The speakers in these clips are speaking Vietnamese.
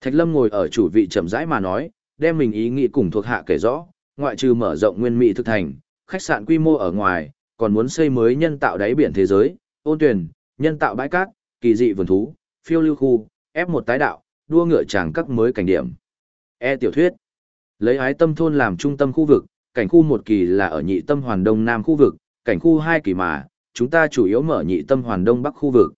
Thạch Lâm ngồi ở chủ vị chậm rãi mà nói, đem mình ý nghĩ cùng thuộc hạ kể rõ, ngoại trừ mở rộng nguyên mỹ thực thành, khách sạn quy mô ở ngoài, còn muốn xây mới nhân tạo đáy biển thế giới, ôn tuyển, nhân tạo bãi cát, kỳ dị vườn thú, phiêu lưu khu, ép một tái đạo, đua ngựa tràng các mới cảnh điểm. E tiểu thuyết. Lấy ái tâm thôn làm trung tâm khu vực, cảnh khu một kỳ là ở nhị tâm hoàn đông nam khu vực, cảnh khu hai kỳ mà, chúng ta chủ yếu mở nhị tâm hoàn đông bắc khu vực.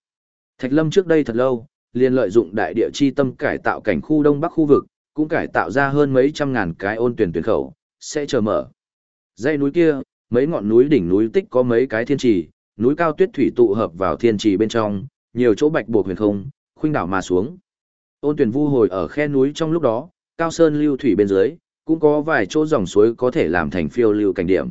Thạch Lâm trước đây thật lâu, liền lợi dụng đại địa chi tâm cải tạo cảnh khu đông bắc khu vực, cũng cải tạo ra hơn mấy trăm ngàn cái ôn tuyển tuyển khẩu, sẽ chờ mở. Dãy núi kia, mấy ngọn núi đỉnh núi tích có mấy cái thiên trì, núi cao tuyết thủy tụ hợp vào thiên trì bên trong, nhiều chỗ bạch buộc huyền không, khuynh đảo mà xuống. Ôn tuyển vu hồi ở khe núi trong lúc đó, cao sơn lưu thủy bên dưới, cũng có vài chỗ dòng suối có thể làm thành phiêu lưu cảnh điểm.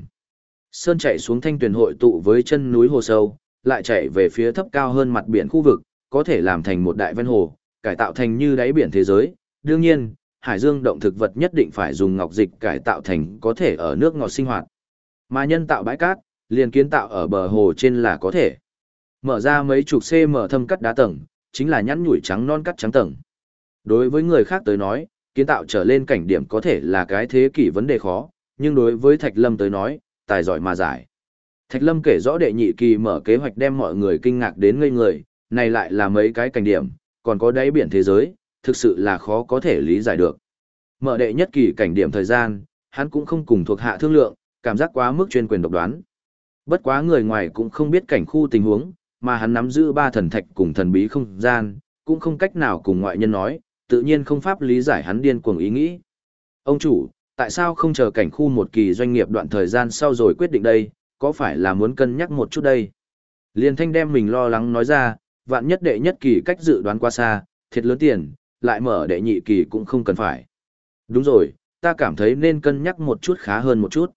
Sơn chạy xuống thanh tuyển hội tụ với chân núi hồ sâu, lại chạy về phía thấp cao hơn mặt biển khu vực, có thể làm thành một đại ven hồ, cải tạo thành như đáy biển thế giới. Đương nhiên, hải dương động thực vật nhất định phải dùng ngọc dịch cải tạo thành có thể ở nước ngọt sinh hoạt. Mà nhân tạo bãi cát, liền kiến tạo ở bờ hồ trên là có thể. Mở ra mấy chục cm thâm cắt đá tầng, chính là nhẵn nhủi trắng non cắt trắng tầng. Đối với người khác tới nói, kiến tạo trở lên cảnh điểm có thể là cái thế kỷ vấn đề khó, nhưng đối với Thạch Lâm tới nói, tài giỏi mà giải. Thạch Lâm kể rõ đệ nhị kỳ mở kế hoạch đem mọi người kinh ngạc đến ngây người, này lại là mấy cái cảnh điểm, còn có đáy biển thế giới, thực sự là khó có thể lý giải được. Mở đệ nhất kỳ cảnh điểm thời gian, hắn cũng không cùng thuộc hạ thương lượng, cảm giác quá mức chuyên quyền độc đoán. Bất quá người ngoài cũng không biết cảnh khu tình huống, mà hắn nắm giữ ba thần thạch cùng thần bí không gian, cũng không cách nào cùng ngoại nhân nói, tự nhiên không pháp lý giải hắn điên cuồng ý nghĩ. Ông chủ, tại sao không chờ cảnh khu một kỳ doanh nghiệp đoạn thời gian sau rồi quyết định đây, có phải là muốn cân nhắc một chút đây? Liên thanh đem mình lo lắng nói ra, vạn nhất đệ nhất kỳ cách dự đoán qua xa, thiệt lớn tiền, lại mở đệ nhị kỳ cũng không cần phải. Đúng rồi, ta cảm thấy nên cân nhắc một chút khá hơn một chút.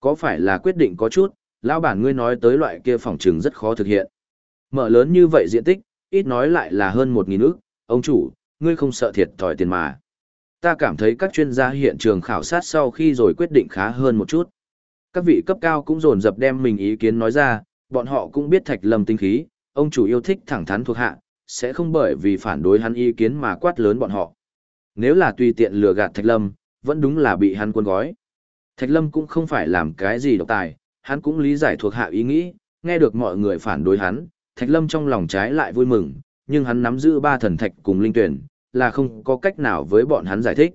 Có phải là quyết định có chút, lão bản ngươi nói tới loại kia phòng trừng rất khó thực hiện. Mở lớn như vậy diện tích, ít nói lại là hơn một nghìn ức, ông chủ, ngươi không sợ thiệt thòi tiền mà. Ta cảm thấy các chuyên gia hiện trường khảo sát sau khi rồi quyết định khá hơn một chút. Các vị cấp cao cũng dồn dập đem mình ý kiến nói ra, bọn họ cũng biết thạch lâm tinh khí, ông chủ yêu thích thẳng thắn thuộc hạ, sẽ không bởi vì phản đối hắn ý kiến mà quát lớn bọn họ. Nếu là tùy tiện lừa gạt thạch lâm, vẫn đúng là bị hắn cuốn gói. Thạch lâm cũng không phải làm cái gì độc tài, hắn cũng lý giải thuộc hạ ý nghĩ, nghe được mọi người phản đối hắn, thạch lâm trong lòng trái lại vui mừng, nhưng hắn nắm giữ ba thần thạch cùng linh tuyển, là không có cách nào với bọn hắn giải thích.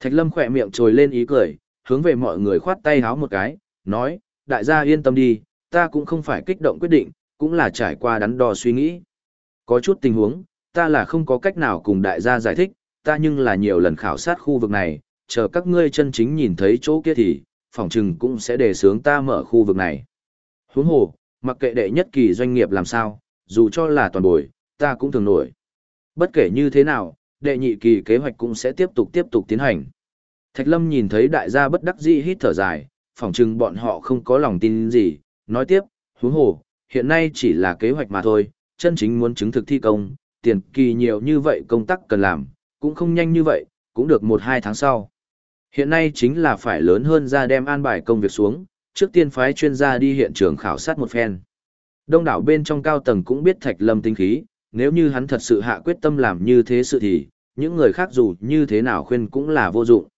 Thạch lâm khỏe miệng trồi lên ý cười, hướng về mọi người khoát tay háo một cái, nói, đại gia yên tâm đi, ta cũng không phải kích động quyết định, cũng là trải qua đắn đo suy nghĩ. Có chút tình huống, ta là không có cách nào cùng đại gia giải thích, ta nhưng là nhiều lần khảo sát khu vực này, chờ các ngươi chân chính nhìn thấy chỗ kia thì, phỏng chừng cũng sẽ đề sướng ta mở khu vực này. Huống hồ, mặc kệ đệ nhất kỳ doanh nghiệp làm sao, dù cho là toàn bồi, ta cũng thường nổi. Bất kể như thế nào, đệ nhị kỳ kế hoạch cũng sẽ tiếp tục tiếp tục tiến hành. Thạch Lâm nhìn thấy đại gia bất đắc dĩ hít thở dài, phỏng chừng bọn họ không có lòng tin gì, nói tiếp, huống hồ, hiện nay chỉ là kế hoạch mà thôi, chân chính muốn chứng thực thi công, tiền kỳ nhiều như vậy công tác cần làm, cũng không nhanh như vậy, cũng được một hai tháng sau. Hiện nay chính là phải lớn hơn ra đem an bài công việc xuống, trước tiên phái chuyên gia đi hiện trường khảo sát một phen. Đông đảo bên trong cao tầng cũng biết Thạch Lâm tinh khí, nếu như hắn thật sự hạ quyết tâm làm như thế sự thì, những người khác dù như thế nào khuyên cũng là vô dụng.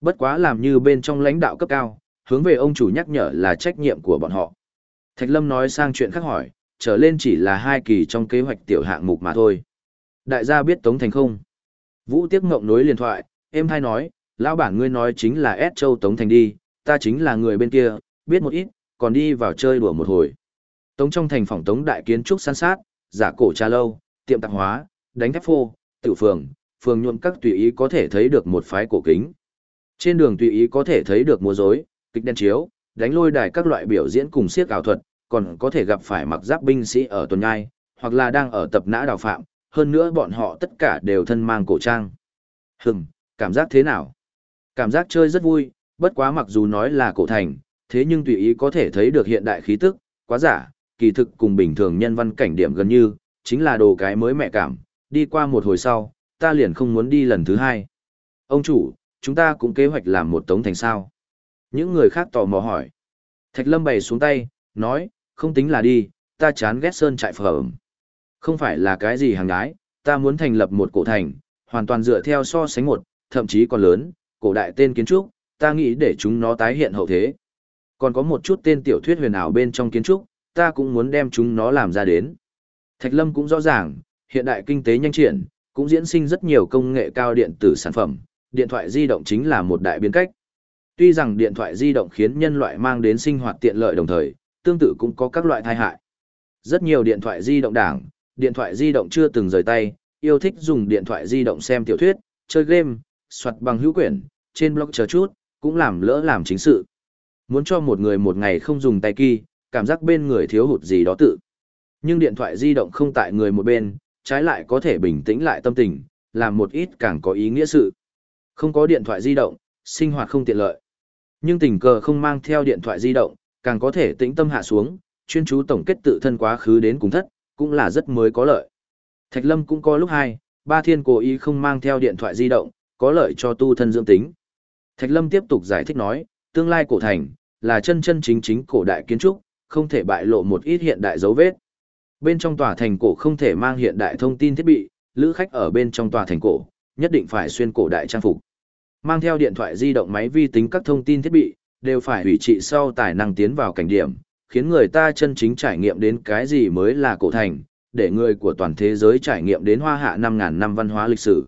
Bất quá làm như bên trong lãnh đạo cấp cao, hướng về ông chủ nhắc nhở là trách nhiệm của bọn họ. Thạch Lâm nói sang chuyện khác hỏi, trở lên chỉ là hai kỳ trong kế hoạch tiểu hạng mục mà thôi. Đại gia biết Tống Thành không? Vũ Tiếc Ngộng nối liền thoại, em thay nói, lão bản ngươi nói chính là S Châu Tống Thành đi, ta chính là người bên kia, biết một ít, còn đi vào chơi đùa một hồi. Tống trong thành phòng tống đại kiến trúc san sát, giả cổ trà lâu, tiệm tạp hóa, đánh thép phô, tiểu phường, phường nhuộm các tùy ý có thể thấy được một phái cổ kính. Trên đường tùy ý có thể thấy được múa rối, kịch đen chiếu, đánh lôi đài các loại biểu diễn cùng siếc ảo thuật, còn có thể gặp phải mặc giáp binh sĩ ở tuần nhai, hoặc là đang ở tập nã đào phạm, hơn nữa bọn họ tất cả đều thân mang cổ trang. Hừm, cảm giác thế nào? Cảm giác chơi rất vui, bất quá mặc dù nói là cổ thành, thế nhưng tùy ý có thể thấy được hiện đại khí tức, quá giả, kỳ thực cùng bình thường nhân văn cảnh điểm gần như, chính là đồ cái mới mẹ cảm, đi qua một hồi sau, ta liền không muốn đi lần thứ hai. Ông chủ, chúng ta cũng kế hoạch làm một tống thành sao. Những người khác tò mò hỏi. Thạch Lâm bày xuống tay, nói, không tính là đi, ta chán ghét sơn trại phẩm. Không phải là cái gì hàng gái, ta muốn thành lập một cổ thành, hoàn toàn dựa theo so sánh một, thậm chí còn lớn, cổ đại tên kiến trúc, ta nghĩ để chúng nó tái hiện hậu thế. Còn có một chút tên tiểu thuyết huyền ảo bên trong kiến trúc, ta cũng muốn đem chúng nó làm ra đến. Thạch Lâm cũng rõ ràng, hiện đại kinh tế nhanh triển, cũng diễn sinh rất nhiều công nghệ cao điện tử sản phẩm, điện thoại di động chính là một đại biến cách. Tuy rằng điện thoại di động khiến nhân loại mang đến sinh hoạt tiện lợi đồng thời, tương tự cũng có các loại tai hại. Rất nhiều điện thoại di động đảng, điện thoại di động chưa từng rời tay, yêu thích dùng điện thoại di động xem tiểu thuyết, chơi game, soạt bằng hữu quyển, trên blog chờ chút, cũng làm lỡ làm chính sự. Muốn cho một người một ngày không dùng tay kỳ, cảm giác bên người thiếu hụt gì đó tự. Nhưng điện thoại di động không tại người một bên, trái lại có thể bình tĩnh lại tâm tình, làm một ít càng có ý nghĩa sự. Không có điện thoại di động, sinh hoạt không tiện lợi. Nhưng tình cờ không mang theo điện thoại di động, càng có thể tĩnh tâm hạ xuống, chuyên chú tổng kết tự thân quá khứ đến cùng thất, cũng là rất mới có lợi. Thạch Lâm cũng có lúc hai, ba thiên cố ý không mang theo điện thoại di động, có lợi cho tu thân dưỡng tính. Thạch Lâm tiếp tục giải thích nói, tương lai cổ thành, là chân chân chính chính cổ đại kiến trúc, không thể bại lộ một ít hiện đại dấu vết. Bên trong tòa thành cổ không thể mang hiện đại thông tin thiết bị, lữ khách ở bên trong tòa thành cổ, nhất định phải xuyên cổ đại trang phục. Mang theo điện thoại di động máy vi tính các thông tin thiết bị, đều phải hủy trị sau tài năng tiến vào cảnh điểm, khiến người ta chân chính trải nghiệm đến cái gì mới là cổ thành, để người của toàn thế giới trải nghiệm đến hoa hạ 5.000 năm văn hóa lịch sử.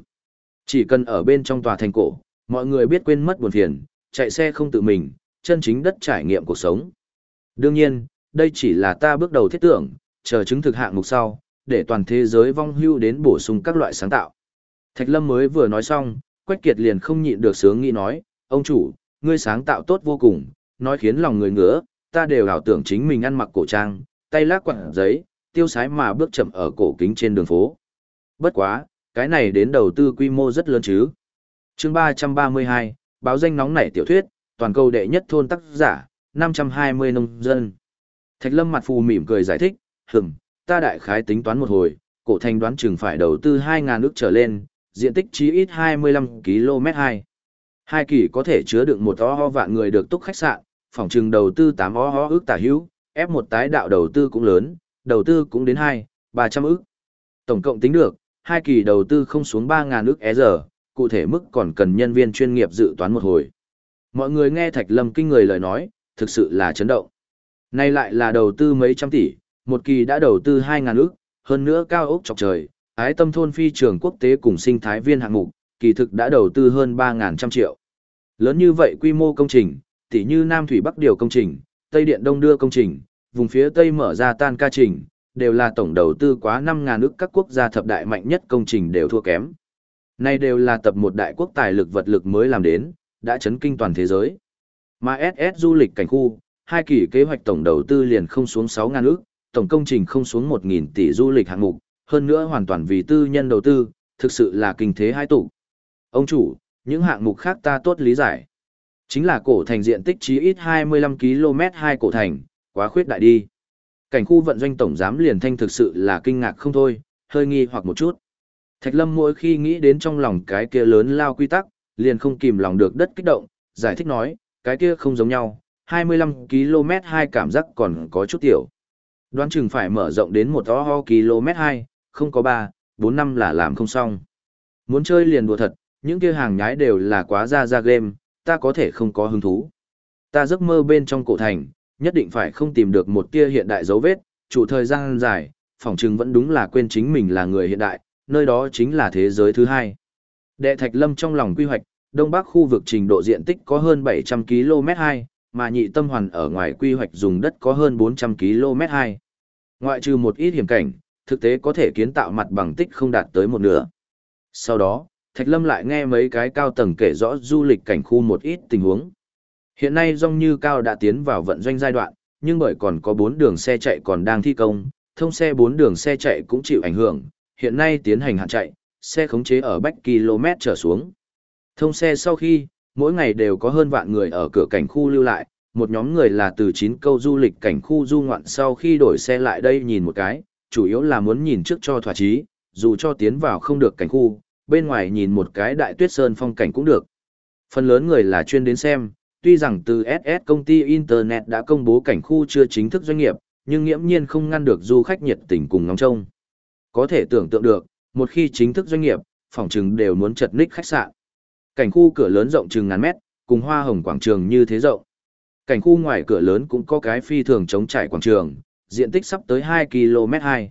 Chỉ cần ở bên trong tòa thành cổ, mọi người biết quên mất buồn phiền, chạy xe không tự mình, chân chính đất trải nghiệm cuộc sống. Đương nhiên, đây chỉ là ta bước đầu thiết tưởng, chờ chứng thực hạng mục sau, để toàn thế giới vong hưu đến bổ sung các loại sáng tạo. Thạch Lâm mới vừa nói xong, Quách Kiệt liền không nhịn được sướng nghĩ nói, ông chủ, ngươi sáng tạo tốt vô cùng, nói khiến lòng người ngứa, ta đều ảo tưởng chính mình ăn mặc cổ trang, tay lắc quặng giấy, tiêu sái mà bước chậm ở cổ kính trên đường phố. Bất quá, cái này đến đầu tư quy mô rất lớn chứ. chương 332, báo danh nóng nảy tiểu thuyết, toàn cầu đệ nhất thôn tác giả, 520 nông dân. Thạch Lâm mặt phù mỉm cười giải thích, hừng, ta đại khái tính toán một hồi, cổ thành đoán chừng phải đầu tư 2.000 ước trở lên, diện tích chí ít 25 km 2. Hai kỳ có thể chứa được một ho vạn người được túc khách sạn, phòng trừng đầu tư 8 ho ước tả hữu, ép một tái đạo đầu tư cũng lớn, đầu tư cũng đến 2, 300 ước. Tổng cộng tính được, hai kỳ đầu tư không xuống 3.000 ước e giờ, cụ thể mức còn cần nhân viên chuyên nghiệp dự toán một hồi. Mọi người nghe Thạch Lâm kinh người lời nói, thực sự là chấn động. Nay lại là đầu tư mấy trăm tỷ, một kỳ đã đầu tư 2.000 ước, hơn nữa cao ốc chọc trời, ái tâm thôn phi trường quốc tế cùng sinh thái viên hạng mục, kỳ thực đã đầu tư hơn 3.000 trăm triệu. Lớn như vậy quy mô công trình, tỉ như Nam Thủy Bắc Điều công trình, Tây Điện Đông Đưa công trình, vùng phía Tây mở ra tan ca trình, đều là tổng đầu tư quá 5.000 ức các quốc gia thập đại mạnh nhất công trình đều thua kém. Này đều là tập một đại quốc tài lực vật lực mới làm đến, đã chấn kinh toàn thế giới. Mà SS du lịch cảnh khu, hai kỳ kế hoạch tổng đầu tư liền không xuống 6.000 ức, tổng công trình không xuống 1.000 tỷ du lịch hạng mục, hơn nữa hoàn toàn vì tư nhân đầu tư, thực sự là kinh thế hai tụ. Ông chủ, những hạng mục khác ta tốt lý giải. Chính là cổ thành diện tích chí ít 25 km hai cổ thành, quá khuyết đại đi. Cảnh khu vận doanh tổng giám liền thanh thực sự là kinh ngạc không thôi, hơi nghi hoặc một chút. Thạch Lâm mỗi khi nghĩ đến trong lòng cái kia lớn lao quy tắc, liền không kìm lòng được đất kích động, giải thích nói, cái kia không giống nhau, 25 km hai cảm giác còn có chút tiểu. Đoán chừng phải mở rộng đến một ho km 2, không có 3, 4 năm là làm không xong. Muốn chơi liền đùa thật, những kia hàng nhái đều là quá ra ra game, ta có thể không có hứng thú. Ta giấc mơ bên trong cổ thành, nhất định phải không tìm được một tia hiện đại dấu vết, chủ thời gian dài, phỏng chừng vẫn đúng là quên chính mình là người hiện đại, nơi đó chính là thế giới thứ hai. Đệ Thạch Lâm trong lòng quy hoạch, Đông Bắc khu vực trình độ diện tích có hơn 700 km 2, mà nhị tâm hoàn ở ngoài quy hoạch dùng đất có hơn 400 km 2. Ngoại trừ một ít hiểm cảnh, thực tế có thể kiến tạo mặt bằng tích không đạt tới một nửa. Sau đó, Thạch Lâm lại nghe mấy cái cao tầng kể rõ du lịch cảnh khu một ít tình huống. Hiện nay dòng như cao đã tiến vào vận doanh giai đoạn, nhưng bởi còn có 4 đường xe chạy còn đang thi công, thông xe 4 đường xe chạy cũng chịu ảnh hưởng, hiện nay tiến hành hạn chạy, xe khống chế ở bách km trở xuống. Thông xe sau khi, mỗi ngày đều có hơn vạn người ở cửa cảnh khu lưu lại, một nhóm người là từ 9 câu du lịch cảnh khu du ngoạn sau khi đổi xe lại đây nhìn một cái, chủ yếu là muốn nhìn trước cho thỏa chí, dù cho tiến vào không được cảnh khu, bên ngoài nhìn một cái đại tuyết sơn phong cảnh cũng được. Phần lớn người là chuyên đến xem, tuy rằng từ SS công ty Internet đã công bố cảnh khu chưa chính thức doanh nghiệp, nhưng nghiễm nhiên không ngăn được du khách nhiệt tình cùng ngóng trông. Có thể tưởng tượng được, một khi chính thức doanh nghiệp, phòng trừng đều muốn chật ních khách sạn. Cảnh khu cửa lớn rộng chừng ngàn mét, cùng hoa hồng quảng trường như thế rộng. Cảnh khu ngoài cửa lớn cũng có cái phi thường chống trải quảng trường, diện tích sắp tới 2 km 2.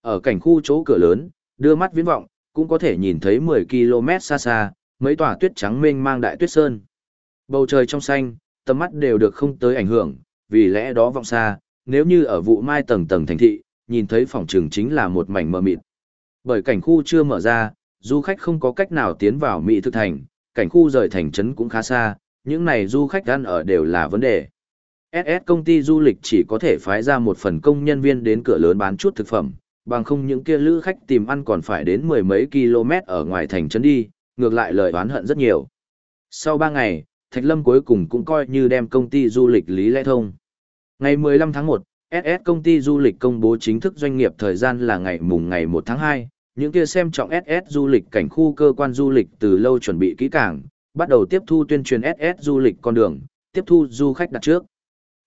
Ở cảnh khu chỗ cửa lớn, đưa mắt viễn vọng, cũng có thể nhìn thấy 10 km xa xa, mấy tòa tuyết trắng mênh mang đại tuyết sơn. Bầu trời trong xanh, tầm mắt đều được không tới ảnh hưởng, vì lẽ đó vọng xa, nếu như ở vụ mai tầng tầng thành thị, nhìn thấy phòng trường chính là một mảnh mờ mịt. Bởi cảnh khu chưa mở ra, du khách không có cách nào tiến vào Mỹ thực thành, cảnh khu rời thành trấn cũng khá xa, những này du khách ăn ở đều là vấn đề. SS công ty du lịch chỉ có thể phái ra một phần công nhân viên đến cửa lớn bán chút thực phẩm, bằng không những kia lữ khách tìm ăn còn phải đến mười mấy km ở ngoài thành trấn đi, ngược lại lời oán hận rất nhiều. Sau 3 ngày, Thạch Lâm cuối cùng cũng coi như đem công ty du lịch Lý Lẽ Thông. Ngày 15 tháng 1, SS công ty du lịch công bố chính thức doanh nghiệp thời gian là ngày mùng ngày 1 tháng 2, những kia xem trọng SS du lịch cảnh khu cơ quan du lịch từ lâu chuẩn bị kỹ càng, bắt đầu tiếp thu tuyên truyền SS du lịch con đường, tiếp thu du khách đặt trước.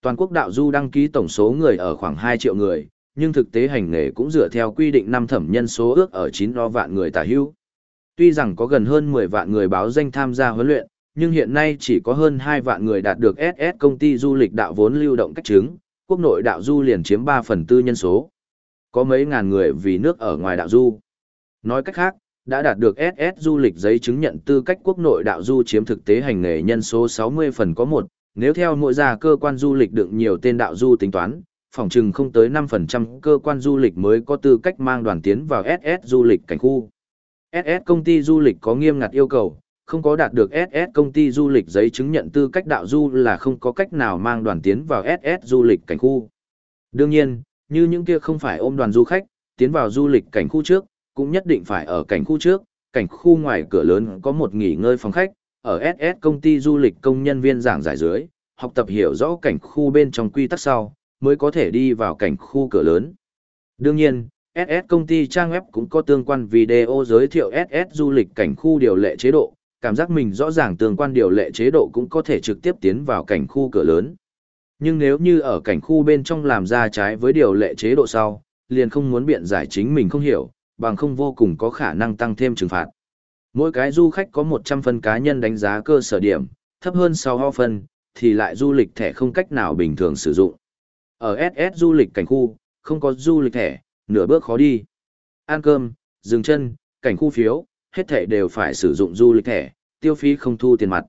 Toàn quốc đạo du đăng ký tổng số người ở khoảng 2 triệu người, nhưng thực tế hành nghề cũng dựa theo quy định năm thẩm nhân số ước ở 9 lo vạn người tả hữu. Tuy rằng có gần hơn 10 vạn người báo danh tham gia huấn luyện, nhưng hiện nay chỉ có hơn 2 vạn người đạt được SS công ty du lịch đạo vốn lưu động cách chứng, quốc nội đạo du liền chiếm 3 phần tư nhân số. Có mấy ngàn người vì nước ở ngoài đạo du. Nói cách khác, đã đạt được SS du lịch giấy chứng nhận tư cách quốc nội đạo du chiếm thực tế hành nghề nhân số 60 phần có một, nếu theo mỗi gia cơ quan du lịch đựng nhiều tên đạo du tính toán, phòng trừng không tới 5% cơ quan du lịch mới có tư cách mang đoàn tiến vào SS du lịch cảnh khu. SS công ty du lịch có nghiêm ngặt yêu cầu, không có đạt được SS công ty du lịch giấy chứng nhận tư cách đạo du là không có cách nào mang đoàn tiến vào SS du lịch cảnh khu. Đương nhiên, như những kia không phải ôm đoàn du khách, tiến vào du lịch cảnh khu trước, cũng nhất định phải ở cảnh khu trước, cảnh khu ngoài cửa lớn có một nghỉ ngơi phòng khách, ở SS công ty du lịch công nhân viên giảng giải dưới, học tập hiểu rõ cảnh khu bên trong quy tắc sau, mới có thể đi vào cảnh khu cửa lớn. Đương nhiên, SS công ty trang web cũng có tương quan video giới thiệu SS du lịch cảnh khu điều lệ chế độ, cảm giác mình rõ ràng tương quan điều lệ chế độ cũng có thể trực tiếp tiến vào cảnh khu cửa lớn. Nhưng nếu như ở cảnh khu bên trong làm ra trái với điều lệ chế độ sau, liền không muốn biện giải chính mình không hiểu, bằng không vô cùng có khả năng tăng thêm trừng phạt. Mỗi cái du khách có 100 phân cá nhân đánh giá cơ sở điểm, thấp hơn 6 ho phân, thì lại du lịch thẻ không cách nào bình thường sử dụng. Ở SS du lịch cảnh khu, không có du lịch thẻ, nửa bước khó đi. Ăn cơm, dừng chân, cảnh khu phiếu, hết thẻ đều phải sử dụng du lịch thẻ, tiêu phí không thu tiền mặt.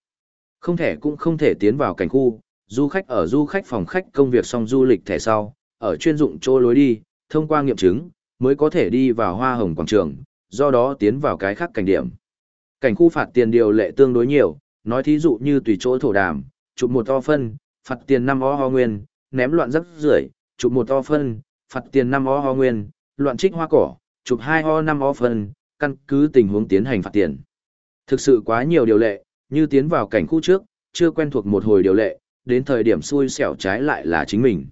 Không thẻ cũng không thể tiến vào cảnh khu, du khách ở du khách phòng khách công việc xong du lịch thẻ sau, ở chuyên dụng chỗ lối đi, thông qua nghiệm chứng, mới có thể đi vào hoa hồng quảng trường, do đó tiến vào cái khác cảnh điểm. Cảnh khu phạt tiền điều lệ tương đối nhiều, nói thí dụ như tùy chỗ thổ đàm, chụp một to phân, phạt tiền 5 o ho nguyên, ném loạn rắc rưởi, chụp một to phân, phạt tiền 5 o ho nguyên, loạn trích hoa cỏ, chụp 2 o 5 o phân, căn cứ tình huống tiến hành phạt tiền. Thực sự quá nhiều điều lệ, như tiến vào cảnh khu trước, chưa quen thuộc một hồi điều lệ, đến thời điểm xui xẻo trái lại là chính mình.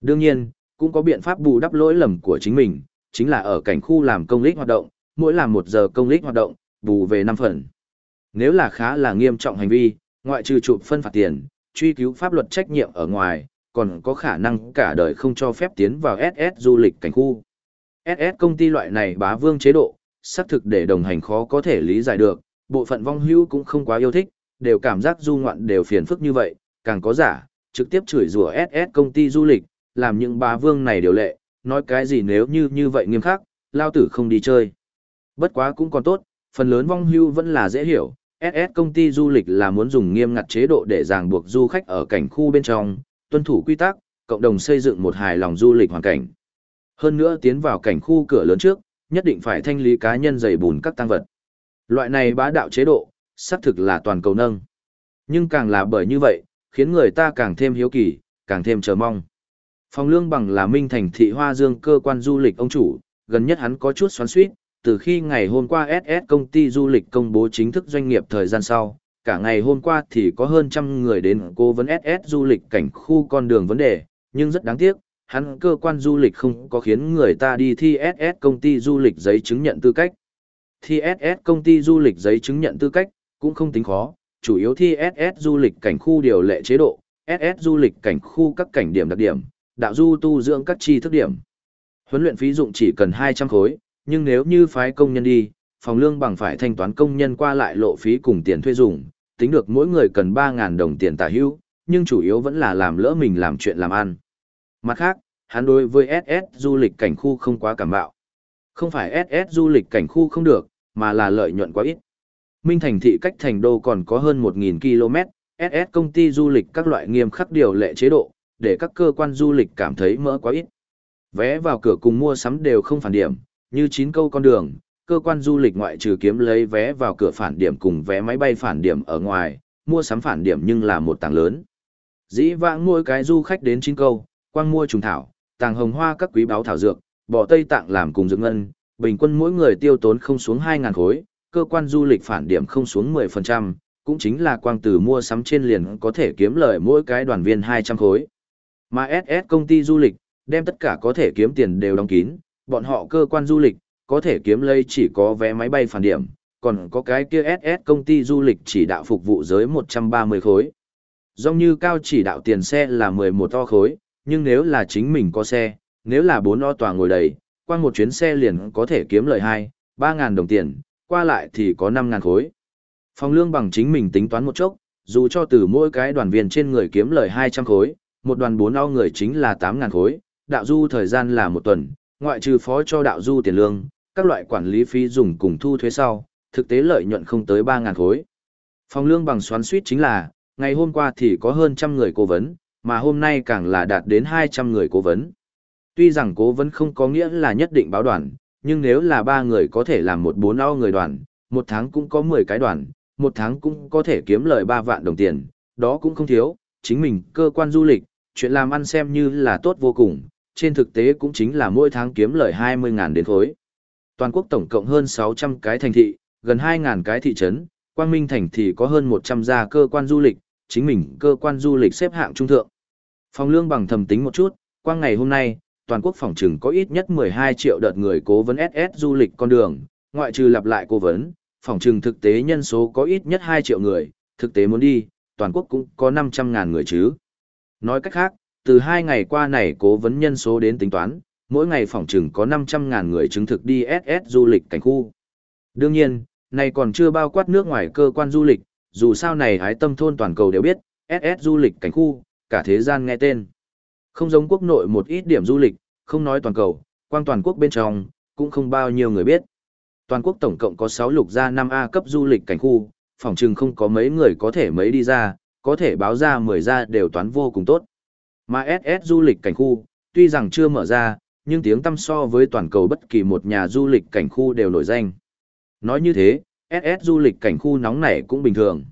Đương nhiên, cũng có biện pháp bù đắp lỗi lầm của chính mình, chính là ở cảnh khu làm công lích hoạt động, mỗi làm một giờ công lích hoạt động, bù về 5 phần. Nếu là khá là nghiêm trọng hành vi, ngoại trừ chụp phân phạt tiền, truy cứu pháp luật trách nhiệm ở ngoài, còn có khả năng cả đời không cho phép tiến vào SS du lịch cảnh khu. SS công ty loại này bá vương chế độ, xác thực để đồng hành khó có thể lý giải được, bộ phận vong hưu cũng không quá yêu thích, đều cảm giác du ngoạn đều phiền phức như vậy, càng có giả, trực tiếp chửi rủa SS công ty du lịch, làm những bá vương này điều lệ, nói cái gì nếu như như vậy nghiêm khắc, lao tử không đi chơi. Bất quá cũng còn tốt, phần lớn vong hưu vẫn là dễ hiểu, SS công ty du lịch là muốn dùng nghiêm ngặt chế độ để ràng buộc du khách ở cảnh khu bên trong, tuân thủ quy tắc, cộng đồng xây dựng một hài lòng du lịch hoàn cảnh. Hơn nữa tiến vào cảnh khu cửa lớn trước, nhất định phải thanh lý cá nhân dày bùn các tăng vật. Loại này bá đạo chế độ, xác thực là toàn cầu nâng. Nhưng càng là bởi như vậy, khiến người ta càng thêm hiếu kỳ, càng thêm chờ mong. Phong Lương Bằng là Minh Thành thị Hoa Dương cơ quan du lịch ông chủ, gần nhất hắn có chút xoắn xuýt, từ khi ngày hôm qua SS công ty du lịch công bố chính thức doanh nghiệp thời gian sau, cả ngày hôm qua thì có hơn trăm người đến cố vấn SS du lịch cảnh khu con đường vấn đề, nhưng rất đáng tiếc, hắn cơ quan du lịch không có khiến người ta đi thi SS công ty du lịch giấy chứng nhận tư cách. Thi SS công ty du lịch giấy chứng nhận tư cách, cũng không tính khó, chủ yếu thi SS du lịch cảnh khu điều lệ chế độ, SS du lịch cảnh khu các cảnh điểm đặc điểm, đạo du tu dưỡng các chi thức điểm. Huấn luyện phí dụng chỉ cần 200 khối, nhưng nếu như phái công nhân đi, phòng lương bằng phải thanh toán công nhân qua lại lộ phí cùng tiền thuê dùng, tính được mỗi người cần 3.000 đồng tiền tả hữu, nhưng chủ yếu vẫn là làm lỡ mình làm chuyện làm ăn. Mặt khác, hắn đối với SS du lịch cảnh khu không quá cảm bạo. Không phải SS du lịch cảnh khu không được, mà là lợi nhuận quá ít. Minh Thành thị cách thành đô còn có hơn 1.000 km, SS công ty du lịch các loại nghiêm khắc điều lệ chế độ, để các cơ quan du lịch cảm thấy mỡ quá ít. Vé vào cửa cùng mua sắm đều không phản điểm, như chín câu con đường, cơ quan du lịch ngoại trừ kiếm lấy vé vào cửa phản điểm cùng vé máy bay phản điểm ở ngoài, mua sắm phản điểm nhưng là một tảng lớn. Dĩ vãng mỗi cái du khách đến chín câu, quang mua trùng thảo, tàng hồng hoa các quý báo thảo dược, bỏ Tây Tạng làm cùng dưỡng ngân, bình quân mỗi người tiêu tốn không xuống 2.000 khối, cơ quan du lịch phản điểm không xuống 10%, cũng chính là quang từ mua sắm trên liền có thể kiếm lời mỗi cái đoàn viên 200 khối. Mà SS công ty du lịch, đem tất cả có thể kiếm tiền đều đóng kín, bọn họ cơ quan du lịch, có thể kiếm lấy chỉ có vé máy bay phản điểm, còn có cái kia SS công ty du lịch chỉ đạo phục vụ giới 130 khối. Dòng như cao chỉ đạo tiền xe là 11 to khối, nhưng nếu là chính mình có xe, nếu là 4 o tòa ngồi đầy, qua một chuyến xe liền có thể kiếm lời 2, 3 ngàn đồng tiền, qua lại thì có 5 ngàn khối. Phòng lương bằng chính mình tính toán một chốc, dù cho từ mỗi cái đoàn viên trên người kiếm lời 200 khối, một đoàn 4 o người chính là 8 ngàn khối, đạo du thời gian là một tuần, ngoại trừ phó cho đạo du tiền lương, các loại quản lý phí dùng cùng thu thuế sau, thực tế lợi nhuận không tới 3 ngàn khối. Phòng lương bằng xoắn suýt chính là, ngày hôm qua thì có hơn trăm người cố vấn, mà hôm nay càng là đạt đến 200 người cố vấn. Tuy rằng cố vấn không có nghĩa là nhất định báo đoàn, nhưng nếu là ba người có thể làm một bốn ao người đoàn, một tháng cũng có 10 cái đoàn, một tháng cũng có thể kiếm lời 3 vạn đồng tiền, đó cũng không thiếu, chính mình cơ quan du lịch, chuyện làm ăn xem như là tốt vô cùng, trên thực tế cũng chính là mỗi tháng kiếm lời 20.000 đến khối. Toàn quốc tổng cộng hơn 600 cái thành thị, gần 2.000 cái thị trấn, Quang Minh thành thì có hơn 100 gia cơ quan du lịch, chính mình cơ quan du lịch xếp hạng trung thượng. Phòng lương bằng thầm tính một chút, quang ngày hôm nay, toàn quốc phòng trừng có ít nhất 12 triệu đợt người cố vấn SS du lịch con đường, ngoại trừ lặp lại cố vấn, phòng trừng thực tế nhân số có ít nhất 2 triệu người, thực tế muốn đi, toàn quốc cũng có 500 ngàn người chứ. Nói cách khác, từ hai ngày qua này cố vấn nhân số đến tính toán, mỗi ngày phòng trừng có 500 ngàn người chứng thực đi SS du lịch cảnh khu. Đương nhiên, này còn chưa bao quát nước ngoài cơ quan du lịch, dù sao này hái tâm thôn toàn cầu đều biết, SS du lịch cảnh khu, cả thế gian nghe tên. Không giống quốc nội một ít điểm du lịch, không nói toàn cầu, quang toàn quốc bên trong, cũng không bao nhiêu người biết. Toàn quốc tổng cộng có 6 lục gia 5A cấp du lịch cảnh khu, phòng trừng không có mấy người có thể mấy đi ra, có thể báo ra 10 ra đều toán vô cùng tốt. Mà SS du lịch cảnh khu, tuy rằng chưa mở ra, nhưng tiếng tăm so với toàn cầu bất kỳ một nhà du lịch cảnh khu đều nổi danh. Nói như thế, SS du lịch cảnh khu nóng này cũng bình thường.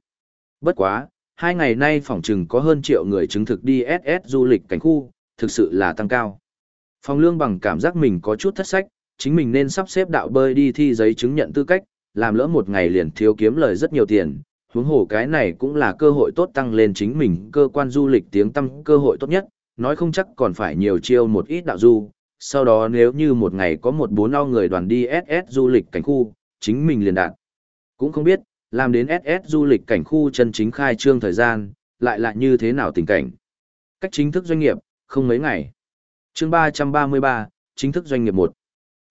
Bất quá, hai ngày nay phòng trừng có hơn triệu người chứng thực đi SS du lịch cảnh khu, thực sự là tăng cao. Phòng lương bằng cảm giác mình có chút thất sách, chính mình nên sắp xếp đạo bơi đi thi giấy chứng nhận tư cách, làm lỡ một ngày liền thiếu kiếm lời rất nhiều tiền. Huống hồ cái này cũng là cơ hội tốt tăng lên chính mình cơ quan du lịch tiếng tăm cơ hội tốt nhất, nói không chắc còn phải nhiều chiêu một ít đạo du. Sau đó nếu như một ngày có một bốn ao người đoàn đi SS du lịch cảnh khu, chính mình liền đạt. Cũng không biết, làm đến SS du lịch cảnh khu chân chính khai trương thời gian, lại là như thế nào tình cảnh. Cách chính thức doanh nghiệp, không mấy ngày. chương 333, chính thức doanh nghiệp 1.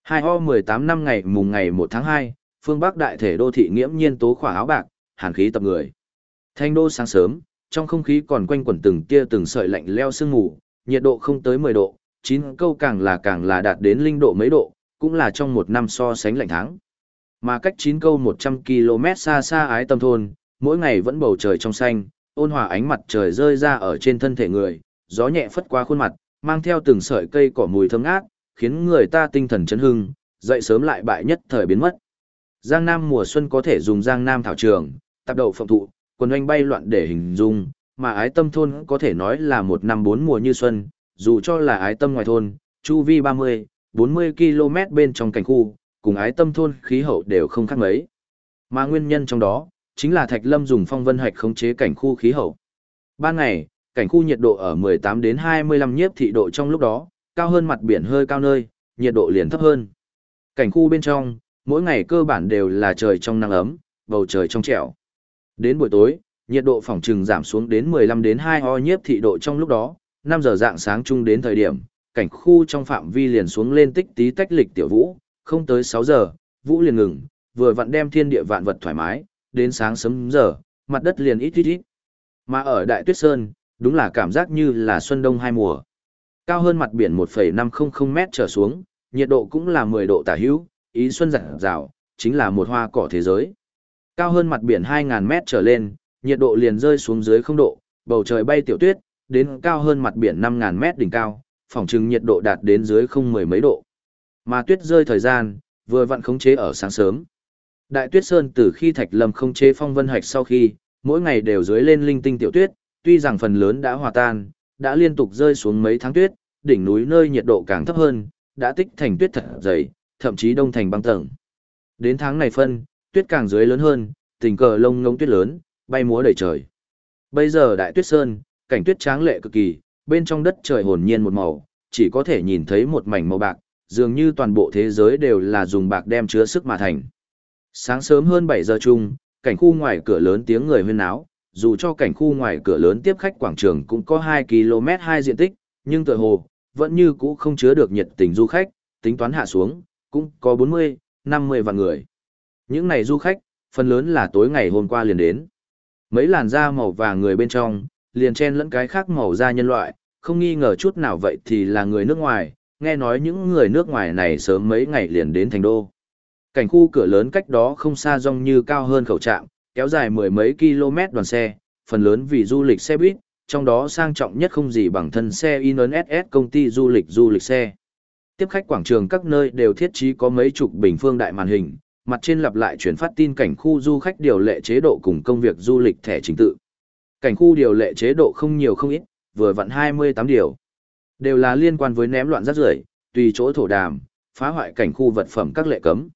2 ho 18 năm ngày mùng ngày một tháng hai phương Bắc đại thể đô thị nghiễm nhiên tố khỏa áo bạc, hàn khí tập người. Thanh đô sáng sớm, trong không khí còn quanh quẩn từng tia từng sợi lạnh leo sương mù, nhiệt độ không tới 10 độ, chín câu càng là càng là đạt đến linh độ mấy độ, cũng là trong một năm so sánh lạnh tháng. Mà cách chín câu 100 km xa xa ái tâm thôn, mỗi ngày vẫn bầu trời trong xanh, ôn hòa ánh mặt trời rơi ra ở trên thân thể người, gió nhẹ phất qua khuôn mặt, mang theo từng sợi cây cỏ mùi thơm ngát, khiến người ta tinh thần chấn hưng, dậy sớm lại bại nhất thời biến mất. Giang Nam mùa xuân có thể dùng Giang Nam thảo trường, tạp đậu phộng thụ, quần oanh bay loạn để hình dung, mà ái tâm thôn có thể nói là một năm bốn mùa như xuân, dù cho là ái tâm ngoài thôn, chu vi 30, 40 km bên trong cảnh khu, cùng ái tâm thôn khí hậu đều không khác mấy. Mà nguyên nhân trong đó, chính là Thạch Lâm dùng phong vân hạch khống chế cảnh khu khí hậu. Ban ngày, cảnh khu nhiệt độ ở 18 đến 25 nhiếp thị độ trong lúc đó, cao hơn mặt biển hơi cao nơi, nhiệt độ liền thấp hơn. Cảnh khu bên trong, mỗi ngày cơ bản đều là trời trong nắng ấm, bầu trời trong trẻo. Đến buổi tối, nhiệt độ phòng trừng giảm xuống đến 15 đến 2 o nhiếp thị độ trong lúc đó, 5 giờ dạng sáng chung đến thời điểm, cảnh khu trong phạm vi liền xuống lên tích tí tách lịch tiểu vũ, không tới 6 giờ, vũ liền ngừng, vừa vặn đem thiên địa vạn vật thoải mái, đến sáng sớm giờ, mặt đất liền ít ít ít. Mà ở Đại Tuyết Sơn, đúng là cảm giác như là xuân đông hai mùa. Cao hơn mặt biển 1,500 mét trở xuống, nhiệt độ cũng là 10 độ tả hữu, ý xuân rạng rào, chính là một hoa cỏ thế giới. Cao hơn mặt biển 2.000 mét trở lên, nhiệt độ liền rơi xuống dưới không độ, bầu trời bay tiểu tuyết, đến cao hơn mặt biển 5.000 mét đỉnh cao, phòng trừng nhiệt độ đạt đến dưới không mười mấy độ. Mà tuyết rơi thời gian, vừa vặn khống chế ở sáng sớm. Đại tuyết sơn từ khi thạch lâm khống chế phong vân hạch sau khi, mỗi ngày đều dưới lên linh tinh tiểu tuyết, tuy rằng phần lớn đã hòa tan, đã liên tục rơi xuống mấy tháng tuyết, đỉnh núi nơi nhiệt độ càng thấp hơn, đã tích thành tuyết thật dày, thậm chí đông thành băng tầng. Đến tháng này phân, tuyết càng dưới lớn hơn, tình cờ lông ngông tuyết lớn, bay múa đầy trời. Bây giờ đại tuyết sơn, cảnh tuyết tráng lệ cực kỳ, bên trong đất trời hồn nhiên một màu, chỉ có thể nhìn thấy một mảnh màu bạc, dường như toàn bộ thế giới đều là dùng bạc đem chứa sức mà thành. Sáng sớm hơn 7 giờ chung, cảnh khu ngoài cửa lớn tiếng người huyên náo, dù cho cảnh khu ngoài cửa lớn tiếp khách quảng trường cũng có 2 km 2 diện tích, nhưng tựa hồ, vẫn như cũ không chứa được nhiệt tình du khách, tính toán hạ xuống, cũng có 40, 50 vạn người. Những này du khách, phần lớn là tối ngày hôm qua liền đến. Mấy làn da màu vàng người bên trong, liền chen lẫn cái khác màu da nhân loại, không nghi ngờ chút nào vậy thì là người nước ngoài, nghe nói những người nước ngoài này sớm mấy ngày liền đến thành đô. Cảnh khu cửa lớn cách đó không xa rong như cao hơn khẩu trạm, kéo dài mười mấy km đoàn xe, phần lớn vì du lịch xe buýt, trong đó sang trọng nhất không gì bằng thân xe INSS công ty du lịch du lịch xe. Tiếp khách quảng trường các nơi đều thiết trí có mấy chục bình phương đại màn hình, mặt trên lặp lại chuyển phát tin cảnh khu du khách điều lệ chế độ cùng công việc du lịch thẻ chính tự. Cảnh khu điều lệ chế độ không nhiều không ít, vừa vặn 28 điều. Đều là liên quan với ném loạn rác rưởi, tùy chỗ thổ đàm, phá hoại cảnh khu vật phẩm các lệ cấm.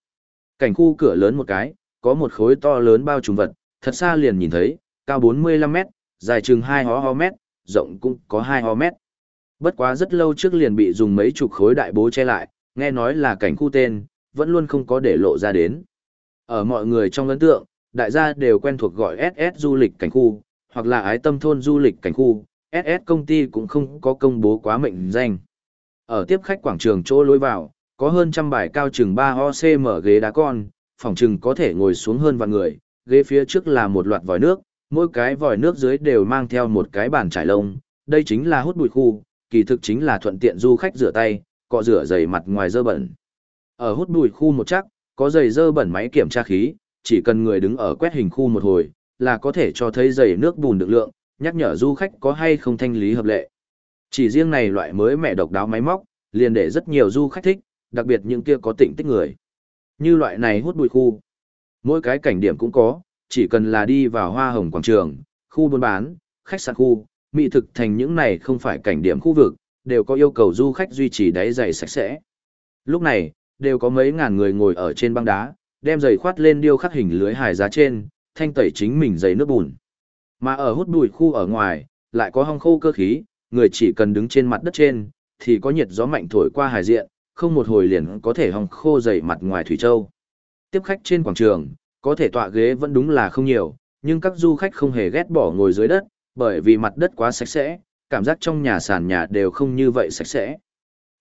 Cảnh khu cửa lớn một cái, có một khối to lớn bao trùm vật, thật xa liền nhìn thấy, cao 45 mét, dài chừng 2 hó ho mét, rộng cũng có 2 ho mét. Bất quá rất lâu trước liền bị dùng mấy chục khối đại bố che lại, nghe nói là cảnh khu tên, vẫn luôn không có để lộ ra đến. Ở mọi người trong ấn tượng, đại gia đều quen thuộc gọi SS du lịch cảnh khu, hoặc là ái tâm thôn du lịch cảnh khu, SS công ty cũng không có công bố quá mệnh danh. Ở tiếp khách quảng trường chỗ lối vào, có hơn trăm bài cao chừng 3 OCM ghế đá con, phòng chừng có thể ngồi xuống hơn vạn người, ghế phía trước là một loạt vòi nước, mỗi cái vòi nước dưới đều mang theo một cái bàn trải lông, đây chính là hút bụi khu, kỳ thực chính là thuận tiện du khách rửa tay, cọ rửa giày mặt ngoài dơ bẩn. Ở hút bụi khu một chắc, có giày dơ bẩn máy kiểm tra khí, chỉ cần người đứng ở quét hình khu một hồi, là có thể cho thấy giày nước bùn được lượng, nhắc nhở du khách có hay không thanh lý hợp lệ. Chỉ riêng này loại mới mẹ độc đáo máy móc, liền để rất nhiều du khách thích, đặc biệt những kia có tỉnh tích người. Như loại này hút bụi khu. Mỗi cái cảnh điểm cũng có, chỉ cần là đi vào hoa hồng quảng trường, khu buôn bán, khách sạn khu, mỹ thực thành những này không phải cảnh điểm khu vực, đều có yêu cầu du khách duy trì đáy giày sạch sẽ. Lúc này, đều có mấy ngàn người ngồi ở trên băng đá, đem giày khoát lên điêu khắc hình lưới hài giá trên, thanh tẩy chính mình giày nước bùn. Mà ở hút bụi khu ở ngoài, lại có hong khô cơ khí, người chỉ cần đứng trên mặt đất trên, thì có nhiệt gió mạnh thổi qua hải diện, không một hồi liền có thể hong khô giày mặt ngoài Thủy Châu. Tiếp khách trên quảng trường, có thể tọa ghế vẫn đúng là không nhiều, nhưng các du khách không hề ghét bỏ ngồi dưới đất, bởi vì mặt đất quá sạch sẽ, cảm giác trong nhà sàn nhà đều không như vậy sạch sẽ.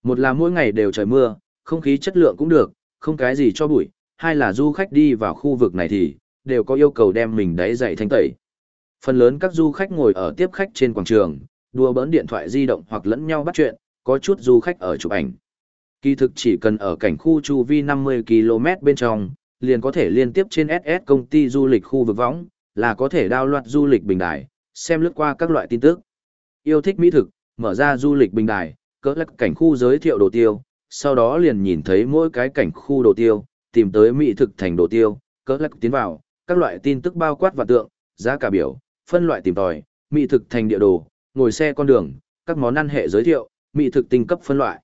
Một là mỗi ngày đều trời mưa, không khí chất lượng cũng được, không cái gì cho bụi, hai là du khách đi vào khu vực này thì, đều có yêu cầu đem mình đáy dậy thanh tẩy. Phần lớn các du khách ngồi ở tiếp khách trên quảng trường, đua bỡn điện thoại di động hoặc lẫn nhau bắt chuyện, có chút du khách ở chụp ảnh. Kỳ thực chỉ cần ở cảnh khu chu vi 50 km bên trong, liền có thể liên tiếp trên SS công ty du lịch khu vực võng, là có thể đao loạt du lịch bình đài, xem lướt qua các loại tin tức. Yêu thích mỹ thực, mở ra du lịch bình đài, cỡ lắc cảnh khu giới thiệu đồ tiêu, sau đó liền nhìn thấy mỗi cái cảnh khu đồ tiêu, tìm tới mỹ thực thành đồ tiêu, cỡ lắc tiến vào, các loại tin tức bao quát và tượng, giá cả biểu, phân loại tìm tòi, mỹ thực thành địa đồ, ngồi xe con đường, các món ăn hệ giới thiệu, mỹ thực tinh cấp phân loại.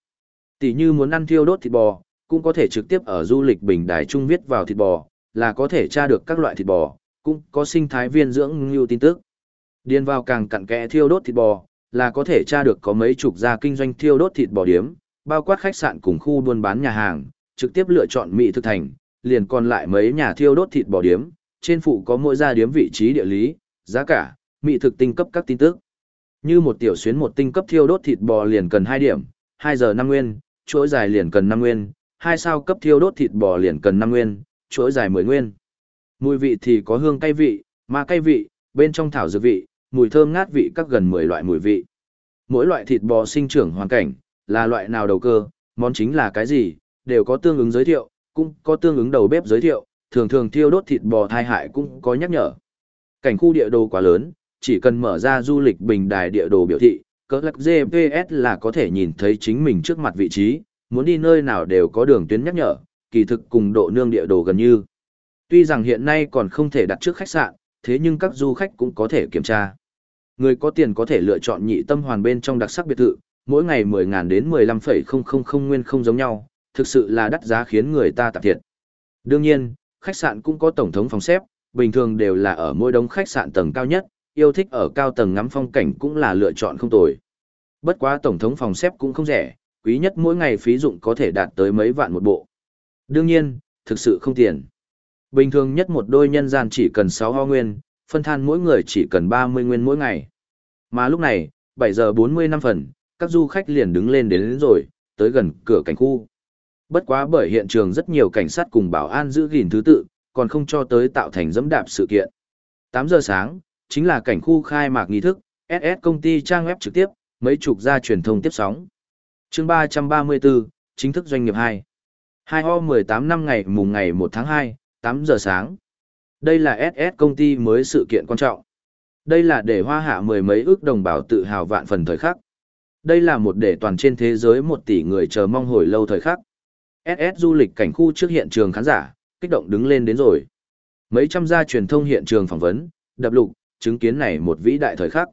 Tỷ như muốn ăn thiêu đốt thịt bò, cũng có thể trực tiếp ở du lịch bình đài trung viết vào thịt bò, là có thể tra được các loại thịt bò, cũng có sinh thái viên dưỡng nhiều tin tức. Điền vào càng cặn kẽ thiêu đốt thịt bò, là có thể tra được có mấy chục gia kinh doanh thiêu đốt thịt bò điếm, bao quát khách sạn cùng khu buôn bán nhà hàng, trực tiếp lựa chọn mỹ thực thành, liền còn lại mấy nhà thiêu đốt thịt bò điếm, trên phụ có mỗi gia điếm vị trí địa lý, giá cả, mỹ thực tinh cấp các tin tức. Như một tiểu xuyến một tinh cấp thiêu đốt thịt bò liền cần 2 điểm, 2 giờ 5 nguyên, chuỗi dài liền cần 5 nguyên, 2 sao cấp thiêu đốt thịt bò liền cần 5 nguyên, chuỗi dài mười nguyên. Mùi vị thì có hương cay vị, ma cay vị, bên trong thảo dược vị, mùi thơm ngát vị các gần 10 loại mùi vị. Mỗi loại thịt bò sinh trưởng hoàn cảnh, là loại nào đầu cơ, món chính là cái gì, đều có tương ứng giới thiệu, cũng có tương ứng đầu bếp giới thiệu, thường thường thiêu đốt thịt bò thai hại cũng có nhắc nhở. Cảnh khu địa đồ quá lớn, chỉ cần mở ra du lịch bình đài địa đồ biểu thị, cỡ lắc GPS là có thể nhìn thấy chính mình trước mặt vị trí, muốn đi nơi nào đều có đường tuyến nhắc nhở, kỳ thực cùng độ nương địa đồ gần như. Tuy rằng hiện nay còn không thể đặt trước khách sạn, thế nhưng các du khách cũng có thể kiểm tra. Người có tiền có thể lựa chọn nhị tâm hoàn bên trong đặc sắc biệt thự, mỗi ngày 10.000 đến 15,000 nguyên không giống nhau, thực sự là đắt giá khiến người ta tạp thiệt. Đương nhiên, khách sạn cũng có tổng thống phòng xếp, bình thường đều là ở mỗi đống khách sạn tầng cao nhất, yêu thích ở cao tầng ngắm phong cảnh cũng là lựa chọn không tồi. Bất quá tổng thống phòng xếp cũng không rẻ, quý nhất mỗi ngày phí dụng có thể đạt tới mấy vạn một bộ. Đương nhiên, thực sự không tiền. Bình thường nhất một đôi nhân gian chỉ cần 6 ho nguyên, phân than mỗi người chỉ cần 30 nguyên mỗi ngày. Mà lúc này, 7 giờ 40 năm phần, các du khách liền đứng lên đến, đến rồi, tới gần cửa cảnh khu. Bất quá bởi hiện trường rất nhiều cảnh sát cùng bảo an giữ gìn thứ tự, còn không cho tới tạo thành dẫm đạp sự kiện. 8 giờ sáng, chính là cảnh khu khai mạc nghi thức, SS công ty trang web trực tiếp, mấy chục gia truyền thông tiếp sóng. chương 334, chính thức doanh nghiệp 2. 2 ho 18 năm ngày mùng ngày 1 tháng 2, 8 giờ sáng. Đây là SS công ty mới sự kiện quan trọng. Đây là để hoa hạ mười mấy ước đồng bào tự hào vạn phần thời khắc. Đây là một để toàn trên thế giới một tỷ người chờ mong hồi lâu thời khắc. SS du lịch cảnh khu trước hiện trường khán giả, kích động đứng lên đến rồi. Mấy trăm gia truyền thông hiện trường phỏng vấn, đập lục, chứng kiến này một vĩ đại thời khắc.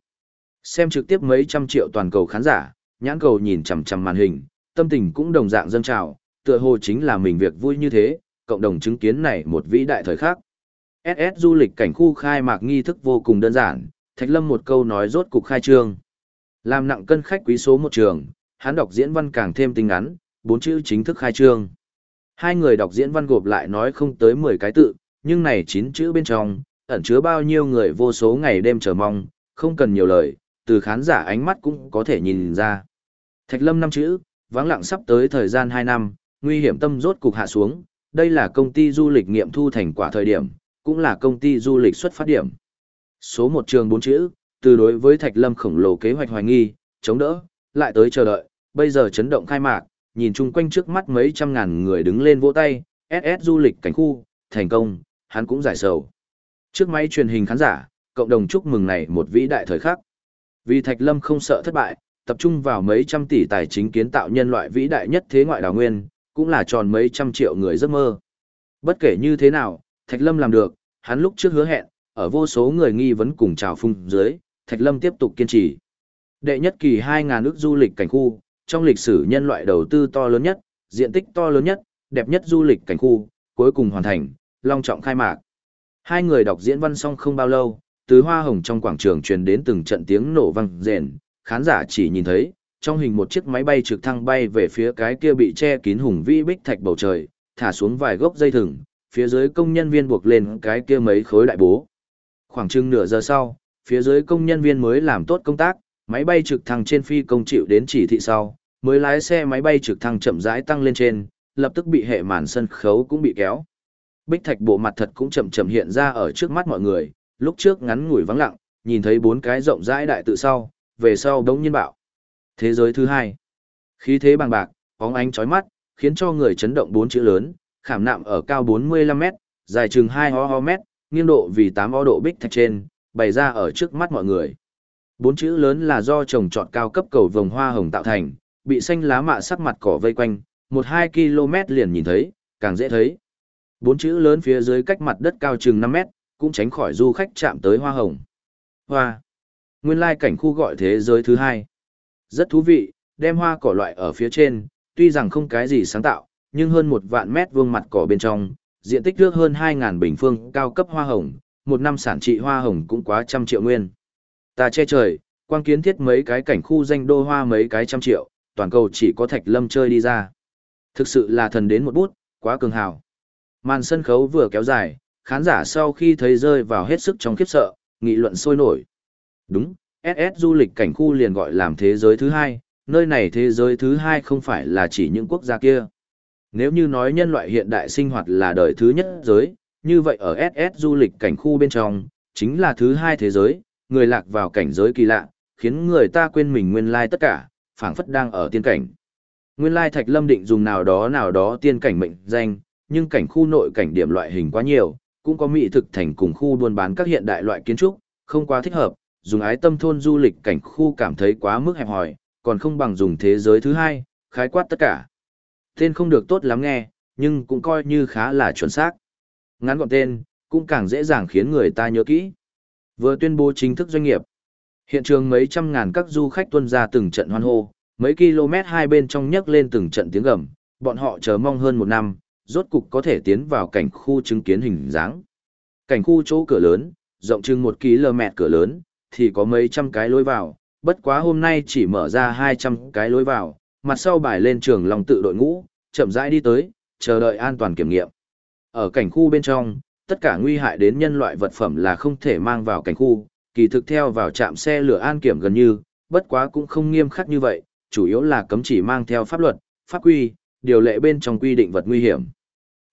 Xem trực tiếp mấy trăm triệu toàn cầu khán giả, nhãn cầu nhìn chằm chằm màn hình, tâm tình cũng đồng dạng dâng trào, tựa hồ chính là mình việc vui như thế, cộng đồng chứng kiến này một vĩ đại thời khắc. SS du lịch cảnh khu khai mạc nghi thức vô cùng đơn giản, Thạch Lâm một câu nói rốt cục khai trương. Làm nặng cân khách quý số một trường, hắn đọc diễn văn càng thêm tinh ngắn, bốn chữ chính thức khai trương. Hai người đọc diễn văn gộp lại nói không tới 10 cái tự, nhưng này chín chữ bên trong, ẩn chứa bao nhiêu người vô số ngày đêm chờ mong, không cần nhiều lời, từ khán giả ánh mắt cũng có thể nhìn ra. Thạch Lâm năm chữ, vắng lặng sắp tới thời gian 2 năm, nguy hiểm tâm rốt cục hạ xuống, đây là công ty du lịch nghiệm thu thành quả thời điểm, cũng là công ty du lịch xuất phát điểm. Số một trường bốn chữ, từ đối với Thạch Lâm khổng lồ kế hoạch hoài nghi, chống đỡ, lại tới chờ đợi, bây giờ chấn động khai mạc, nhìn chung quanh trước mắt mấy trăm ngàn người đứng lên vỗ tay, SS du lịch cảnh khu, thành công, hắn cũng giải sầu. Trước máy truyền hình khán giả, cộng đồng chúc mừng này một vĩ đại thời khắc. Vì Thạch Lâm không sợ thất bại, tập trung vào mấy trăm tỷ tài chính kiến tạo nhân loại vĩ đại nhất thế ngoại đào nguyên, cũng là tròn mấy trăm triệu người giấc mơ. Bất kể như thế nào, Thạch Lâm làm được, hắn lúc trước hứa hẹn, ở vô số người nghi vấn cùng chào phung dưới, Thạch Lâm tiếp tục kiên trì. Đệ nhất kỳ 2.000 ước du lịch cảnh khu, trong lịch sử nhân loại đầu tư to lớn nhất, diện tích to lớn nhất, đẹp nhất du lịch cảnh khu, cuối cùng hoàn thành, long trọng khai mạc. Hai người đọc diễn văn xong không bao lâu, từ hoa hồng trong quảng trường truyền đến từng trận tiếng nổ vang rền, khán giả chỉ nhìn thấy, trong hình một chiếc máy bay trực thăng bay về phía cái kia bị che kín hùng vĩ bích thạch bầu trời, thả xuống vài gốc dây thừng, phía dưới công nhân viên buộc lên cái kia mấy khối đại bố. Khoảng chừng nửa giờ sau, phía dưới công nhân viên mới làm tốt công tác, máy bay trực thăng trên phi công chịu đến chỉ thị sau, mới lái xe máy bay trực thăng chậm rãi tăng lên trên, lập tức bị hệ màn sân khấu cũng bị kéo. Bích thạch bộ mặt thật cũng chậm chậm hiện ra ở trước mắt mọi người, lúc trước ngắn ngủi vắng lặng, nhìn thấy bốn cái rộng rãi đại tự sau, về sau đống nhiên bạo. Thế giới thứ hai. Khí thế bằng bạc, bóng ánh chói mắt, khiến cho người chấn động bốn chữ lớn, khảm nạm ở cao 45 mét, dài chừng 2 ho ho mét, nghiêng độ vì 8 ho độ bích thạch trên, bày ra ở trước mắt mọi người. Bốn chữ lớn là do trồng trọt cao cấp cầu vồng hoa hồng tạo thành, bị xanh lá mạ sắc mặt cỏ vây quanh, 1-2 km liền nhìn thấy, càng dễ thấy. Bốn chữ lớn phía dưới cách mặt đất cao chừng 5 mét, cũng tránh khỏi du khách chạm tới hoa hồng. Hoa. Nguyên lai cảnh khu gọi thế giới thứ hai. Rất thú vị, đem hoa cỏ loại ở phía trên, tuy rằng không cái gì sáng tạo, nhưng hơn một vạn mét vuông mặt cỏ bên trong, diện tích trước hơn 2.000 bình phương cao cấp hoa hồng, một năm sản trị hoa hồng cũng quá trăm triệu nguyên. Ta che trời, quang kiến thiết mấy cái cảnh khu danh đô hoa mấy cái trăm triệu, toàn cầu chỉ có thạch lâm chơi đi ra. Thực sự là thần đến một bút, quá cường hào. Màn sân khấu vừa kéo dài, khán giả sau khi thấy rơi vào hết sức trong khiếp sợ, nghị luận sôi nổi. Đúng, SS du lịch cảnh khu liền gọi làm thế giới thứ hai, nơi này thế giới thứ hai không phải là chỉ những quốc gia kia. Nếu như nói nhân loại hiện đại sinh hoạt là đời thứ nhất giới, như vậy ở SS du lịch cảnh khu bên trong, chính là thứ hai thế giới, người lạc vào cảnh giới kỳ lạ, khiến người ta quên mình nguyên lai tất cả, phảng phất đang ở tiên cảnh. Nguyên lai Thạch Lâm định dùng nào đó nào đó tiên cảnh mệnh danh, nhưng cảnh khu nội cảnh điểm loại hình quá nhiều, cũng có mỹ thực thành cùng khu buôn bán các hiện đại loại kiến trúc, không quá thích hợp, dùng ái tâm thôn du lịch cảnh khu cảm thấy quá mức hẹp hòi, còn không bằng dùng thế giới thứ hai, khái quát tất cả. Tên không được tốt lắm nghe, nhưng cũng coi như khá là chuẩn xác. Ngắn gọn tên, cũng càng dễ dàng khiến người ta nhớ kỹ. Vừa tuyên bố chính thức doanh nghiệp. Hiện trường mấy trăm ngàn các du khách tuân ra từng trận hoan hô, mấy km hai bên trong nhấc lên từng trận tiếng gầm, bọn họ chờ mong hơn một năm, rốt cục có thể tiến vào cảnh khu chứng kiến hình dáng. Cảnh khu chỗ cửa lớn, rộng chừng một km cửa lớn, thì có mấy trăm cái lối vào, bất quá hôm nay chỉ mở ra 200 cái lối vào, mặt sau bài lên trường lòng tự đội ngũ, chậm rãi đi tới, chờ đợi an toàn kiểm nghiệm. Ở cảnh khu bên trong, tất cả nguy hại đến nhân loại vật phẩm là không thể mang vào cảnh khu, kỳ thực theo vào trạm xe lửa an kiểm gần như, bất quá cũng không nghiêm khắc như vậy, chủ yếu là cấm chỉ mang theo pháp luật, pháp quy, điều lệ bên trong quy định vật nguy hiểm.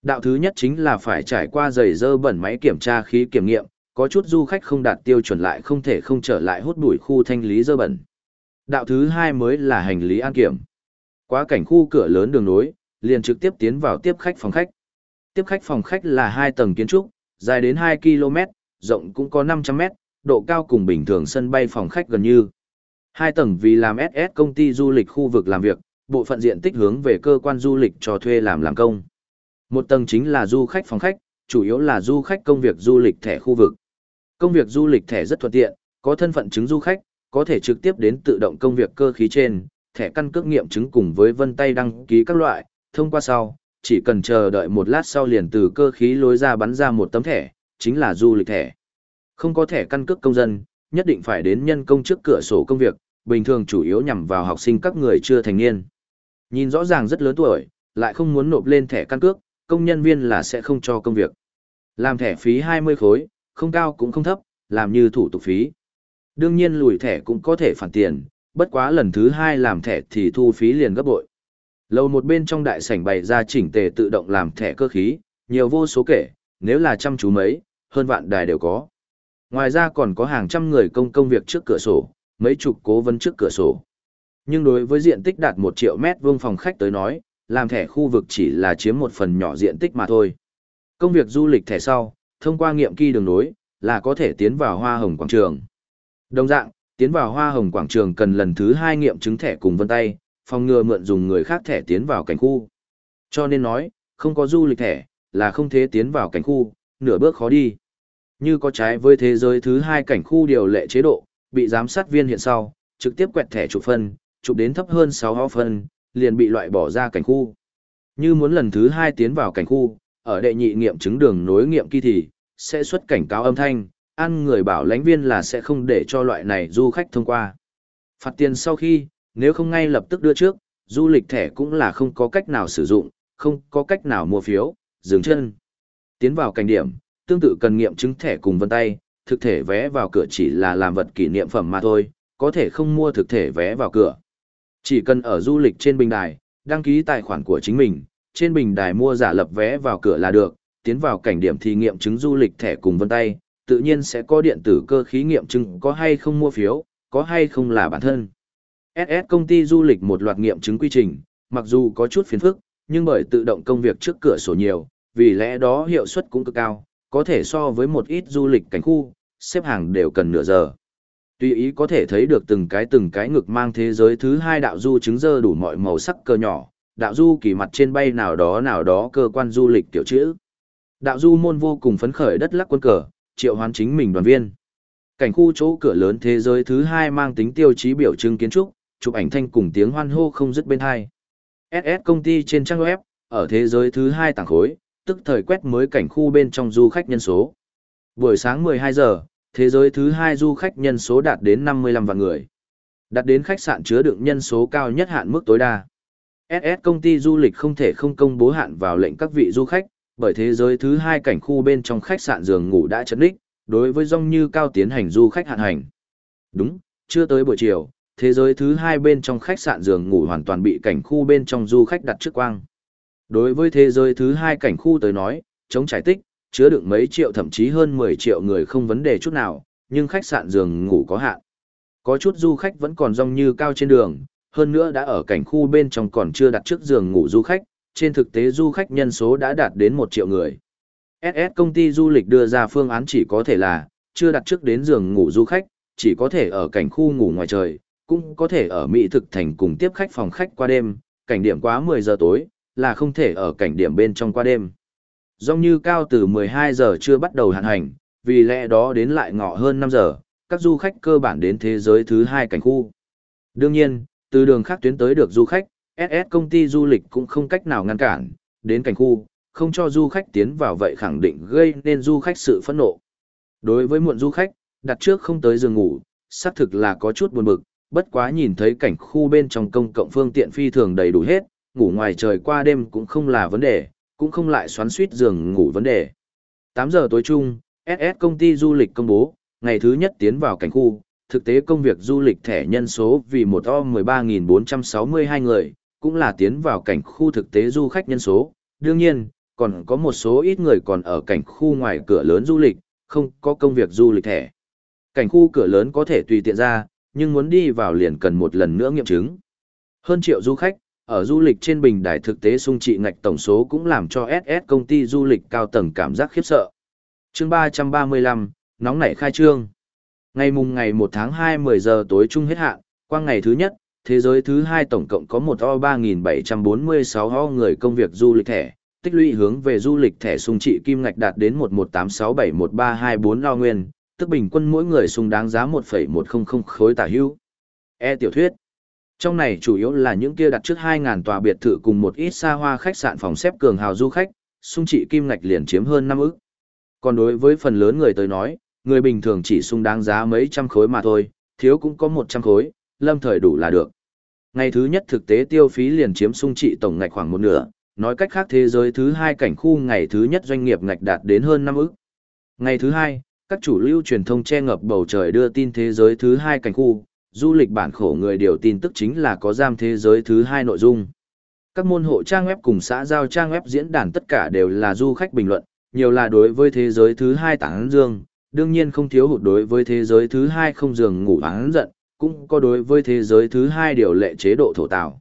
Đạo thứ nhất chính là phải trải qua giày dơ bẩn máy kiểm tra khí kiểm nghiệm, có chút du khách không đạt tiêu chuẩn lại không thể không trở lại hút đuổi khu thanh lý dơ bẩn. Đạo thứ hai mới là hành lý an kiểm. Quá cảnh khu cửa lớn đường nối, liền trực tiếp tiến vào tiếp khách phòng khách. Tiếp khách phòng khách là hai tầng kiến trúc, dài đến 2 km, rộng cũng có 500 m, độ cao cùng bình thường sân bay phòng khách gần như. Hai tầng vì làm SS công ty du lịch khu vực làm việc, bộ phận diện tích hướng về cơ quan du lịch cho thuê làm làm công. Một tầng chính là du khách phòng khách, chủ yếu là du khách công việc du lịch thẻ khu vực. Công việc du lịch thẻ rất thuận tiện, có thân phận chứng du khách, có thể trực tiếp đến tự động công việc cơ khí trên, thẻ căn cước nghiệm chứng cùng với vân tay đăng ký các loại, thông qua sau, chỉ cần chờ đợi một lát sau liền từ cơ khí lối ra bắn ra một tấm thẻ, chính là du lịch thẻ. Không có thẻ căn cước công dân, nhất định phải đến nhân công trước cửa sổ công việc, bình thường chủ yếu nhằm vào học sinh các người chưa thành niên. Nhìn rõ ràng rất lớn tuổi, lại không muốn nộp lên thẻ căn cước, công nhân viên là sẽ không cho công việc. Làm thẻ phí 20 khối, không cao cũng không thấp, làm như thủ tục phí. Đương nhiên lùi thẻ cũng có thể phản tiền, bất quá lần thứ hai làm thẻ thì thu phí liền gấp bội. Lầu một bên trong đại sảnh bày ra chỉnh tề tự động làm thẻ cơ khí, nhiều vô số kể, nếu là chăm chú mấy, hơn vạn đài đều có. Ngoài ra còn có hàng trăm người công công việc trước cửa sổ, mấy chục cố vấn trước cửa sổ. Nhưng đối với diện tích đạt 1 triệu mét vuông phòng khách tới nói, làm thẻ khu vực chỉ là chiếm một phần nhỏ diện tích mà thôi. Công việc du lịch thẻ sau, thông qua nghiệm kỳ đường nối, là có thể tiến vào hoa hồng quảng trường. Đồng dạng, tiến vào hoa hồng quảng trường cần lần thứ hai nghiệm chứng thẻ cùng vân tay, phòng ngừa mượn dùng người khác thẻ tiến vào cảnh khu. Cho nên nói, không có du lịch thẻ, là không thể tiến vào cảnh khu, nửa bước khó đi. Như có trái với thế giới thứ hai cảnh khu điều lệ chế độ, bị giám sát viên hiện sau, trực tiếp quẹt thẻ chụp phân, chụp đến thấp hơn 6 ho phân, liền bị loại bỏ ra cảnh khu. Như muốn lần thứ hai tiến vào cảnh khu, ở đệ nhị nghiệm chứng đường nối nghiệm kỳ thì, sẽ xuất cảnh cáo âm thanh, ăn người bảo lãnh viên là sẽ không để cho loại này du khách thông qua. Phạt tiền sau khi, nếu không ngay lập tức đưa trước, du lịch thẻ cũng là không có cách nào sử dụng, không có cách nào mua phiếu, dừng chân. Tiến vào cảnh điểm, tương tự cần nghiệm chứng thẻ cùng vân tay, thực thể vé vào cửa chỉ là làm vật kỷ niệm phẩm mà thôi, có thể không mua thực thể vé vào cửa. Chỉ cần ở du lịch trên bình đài, đăng ký tài khoản của chính mình, trên bình đài mua giả lập vé vào cửa là được, tiến vào cảnh điểm thì nghiệm chứng du lịch thẻ cùng vân tay, tự nhiên sẽ có điện tử cơ khí nghiệm chứng có hay không mua phiếu, có hay không là bản thân. SS công ty du lịch một loạt nghiệm chứng quy trình, mặc dù có chút phiền phức, nhưng bởi tự động công việc trước cửa sổ nhiều, vì lẽ đó hiệu suất cũng cực cao, có thể so với một ít du lịch cảnh khu, xếp hàng đều cần nửa giờ. Tuy ý có thể thấy được từng cái từng cái ngực mang thế giới thứ hai đạo du chứng dơ đủ mọi màu sắc cơ nhỏ, đạo du kỳ mặt trên bay nào đó nào đó cơ quan du lịch tiểu chữ. Đạo du môn vô cùng phấn khởi đất lắc quân cờ, triệu hoán chính mình đoàn viên. Cảnh khu chỗ cửa lớn thế giới thứ hai mang tính tiêu chí biểu trưng kiến trúc, chụp ảnh thanh cùng tiếng hoan hô không dứt bên hai. SS công ty trên trang web, ở thế giới thứ hai tảng khối, tức thời quét mới cảnh khu bên trong du khách nhân số. Buổi sáng 12 giờ, thế giới thứ hai du khách nhân số đạt đến 55 vạn người. Đạt đến khách sạn chứa đựng nhân số cao nhất hạn mức tối đa. SS công ty du lịch không thể không công bố hạn vào lệnh các vị du khách, bởi thế giới thứ hai cảnh khu bên trong khách sạn giường ngủ đã chấn đích, đối với dòng như cao tiến hành du khách hạn hành. Đúng, chưa tới buổi chiều, thế giới thứ hai bên trong khách sạn giường ngủ hoàn toàn bị cảnh khu bên trong du khách đặt trước quang. Đối với thế giới thứ hai cảnh khu tới nói, chống trải tích, chứa đựng mấy triệu thậm chí hơn 10 triệu người không vấn đề chút nào, nhưng khách sạn giường ngủ có hạn. Có chút du khách vẫn còn rong như cao trên đường, hơn nữa đã ở cảnh khu bên trong còn chưa đặt trước giường ngủ du khách, trên thực tế du khách nhân số đã đạt đến 1 triệu người. SS công ty du lịch đưa ra phương án chỉ có thể là, chưa đặt trước đến giường ngủ du khách, chỉ có thể ở cảnh khu ngủ ngoài trời, cũng có thể ở Mỹ thực thành cùng tiếp khách phòng khách qua đêm, cảnh điểm quá 10 giờ tối, là không thể ở cảnh điểm bên trong qua đêm. Dòng như cao từ 12 giờ chưa bắt đầu hạn hành, vì lẽ đó đến lại ngọ hơn 5 giờ, các du khách cơ bản đến thế giới thứ hai cảnh khu. Đương nhiên, từ đường khác tuyến tới được du khách, SS công ty du lịch cũng không cách nào ngăn cản, đến cảnh khu, không cho du khách tiến vào vậy khẳng định gây nên du khách sự phẫn nộ. Đối với muộn du khách, đặt trước không tới giường ngủ, xác thực là có chút buồn bực, bất quá nhìn thấy cảnh khu bên trong công cộng phương tiện phi thường đầy đủ hết, ngủ ngoài trời qua đêm cũng không là vấn đề, cũng không lại xoắn suýt giường ngủ vấn đề. 8 giờ tối chung, SS công ty du lịch công bố, ngày thứ nhất tiến vào cảnh khu, thực tế công việc du lịch thẻ nhân số vì một o 13.462 người, cũng là tiến vào cảnh khu thực tế du khách nhân số. Đương nhiên, còn có một số ít người còn ở cảnh khu ngoài cửa lớn du lịch, không có công việc du lịch thẻ. Cảnh khu cửa lớn có thể tùy tiện ra, nhưng muốn đi vào liền cần một lần nữa nghiệm chứng. Hơn triệu du khách, ở du lịch trên bình đài thực tế sung trị ngạch tổng số cũng làm cho SS công ty du lịch cao tầng cảm giác khiếp sợ. chương 335, nóng nảy khai trương. Ngày mùng ngày 1 tháng 2 10 giờ tối chung hết hạn, qua ngày thứ nhất, thế giới thứ hai tổng cộng có một o 3.746 ho người công việc du lịch thẻ, tích lũy hướng về du lịch thẻ sung trị kim ngạch đạt đến 118671324 lo nguyên, tức bình quân mỗi người sung đáng giá 1,100 khối tả hưu. E tiểu thuyết trong này chủ yếu là những kia đặt trước 2.000 tòa biệt thự cùng một ít xa hoa khách sạn phòng xếp cường hào du khách, sung trị kim ngạch liền chiếm hơn 5 ức. Còn đối với phần lớn người tới nói, người bình thường chỉ sung đáng giá mấy trăm khối mà thôi, thiếu cũng có 100 khối, lâm thời đủ là được. Ngày thứ nhất thực tế tiêu phí liền chiếm sung trị tổng ngạch khoảng một nửa, nói cách khác thế giới thứ hai cảnh khu ngày thứ nhất doanh nghiệp ngạch đạt đến hơn 5 ức. Ngày thứ hai, các chủ lưu truyền thông che ngập bầu trời đưa tin thế giới thứ hai cảnh khu, du lịch bản khổ người điều tin tức chính là có giam thế giới thứ hai nội dung. Các môn hộ trang web cùng xã giao trang web diễn đàn tất cả đều là du khách bình luận, nhiều là đối với thế giới thứ hai tảng dương, đương nhiên không thiếu hụt đối với thế giới thứ hai không giường ngủ án giận, cũng có đối với thế giới thứ hai điều lệ chế độ thổ tạo.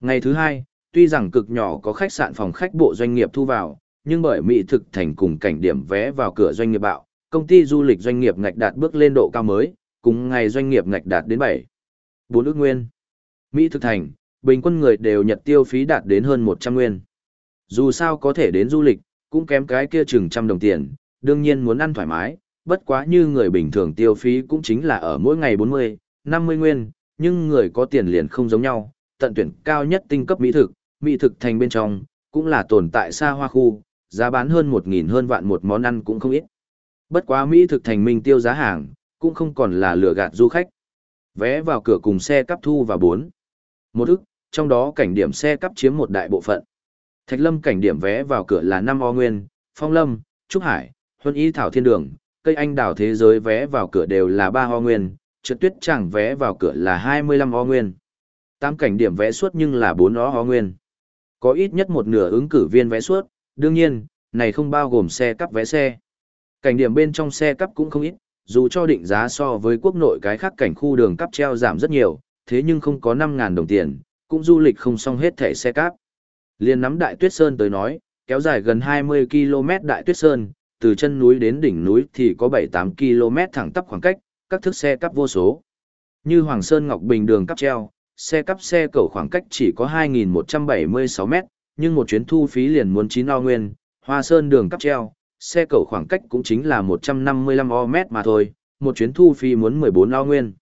Ngày thứ hai, tuy rằng cực nhỏ có khách sạn phòng khách bộ doanh nghiệp thu vào, nhưng bởi mỹ thực thành cùng cảnh điểm vé vào cửa doanh nghiệp bạo, công ty du lịch doanh nghiệp ngạch đạt bước lên độ cao mới, cùng ngày doanh nghiệp ngạch đạt đến 7. 4 ước nguyên. Mỹ thực thành, bình quân người đều nhật tiêu phí đạt đến hơn 100 nguyên. Dù sao có thể đến du lịch, cũng kém cái kia chừng trăm đồng tiền, đương nhiên muốn ăn thoải mái, bất quá như người bình thường tiêu phí cũng chính là ở mỗi ngày 40, 50 nguyên, nhưng người có tiền liền không giống nhau, tận tuyển cao nhất tinh cấp mỹ thực, mỹ thực thành bên trong, cũng là tồn tại xa hoa khu, giá bán hơn 1.000 hơn vạn một món ăn cũng không ít. Bất quá mỹ thực thành minh tiêu giá hàng, cũng không còn là lừa gạt du khách. Vé vào cửa cùng xe cắp thu và bốn. Một ức, trong đó cảnh điểm xe cắp chiếm một đại bộ phận. Thạch Lâm cảnh điểm vé vào cửa là năm o nguyên, Phong Lâm, Trúc Hải, Huân Y Thảo Thiên Đường, cây anh đào thế giới vé vào cửa đều là ba o nguyên, trượt tuyết chẳng vé vào cửa là 25 o nguyên. Tám cảnh điểm vé suốt nhưng là 4 o nguyên. Có ít nhất một nửa ứng cử viên vé suốt, đương nhiên, này không bao gồm xe cắp vé xe. Cảnh điểm bên trong xe cắp cũng không ít, dù cho định giá so với quốc nội cái khác cảnh khu đường cắp treo giảm rất nhiều, thế nhưng không có 5.000 đồng tiền, cũng du lịch không xong hết thẻ xe cắp. Liên nắm Đại Tuyết Sơn tới nói, kéo dài gần 20 km Đại Tuyết Sơn, từ chân núi đến đỉnh núi thì có 7-8 km thẳng tắp khoảng cách, các thức xe cắp vô số. Như Hoàng Sơn Ngọc Bình đường cắp treo, xe cắp xe cầu khoảng cách chỉ có 2.176 m nhưng một chuyến thu phí liền muốn 9 o nguyên, Hoa Sơn đường cắp treo, xe cầu khoảng cách cũng chính là 155 o mét mà thôi, một chuyến thu phí muốn 14 o nguyên.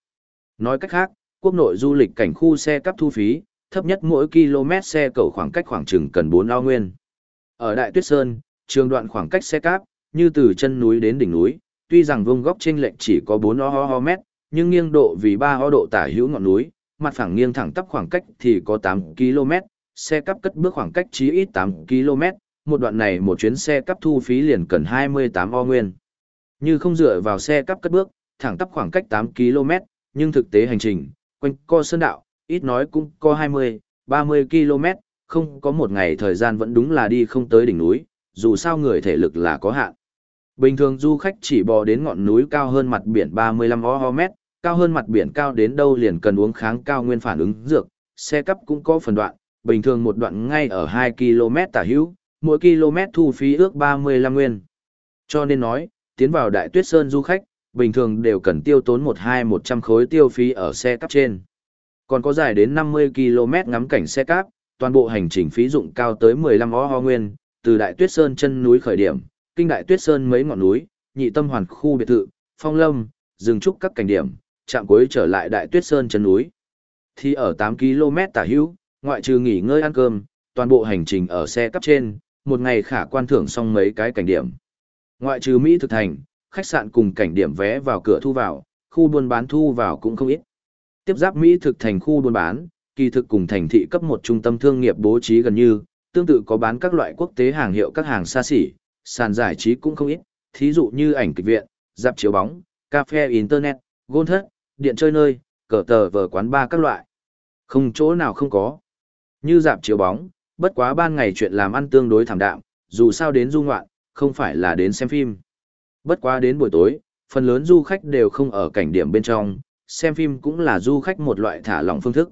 Nói cách khác, quốc nội du lịch cảnh khu xe cấp thu phí, thấp nhất mỗi km xe cầu khoảng cách khoảng chừng cần 4 o nguyên. Ở Đại Tuyết Sơn, trường đoạn khoảng cách xe cáp, như từ chân núi đến đỉnh núi, tuy rằng vuông góc trên lệch chỉ có 4 o, o mét, nhưng nghiêng độ vì 3 o độ tả hữu ngọn núi, mặt phẳng nghiêng thẳng tắp khoảng cách thì có 8 km, xe cắp cất bước khoảng cách chí ít 8 km, một đoạn này một chuyến xe cắp thu phí liền cần 28 o nguyên. Như không dựa vào xe cắp cất bước, thẳng tắp khoảng cách 8 km, nhưng thực tế hành trình, quanh co sơn đạo, ít nói cũng có 20, 30 km, không có một ngày thời gian vẫn đúng là đi không tới đỉnh núi, dù sao người thể lực là có hạn. Bình thường du khách chỉ bò đến ngọn núi cao hơn mặt biển 35 o mét, cao hơn mặt biển cao đến đâu liền cần uống kháng cao nguyên phản ứng dược, xe cấp cũng có phần đoạn, bình thường một đoạn ngay ở 2 km tả hữu, mỗi km thu phí ước 35 nguyên. Cho nên nói, tiến vào Đại Tuyết Sơn du khách, bình thường đều cần tiêu tốn 1-2-100 khối tiêu phí ở xe cắp trên. Còn có dài đến 50 km ngắm cảnh xe cáp, toàn bộ hành trình phí dụng cao tới 15 o ho nguyên, từ Đại Tuyết Sơn chân núi khởi điểm, kinh Đại Tuyết Sơn mấy ngọn núi, nhị tâm hoàn khu biệt thự, phong lâm, rừng trúc các cảnh điểm, chạm cuối trở lại Đại Tuyết Sơn chân núi. Thì ở 8 km tả hữu, ngoại trừ nghỉ ngơi ăn cơm, toàn bộ hành trình ở xe cắp trên, một ngày khả quan thưởng xong mấy cái cảnh điểm. Ngoại trừ Mỹ thực thành, khách sạn cùng cảnh điểm vé vào cửa thu vào, khu buôn bán thu vào cũng không ít. Tiếp giáp Mỹ thực thành khu buôn bán, kỳ thực cùng thành thị cấp một trung tâm thương nghiệp bố trí gần như, tương tự có bán các loại quốc tế hàng hiệu các hàng xa xỉ, sàn giải trí cũng không ít, thí dụ như ảnh kịch viện, dạp chiếu bóng, cà phê internet, gôn thất, điện chơi nơi, cờ tờ vờ quán bar các loại. Không chỗ nào không có. Như dạp chiếu bóng, bất quá ban ngày chuyện làm ăn tương đối thảm đạm, dù sao đến du ngoạn, không phải là đến xem phim. Bất quá đến buổi tối, phần lớn du khách đều không ở cảnh điểm bên trong, xem phim cũng là du khách một loại thả lỏng phương thức.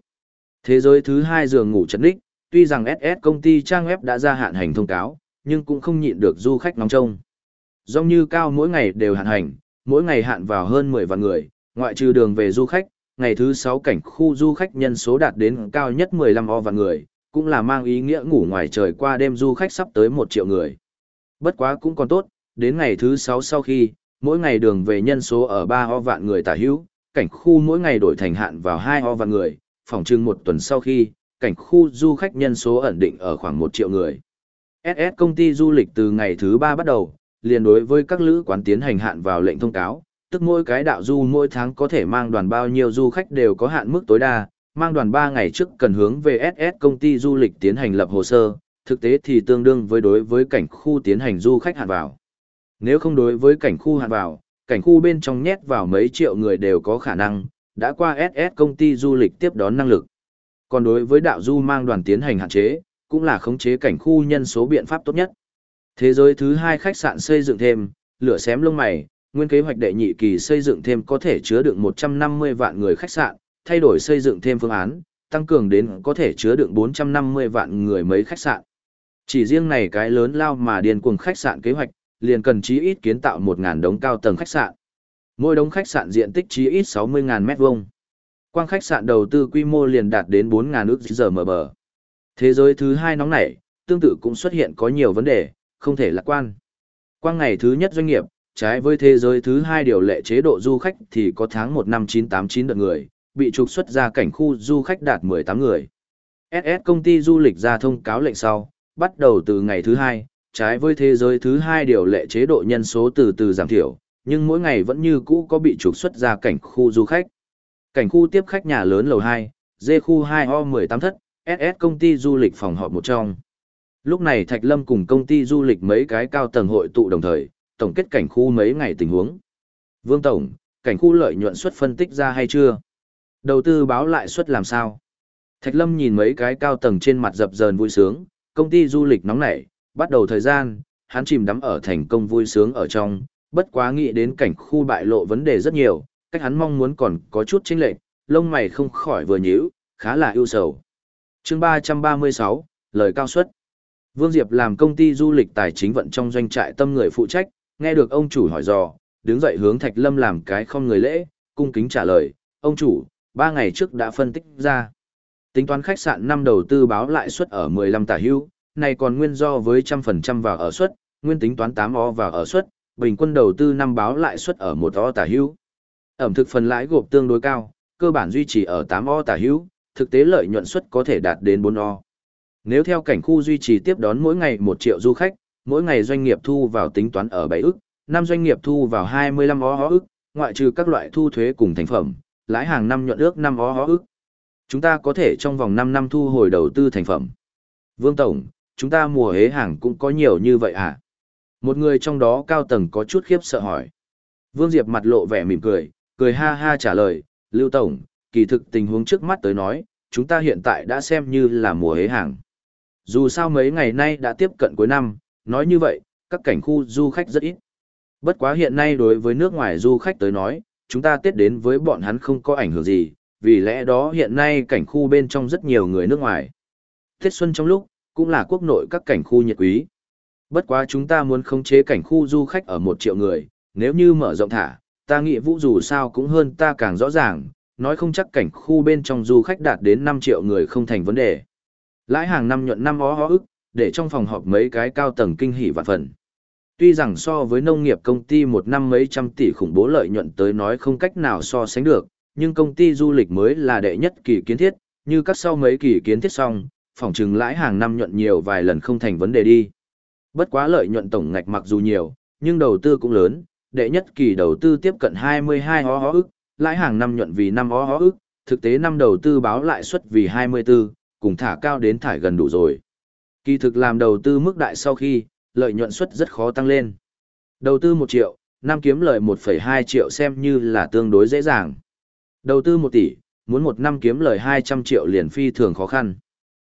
Thế giới thứ hai giường ngủ chấn đích, tuy rằng SS công ty trang web đã ra hạn hành thông cáo, nhưng cũng không nhịn được du khách nóng trông. Dòng như cao mỗi ngày đều hạn hành, mỗi ngày hạn vào hơn 10 vạn người, ngoại trừ đường về du khách, ngày thứ 6 cảnh khu du khách nhân số đạt đến cao nhất 15 o vạn người, cũng là mang ý nghĩa ngủ ngoài trời qua đêm du khách sắp tới một triệu người. Bất quá cũng còn tốt, đến ngày thứ 6 sau khi, mỗi ngày đường về nhân số ở 3 ho vạn người tả hữu, cảnh khu mỗi ngày đổi thành hạn vào 2 ho vạn người, phòng trưng một tuần sau khi, cảnh khu du khách nhân số ẩn định ở khoảng 1 triệu người. SS công ty du lịch từ ngày thứ 3 bắt đầu, liền đối với các lữ quán tiến hành hạn vào lệnh thông cáo, tức mỗi cái đạo du mỗi tháng có thể mang đoàn bao nhiêu du khách đều có hạn mức tối đa, mang đoàn 3 ngày trước cần hướng về SS công ty du lịch tiến hành lập hồ sơ, thực tế thì tương đương với đối với cảnh khu tiến hành du khách hạn vào. Nếu không đối với cảnh khu hạn vào, cảnh khu bên trong nhét vào mấy triệu người đều có khả năng, đã qua SS công ty du lịch tiếp đón năng lực. Còn đối với đạo du mang đoàn tiến hành hạn chế, cũng là khống chế cảnh khu nhân số biện pháp tốt nhất. Thế giới thứ hai khách sạn xây dựng thêm, lửa xém lông mày, nguyên kế hoạch đệ nhị kỳ xây dựng thêm có thể chứa được 150 vạn người khách sạn, thay đổi xây dựng thêm phương án, tăng cường đến có thể chứa đựng 450 vạn người mấy khách sạn. Chỉ riêng này cái lớn lao mà điên cuồng khách sạn kế hoạch, liền cần chí ít kiến tạo 1000 đống cao tầng khách sạn. Mỗi đống khách sạn diện tích chí ít 60.000 mét vuông. Quang khách sạn đầu tư quy mô liền đạt đến 4.000 ước giờ mở bờ. Thế giới thứ hai nóng nảy, tương tự cũng xuất hiện có nhiều vấn đề, không thể lạc quan. Quang ngày thứ nhất doanh nghiệp, trái với thế giới thứ hai điều lệ chế độ du khách thì có tháng 1 năm 989 đợt người, bị trục xuất ra cảnh khu du khách đạt 18 người. SS công ty du lịch ra thông cáo lệnh sau, bắt đầu từ ngày thứ hai, trái với thế giới thứ hai điều lệ chế độ nhân số từ từ giảm thiểu, nhưng mỗi ngày vẫn như cũ có bị trục xuất ra cảnh khu du khách. Cảnh khu tiếp khách nhà lớn lầu 2, dê khu 2O18 thất, SS công ty du lịch phòng họp một trong. Lúc này Thạch Lâm cùng công ty du lịch mấy cái cao tầng hội tụ đồng thời, tổng kết cảnh khu mấy ngày tình huống. Vương Tổng, cảnh khu lợi nhuận suất phân tích ra hay chưa? Đầu tư báo lại suất làm sao? Thạch Lâm nhìn mấy cái cao tầng trên mặt dập dờn vui sướng, công ty du lịch nóng nảy, bắt đầu thời gian, hắn chìm đắm ở thành công vui sướng ở trong, bất quá nghĩ đến cảnh khu bại lộ vấn đề rất nhiều, cách hắn mong muốn còn có chút chênh lệch, lông mày không khỏi vừa nhíu, khá là ưu sầu. Chương 336, lời cao suất. Vương Diệp làm công ty du lịch tài chính vận trong doanh trại tâm người phụ trách, nghe được ông chủ hỏi dò, đứng dậy hướng Thạch Lâm làm cái không người lễ, cung kính trả lời, ông chủ, ba ngày trước đã phân tích ra. Tính toán khách sạn năm đầu tư báo lại suất ở 15 tả hưu, này còn nguyên do với trăm phần trăm vào ở suất, nguyên tính toán 8 o vào ở suất, bình quân đầu tư năm báo lại suất ở một o tả hưu. Ẩm thực phần lãi gộp tương đối cao, cơ bản duy trì ở 8 o tả hưu, thực tế lợi nhuận suất có thể đạt đến 4 o. Nếu theo cảnh khu duy trì tiếp đón mỗi ngày 1 triệu du khách, mỗi ngày doanh nghiệp thu vào tính toán ở 7 ức, năm doanh nghiệp thu vào 25 o ức, ngoại trừ các loại thu thuế cùng thành phẩm, lãi hàng năm nhuận ước năm ó ó ức. Chúng ta có thể trong vòng 5 năm thu hồi đầu tư thành phẩm. Vương Tổng, chúng ta mùa hế hàng cũng có nhiều như vậy à? Một người trong đó cao tầng có chút khiếp sợ hỏi. Vương Diệp mặt lộ vẻ mỉm cười, cười ha ha trả lời, Lưu Tổng, kỳ thực tình huống trước mắt tới nói, chúng ta hiện tại đã xem như là mùa hế hàng. Dù sao mấy ngày nay đã tiếp cận cuối năm, nói như vậy, các cảnh khu du khách rất ít. Bất quá hiện nay đối với nước ngoài du khách tới nói, chúng ta Tết đến với bọn hắn không có ảnh hưởng gì, vì lẽ đó hiện nay cảnh khu bên trong rất nhiều người nước ngoài. Tết xuân trong lúc, cũng là quốc nội các cảnh khu nhiệt quý. Bất quá chúng ta muốn khống chế cảnh khu du khách ở một triệu người, nếu như mở rộng thả, ta nghĩ vũ dù sao cũng hơn ta càng rõ ràng, nói không chắc cảnh khu bên trong du khách đạt đến 5 triệu người không thành vấn đề. Lãi hàng năm nhuận năm ó hó ức, để trong phòng họp mấy cái cao tầng kinh hỉ vạn phần. Tuy rằng so với nông nghiệp công ty một năm mấy trăm tỷ khủng bố lợi nhuận tới nói không cách nào so sánh được, nhưng công ty du lịch mới là đệ nhất kỳ kiến thiết, như các sau mấy kỳ kiến thiết xong, phòng trừng lãi hàng năm nhuận nhiều vài lần không thành vấn đề đi. Bất quá lợi nhuận tổng ngạch mặc dù nhiều, nhưng đầu tư cũng lớn, đệ nhất kỳ đầu tư tiếp cận 22 hó hó ức, lãi hàng năm nhuận vì 5 hó hó ức, thực tế năm đầu tư báo lại suất vì 24, cùng thả cao đến thải gần đủ rồi. Kỳ thực làm đầu tư mức đại sau khi, lợi nhuận suất rất khó tăng lên. Đầu tư 1 triệu, năm kiếm lợi 1,2 triệu xem như là tương đối dễ dàng. Đầu tư 1 tỷ, muốn một năm kiếm lời 200 triệu liền phi thường khó khăn.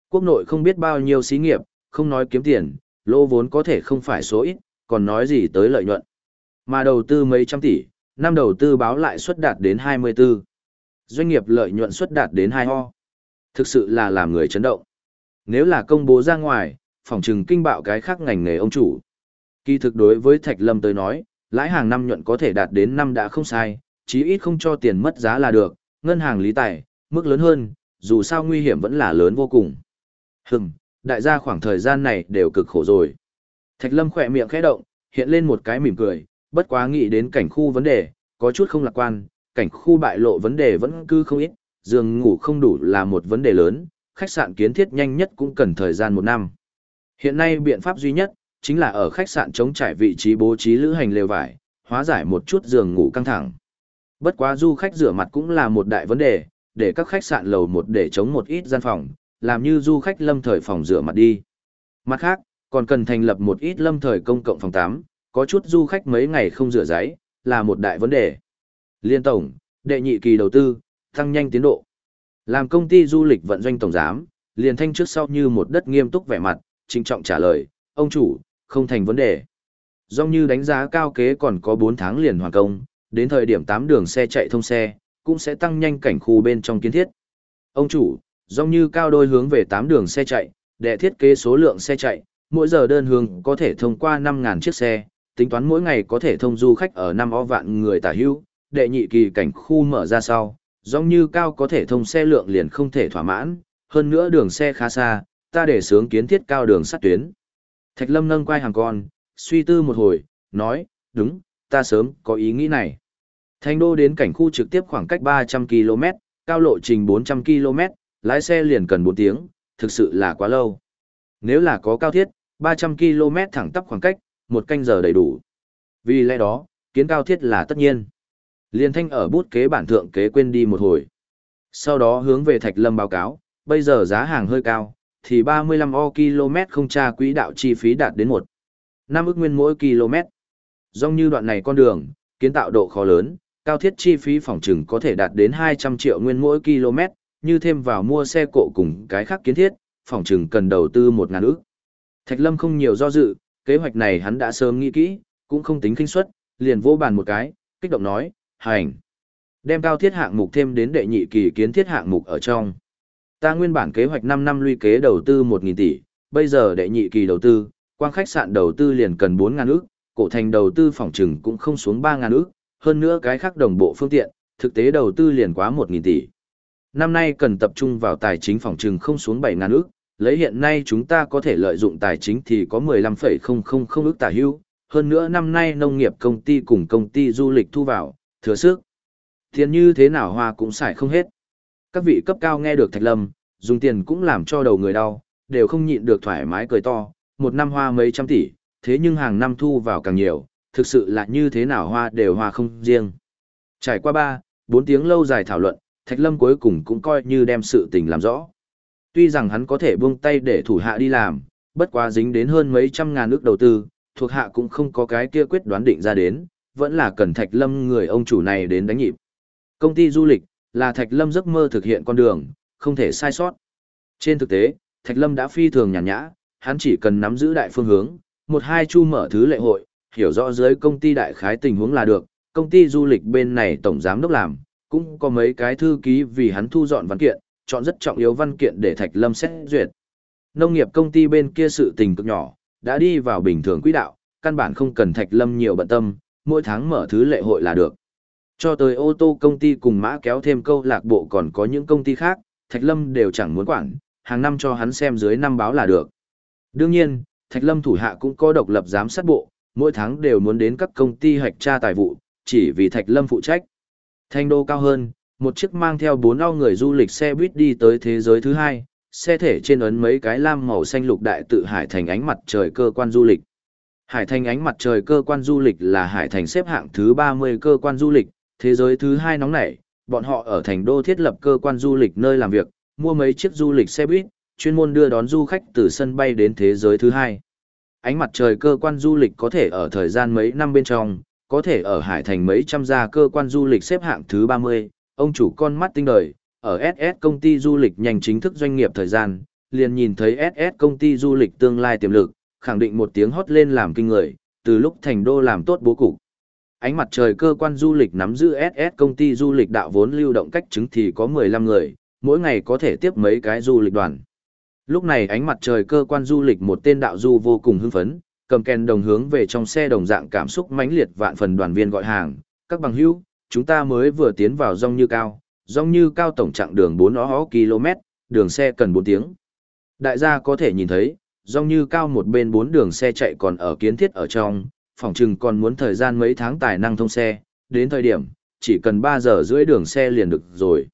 Quốc nội không biết bao nhiêu xí nghiệp, không nói kiếm tiền, lỗ vốn có thể không phải số ít, còn nói gì tới lợi nhuận. Mà đầu tư mấy trăm tỷ, năm đầu tư báo lại suất đạt đến 24. Doanh nghiệp lợi nhuận suất đạt đến 2 ho. Thực sự là làm người chấn động. Nếu là công bố ra ngoài, phòng trừng kinh bạo cái khác ngành nghề ông chủ. Kỳ thực đối với Thạch Lâm tới nói, lãi hàng năm nhuận có thể đạt đến năm đã không sai, chí ít không cho tiền mất giá là được, ngân hàng lý tài, mức lớn hơn, dù sao nguy hiểm vẫn là lớn vô cùng. Hừm, đại gia khoảng thời gian này đều cực khổ rồi. Thạch Lâm khỏe miệng khẽ động, hiện lên một cái mỉm cười, bất quá nghĩ đến cảnh khu vấn đề, có chút không lạc quan, cảnh khu bại lộ vấn đề vẫn cứ không ít, giường ngủ không đủ là một vấn đề lớn, khách sạn kiến thiết nhanh nhất cũng cần thời gian một năm. Hiện nay biện pháp duy nhất, chính là ở khách sạn chống trải vị trí bố trí lữ hành lều vải, hóa giải một chút giường ngủ căng thẳng. Bất quá du khách rửa mặt cũng là một đại vấn đề, để các khách sạn lầu một để chống một ít gian phòng, làm như du khách lâm thời phòng rửa mặt đi. Mặt khác, còn cần thành lập một ít lâm thời công cộng phòng tắm, có chút du khách mấy ngày không rửa giấy, là một đại vấn đề. Liên tổng, đệ nhị kỳ đầu tư, tăng nhanh tiến độ. Làm công ty du lịch vận doanh tổng giám, liền thanh trước sau như một đất nghiêm túc vẻ mặt, trinh trọng trả lời, ông chủ, không thành vấn đề. Dòng như đánh giá cao kế còn có 4 tháng liền hoàn công, đến thời điểm 8 đường xe chạy thông xe, cũng sẽ tăng nhanh cảnh khu bên trong kiến thiết. Ông chủ, dòng như cao đôi hướng về 8 đường xe chạy, để thiết kế số lượng xe chạy, mỗi giờ đơn hướng có thể thông qua 5.000 chiếc xe, tính toán mỗi ngày có thể thông du khách ở năm o vạn người tả hữu, đệ nhị kỳ cảnh khu mở ra sau, dòng như cao có thể thông xe lượng liền không thể thỏa mãn, hơn nữa đường xe khá xa, ta để sướng kiến thiết cao đường sắt tuyến. Thạch Lâm nâng quay hàng con, suy tư một hồi, nói, đúng, ta sớm có ý nghĩ này. Thành đô đến cảnh khu trực tiếp khoảng cách 300 km, cao lộ trình 400 km, lái xe liền cần 4 tiếng, thực sự là quá lâu. Nếu là có cao thiết, 300 km thẳng tắp khoảng cách, một canh giờ đầy đủ. Vì lẽ đó, kiến cao thiết là tất nhiên. Liên thanh ở bút kế bản thượng kế quên đi một hồi. Sau đó hướng về Thạch Lâm báo cáo, bây giờ giá hàng hơi cao, thì 35 o km không tra quỹ đạo chi phí đạt đến 1. 5 ức nguyên mỗi km. Dòng như đoạn này con đường, kiến tạo độ khó lớn, cao thiết chi phí phòng trừng có thể đạt đến 200 triệu nguyên mỗi km, như thêm vào mua xe cộ cùng cái khác kiến thiết, phòng trừng cần đầu tư 1 ngàn ức. Thạch Lâm không nhiều do dự, kế hoạch này hắn đã sớm nghĩ kỹ, cũng không tính kinh suất, liền vô bàn một cái, kích động nói, hành. Đem cao thiết hạng mục thêm đến đệ nhị kỳ kiến thiết hạng mục ở trong. Ta nguyên bản kế hoạch 5 năm luy kế đầu tư 1.000 tỷ, bây giờ đệ nhị kỳ đầu tư, quang khách sạn đầu tư liền cần 4.000 ức, cổ thành đầu tư phòng trừng cũng không xuống 3.000 ức, hơn nữa cái khác đồng bộ phương tiện, thực tế đầu tư liền quá 1.000 tỷ. Năm nay cần tập trung vào tài chính phòng trừng không xuống 7.000 ức, lấy hiện nay chúng ta có thể lợi dụng tài chính thì có 15,000 ức tả hưu, hơn nữa năm nay nông nghiệp công ty cùng công ty du lịch thu vào, thừa sức. Tiền như thế nào hoa cũng xài không hết. Các vị cấp cao nghe được Thạch Lâm, dùng tiền cũng làm cho đầu người đau, đều không nhịn được thoải mái cười to, một năm hoa mấy trăm tỷ, thế nhưng hàng năm thu vào càng nhiều, thực sự là như thế nào hoa đều hoa không riêng. Trải qua 3, 4 tiếng lâu dài thảo luận, Thạch Lâm cuối cùng cũng coi như đem sự tình làm rõ. Tuy rằng hắn có thể buông tay để thủ hạ đi làm, bất quá dính đến hơn mấy trăm ngàn ước đầu tư, thuộc hạ cũng không có cái kia quyết đoán định ra đến, vẫn là cần Thạch Lâm người ông chủ này đến đánh nhịp. Công ty du lịch, là Thạch Lâm giấc mơ thực hiện con đường, không thể sai sót. Trên thực tế, Thạch Lâm đã phi thường nhàn nhã, hắn chỉ cần nắm giữ đại phương hướng, một hai chu mở thứ lệ hội, hiểu rõ dưới công ty đại khái tình huống là được, công ty du lịch bên này tổng giám đốc làm, cũng có mấy cái thư ký vì hắn thu dọn văn kiện, chọn rất trọng yếu văn kiện để Thạch Lâm xét duyệt. Nông nghiệp công ty bên kia sự tình cực nhỏ, đã đi vào bình thường quỹ đạo, căn bản không cần Thạch Lâm nhiều bận tâm, mỗi tháng mở thứ lệ hội là được. Cho tới ô tô công ty cùng mã kéo thêm câu lạc bộ còn có những công ty khác, Thạch Lâm đều chẳng muốn quản, hàng năm cho hắn xem dưới năm báo là được. Đương nhiên, Thạch Lâm thủ hạ cũng có độc lập giám sát bộ, mỗi tháng đều muốn đến các công ty hạch tra tài vụ, chỉ vì Thạch Lâm phụ trách. Thanh đô cao hơn, một chiếc mang theo bốn ao người du lịch xe buýt đi tới thế giới thứ hai, xe thể trên ấn mấy cái lam màu xanh lục đại tự hải thành ánh mặt trời cơ quan du lịch. Hải thành ánh mặt trời cơ quan du lịch là hải thành xếp hạng thứ 30 cơ quan du lịch, thế giới thứ hai nóng nảy, bọn họ ở thành đô thiết lập cơ quan du lịch nơi làm việc, mua mấy chiếc du lịch xe buýt, chuyên môn đưa đón du khách từ sân bay đến thế giới thứ hai. Ánh mặt trời cơ quan du lịch có thể ở thời gian mấy năm bên trong, có thể ở Hải Thành mấy trăm gia cơ quan du lịch xếp hạng thứ 30, ông chủ con mắt tinh đời, ở SS công ty du lịch nhanh chính thức doanh nghiệp thời gian, liền nhìn thấy SS công ty du lịch tương lai tiềm lực, khẳng định một tiếng hót lên làm kinh người, từ lúc thành đô làm tốt bố cục. Ánh mặt trời cơ quan du lịch nắm giữ SS công ty du lịch đạo vốn lưu động cách chứng thì có 15 người, mỗi ngày có thể tiếp mấy cái du lịch đoàn. Lúc này ánh mặt trời cơ quan du lịch một tên đạo du vô cùng hưng phấn, cầm kèn đồng hướng về trong xe đồng dạng cảm xúc mãnh liệt vạn phần đoàn viên gọi hàng. Các bằng hữu, chúng ta mới vừa tiến vào rong như cao, rong như cao tổng chặng đường 4 ó km, đường xe cần 4 tiếng. Đại gia có thể nhìn thấy, rong như cao một bên 4 đường xe chạy còn ở kiến thiết ở trong, phỏng chừng còn muốn thời gian mấy tháng tài năng thông xe, đến thời điểm, chỉ cần 3 giờ rưỡi đường xe liền được rồi.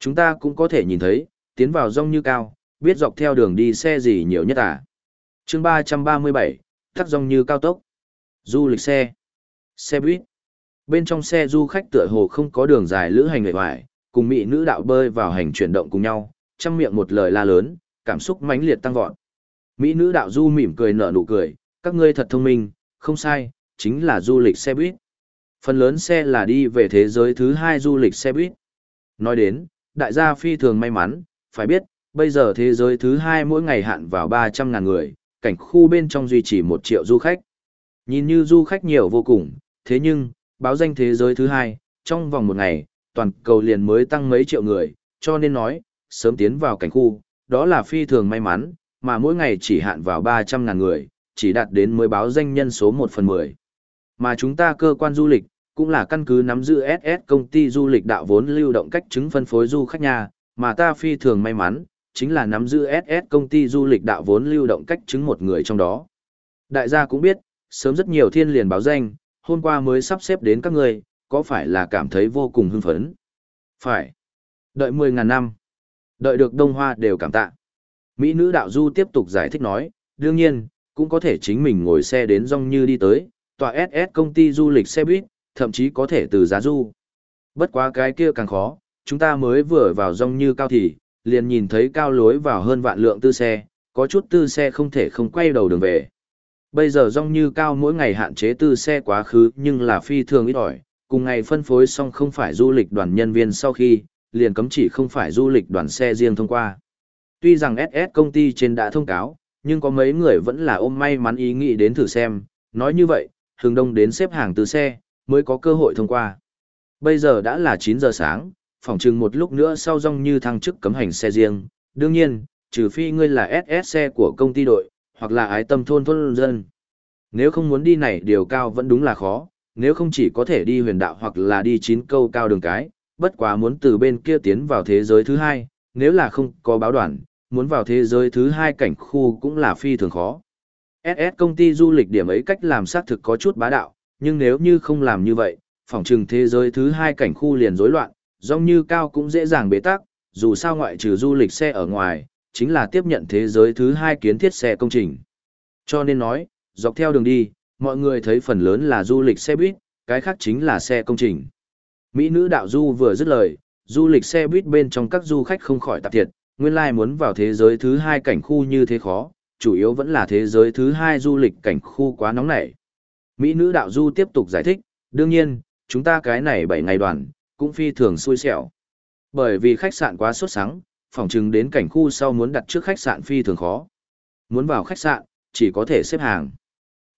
Chúng ta cũng có thể nhìn thấy, tiến vào rong như cao, biết dọc theo đường đi xe gì nhiều nhất à. chương 337, tắt rong như cao tốc. Du lịch xe. Xe buýt. Bên trong xe du khách tựa hồ không có đường dài lữ hành người hoài, cùng mỹ nữ đạo bơi vào hành chuyển động cùng nhau, chăm miệng một lời la lớn, cảm xúc mãnh liệt tăng vọt. Mỹ nữ đạo du mỉm cười nở nụ cười, các ngươi thật thông minh, không sai, chính là du lịch xe buýt. Phần lớn xe là đi về thế giới thứ hai du lịch xe buýt. Nói đến, đại gia phi thường may mắn, phải biết, bây giờ thế giới thứ hai mỗi ngày hạn vào 300.000 người, cảnh khu bên trong duy trì 1 triệu du khách. Nhìn như du khách nhiều vô cùng, thế nhưng, báo danh thế giới thứ hai, trong vòng một ngày, toàn cầu liền mới tăng mấy triệu người, cho nên nói, sớm tiến vào cảnh khu, đó là phi thường may mắn, mà mỗi ngày chỉ hạn vào 300.000 người, chỉ đạt đến mới báo danh nhân số 1 phần 10. Mà chúng ta cơ quan du lịch, cũng là căn cứ nắm giữ SS công ty du lịch đạo vốn lưu động cách chứng phân phối du khách nhà, mà ta phi thường may mắn, chính là nắm giữ SS công ty du lịch đạo vốn lưu động cách chứng một người trong đó. Đại gia cũng biết, sớm rất nhiều thiên liền báo danh, hôm qua mới sắp xếp đến các người, có phải là cảm thấy vô cùng hưng phấn? Phải. Đợi 10.000 năm. Đợi được đông hoa đều cảm tạ. Mỹ nữ đạo du tiếp tục giải thích nói, đương nhiên, cũng có thể chính mình ngồi xe đến rong như đi tới, tòa SS công ty du lịch xe buýt, thậm chí có thể từ giá du. Bất quá cái kia càng khó, chúng ta mới vừa vào rong như cao thì, liền nhìn thấy cao lối vào hơn vạn lượng tư xe, có chút tư xe không thể không quay đầu đường về. Bây giờ rong như cao mỗi ngày hạn chế tư xe quá khứ nhưng là phi thường ít ỏi, cùng ngày phân phối xong không phải du lịch đoàn nhân viên sau khi, liền cấm chỉ không phải du lịch đoàn xe riêng thông qua. Tuy rằng SS công ty trên đã thông cáo, nhưng có mấy người vẫn là ôm may mắn ý nghĩ đến thử xem, nói như vậy, hướng đông đến xếp hàng từ xe, mới có cơ hội thông qua. Bây giờ đã là 9 giờ sáng, phòng chừng một lúc nữa sau rong như thăng chức cấm hành xe riêng, đương nhiên, trừ phi ngươi là SS xe của công ty đội, hoặc là ái tâm thôn thôn dân. Nếu không muốn đi này điều cao vẫn đúng là khó, nếu không chỉ có thể đi huyền đạo hoặc là đi chín câu cao đường cái, bất quá muốn từ bên kia tiến vào thế giới thứ hai, nếu là không có báo đoàn, muốn vào thế giới thứ hai cảnh khu cũng là phi thường khó. SS công ty du lịch điểm ấy cách làm xác thực có chút bá đạo, nhưng nếu như không làm như vậy, phòng trừng thế giới thứ hai cảnh khu liền rối loạn, dòng như cao cũng dễ dàng bế tắc, dù sao ngoại trừ du lịch xe ở ngoài, chính là tiếp nhận thế giới thứ hai kiến thiết xe công trình. Cho nên nói, dọc theo đường đi, mọi người thấy phần lớn là du lịch xe buýt, cái khác chính là xe công trình. Mỹ nữ đạo du vừa dứt lời, du lịch xe buýt bên trong các du khách không khỏi tạp thiệt, nguyên lai muốn vào thế giới thứ hai cảnh khu như thế khó, chủ yếu vẫn là thế giới thứ hai du lịch cảnh khu quá nóng nảy. Mỹ nữ đạo du tiếp tục giải thích, đương nhiên, chúng ta cái này 7 ngày đoàn, cũng phi thường xui xẻo. Bởi vì khách sạn quá sốt sắng, phỏng chừng đến cảnh khu sau muốn đặt trước khách sạn phi thường khó. Muốn vào khách sạn, chỉ có thể xếp hàng.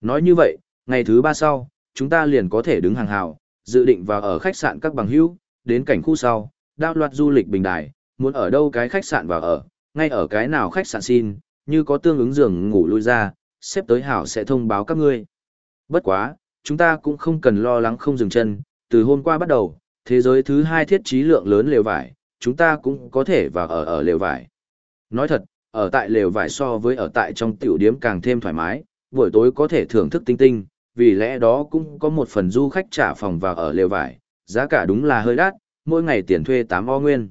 Nói như vậy, ngày thứ ba sau, chúng ta liền có thể đứng hàng hào, dự định vào ở khách sạn các bằng hữu, đến cảnh khu sau, đao loạt du lịch bình đài, muốn ở đâu cái khách sạn vào ở, ngay ở cái nào khách sạn xin, như có tương ứng giường ngủ lui ra, xếp tới hảo sẽ thông báo các ngươi. Bất quá, chúng ta cũng không cần lo lắng không dừng chân, từ hôm qua bắt đầu, thế giới thứ hai thiết trí lượng lớn lều vải, chúng ta cũng có thể vào ở ở lều vải. Nói thật, ở tại lều vải so với ở tại trong tiểu điếm càng thêm thoải mái, buổi tối có thể thưởng thức tinh tinh, vì lẽ đó cũng có một phần du khách trả phòng vào ở lều vải, giá cả đúng là hơi đắt, mỗi ngày tiền thuê 8 o nguyên.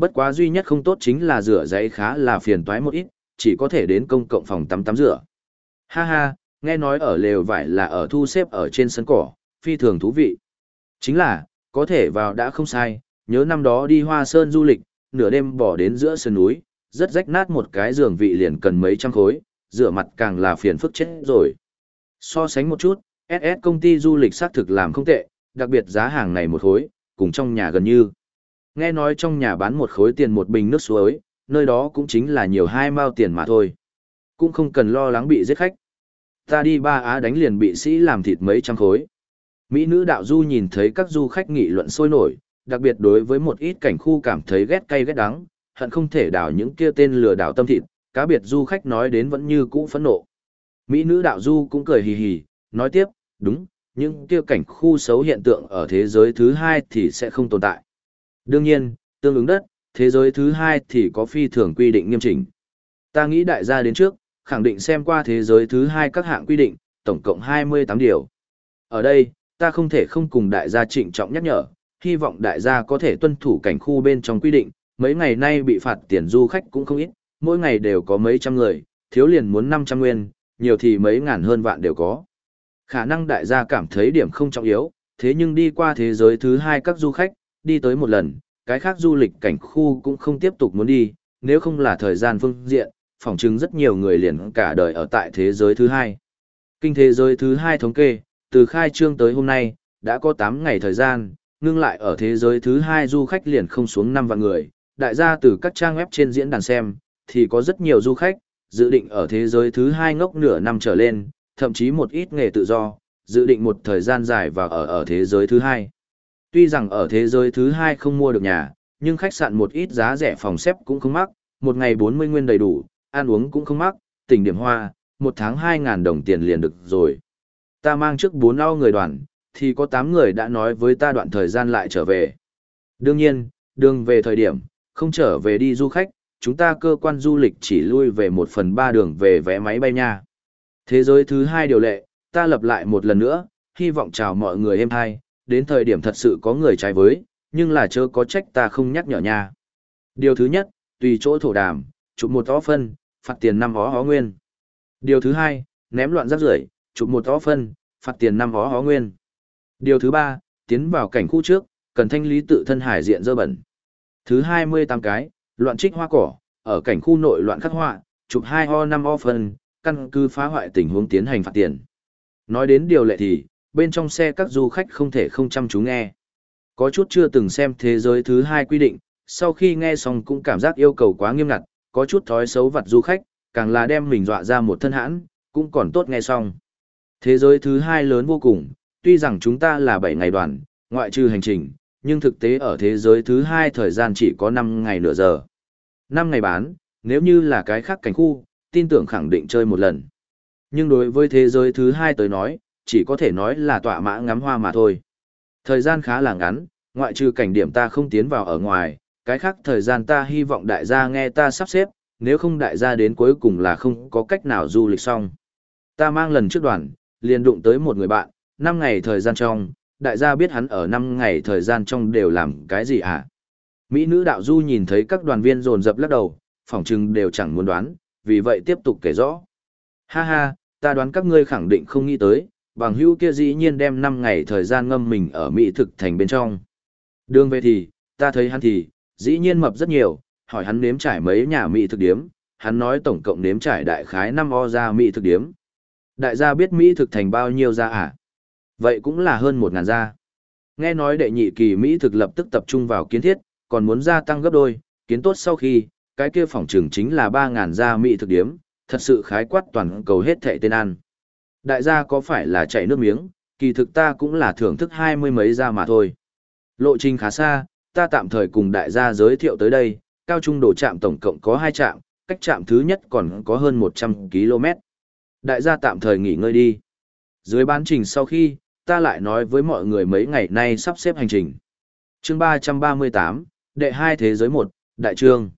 Bất quá duy nhất không tốt chính là rửa giấy khá là phiền toái một ít, chỉ có thể đến công cộng phòng tắm tắm rửa. Ha ha, nghe nói ở lều vải là ở thu xếp ở trên sân cỏ, phi thường thú vị. Chính là, có thể vào đã không sai, nhớ năm đó đi hoa sơn du lịch, nửa đêm bỏ đến giữa sườn núi, rất rách nát một cái giường vị liền cần mấy trăm khối, rửa mặt càng là phiền phức chết rồi. So sánh một chút, SS công ty du lịch xác thực làm không tệ, đặc biệt giá hàng này một khối, cùng trong nhà gần như. Nghe nói trong nhà bán một khối tiền một bình nước suối, nơi đó cũng chính là nhiều hai mao tiền mà thôi. Cũng không cần lo lắng bị giết khách. Ta đi ba á đánh liền bị sĩ làm thịt mấy trăm khối. Mỹ nữ đạo du nhìn thấy các du khách nghị luận sôi nổi, đặc biệt đối với một ít cảnh khu cảm thấy ghét cay ghét đắng, hận không thể đảo những kia tên lừa đảo tâm thịt, cá biệt du khách nói đến vẫn như cũ phẫn nộ. Mỹ nữ đạo du cũng cười hì hì, nói tiếp, đúng, những kia cảnh khu xấu hiện tượng ở thế giới thứ hai thì sẽ không tồn tại. Đương nhiên, tương ứng đất, thế giới thứ hai thì có phi thường quy định nghiêm chỉnh. Ta nghĩ đại gia đến trước, khẳng định xem qua thế giới thứ hai các hạng quy định, tổng cộng 28 điều. Ở đây, ta không thể không cùng đại gia trịnh trọng nhắc nhở, hy vọng đại gia có thể tuân thủ cảnh khu bên trong quy định, mấy ngày nay bị phạt tiền du khách cũng không ít, mỗi ngày đều có mấy trăm người, thiếu liền muốn 500 nguyên, nhiều thì mấy ngàn hơn vạn đều có. Khả năng đại gia cảm thấy điểm không trọng yếu, thế nhưng đi qua thế giới thứ hai các du khách, đi tới một lần, cái khác du lịch cảnh khu cũng không tiếp tục muốn đi, nếu không là thời gian phương diện, phỏng chứng rất nhiều người liền cả đời ở tại thế giới thứ hai. Kinh thế giới thứ hai thống kê, từ khai trương tới hôm nay, đã có 8 ngày thời gian, ngưng lại ở thế giới thứ hai du khách liền không xuống 5 vạn người, đại gia từ các trang web trên diễn đàn xem, thì có rất nhiều du khách, dự định ở thế giới thứ hai ngốc nửa năm trở lên, thậm chí một ít nghề tự do, dự định một thời gian dài và ở ở thế giới thứ hai. Tuy rằng ở thế giới thứ hai không mua được nhà, nhưng khách sạn một ít giá rẻ phòng xếp cũng không mắc, một ngày 40 nguyên đầy đủ, ăn uống cũng không mắc, tỉnh điểm hoa, một tháng 2.000 đồng tiền liền được rồi. Ta mang trước 4 ao người đoàn, thì có 8 người đã nói với ta đoạn thời gian lại trở về. Đương nhiên, đường về thời điểm, không trở về đi du khách, chúng ta cơ quan du lịch chỉ lui về 1 phần 3 đường về vé máy bay nha. Thế giới thứ hai điều lệ, ta lập lại một lần nữa, hy vọng chào mọi người em hai, đến thời điểm thật sự có người trái với, nhưng là chớ có trách ta không nhắc nhở nha. Điều thứ nhất, tùy chỗ thổ đàm, chụp một ó phân, phạt tiền năm ó hó nguyên. Điều thứ hai, ném loạn rác rưởi, chụp một ó phân, phạt tiền năm ó hó nguyên. Điều thứ ba, tiến vào cảnh khu trước, cần thanh lý tự thân hải diện dơ bẩn. Thứ hai mươi tám cái, loạn trích hoa cỏ, ở cảnh khu nội loạn khắc họa, chụp hai ho năm o phân, căn cứ phá hoại tình huống tiến hành phạt tiền. Nói đến điều lệ thì, bên trong xe các du khách không thể không chăm chú nghe. Có chút chưa từng xem thế giới thứ hai quy định, sau khi nghe xong cũng cảm giác yêu cầu quá nghiêm ngặt, có chút thói xấu vặt du khách, càng là đem mình dọa ra một thân hãn, cũng còn tốt nghe xong. Thế giới thứ hai lớn vô cùng, tuy rằng chúng ta là 7 ngày đoàn, ngoại trừ hành trình, nhưng thực tế ở thế giới thứ hai thời gian chỉ có 5 ngày nửa giờ. 5 ngày bán, nếu như là cái khác cảnh khu, tin tưởng khẳng định chơi một lần. Nhưng đối với thế giới thứ hai tới nói, chỉ có thể nói là tọa mã ngắm hoa mà thôi. Thời gian khá là ngắn, ngoại trừ cảnh điểm ta không tiến vào ở ngoài, cái khác thời gian ta hy vọng đại gia nghe ta sắp xếp, nếu không đại gia đến cuối cùng là không có cách nào du lịch xong. Ta mang lần trước đoàn, liền đụng tới một người bạn, 5 ngày thời gian trong, đại gia biết hắn ở 5 ngày thời gian trong đều làm cái gì à? Mỹ nữ đạo du nhìn thấy các đoàn viên rồn rập lắc đầu, phỏng chừng đều chẳng muốn đoán, vì vậy tiếp tục kể rõ. Ha ha, ta đoán các ngươi khẳng định không nghĩ tới, bằng hữu kia dĩ nhiên đem 5 ngày thời gian ngâm mình ở Mỹ thực thành bên trong. Đường về thì, ta thấy hắn thì, dĩ nhiên mập rất nhiều, hỏi hắn nếm trải mấy nhà Mỹ thực điếm, hắn nói tổng cộng nếm trải đại khái 5 o ra Mỹ thực điếm. Đại gia biết Mỹ thực thành bao nhiêu ra à? Vậy cũng là hơn 1 ngàn gia. Nghe nói đệ nhị kỳ Mỹ thực lập tức tập trung vào kiến thiết, còn muốn gia tăng gấp đôi, kiến tốt sau khi, cái kia phòng trường chính là 3.000 gia mỹ thực điếm, thật sự khái quát toàn cầu hết thệ tên ăn. Đại gia có phải là chạy nước miếng, kỳ thực ta cũng là thưởng thức hai mươi mấy gia mà thôi. Lộ trình khá xa, ta tạm thời cùng đại gia giới thiệu tới đây, cao trung đồ trạm tổng cộng có hai trạm, cách trạm thứ nhất còn có hơn 100 km. Đại gia tạm thời nghỉ ngơi đi. Dưới bán trình sau khi, ta lại nói với mọi người mấy ngày nay sắp xếp hành trình. chương 338, đệ hai thế giới một, đại trương.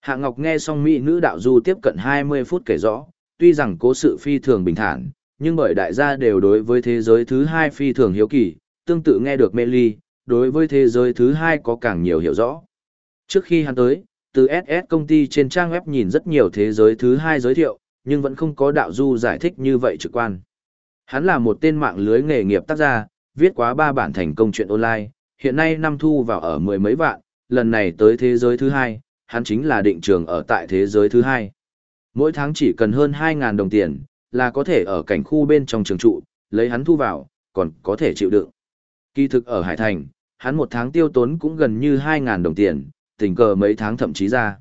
Hạ Ngọc nghe xong Mỹ nữ đạo du tiếp cận 20 phút kể rõ, tuy rằng cố sự phi thường bình thản, nhưng bởi đại gia đều đối với thế giới thứ hai phi thường hiếu kỳ, tương tự nghe được mê ly, đối với thế giới thứ hai có càng nhiều hiểu rõ. Trước khi hắn tới, từ SS công ty trên trang web nhìn rất nhiều thế giới thứ hai giới thiệu, nhưng vẫn không có đạo du giải thích như vậy trực quan. Hắn là một tên mạng lưới nghề nghiệp tác gia, viết quá ba bản thành công chuyện online, hiện nay năm thu vào ở mười mấy vạn, lần này tới thế giới thứ hai, hắn chính là định trường ở tại thế giới thứ hai. Mỗi tháng chỉ cần hơn 2.000 đồng tiền, là có thể ở cảnh khu bên trong trường trụ, lấy hắn thu vào, còn có thể chịu đựng. Kỳ thực ở Hải Thành, hắn một tháng tiêu tốn cũng gần như 2.000 đồng tiền, tình cờ mấy tháng thậm chí ra.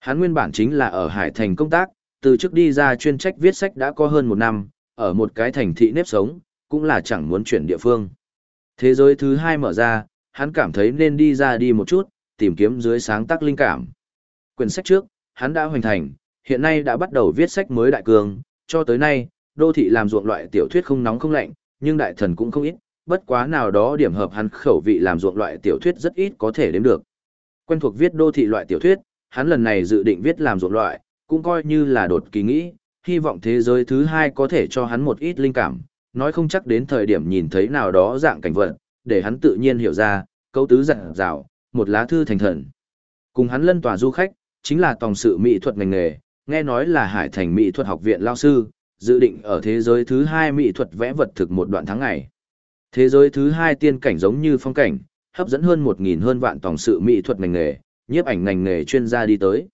Hắn nguyên bản chính là ở Hải Thành công tác, từ trước đi ra chuyên trách viết sách đã có hơn một năm, ở một cái thành thị nếp sống, cũng là chẳng muốn chuyển địa phương. Thế giới thứ hai mở ra, hắn cảm thấy nên đi ra đi một chút, tìm kiếm dưới sáng tác linh cảm. Quyển sách trước, hắn đã hoàn thành, hiện nay đã bắt đầu viết sách mới đại cường, cho tới nay, đô thị làm ruộng loại tiểu thuyết không nóng không lạnh, nhưng đại thần cũng không ít, bất quá nào đó điểm hợp hắn khẩu vị làm ruộng loại tiểu thuyết rất ít có thể đếm được. Quen thuộc viết đô thị loại tiểu thuyết, hắn lần này dự định viết làm ruộng loại, cũng coi như là đột kỳ nghĩ, hy vọng thế giới thứ hai có thể cho hắn một ít linh cảm, nói không chắc đến thời điểm nhìn thấy nào đó dạng cảnh vật, để hắn tự nhiên hiểu ra, câu tứ dặn dạo, một lá thư thành thần. Cùng hắn lân tòa du khách, chính là tòng sự mỹ thuật ngành nghề, nghe nói là Hải Thành Mỹ thuật học viện lao sư, dự định ở thế giới thứ hai mỹ thuật vẽ vật thực một đoạn tháng ngày. Thế giới thứ hai tiên cảnh giống như phong cảnh, hấp dẫn hơn 1.000 hơn vạn tòng sự mỹ thuật ngành nghề, nhiếp ảnh ngành nghề chuyên gia đi tới.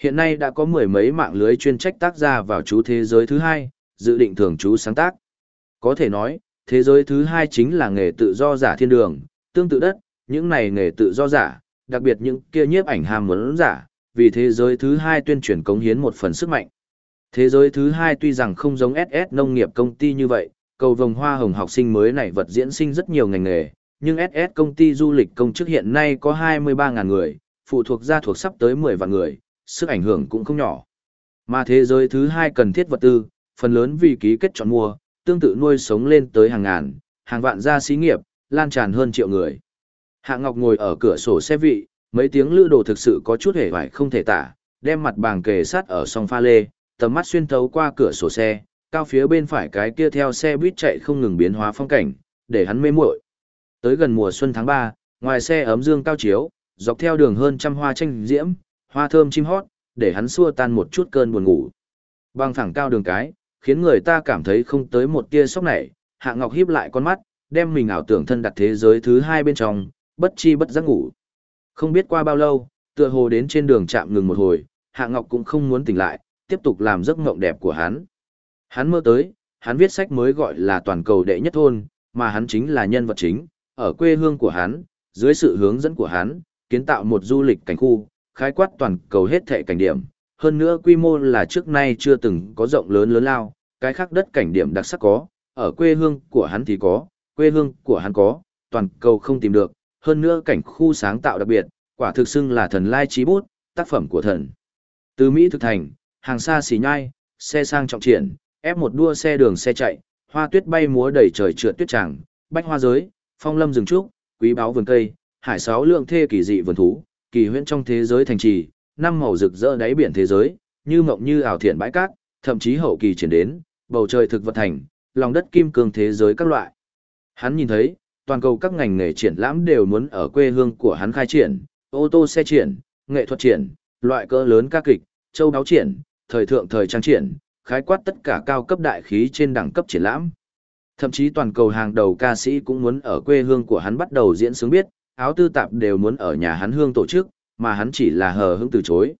Hiện nay đã có mười mấy mạng lưới chuyên trách tác ra vào chú thế giới thứ hai, dự định thường chú sáng tác. Có thể nói, thế giới thứ hai chính là nghề tự do giả thiên đường, tương tự đất, những này nghề tự do giả, đặc biệt những kia nhiếp ảnh ham muốn giả, vì thế giới thứ hai tuyên truyền cống hiến một phần sức mạnh. Thế giới thứ hai tuy rằng không giống SS nông nghiệp công ty như vậy, cầu vồng hoa hồng học sinh mới này vật diễn sinh rất nhiều ngành nghề, nhưng SS công ty du lịch công chức hiện nay có 23.000 người, phụ thuộc gia thuộc sắp tới 10 vạn người, sức ảnh hưởng cũng không nhỏ. Mà thế giới thứ hai cần thiết vật tư, phần lớn vì ký kết chọn mua, tương tự nuôi sống lên tới hàng ngàn, hàng vạn gia xí nghiệp, lan tràn hơn triệu người. Hạ Ngọc ngồi ở cửa sổ xe vị, mấy tiếng lữ đồ thực sự có chút hề vải không thể tả, đem mặt bàng kề sát ở song pha lê, tầm mắt xuyên thấu qua cửa sổ xe, cao phía bên phải cái kia theo xe buýt chạy không ngừng biến hóa phong cảnh, để hắn mê muội. Tới gần mùa xuân tháng 3, ngoài xe ấm dương cao chiếu, dọc theo đường hơn trăm hoa tranh diễm, hoa thơm chim hót, để hắn xua tan một chút cơn buồn ngủ. Băng thẳng cao đường cái, khiến người ta cảm thấy không tới một tia sốc này. Hạ Ngọc híp lại con mắt, đem mình ảo tưởng thân đặt thế giới thứ hai bên trong, bất chi bất giác ngủ. Không biết qua bao lâu, tựa hồ đến trên đường chạm ngừng một hồi, Hạ Ngọc cũng không muốn tỉnh lại, tiếp tục làm giấc mộng đẹp của hắn. Hắn mơ tới, hắn viết sách mới gọi là toàn cầu đệ nhất thôn, mà hắn chính là nhân vật chính, ở quê hương của hắn, dưới sự hướng dẫn của hắn, kiến tạo một du lịch cảnh khu, khái quát toàn cầu hết thệ cảnh điểm, hơn nữa quy mô là trước nay chưa từng có rộng lớn lớn lao, cái khác đất cảnh điểm đặc sắc có, ở quê hương của hắn thì có, quê hương của hắn có, toàn cầu không tìm được, hơn nữa cảnh khu sáng tạo đặc biệt, quả thực xưng là thần lai trí bút, tác phẩm của thần. Từ Mỹ thực thành, hàng xa xì nhai, xe sang trọng triển, ép một đua xe đường xe chạy, hoa tuyết bay múa đầy trời trượt tuyết tràng, bách hoa giới, phong lâm rừng trúc, quý báo vườn cây, hải sáu lượng thê kỳ dị vườn thú, kỳ huyễn trong thế giới thành trì, năm màu rực rỡ đáy biển thế giới, như mộng như ảo thiện bãi cát, thậm chí hậu kỳ triển đến, bầu trời thực vật thành, lòng đất kim cương thế giới các loại. Hắn nhìn thấy, toàn cầu các ngành nghề triển lãm đều muốn ở quê hương của hắn khai triển, ô tô xe triển, nghệ thuật triển, loại cỡ lớn ca kịch, châu đáo triển, thời thượng thời trang triển, khái quát tất cả cao cấp đại khí trên đẳng cấp triển lãm. Thậm chí toàn cầu hàng đầu ca sĩ cũng muốn ở quê hương của hắn bắt đầu diễn sướng biết, áo tư tạp đều muốn ở nhà hắn hương tổ chức, mà hắn chỉ là hờ hững từ chối.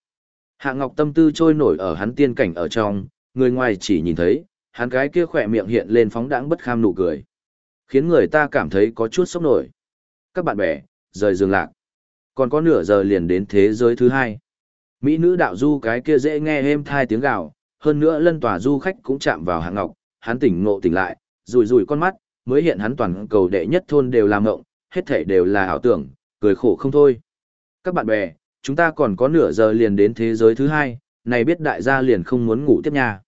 Hạ Ngọc tâm tư trôi nổi ở hắn tiên cảnh ở trong, người ngoài chỉ nhìn thấy, hắn cái kia khỏe miệng hiện lên phóng đãng bất kham nụ cười. Khiến người ta cảm thấy có chút sốc nổi. Các bạn bè, rời giường lạc. còn có nửa giờ liền đến thế giới thứ hai. Mỹ nữ đạo du cái kia dễ nghe êm thai tiếng gào, hơn nữa lân tòa du khách cũng chạm vào hạng ngọc, hắn tỉnh ngộ tỉnh lại, rùi rùi con mắt, mới hiện hắn toàn cầu đệ nhất thôn đều làm ngộng, hết thể đều là ảo tưởng, cười khổ không thôi. Các bạn bè, chúng ta còn có nửa giờ liền đến thế giới thứ hai, này biết đại gia liền không muốn ngủ tiếp nha.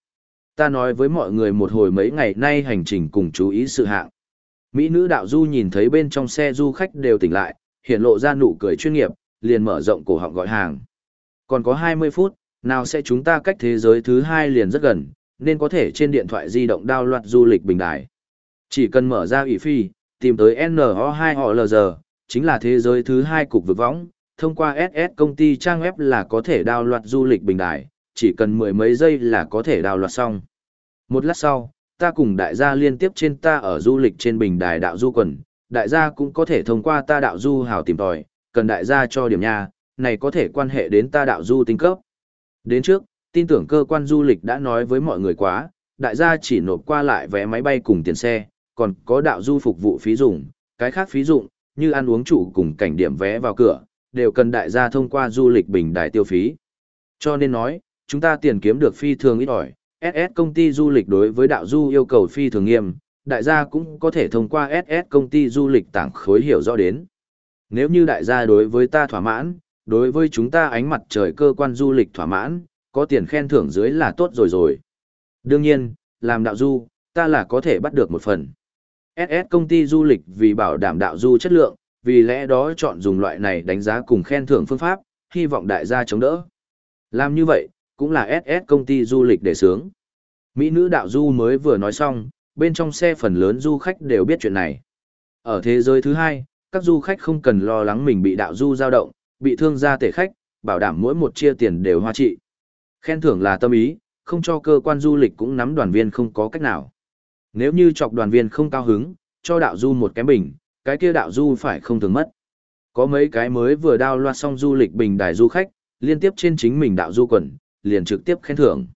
Ta nói với mọi người một hồi mấy ngày nay hành trình cùng chú ý sự hạng. Mỹ nữ đạo du nhìn thấy bên trong xe du khách đều tỉnh lại, hiện lộ ra nụ cười chuyên nghiệp, liền mở rộng cổ họng gọi hàng. Còn có 20 phút, nào sẽ chúng ta cách thế giới thứ hai liền rất gần, nên có thể trên điện thoại di động đao loạt du lịch bình đại. Chỉ cần mở ra ủy phi, tìm tới NO2 họ chính là thế giới thứ hai cục vực võng, thông qua SS công ty trang web là có thể đào loạt du lịch bình đại, chỉ cần mười mấy giây là có thể đào loạt xong. Một lát sau, ta cùng đại gia liên tiếp trên ta ở du lịch trên bình đài đạo du quần, đại gia cũng có thể thông qua ta đạo du hào tìm tòi, cần đại gia cho điểm nha, này có thể quan hệ đến ta đạo du tinh cấp. Đến trước, tin tưởng cơ quan du lịch đã nói với mọi người quá, đại gia chỉ nộp qua lại vé máy bay cùng tiền xe, còn có đạo du phục vụ phí dụng, cái khác phí dụng, như ăn uống trụ cùng cảnh điểm vé vào cửa, đều cần đại gia thông qua du lịch bình đài tiêu phí. Cho nên nói, chúng ta tiền kiếm được phi thường ít ỏi, SS công ty du lịch đối với đạo du yêu cầu phi thường nghiêm, đại gia cũng có thể thông qua SS công ty du lịch tảng khối hiểu rõ đến. Nếu như đại gia đối với ta thỏa mãn, đối với chúng ta ánh mặt trời cơ quan du lịch thỏa mãn, có tiền khen thưởng dưới là tốt rồi rồi. Đương nhiên, làm đạo du, ta là có thể bắt được một phần. SS công ty du lịch vì bảo đảm đạo du chất lượng, vì lẽ đó chọn dùng loại này đánh giá cùng khen thưởng phương pháp, hy vọng đại gia chống đỡ. Làm như vậy, cũng là SS công ty du lịch để sướng. Mỹ nữ đạo du mới vừa nói xong, bên trong xe phần lớn du khách đều biết chuyện này. Ở thế giới thứ hai, các du khách không cần lo lắng mình bị đạo du dao động, bị thương gia tể khách, bảo đảm mỗi một chia tiền đều hoa trị. Khen thưởng là tâm ý, không cho cơ quan du lịch cũng nắm đoàn viên không có cách nào. Nếu như chọc đoàn viên không cao hứng, cho đạo du một cái bình, cái kia đạo du phải không thường mất. Có mấy cái mới vừa đao loạt xong du lịch bình đài du khách, liên tiếp trên chính mình đạo du quần, liền trực tiếp khen thưởng.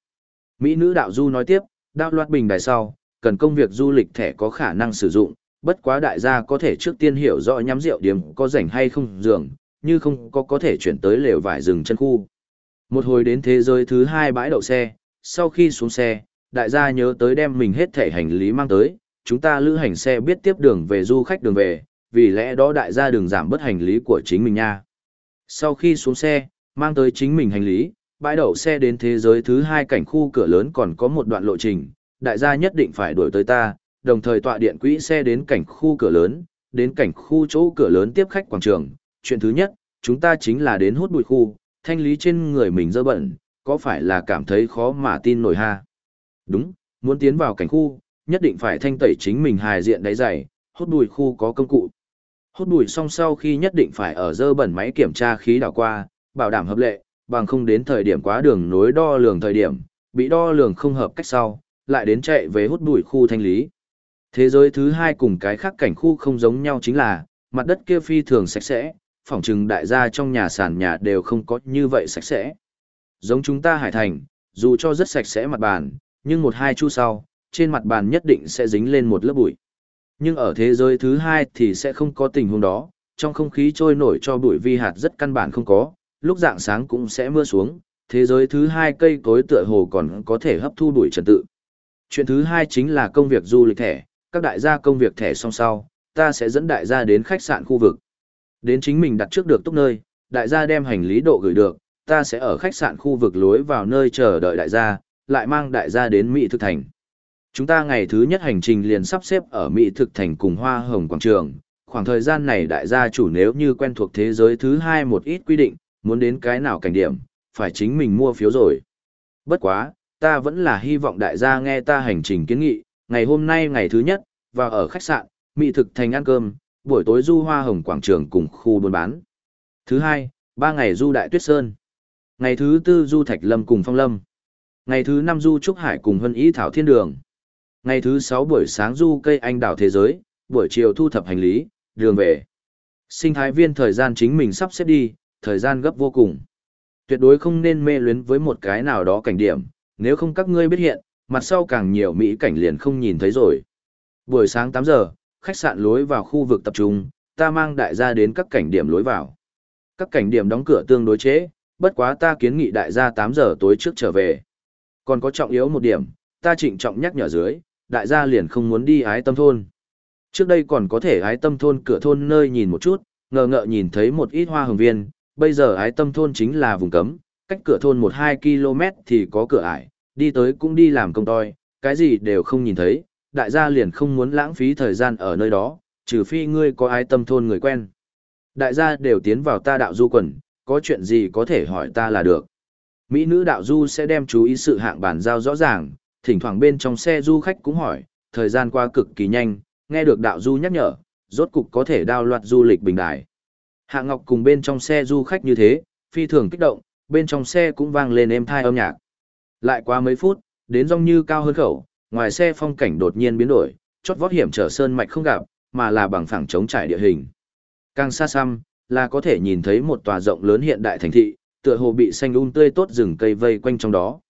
Mỹ nữ đạo du nói tiếp, đao loạt bình đài sau, cần công việc du lịch thẻ có khả năng sử dụng, bất quá đại gia có thể trước tiên hiểu rõ nhắm rượu điểm có rảnh hay không giường, như không có có thể chuyển tới lều vải rừng chân khu. Một hồi đến thế giới thứ hai bãi đậu xe, sau khi xuống xe, đại gia nhớ tới đem mình hết thẻ hành lý mang tới, chúng ta lữ hành xe biết tiếp đường về du khách đường về, vì lẽ đó đại gia đừng giảm bớt hành lý của chính mình nha. Sau khi xuống xe, mang tới chính mình hành lý, bãi đậu xe đến thế giới thứ hai cảnh khu cửa lớn còn có một đoạn lộ trình, đại gia nhất định phải đuổi tới ta, đồng thời tọa điện quỹ xe đến cảnh khu cửa lớn, đến cảnh khu chỗ cửa lớn tiếp khách quảng trường. Chuyện thứ nhất, chúng ta chính là đến hút bụi khu, thanh lý trên người mình dơ bẩn, có phải là cảm thấy khó mà tin nổi ha? Đúng, muốn tiến vào cảnh khu, nhất định phải thanh tẩy chính mình hài diện đáy dày, hút bụi khu có công cụ. Hút bụi xong sau khi nhất định phải ở dơ bẩn máy kiểm tra khí đảo qua, bảo đảm hợp lệ, bằng không đến thời điểm quá đường nối đo lường thời điểm, bị đo lường không hợp cách sau, lại đến chạy về hút bụi khu thanh lý. Thế giới thứ hai cùng cái khác cảnh khu không giống nhau chính là, mặt đất kia phi thường sạch sẽ, phỏng chừng đại gia trong nhà sàn nhà đều không có như vậy sạch sẽ. Giống chúng ta hải thành, dù cho rất sạch sẽ mặt bàn, nhưng một hai chu sau, trên mặt bàn nhất định sẽ dính lên một lớp bụi. Nhưng ở thế giới thứ hai thì sẽ không có tình huống đó, trong không khí trôi nổi cho bụi vi hạt rất căn bản không có, lúc dạng sáng cũng sẽ mưa xuống, thế giới thứ hai cây cối tựa hồ còn có thể hấp thu đuổi trật tự. Chuyện thứ hai chính là công việc du lịch thẻ, các đại gia công việc thẻ song sau, ta sẽ dẫn đại gia đến khách sạn khu vực. Đến chính mình đặt trước được túc nơi, đại gia đem hành lý độ gửi được, ta sẽ ở khách sạn khu vực lối vào nơi chờ đợi đại gia, lại mang đại gia đến Mỹ thực thành. Chúng ta ngày thứ nhất hành trình liền sắp xếp ở Mỹ thực thành cùng Hoa Hồng Quảng Trường. Khoảng thời gian này đại gia chủ nếu như quen thuộc thế giới thứ hai một ít quy định, muốn đến cái nào cảnh điểm, phải chính mình mua phiếu rồi. Bất quá, ta vẫn là hy vọng đại gia nghe ta hành trình kiến nghị, ngày hôm nay ngày thứ nhất, vào ở khách sạn, Mỹ thực thành ăn cơm, buổi tối du Hoa Hồng Quảng Trường cùng khu buôn bán. Thứ hai, ba ngày du Đại Tuyết Sơn. Ngày thứ tư du Thạch Lâm cùng Phong Lâm. Ngày thứ năm du Trúc Hải cùng Hân Ý Thảo Thiên Đường. Ngày thứ sáu buổi sáng du cây anh đảo thế giới, buổi chiều thu thập hành lý, đường về. Sinh thái viên thời gian chính mình sắp xếp đi, thời gian gấp vô cùng. Tuyệt đối không nên mê luyến với một cái nào đó cảnh điểm, nếu không các ngươi biết hiện, mặt sau càng nhiều mỹ cảnh liền không nhìn thấy rồi. Buổi sáng 8 giờ, khách sạn lối vào khu vực tập trung, ta mang đại gia đến các cảnh điểm lối vào. Các cảnh điểm đóng cửa tương đối chế, bất quá ta kiến nghị đại gia 8 giờ tối trước trở về. Còn có trọng yếu một điểm, ta trịnh trọng nhắc nhở dưới, đại gia liền không muốn đi ái tâm thôn. Trước đây còn có thể ái tâm thôn cửa thôn nơi nhìn một chút, ngờ ngợ nhìn thấy một ít hoa hồng viên, bây giờ ái tâm thôn chính là vùng cấm, cách cửa thôn 1-2 km thì có cửa ải, đi tới cũng đi làm công toi, cái gì đều không nhìn thấy, đại gia liền không muốn lãng phí thời gian ở nơi đó, trừ phi ngươi có ái tâm thôn người quen. Đại gia đều tiến vào ta đạo du quần, có chuyện gì có thể hỏi ta là được. Mỹ nữ đạo du sẽ đem chú ý sự hạng bản giao rõ ràng, thỉnh thoảng bên trong xe du khách cũng hỏi, thời gian qua cực kỳ nhanh, nghe được đạo du nhắc nhở, rốt cục có thể đao loạt du lịch bình đài. Hạ Ngọc cùng bên trong xe du khách như thế, phi thường kích động, bên trong xe cũng vang lên êm thai âm nhạc. Lại qua mấy phút, đến rong như cao hơn khẩu, ngoài xe phong cảnh đột nhiên biến đổi, chót vót hiểm trở sơn mạch không gặp, mà là bằng phẳng chống trải địa hình. Càng xa xăm, là có thể nhìn thấy một tòa rộng lớn hiện đại thành thị, tựa hồ bị xanh um tươi tốt rừng cây vây quanh trong đó.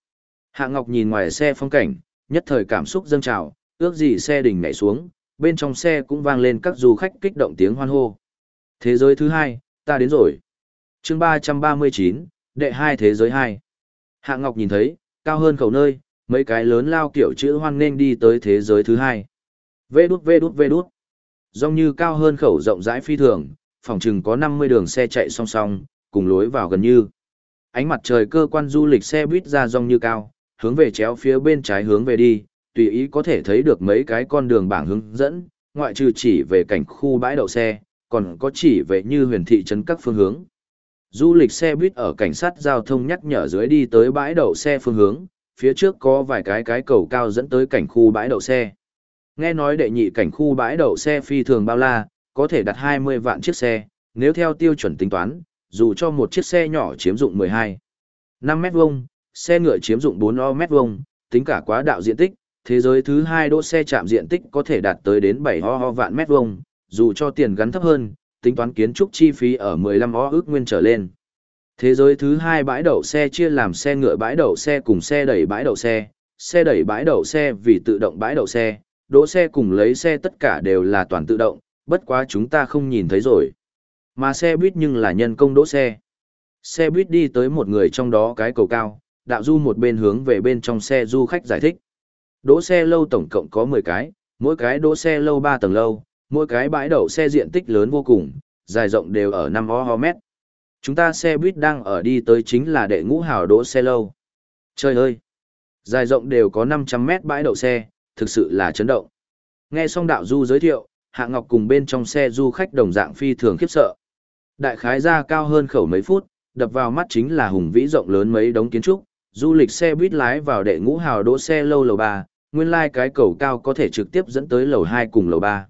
Hạ Ngọc nhìn ngoài xe phong cảnh, nhất thời cảm xúc dâng trào, ước gì xe đình nhảy xuống, bên trong xe cũng vang lên các du khách kích động tiếng hoan hô. Thế giới thứ hai, ta đến rồi. chương 339, đệ hai thế giới hai. Hạ Ngọc nhìn thấy, cao hơn khẩu nơi, mấy cái lớn lao kiểu chữ hoang nên đi tới thế giới thứ hai. Vê đút vê đút vê đút. Dòng như cao hơn khẩu rộng rãi phi thường, phòng chừng có 50 đường xe chạy song song, cùng lối vào gần như. Ánh mặt trời cơ quan du lịch xe buýt ra dòng như cao, hướng về chéo phía bên trái hướng về đi, tùy ý có thể thấy được mấy cái con đường bảng hướng dẫn, ngoại trừ chỉ về cảnh khu bãi đậu xe, còn có chỉ về như huyền thị trấn các phương hướng. Du lịch xe buýt ở cảnh sát giao thông nhắc nhở dưới đi tới bãi đậu xe phương hướng, phía trước có vài cái cái cầu cao dẫn tới cảnh khu bãi đậu xe. Nghe nói đệ nhị cảnh khu bãi đậu xe phi thường bao la, có thể đặt 20 vạn chiếc xe, nếu theo tiêu chuẩn tính toán, dù cho một chiếc xe nhỏ chiếm dụng 12, 5 mét vuông, xe ngựa chiếm dụng 4 o mét vuông, tính cả quá đạo diện tích, thế giới thứ hai đỗ xe chạm diện tích có thể đạt tới đến 7 ho ho vạn mét vuông, dù cho tiền gắn thấp hơn, tính toán kiến trúc chi phí ở 15 o ước nguyên trở lên. Thế giới thứ hai bãi đậu xe chia làm xe ngựa bãi đậu xe cùng xe đẩy bãi đậu xe, xe đẩy bãi đậu xe vì tự động bãi đậu xe, đỗ xe cùng lấy xe tất cả đều là toàn tự động, bất quá chúng ta không nhìn thấy rồi. Mà xe buýt nhưng là nhân công đỗ xe. Xe buýt đi tới một người trong đó cái cầu cao, đạo du một bên hướng về bên trong xe du khách giải thích. Đỗ xe lâu tổng cộng có 10 cái, mỗi cái đỗ xe lâu 3 tầng lâu, mỗi cái bãi đậu xe diện tích lớn vô cùng, dài rộng đều ở 5 ho mét. Chúng ta xe buýt đang ở đi tới chính là đệ ngũ hào đỗ xe lâu. Trời ơi! Dài rộng đều có 500 mét bãi đậu xe, thực sự là chấn động. Nghe xong đạo du giới thiệu, Hạ Ngọc cùng bên trong xe du khách đồng dạng phi thường khiếp sợ. Đại khái ra cao hơn khẩu mấy phút, đập vào mắt chính là hùng vĩ rộng lớn mấy đống kiến trúc, du lịch xe buýt lái vào đệ ngũ hào đỗ xe lâu lầu 3, nguyên lai like cái cầu cao có thể trực tiếp dẫn tới lầu 2 cùng lầu 3.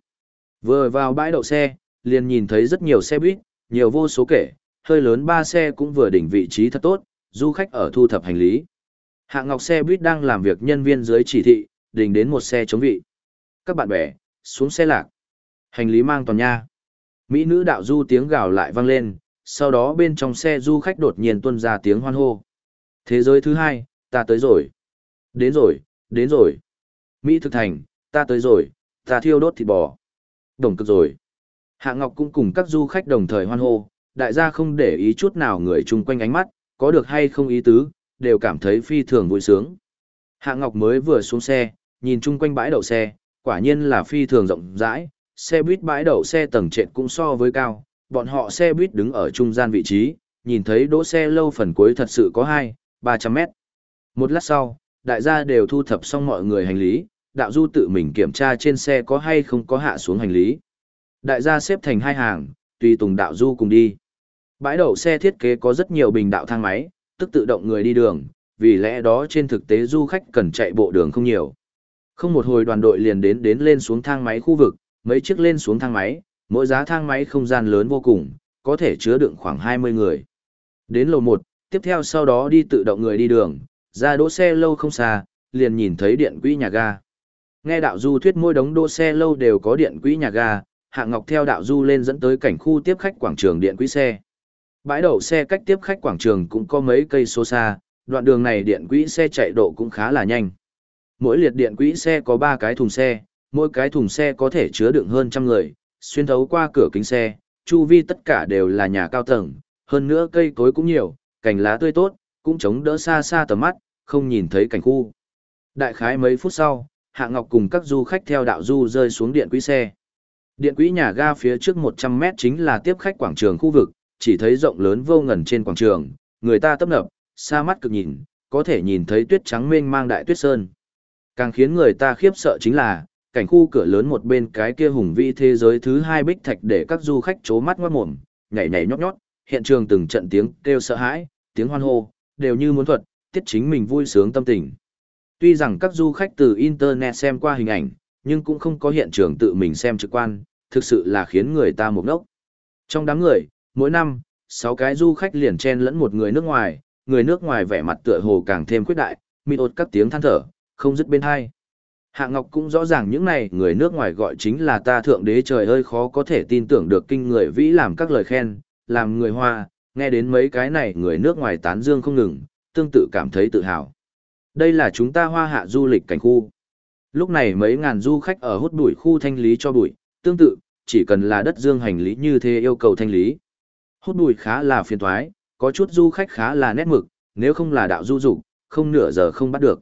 Vừa vào bãi đậu xe, liền nhìn thấy rất nhiều xe buýt, nhiều vô số kể, hơi lớn ba xe cũng vừa đỉnh vị trí thật tốt, du khách ở thu thập hành lý. Hạ Ngọc xe buýt đang làm việc nhân viên dưới chỉ thị, đỉnh đến một xe chống vị. Các bạn bè, xuống xe lạc. Hành lý mang toàn nha. Mỹ nữ đạo du tiếng gào lại vang lên, sau đó bên trong xe du khách đột nhiên tuôn ra tiếng hoan hô. Thế giới thứ hai, ta tới rồi. Đến rồi, đến rồi. Mỹ thực thành, ta tới rồi, ta thiêu đốt thịt bò. Đồng cực rồi. Hạ Ngọc cũng cùng các du khách đồng thời hoan hô, đại gia không để ý chút nào người chung quanh ánh mắt, có được hay không ý tứ, đều cảm thấy phi thường vui sướng. Hạ Ngọc mới vừa xuống xe, nhìn chung quanh bãi đậu xe, quả nhiên là phi thường rộng rãi, xe buýt bãi đậu xe tầng trệt cũng so với cao, bọn họ xe buýt đứng ở trung gian vị trí, nhìn thấy đỗ xe lâu phần cuối thật sự có 2, 300 mét. Một lát sau, đại gia đều thu thập xong mọi người hành lý, đạo du tự mình kiểm tra trên xe có hay không có hạ xuống hành lý. Đại gia xếp thành hai hàng, tùy tùng đạo du cùng đi. Bãi đậu xe thiết kế có rất nhiều bình đạo thang máy, tức tự động người đi đường, vì lẽ đó trên thực tế du khách cần chạy bộ đường không nhiều. Không một hồi đoàn đội liền đến đến lên xuống thang máy khu vực, mấy chiếc lên xuống thang máy, mỗi giá thang máy không gian lớn vô cùng, có thể chứa đựng khoảng 20 người. Đến lầu 1, tiếp theo sau đó đi tự động người đi đường, ra đỗ xe lâu không xa, liền nhìn thấy điện quỹ nhà ga. Nghe đạo du thuyết mỗi đống đỗ xe lâu đều có điện quỹ nhà ga, Hạ Ngọc theo đạo du lên dẫn tới cảnh khu tiếp khách quảng trường điện quỹ xe. Bãi đậu xe cách tiếp khách quảng trường cũng có mấy cây số xa, đoạn đường này điện quỹ xe chạy độ cũng khá là nhanh. Mỗi liệt điện quỹ xe có 3 cái thùng xe, mỗi cái thùng xe có thể chứa đựng hơn trăm người, xuyên thấu qua cửa kính xe, chu vi tất cả đều là nhà cao tầng, hơn nữa cây cối cũng nhiều, cành lá tươi tốt, cũng chống đỡ xa xa tầm mắt, không nhìn thấy cảnh khu. Đại khái mấy phút sau, Hạ Ngọc cùng các du khách theo đạo du rơi xuống điện quỹ xe. Điện quỹ nhà ga phía trước 100 mét chính là tiếp khách quảng trường khu vực, chỉ thấy rộng lớn vô ngần trên quảng trường, người ta tấp nập, xa mắt cực nhìn, có thể nhìn thấy tuyết trắng mênh mang đại tuyết sơn. Càng khiến người ta khiếp sợ chính là, cảnh khu cửa lớn một bên cái kia hùng vĩ thế giới thứ hai bích thạch để các du khách chố mắt ngoát mồm, nhảy nhảy nhót nhót, hiện trường từng trận tiếng kêu sợ hãi, tiếng hoan hô, đều như muốn thuật, tiết chính mình vui sướng tâm tình. Tuy rằng các du khách từ Internet xem qua hình ảnh, nhưng cũng không có hiện trường tự mình xem trực quan, thực sự là khiến người ta một ngốc. Trong đám người, mỗi năm, 6 cái du khách liền chen lẫn một người nước ngoài, người nước ngoài vẻ mặt tựa hồ càng thêm khuyết đại, mịt ột các tiếng than thở, không dứt bên hai. Hạ Ngọc cũng rõ ràng những này người nước ngoài gọi chính là ta thượng đế trời ơi khó có thể tin tưởng được kinh người vĩ làm các lời khen, làm người hoa, nghe đến mấy cái này người nước ngoài tán dương không ngừng, tương tự cảm thấy tự hào. Đây là chúng ta hoa hạ du lịch cảnh khu. Lúc này mấy ngàn du khách ở hút bụi khu thanh lý cho bụi, tương tự, chỉ cần là đất dương hành lý như thế yêu cầu thanh lý. Hút bụi khá là phiền toái, có chút du khách khá là nét mực, nếu không là đạo du dục, không nửa giờ không bắt được.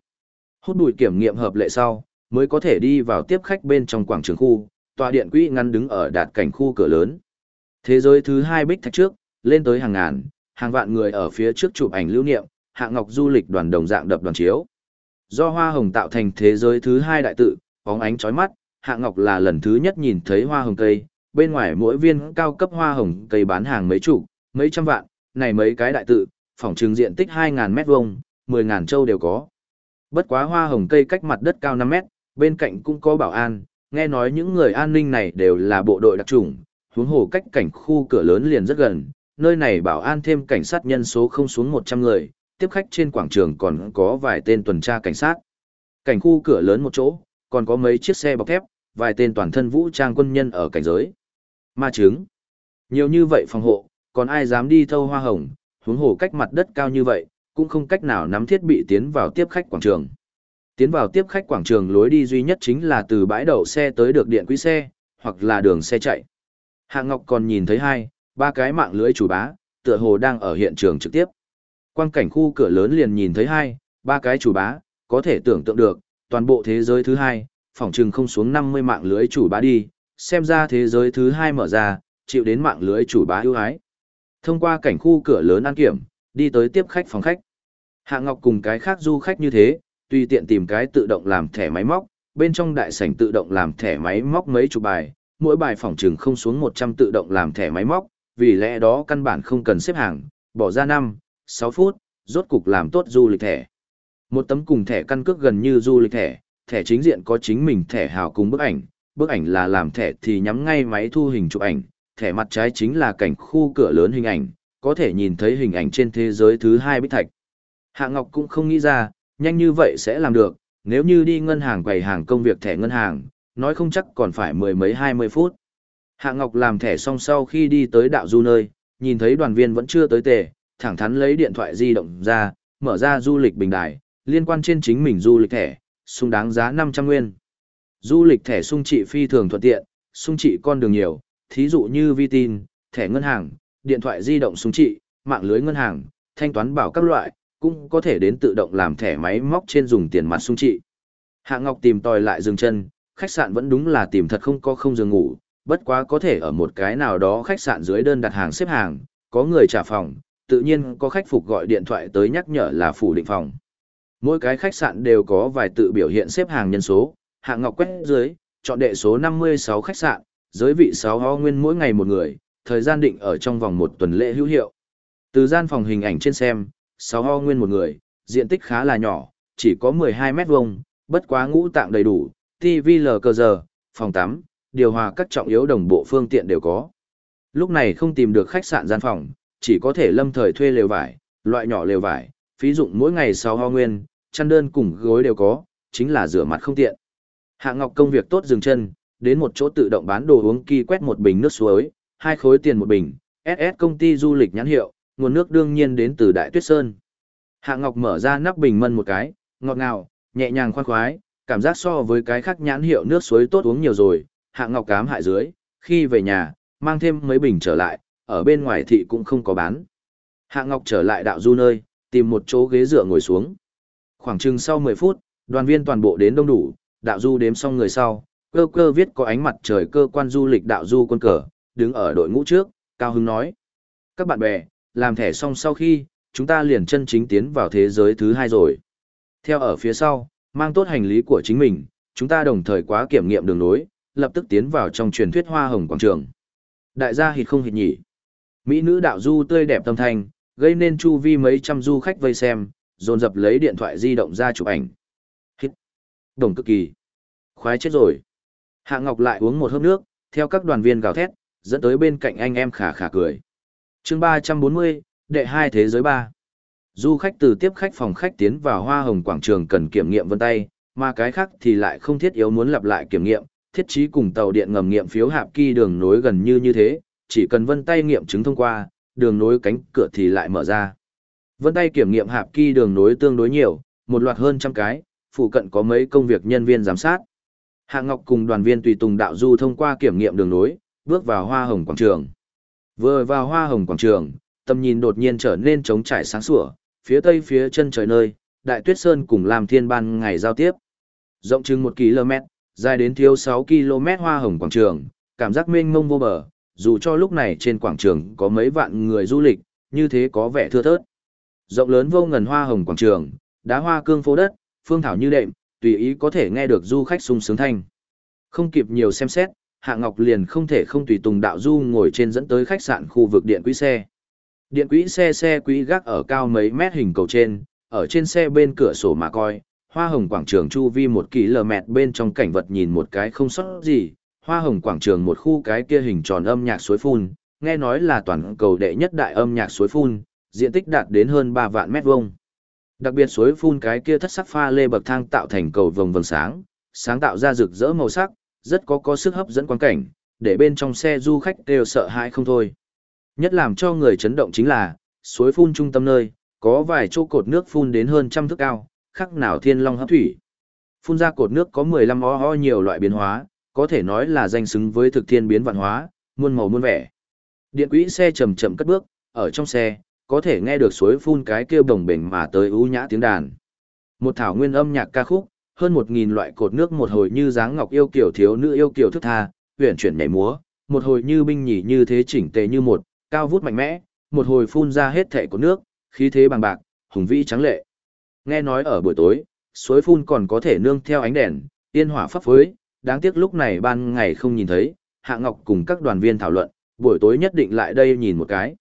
Hút bụi kiểm nghiệm hợp lệ sau, mới có thể đi vào tiếp khách bên trong quảng trường khu, tòa điện quỹ ngăn đứng ở đạt cảnh khu cửa lớn. Thế giới thứ hai bích thạch trước, lên tới hàng ngàn, hàng vạn người ở phía trước chụp ảnh lưu niệm, hạ ngọc du lịch đoàn đồng dạng đập đoàn chiếu. Do hoa hồng tạo thành thế giới thứ hai đại tự, bóng ánh chói mắt, hạ ngọc là lần thứ nhất nhìn thấy hoa hồng cây, bên ngoài mỗi viên cao cấp hoa hồng cây bán hàng mấy chục, mấy trăm vạn, này mấy cái đại tự, phòng trường diện tích 2.000 mét vuông, 10.000 châu đều có. Bất quá hoa hồng cây cách mặt đất cao 5 mét, bên cạnh cũng có bảo an, nghe nói những người an ninh này đều là bộ đội đặc trùng, huống hồ cách cảnh khu cửa lớn liền rất gần, nơi này bảo an thêm cảnh sát nhân số không xuống 100 người, tiếp khách trên quảng trường còn có vài tên tuần tra cảnh sát. Cảnh khu cửa lớn một chỗ, còn có mấy chiếc xe bọc thép, vài tên toàn thân vũ trang quân nhân ở cảnh giới. Ma chứng, Nhiều như vậy phòng hộ, còn ai dám đi thâu hoa hồng, huống hồ cách mặt đất cao như vậy, cũng không cách nào nắm thiết bị tiến vào tiếp khách quảng trường. Tiến vào tiếp khách quảng trường lối đi duy nhất chính là từ bãi đậu xe tới được điện quý xe, hoặc là đường xe chạy. Hạ Ngọc còn nhìn thấy hai, ba cái mạng lưới chủ bá, tựa hồ đang ở hiện trường trực tiếp. Quang cảnh khu cửa lớn liền nhìn thấy hai, ba cái chủ bá, có thể tưởng tượng được, toàn bộ thế giới thứ hai, phòng chừng không xuống 50 mạng lưới chủ bá đi, xem ra thế giới thứ hai mở ra, chịu đến mạng lưới chủ bá ưu ái. Thông qua cảnh khu cửa lớn an kiểm, đi tới tiếp khách phòng khách. Hạ Ngọc cùng cái khác du khách như thế, tùy tiện tìm cái tự động làm thẻ máy móc, bên trong đại sảnh tự động làm thẻ máy móc mấy chục bài, mỗi bài phòng chừng không xuống 100 tự động làm thẻ máy móc, vì lẽ đó căn bản không cần xếp hàng, bỏ ra năm. 6 phút, rốt cục làm tốt du lịch thẻ. Một tấm cùng thẻ căn cước gần như du lịch thẻ, thẻ chính diện có chính mình thẻ hào cùng bức ảnh, bức ảnh là làm thẻ thì nhắm ngay máy thu hình chụp ảnh, thẻ mặt trái chính là cảnh khu cửa lớn hình ảnh, có thể nhìn thấy hình ảnh trên thế giới thứ hai bích thạch. Hạ Ngọc cũng không nghĩ ra, nhanh như vậy sẽ làm được, nếu như đi ngân hàng quầy hàng công việc thẻ ngân hàng, nói không chắc còn phải mười mấy hai mươi phút. Hạ Ngọc làm thẻ xong sau khi đi tới đạo du nơi, nhìn thấy đoàn viên vẫn chưa tới tề, thẳng thắn lấy điện thoại di động ra, mở ra du lịch bình đài, liên quan trên chính mình du lịch thẻ, sung đáng giá 500 nguyên. Du lịch thẻ sung trị phi thường thuận tiện, sung trị con đường nhiều, thí dụ như vi tin, thẻ ngân hàng, điện thoại di động sung trị, mạng lưới ngân hàng, thanh toán bảo các loại, cũng có thể đến tự động làm thẻ máy móc trên dùng tiền mặt sung trị. Hạ Ngọc tìm tòi lại dừng chân, khách sạn vẫn đúng là tìm thật không có không giường ngủ, bất quá có thể ở một cái nào đó khách sạn dưới đơn đặt hàng xếp hàng, có người trả phòng, tự nhiên có khách phục gọi điện thoại tới nhắc nhở là phủ định phòng. Mỗi cái khách sạn đều có vài tự biểu hiện xếp hàng nhân số, Hạ Ngọc quét dưới, chọn đệ số 56 khách sạn, giới vị 6 ho nguyên mỗi ngày một người, thời gian định ở trong vòng một tuần lễ hữu hiệu. Từ gian phòng hình ảnh trên xem, 6 ho nguyên một người, diện tích khá là nhỏ, chỉ có 12 mét vuông, bất quá ngũ tạng đầy đủ, TV lờ cờ giờ, phòng tắm, điều hòa các trọng yếu đồng bộ phương tiện đều có. Lúc này không tìm được khách sạn gian phòng, chỉ có thể lâm thời thuê lều vải, loại nhỏ lều vải, phí dụng mỗi ngày 6 ho nguyên, chăn đơn cùng gối đều có, chính là rửa mặt không tiện. Hạ Ngọc công việc tốt dừng chân, đến một chỗ tự động bán đồ uống kỳ quét một bình nước suối, hai khối tiền một bình, SS công ty du lịch nhãn hiệu, nguồn nước đương nhiên đến từ Đại Tuyết Sơn. Hạ Ngọc mở ra nắp bình mân một cái, ngọt ngào, nhẹ nhàng khoan khoái, cảm giác so với cái khác nhãn hiệu nước suối tốt uống nhiều rồi. Hạ Ngọc cám hại dưới, khi về nhà, mang thêm mấy bình trở lại, ở bên ngoài thị cũng không có bán. Hạ Ngọc trở lại đạo du nơi, tìm một chỗ ghế dựa ngồi xuống. Khoảng chừng sau 10 phút, đoàn viên toàn bộ đến đông đủ, đạo du đếm xong người sau, cơ cơ viết có ánh mặt trời cơ quan du lịch đạo du quân cờ, đứng ở đội ngũ trước, cao Hưng nói. Các bạn bè, làm thẻ xong sau khi, chúng ta liền chân chính tiến vào thế giới thứ hai rồi. Theo ở phía sau, mang tốt hành lý của chính mình, chúng ta đồng thời quá kiểm nghiệm đường lối, lập tức tiến vào trong truyền thuyết hoa hồng quảng trường. Đại gia hịt không hịt nhỉ. Mỹ nữ đạo du tươi đẹp tâm thanh, gây nên chu vi mấy trăm du khách vây xem, dồn dập lấy điện thoại di động ra chụp ảnh. Hít. Đồng cực kỳ. Khoái chết rồi. Hạ Ngọc lại uống một hớp nước, theo các đoàn viên gào thét, dẫn tới bên cạnh anh em khả khả cười. chương 340, đệ hai thế giới ba. Du khách từ tiếp khách phòng khách tiến vào hoa hồng quảng trường cần kiểm nghiệm vân tay, mà cái khác thì lại không thiết yếu muốn lặp lại kiểm nghiệm, thiết trí cùng tàu điện ngầm nghiệm phiếu hạp kỳ đường nối gần như như thế, chỉ cần vân tay nghiệm chứng thông qua, đường nối cánh cửa thì lại mở ra. Vân tay kiểm nghiệm hạp kỳ đường nối tương đối nhiều, một loạt hơn trăm cái, phụ cận có mấy công việc nhân viên giám sát. Hạ Ngọc cùng đoàn viên tùy tùng đạo du thông qua kiểm nghiệm đường nối, bước vào hoa hồng quảng trường. Vừa vào hoa hồng quảng trường, tầm nhìn đột nhiên trở nên trống trải sáng sủa, phía tây phía chân trời nơi, đại tuyết sơn cùng làm thiên ban ngày giao tiếp. Rộng chừng 1 km, dài đến thiếu 6 km hoa hồng quảng trường, cảm giác mênh mông vô bờ, dù cho lúc này trên quảng trường có mấy vạn người du lịch, như thế có vẻ thưa thớt. Rộng lớn vô ngần hoa hồng quảng trường, đá hoa cương phố đất, phương thảo như đệm, tùy ý có thể nghe được du khách sung sướng thanh. Không kịp nhiều xem xét, Hạ Ngọc liền không thể không tùy tùng đạo du ngồi trên dẫn tới khách sạn khu vực điện quỹ xe. Điện quỹ xe xe quỹ gác ở cao mấy mét hình cầu trên, ở trên xe bên cửa sổ mà coi, hoa hồng quảng trường chu vi một km bên trong cảnh vật nhìn một cái không sót gì, hoa hồng quảng trường một khu cái kia hình tròn âm nhạc suối phun, nghe nói là toàn cầu đệ nhất đại âm nhạc suối phun, diện tích đạt đến hơn 3 vạn mét vuông. Đặc biệt suối phun cái kia thất sắc pha lê bậc thang tạo thành cầu vồng vầng sáng, sáng tạo ra rực rỡ màu sắc, rất có có sức hấp dẫn quan cảnh, để bên trong xe du khách đều sợ hãi không thôi. Nhất làm cho người chấn động chính là, suối phun trung tâm nơi, có vài chỗ cột nước phun đến hơn trăm thước cao, khắc nào thiên long hấp thủy. Phun ra cột nước có 15 o ho nhiều loại biến hóa, có thể nói là danh xứng với thực thiên biến vạn hóa, muôn màu muôn vẻ. Điện quỹ xe chậm chậm cất bước, ở trong xe, có thể nghe được suối phun cái kêu đồng bềnh mà tới ưu nhã tiếng đàn. Một thảo nguyên âm nhạc ca khúc, hơn một nghìn loại cột nước một hồi như dáng ngọc yêu kiểu thiếu nữ yêu kiểu thức tha, huyền chuyển nhảy múa, một hồi như binh nhỉ như thế chỉnh tề như một, cao vút mạnh mẽ, một hồi phun ra hết thể của nước, khí thế bằng bạc, hùng vĩ trắng lệ. Nghe nói ở buổi tối, suối phun còn có thể nương theo ánh đèn, yên hỏa pháp phối, đáng tiếc lúc này ban ngày không nhìn thấy, Hạ Ngọc cùng các đoàn viên thảo luận, buổi tối nhất định lại đây nhìn một cái.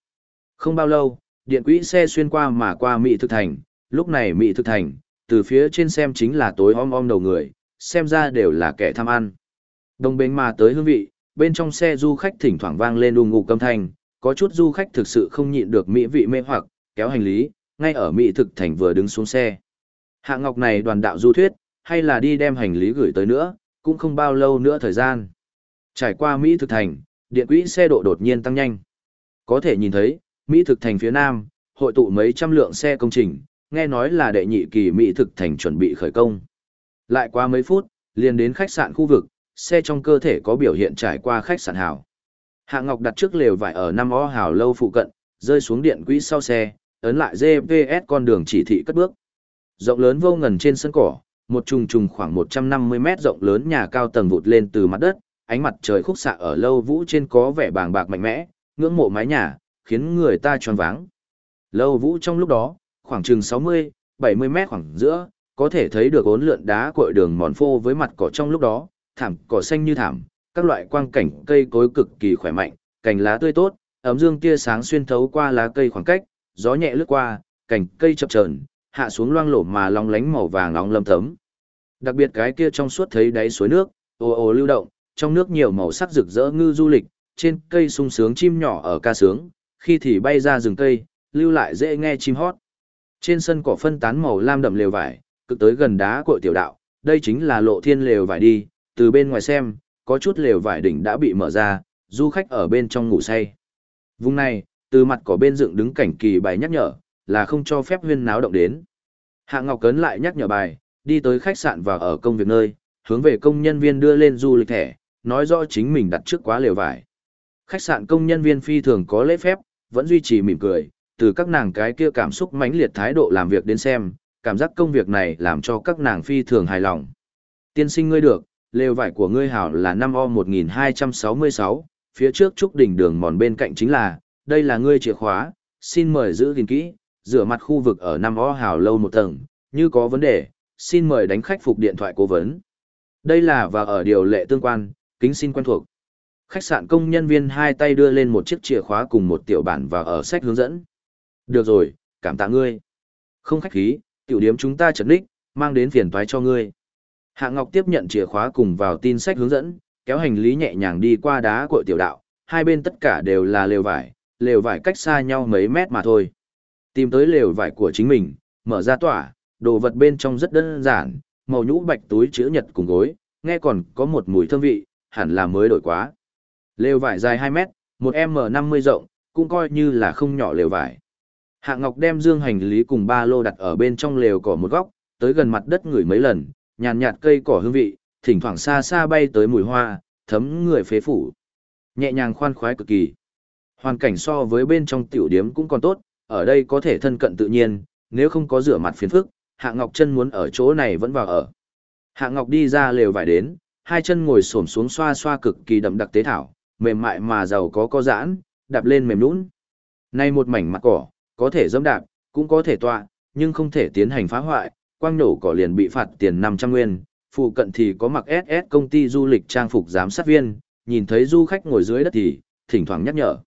Không bao lâu, điện quỹ xe xuyên qua mà qua Mỹ Thực Thành, lúc này Mỹ Thực Thành, từ phía trên xem chính là tối om om đầu người, xem ra đều là kẻ tham ăn. Đồng bến mà tới hương vị, bên trong xe du khách thỉnh thoảng vang lên đùng ngục âm thanh, có chút du khách thực sự không nhịn được mỹ vị mê hoặc, kéo hành lý, ngay ở Mỹ thực thành vừa đứng xuống xe. Hạ Ngọc này đoàn đạo du thuyết, hay là đi đem hành lý gửi tới nữa, cũng không bao lâu nữa thời gian. Trải qua Mỹ thực thành, điện quỹ xe độ đột nhiên tăng nhanh. Có thể nhìn thấy, Mỹ thực thành phía nam, hội tụ mấy trăm lượng xe công trình, nghe nói là đệ nhị kỳ Mỹ thực thành chuẩn bị khởi công. Lại qua mấy phút, liền đến khách sạn khu vực, xe trong cơ thể có biểu hiện trải qua khách sạn hào Hạ Ngọc đặt trước lều vải ở năm o hào lâu phụ cận, rơi xuống điện quỹ sau xe, ấn lại GPS con đường chỉ thị cất bước. Rộng lớn vô ngần trên sân cỏ, một trùng trùng khoảng 150 mét rộng lớn nhà cao tầng vụt lên từ mặt đất, ánh mặt trời khúc xạ ở lâu vũ trên có vẻ bàng bạc mạnh mẽ, ngưỡng mộ mái nhà, khiến người ta tròn váng. Lâu vũ trong lúc đó, khoảng chừng 60, 70 mét khoảng giữa, có thể thấy được ốn lượn đá cội đường mòn phô với mặt cỏ trong lúc đó, thảm cỏ xanh như thảm, các loại quang cảnh cây cối cực kỳ khỏe mạnh, cành lá tươi tốt, ấm dương tia sáng xuyên thấu qua lá cây khoảng cách, gió nhẹ lướt qua, cành cây chập chờn, hạ xuống loang lổ mà long lánh màu vàng nóng lâm thấm. Đặc biệt cái kia trong suốt thấy đáy suối nước, ồ ồ lưu động, trong nước nhiều màu sắc rực rỡ ngư du lịch, trên cây sung sướng chim nhỏ ở ca sướng, khi thì bay ra rừng cây, lưu lại dễ nghe chim hót. Trên sân cỏ phân tán màu lam đậm lều vải, cực tới gần đá cội tiểu đạo, đây chính là lộ thiên lều vải đi, từ bên ngoài xem, có chút lều vải đỉnh đã bị mở ra, du khách ở bên trong ngủ say. Vùng này, từ mặt cỏ bên dựng đứng cảnh kỳ bài nhắc nhở, là không cho phép huyên náo động đến. Hạ Ngọc Cấn lại nhắc nhở bài, đi tới khách sạn và ở công việc nơi, hướng về công nhân viên đưa lên du lịch thẻ, nói rõ chính mình đặt trước quá lều vải. Khách sạn công nhân viên phi thường có lễ phép, vẫn duy trì mỉm cười, từ các nàng cái kia cảm xúc mãnh liệt thái độ làm việc đến xem, cảm giác công việc này làm cho các nàng phi thường hài lòng. Tiên sinh ngươi được, lều vải của ngươi hảo là 5 o 1266, phía trước trúc đỉnh đường mòn bên cạnh chính là, đây là ngươi chìa khóa, xin mời giữ gìn kỹ, rửa mặt khu vực ở 5 o hảo lâu một tầng, như có vấn đề, xin mời đánh khách phục điện thoại cố vấn. Đây là và ở điều lệ tương quan, kính xin quen thuộc. Khách sạn công nhân viên hai tay đưa lên một chiếc chìa khóa cùng một tiểu bản và ở sách hướng dẫn. Được rồi, cảm tạ ngươi. Không khách khí, tiểu điếm chúng ta chật ních, mang đến phiền toái cho ngươi. Hạ Ngọc tiếp nhận chìa khóa cùng vào tin sách hướng dẫn, kéo hành lý nhẹ nhàng đi qua đá cội tiểu đạo, hai bên tất cả đều là lều vải, lều vải cách xa nhau mấy mét mà thôi. Tìm tới lều vải của chính mình, mở ra tỏa, đồ vật bên trong rất đơn giản, màu nhũ bạch túi chữ nhật cùng gối, nghe còn có một mùi thơm vị, hẳn là mới đổi quá. Lều vải dài 2 mét, một M50 rộng, cũng coi như là không nhỏ lều vải. Hạ Ngọc đem dương hành lý cùng ba lô đặt ở bên trong lều cỏ một góc, tới gần mặt đất ngửi mấy lần, nhàn nhạt cây cỏ hương vị, thỉnh thoảng xa xa bay tới mùi hoa, thấm người phế phủ. Nhẹ nhàng khoan khoái cực kỳ. Hoàn cảnh so với bên trong tiểu điếm cũng còn tốt, ở đây có thể thân cận tự nhiên, nếu không có rửa mặt phiền phức, Hạ Ngọc chân muốn ở chỗ này vẫn vào ở. Hạ Ngọc đi ra lều vải đến, hai chân ngồi xổm xuống xoa xoa cực kỳ đậm đặc tế thảo, mềm mại mà giàu có có giãn, đạp lên mềm nhũn. Nay một mảnh mặt cỏ, có thể dẫm đạp, cũng có thể tọa, nhưng không thể tiến hành phá hoại, quang nổ cỏ liền bị phạt tiền 500 nguyên, phụ cận thì có mặc SS công ty du lịch trang phục giám sát viên, nhìn thấy du khách ngồi dưới đất thì, thỉnh thoảng nhắc nhở.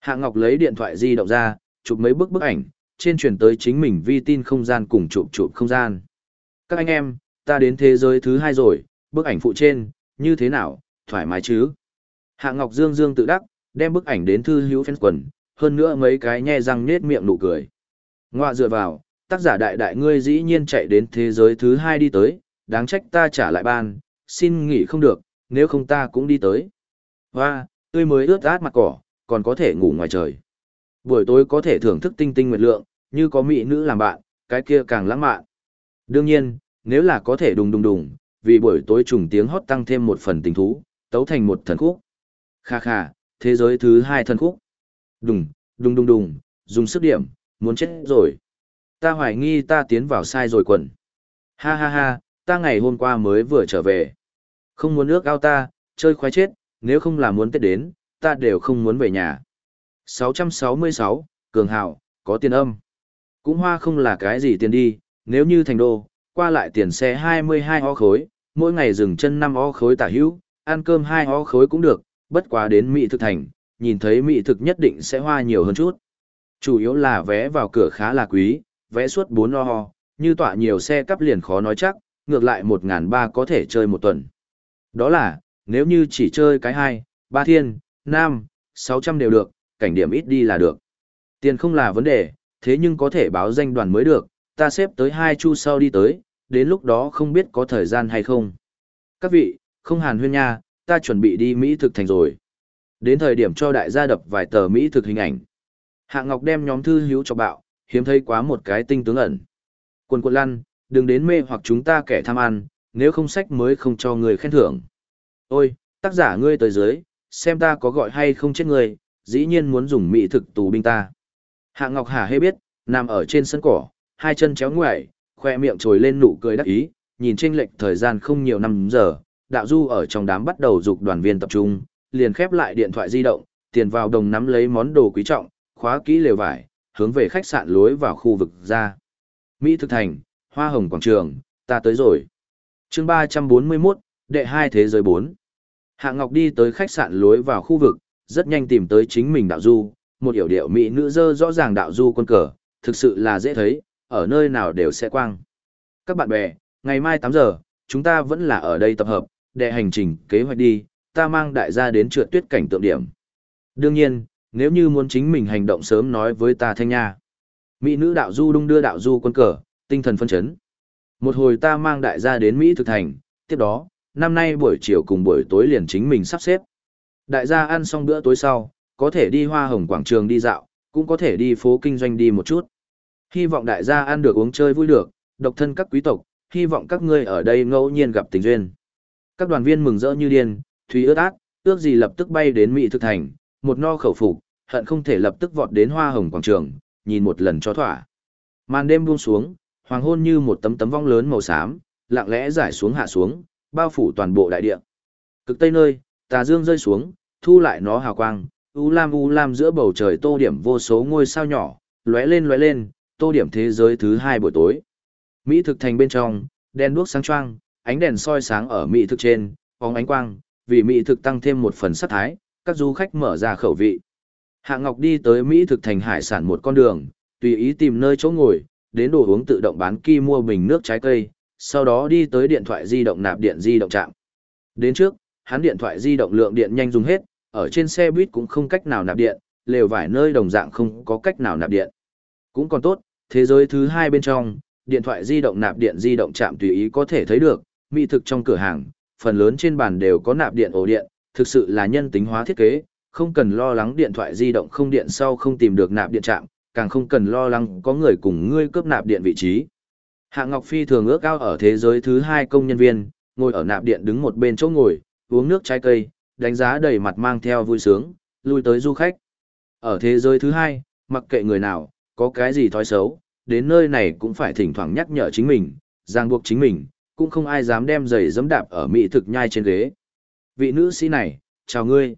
Hạ Ngọc lấy điện thoại di động ra, chụp mấy bức bức ảnh, trên truyền tới chính mình vi tin không gian cùng chụp chụp không gian. Các anh em, ta đến thế giới thứ hai rồi, bức ảnh phụ trên, như thế nào, thoải mái chứ? Hạ Ngọc Dương Dương tự đắc, đem bức ảnh đến thư hữu fans quần, hơn nữa mấy cái nhe răng nết miệng nụ cười. Ngoạ dựa vào, tác giả đại đại ngươi dĩ nhiên chạy đến thế giới thứ hai đi tới, đáng trách ta trả lại ban, xin nghỉ không được, nếu không ta cũng đi tới. Hoa, tươi mới ướt át mặt cỏ, còn có thể ngủ ngoài trời. Buổi tối có thể thưởng thức tinh tinh nguyệt lượng, như có mỹ nữ làm bạn, cái kia càng lãng mạn. Đương nhiên, nếu là có thể đùng đùng đùng, vì buổi tối trùng tiếng hót tăng thêm một phần tình thú, tấu thành một thần khúc. Kha kha, thế giới thứ hai thần khúc. Đùng, đùng đùng đùng, dùng sức điểm, muốn chết rồi. Ta hoài nghi ta tiến vào sai rồi quần. Ha ha ha, ta ngày hôm qua mới vừa trở về. Không muốn nước ao ta, chơi khoái chết, nếu không là muốn Tết đến, ta đều không muốn về nhà. 666, Cường hảo, có tiền âm. Cũng hoa không là cái gì tiền đi, nếu như thành đô, qua lại tiền xe 22 o khối, mỗi ngày dừng chân 5 o khối tả hữu, ăn cơm 2 o khối cũng được, bất quá đến Mỹ thực thành, nhìn thấy Mỹ thực nhất định sẽ hoa nhiều hơn chút. Chủ yếu là vé vào cửa khá là quý, vé suốt 4 o như tọa nhiều xe cắp liền khó nói chắc, ngược lại 1.300 có thể chơi một tuần. Đó là, nếu như chỉ chơi cái 2, 3 thiên, 5, 600 đều được, cảnh điểm ít đi là được. Tiền không là vấn đề, thế nhưng có thể báo danh đoàn mới được, ta xếp tới hai chu sau đi tới, đến lúc đó không biết có thời gian hay không. Các vị, không hàn huyên nha, ta chuẩn bị đi Mỹ thực thành rồi. Đến thời điểm cho đại gia đập vài tờ Mỹ thực hình ảnh. Hạ Ngọc đem nhóm thư hiếu cho bạo, hiếm thấy quá một cái tinh tướng ẩn. Quần quần lăn, đừng đến mê hoặc chúng ta kẻ tham ăn, nếu không sách mới không cho người khen thưởng. Ôi, tác giả ngươi tới dưới, xem ta có gọi hay không chết người, dĩ nhiên muốn dùng mỹ thực tù binh ta. Hạ Ngọc Hà hay biết, nằm ở trên sân cỏ, hai chân chéo ngoại, khoe miệng trồi lên nụ cười đắc ý, nhìn chênh lệch thời gian không nhiều năm giờ, đạo du ở trong đám bắt đầu dục đoàn viên tập trung, liền khép lại điện thoại di động, tiền vào đồng nắm lấy món đồ quý trọng, khóa kỹ lều vải, hướng về khách sạn lối vào khu vực ra. Mỹ thực thành, hoa hồng quảng trường, ta tới rồi. chương 341, đệ hai thế giới 4. Hạ Ngọc đi tới khách sạn lối vào khu vực, rất nhanh tìm tới chính mình đạo du, một hiểu điệu mỹ nữ dơ rõ ràng đạo du quân cờ, thực sự là dễ thấy, ở nơi nào đều sẽ quang. Các bạn bè, ngày mai 8 giờ, chúng ta vẫn là ở đây tập hợp, để hành trình kế hoạch đi, ta mang đại gia đến trượt tuyết cảnh tượng điểm. Đương nhiên, nếu như muốn chính mình hành động sớm nói với ta thanh nha. Mỹ nữ đạo du đung đưa đạo du quân cờ, tinh thần phân chấn. Một hồi ta mang đại gia đến Mỹ thực thành, tiếp đó, năm nay buổi chiều cùng buổi tối liền chính mình sắp xếp. Đại gia ăn xong bữa tối sau, có thể đi hoa hồng quảng trường đi dạo, cũng có thể đi phố kinh doanh đi một chút. Hy vọng đại gia ăn được uống chơi vui được, độc thân các quý tộc, hy vọng các ngươi ở đây ngẫu nhiên gặp tình duyên. Các đoàn viên mừng rỡ như điên, Thúy ướt át, ước gì lập tức bay đến Mỹ thực thành, một no khẩu phục, hận không thể lập tức vọt đến hoa hồng quảng trường, nhìn một lần cho thỏa. Màn đêm buông xuống, hoàng hôn như một tấm tấm vong lớn màu xám, lặng lẽ giải xuống hạ xuống, bao phủ toàn bộ đại địa. Cực tây nơi, tà dương rơi xuống, thu lại nó hào quang, u lam u lam giữa bầu trời tô điểm vô số ngôi sao nhỏ, lóe lên lóe lên, tô điểm thế giới thứ hai buổi tối. Mỹ thực thành bên trong, đèn đuốc sáng choang, ánh đèn soi sáng ở mỹ thực trên, bóng ánh quang, vì mỹ thực tăng thêm một phần sắc thái, các du khách mở ra khẩu vị. Hạ Ngọc đi tới Mỹ thực thành hải sản một con đường, tùy ý tìm nơi chỗ ngồi, đến đồ uống tự động bán ki mua bình nước trái cây, sau đó đi tới điện thoại di động nạp điện di động trạm. Đến trước, hắn điện thoại di động lượng điện nhanh dùng hết, ở trên xe buýt cũng không cách nào nạp điện, lều vải nơi đồng dạng không có cách nào nạp điện. Cũng còn tốt, thế giới thứ hai bên trong, điện thoại di động nạp điện di động chạm tùy ý có thể thấy được, mỹ thực trong cửa hàng, phần lớn trên bàn đều có nạp điện ổ điện, thực sự là nhân tính hóa thiết kế, không cần lo lắng điện thoại di động không điện sau không tìm được nạp điện trạm, càng không cần lo lắng có người cùng ngươi cướp nạp điện vị trí. Hạ Ngọc Phi thường ước ao ở thế giới thứ hai công nhân viên, ngồi ở nạp điện đứng một bên chỗ ngồi, uống nước trái cây, đánh giá đầy mặt mang theo vui sướng, lui tới du khách. Ở thế giới thứ hai, mặc kệ người nào, có cái gì thói xấu, đến nơi này cũng phải thỉnh thoảng nhắc nhở chính mình, ràng buộc chính mình, cũng không ai dám đem giày dẫm đạp ở mỹ thực nhai trên ghế. Vị nữ sĩ này, chào ngươi.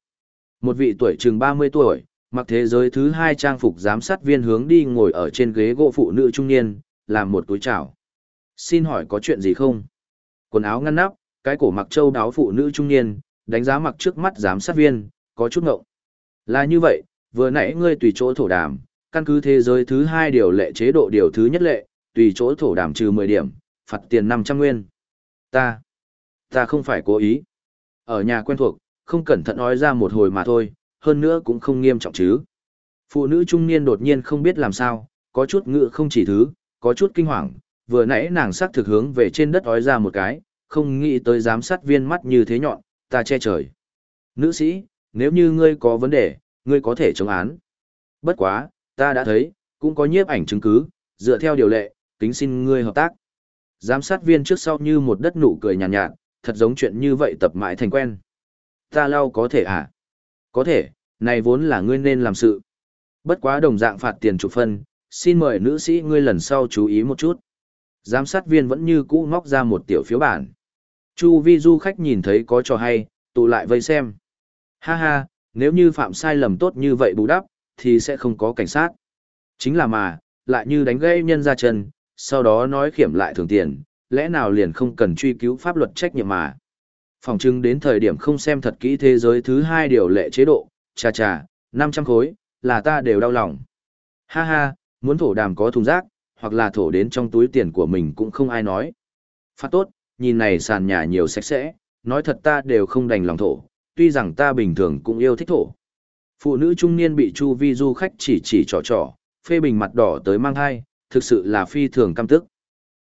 Một vị tuổi chừng 30 tuổi, mặc thế giới thứ hai trang phục giám sát viên hướng đi ngồi ở trên ghế gỗ phụ nữ trung niên, làm một túi chào. Xin hỏi có chuyện gì không? Quần áo ngăn nắp, cái cổ mặc châu đáo phụ nữ trung niên, đánh giá mặc trước mắt giám sát viên, có chút ngộng. Là như vậy, vừa nãy ngươi tùy chỗ thổ đàm, căn cứ thế giới thứ hai điều lệ chế độ điều thứ nhất lệ, tùy chỗ thổ đàm trừ 10 điểm, phạt tiền 500 nguyên. Ta, ta không phải cố ý. Ở nhà quen thuộc, không cẩn thận nói ra một hồi mà thôi, hơn nữa cũng không nghiêm trọng chứ. Phụ nữ trung niên đột nhiên không biết làm sao, có chút ngự không chỉ thứ, có chút kinh hoàng, vừa nãy nàng sắc thực hướng về trên đất ói ra một cái, không nghĩ tới giám sát viên mắt như thế nhọn, ta che trời. Nữ sĩ, nếu như ngươi có vấn đề, ngươi có thể chống án. Bất quá, ta đã thấy, cũng có nhiếp ảnh chứng cứ, dựa theo điều lệ, kính xin ngươi hợp tác. Giám sát viên trước sau như một đất nụ cười nhàn nhạt, nhạt, thật giống chuyện như vậy tập mãi thành quen. Ta lau có thể à? Có thể, này vốn là ngươi nên làm sự. Bất quá đồng dạng phạt tiền chục phân, xin mời nữ sĩ ngươi lần sau chú ý một chút. Giám sát viên vẫn như cũ móc ra một tiểu phiếu bản. Chu vi du khách nhìn thấy có trò hay, tụ lại vây xem. Ha ha, nếu như phạm sai lầm tốt như vậy bù đắp, thì sẽ không có cảnh sát. Chính là mà, lại như đánh gây nhân ra chân, sau đó nói khiểm lại thường tiền, lẽ nào liền không cần truy cứu pháp luật trách nhiệm mà. Phòng chứng đến thời điểm không xem thật kỹ thế giới thứ hai điều lệ chế độ, chà chà, 500 khối, là ta đều đau lòng. Ha ha, muốn thổ đàm có thùng rác, hoặc là thổ đến trong túi tiền của mình cũng không ai nói. Phát tốt, nhìn này sàn nhà nhiều sạch sẽ, nói thật ta đều không đành lòng thổ, tuy rằng ta bình thường cũng yêu thích thổ. Phụ nữ trung niên bị chu vi du khách chỉ chỉ trò trò, phê bình mặt đỏ tới mang hai, thực sự là phi thường căm tức.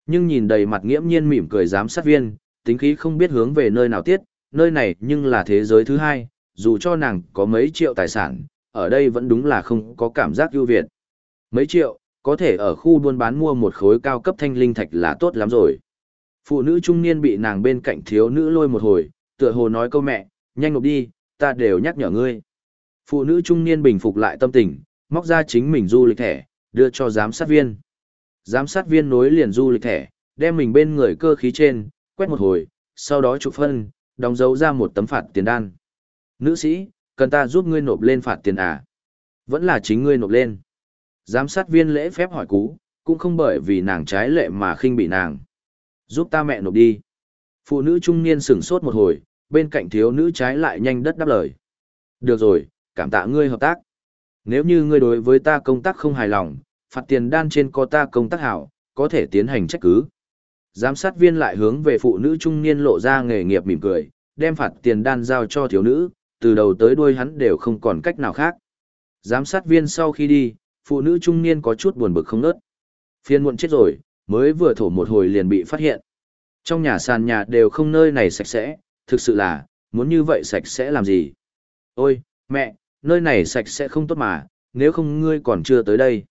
Nhưng nhìn đầy mặt nghiễm nhiên mỉm cười giám sát viên, tính khí không biết hướng về nơi nào tiết, nơi này nhưng là thế giới thứ hai, dù cho nàng có mấy triệu tài sản, ở đây vẫn đúng là không có cảm giác ưu việt. Mấy triệu, có thể ở khu buôn bán mua một khối cao cấp thanh linh thạch là tốt lắm rồi. Phụ nữ trung niên bị nàng bên cạnh thiếu nữ lôi một hồi, tựa hồ nói câu mẹ, nhanh nộp đi, ta đều nhắc nhở ngươi. Phụ nữ trung niên bình phục lại tâm tình, móc ra chính mình du lịch thẻ, đưa cho giám sát viên. Giám sát viên nối liền du lịch thẻ, đem mình bên người cơ khí trên, quét một hồi, sau đó chụp phân, đóng dấu ra một tấm phạt tiền đan. Nữ sĩ, cần ta giúp ngươi nộp lên phạt tiền à? Vẫn là chính ngươi nộp lên. Giám sát viên lễ phép hỏi cú, cũng không bởi vì nàng trái lệ mà khinh bị nàng. Giúp ta mẹ nộp đi. Phụ nữ trung niên sửng sốt một hồi, bên cạnh thiếu nữ trái lại nhanh đất đáp lời. Được rồi, cảm tạ ngươi hợp tác. Nếu như ngươi đối với ta công tác không hài lòng, phạt tiền đan trên có ta công tác hảo, có thể tiến hành trách cứ. Giám sát viên lại hướng về phụ nữ trung niên lộ ra nghề nghiệp mỉm cười, đem phạt tiền đan giao cho thiếu nữ, từ đầu tới đuôi hắn đều không còn cách nào khác. Giám sát viên sau khi đi, phụ nữ trung niên có chút buồn bực không nớt. Phiên muộn chết rồi, mới vừa thổ một hồi liền bị phát hiện. Trong nhà sàn nhà đều không nơi này sạch sẽ, thực sự là, muốn như vậy sạch sẽ làm gì? Ôi, mẹ, nơi này sạch sẽ không tốt mà, nếu không ngươi còn chưa tới đây.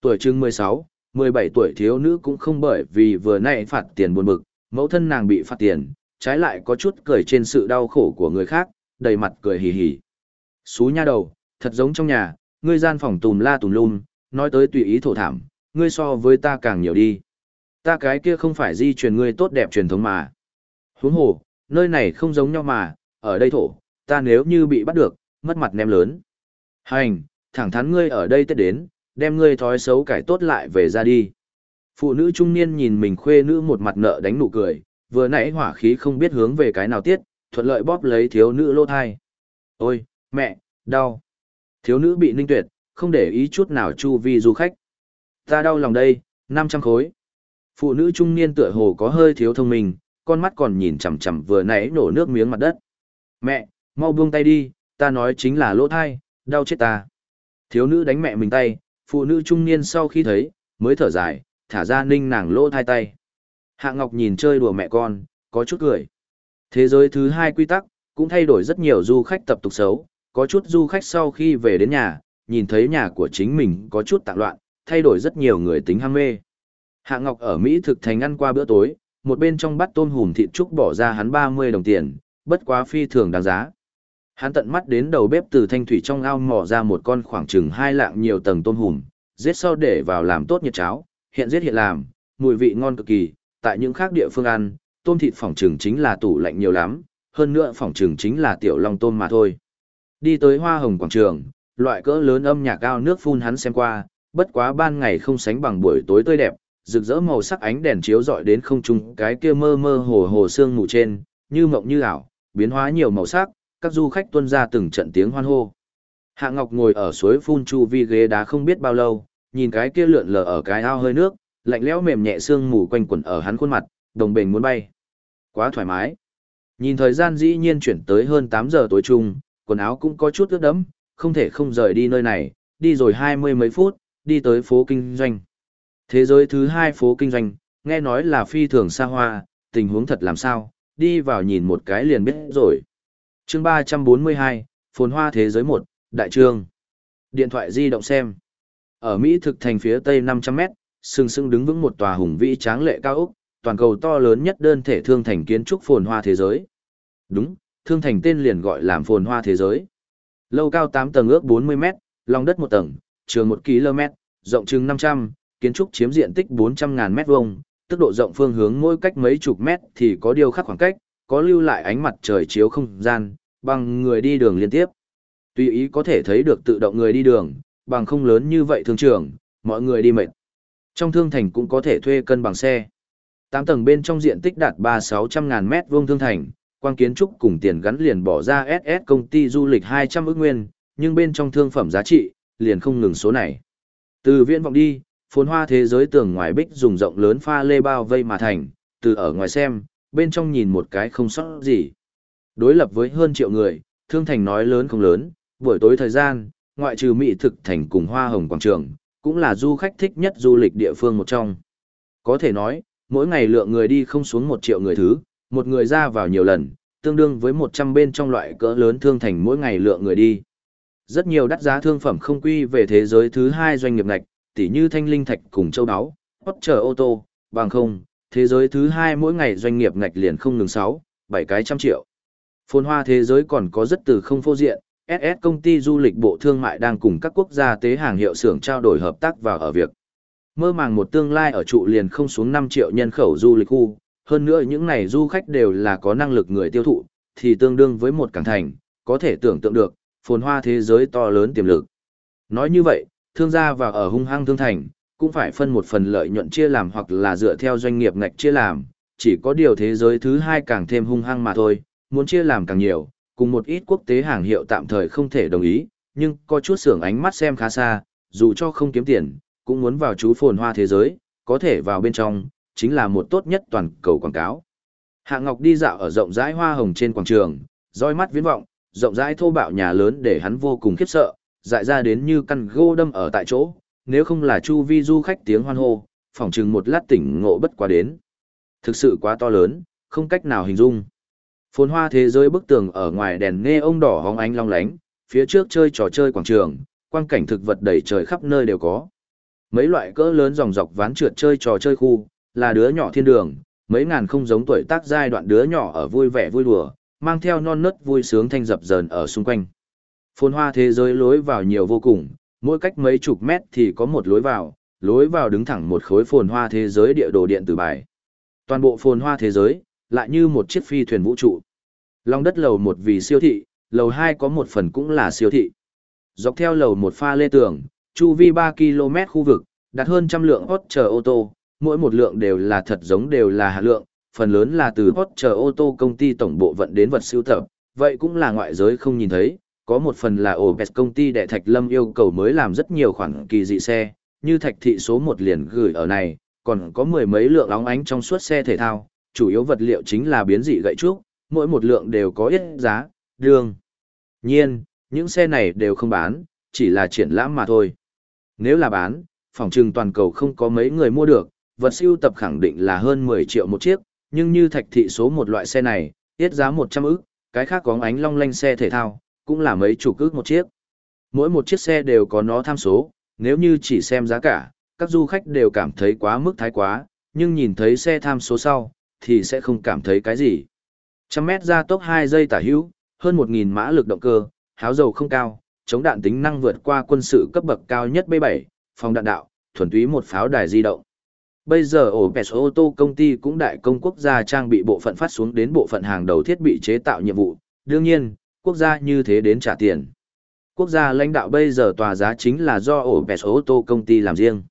Tuổi chừng 16, 17 tuổi thiếu nữ cũng không bởi vì vừa nãy phạt tiền buồn bực, mẫu thân nàng bị phạt tiền, trái lại có chút cười trên sự đau khổ của người khác, đầy mặt cười hì hì. Xú nha đầu, thật giống trong nhà, ngươi gian phòng tùm la tùm lum, nói tới tùy ý thổ thảm, ngươi so với ta càng nhiều đi. Ta cái kia không phải di truyền ngươi tốt đẹp truyền thống mà. Huống hồ, nơi này không giống nhau mà, ở đây thổ, ta nếu như bị bắt được, mất mặt nem lớn. Hành, thẳng thắn ngươi ở đây tết đến, đem ngươi thói xấu cải tốt lại về ra đi. Phụ nữ trung niên nhìn mình khuê nữ một mặt nợ đánh nụ cười, vừa nãy hỏa khí không biết hướng về cái nào tiết, thuận lợi bóp lấy thiếu nữ lô thai. Ôi, mẹ, đau. Thiếu nữ bị ninh tuyệt, không để ý chút nào chu vi du khách. Ta đau lòng đây, 500 khối. Phụ nữ trung niên tựa hồ có hơi thiếu thông minh, con mắt còn nhìn chằm chằm vừa nãy nổ nước miếng mặt đất. Mẹ, mau buông tay đi, ta nói chính là lỗ thai, đau chết ta. Thiếu nữ đánh mẹ mình tay, phụ nữ trung niên sau khi thấy, mới thở dài, thả ra ninh nàng lỗ thai tay. Hạ Ngọc nhìn chơi đùa mẹ con, có chút cười. Thế giới thứ hai quy tắc, cũng thay đổi rất nhiều du khách tập tục xấu, có chút du khách sau khi về đến nhà, nhìn thấy nhà của chính mình có chút tạng loạn, thay đổi rất nhiều người tính ham mê. Hạ Ngọc ở Mỹ thực thành ăn qua bữa tối, một bên trong bát tôm hùm thịt trúc bỏ ra hắn 30 đồng tiền, bất quá phi thường đáng giá. Hắn tận mắt đến đầu bếp từ thanh thủy trong ao mò ra một con khoảng chừng hai lạng nhiều tầng tôm hùm, giết sau để vào làm tốt nhiệt cháo, hiện giết hiện làm, mùi vị ngon cực kỳ, tại những khác địa phương ăn, tôm thịt phỏng chừng chính là tủ lạnh nhiều lắm, hơn nữa phỏng chừng chính là tiểu long tôm mà thôi. Đi tới hoa hồng quảng trường, loại cỡ lớn âm nhạc cao nước phun hắn xem qua, bất quá ban ngày không sánh bằng buổi tối tươi đẹp, rực rỡ màu sắc ánh đèn chiếu rọi đến không trung cái kia mơ mơ hồ hồ sương mù trên, như mộng như ảo, biến hóa nhiều màu sắc, các du khách tuân ra từng trận tiếng hoan hô. Hạ Ngọc ngồi ở suối phun chu vi ghế đá không biết bao lâu, nhìn cái kia lượn lờ ở cái ao hơi nước, lạnh lẽo mềm nhẹ sương mù quanh quẩn ở hắn khuôn mặt, đồng bền muốn bay. Quá thoải mái. Nhìn thời gian dĩ nhiên chuyển tới hơn 8 giờ tối chung, quần áo cũng có chút ướt đẫm, không thể không rời đi nơi này, đi rồi hai mươi mấy phút, đi tới phố kinh doanh. Thế giới thứ hai phố kinh doanh, nghe nói là phi thường xa hoa, tình huống thật làm sao, đi vào nhìn một cái liền biết rồi. chương 342, phồn hoa thế giới 1, đại trương. Điện thoại di động xem. Ở Mỹ thực thành phía tây 500 mét, sừng sững đứng vững một tòa hùng vĩ tráng lệ cao ốc, toàn cầu to lớn nhất đơn thể thương thành kiến trúc phồn hoa thế giới. Đúng, thương thành tên liền gọi làm phồn hoa thế giới. Lâu cao 8 tầng ước 40 mét, lòng đất 1 tầng, trường 1 km, rộng chừng 500, kiến trúc chiếm diện tích 400.000 mét vuông, tức độ rộng phương hướng mỗi cách mấy chục mét thì có điều khắc khoảng cách, có lưu lại ánh mặt trời chiếu không gian, bằng người đi đường liên tiếp. Tùy ý có thể thấy được tự động người đi đường, bằng không lớn như vậy thương trường, mọi người đi mệt. Trong thương thành cũng có thể thuê cân bằng xe. 8 tầng bên trong diện tích đạt 3-600 ngàn mét vuông thương thành, quang kiến trúc cùng tiền gắn liền bỏ ra SS công ty du lịch 200 ức nguyên, nhưng bên trong thương phẩm giá trị, liền không ngừng số này. Từ viện vọng đi, phồn hoa thế giới tường ngoài bích dùng rộng lớn pha lê bao vây mà thành, từ ở ngoài xem, bên trong nhìn một cái không sót gì. Đối lập với hơn triệu người, thương thành nói lớn không lớn, buổi tối thời gian, ngoại trừ mỹ thực thành cùng hoa hồng quảng trường, cũng là du khách thích nhất du lịch địa phương một trong. Có thể nói, mỗi ngày lượng người đi không xuống một triệu người thứ, một người ra vào nhiều lần, tương đương với 100 bên trong loại cỡ lớn thương thành mỗi ngày lượng người đi. Rất nhiều đắt giá thương phẩm không quy về thế giới thứ hai doanh nghiệp ngạch, tỉ như thanh linh thạch cùng châu đáo hot chờ ô tô, bằng không, thế giới thứ hai mỗi ngày doanh nghiệp ngạch liền không ngừng 6, 7 cái trăm triệu. Phồn hoa thế giới còn có rất từ không phô diện, SS công ty du lịch bộ thương mại đang cùng các quốc gia tế hàng hiệu xưởng trao đổi hợp tác vào ở việc. Mơ màng một tương lai ở trụ liền không xuống 5 triệu nhân khẩu du lịch khu, hơn nữa những này du khách đều là có năng lực người tiêu thụ, thì tương đương với một cảng thành, có thể tưởng tượng được, phồn hoa thế giới to lớn tiềm lực. Nói như vậy, thương gia và ở hung hăng thương thành, cũng phải phân một phần lợi nhuận chia làm hoặc là dựa theo doanh nghiệp ngạch chia làm, chỉ có điều thế giới thứ hai càng thêm hung hăng mà thôi, muốn chia làm càng nhiều, cùng một ít quốc tế hàng hiệu tạm thời không thể đồng ý, nhưng có chút xưởng ánh mắt xem khá xa, dù cho không kiếm tiền, cũng muốn vào chú phồn hoa thế giới, có thể vào bên trong, chính là một tốt nhất toàn cầu quảng cáo. Hạ Ngọc đi dạo ở rộng rãi hoa hồng trên quảng trường, roi mắt viễn vọng, rộng rãi thô bạo nhà lớn để hắn vô cùng khiếp sợ, dại ra đến như căn gô đâm ở tại chỗ, nếu không là chu vi du khách tiếng hoan hô, phỏng chừng một lát tỉnh ngộ bất quá đến. Thực sự quá to lớn, không cách nào hình dung. Phồn hoa thế giới bức tường ở ngoài đèn nghe ông đỏ hóng ánh long lánh, phía trước chơi trò chơi quảng trường, quang cảnh thực vật đầy trời khắp nơi đều có. Mấy loại cỡ lớn dòng dọc ván trượt chơi trò chơi khu, là đứa nhỏ thiên đường, mấy ngàn không giống tuổi tác giai đoạn đứa nhỏ ở vui vẻ vui đùa, mang theo non nớt vui sướng thanh dập dờn ở xung quanh. Phồn hoa thế giới lối vào nhiều vô cùng, mỗi cách mấy chục mét thì có một lối vào, lối vào đứng thẳng một khối phồn hoa thế giới địa đồ điện tử bài. Toàn bộ phồn hoa thế giới, lại như một chiếc phi thuyền vũ trụ. Long đất lầu một vì siêu thị, lầu hai có một phần cũng là siêu thị. Dọc theo lầu một pha lê tường, chu vi ba km khu vực, đặt hơn trăm lượng hot chờ ô tô, mỗi một lượng đều là thật giống đều là hạt lượng, phần lớn là từ hot chờ ô tô công ty tổng bộ vận đến vật siêu tập, vậy cũng là ngoại giới không nhìn thấy, có một phần là ổ bẹt công ty đệ thạch lâm yêu cầu mới làm rất nhiều khoản kỳ dị xe, như thạch thị số một liền gửi ở này, còn có mười mấy lượng óng ánh trong suốt xe thể thao, chủ yếu vật liệu chính là biến dị gậy trúc, mỗi một lượng đều có ít giá, đường. Nhiên, những xe này đều không bán, chỉ là triển lãm mà thôi. Nếu là bán, phòng trừng toàn cầu không có mấy người mua được, vật siêu tập khẳng định là hơn 10 triệu một chiếc, nhưng như thạch thị số một loại xe này, ít giá 100 ức, cái khác có ánh long lanh xe thể thao, cũng là mấy chục ước một chiếc. Mỗi một chiếc xe đều có nó tham số, nếu như chỉ xem giá cả, các du khách đều cảm thấy quá mức thái quá, nhưng nhìn thấy xe tham số sau, thì sẽ không cảm thấy cái gì. Trăm mét ra tốc 2 giây tả hữu, hơn 1.000 mã lực động cơ, háo dầu không cao, chống đạn tính năng vượt qua quân sự cấp bậc cao nhất B7, phòng đạn đạo, thuần túy một pháo đài di động. Bây giờ ổ Pes ô tô công ty cũng đại công quốc gia trang bị bộ phận phát xuống đến bộ phận hàng đầu thiết bị chế tạo nhiệm vụ, đương nhiên, quốc gia như thế đến trả tiền. Quốc gia lãnh đạo bây giờ tòa giá chính là do ổ bẹt ô tô công ty làm riêng.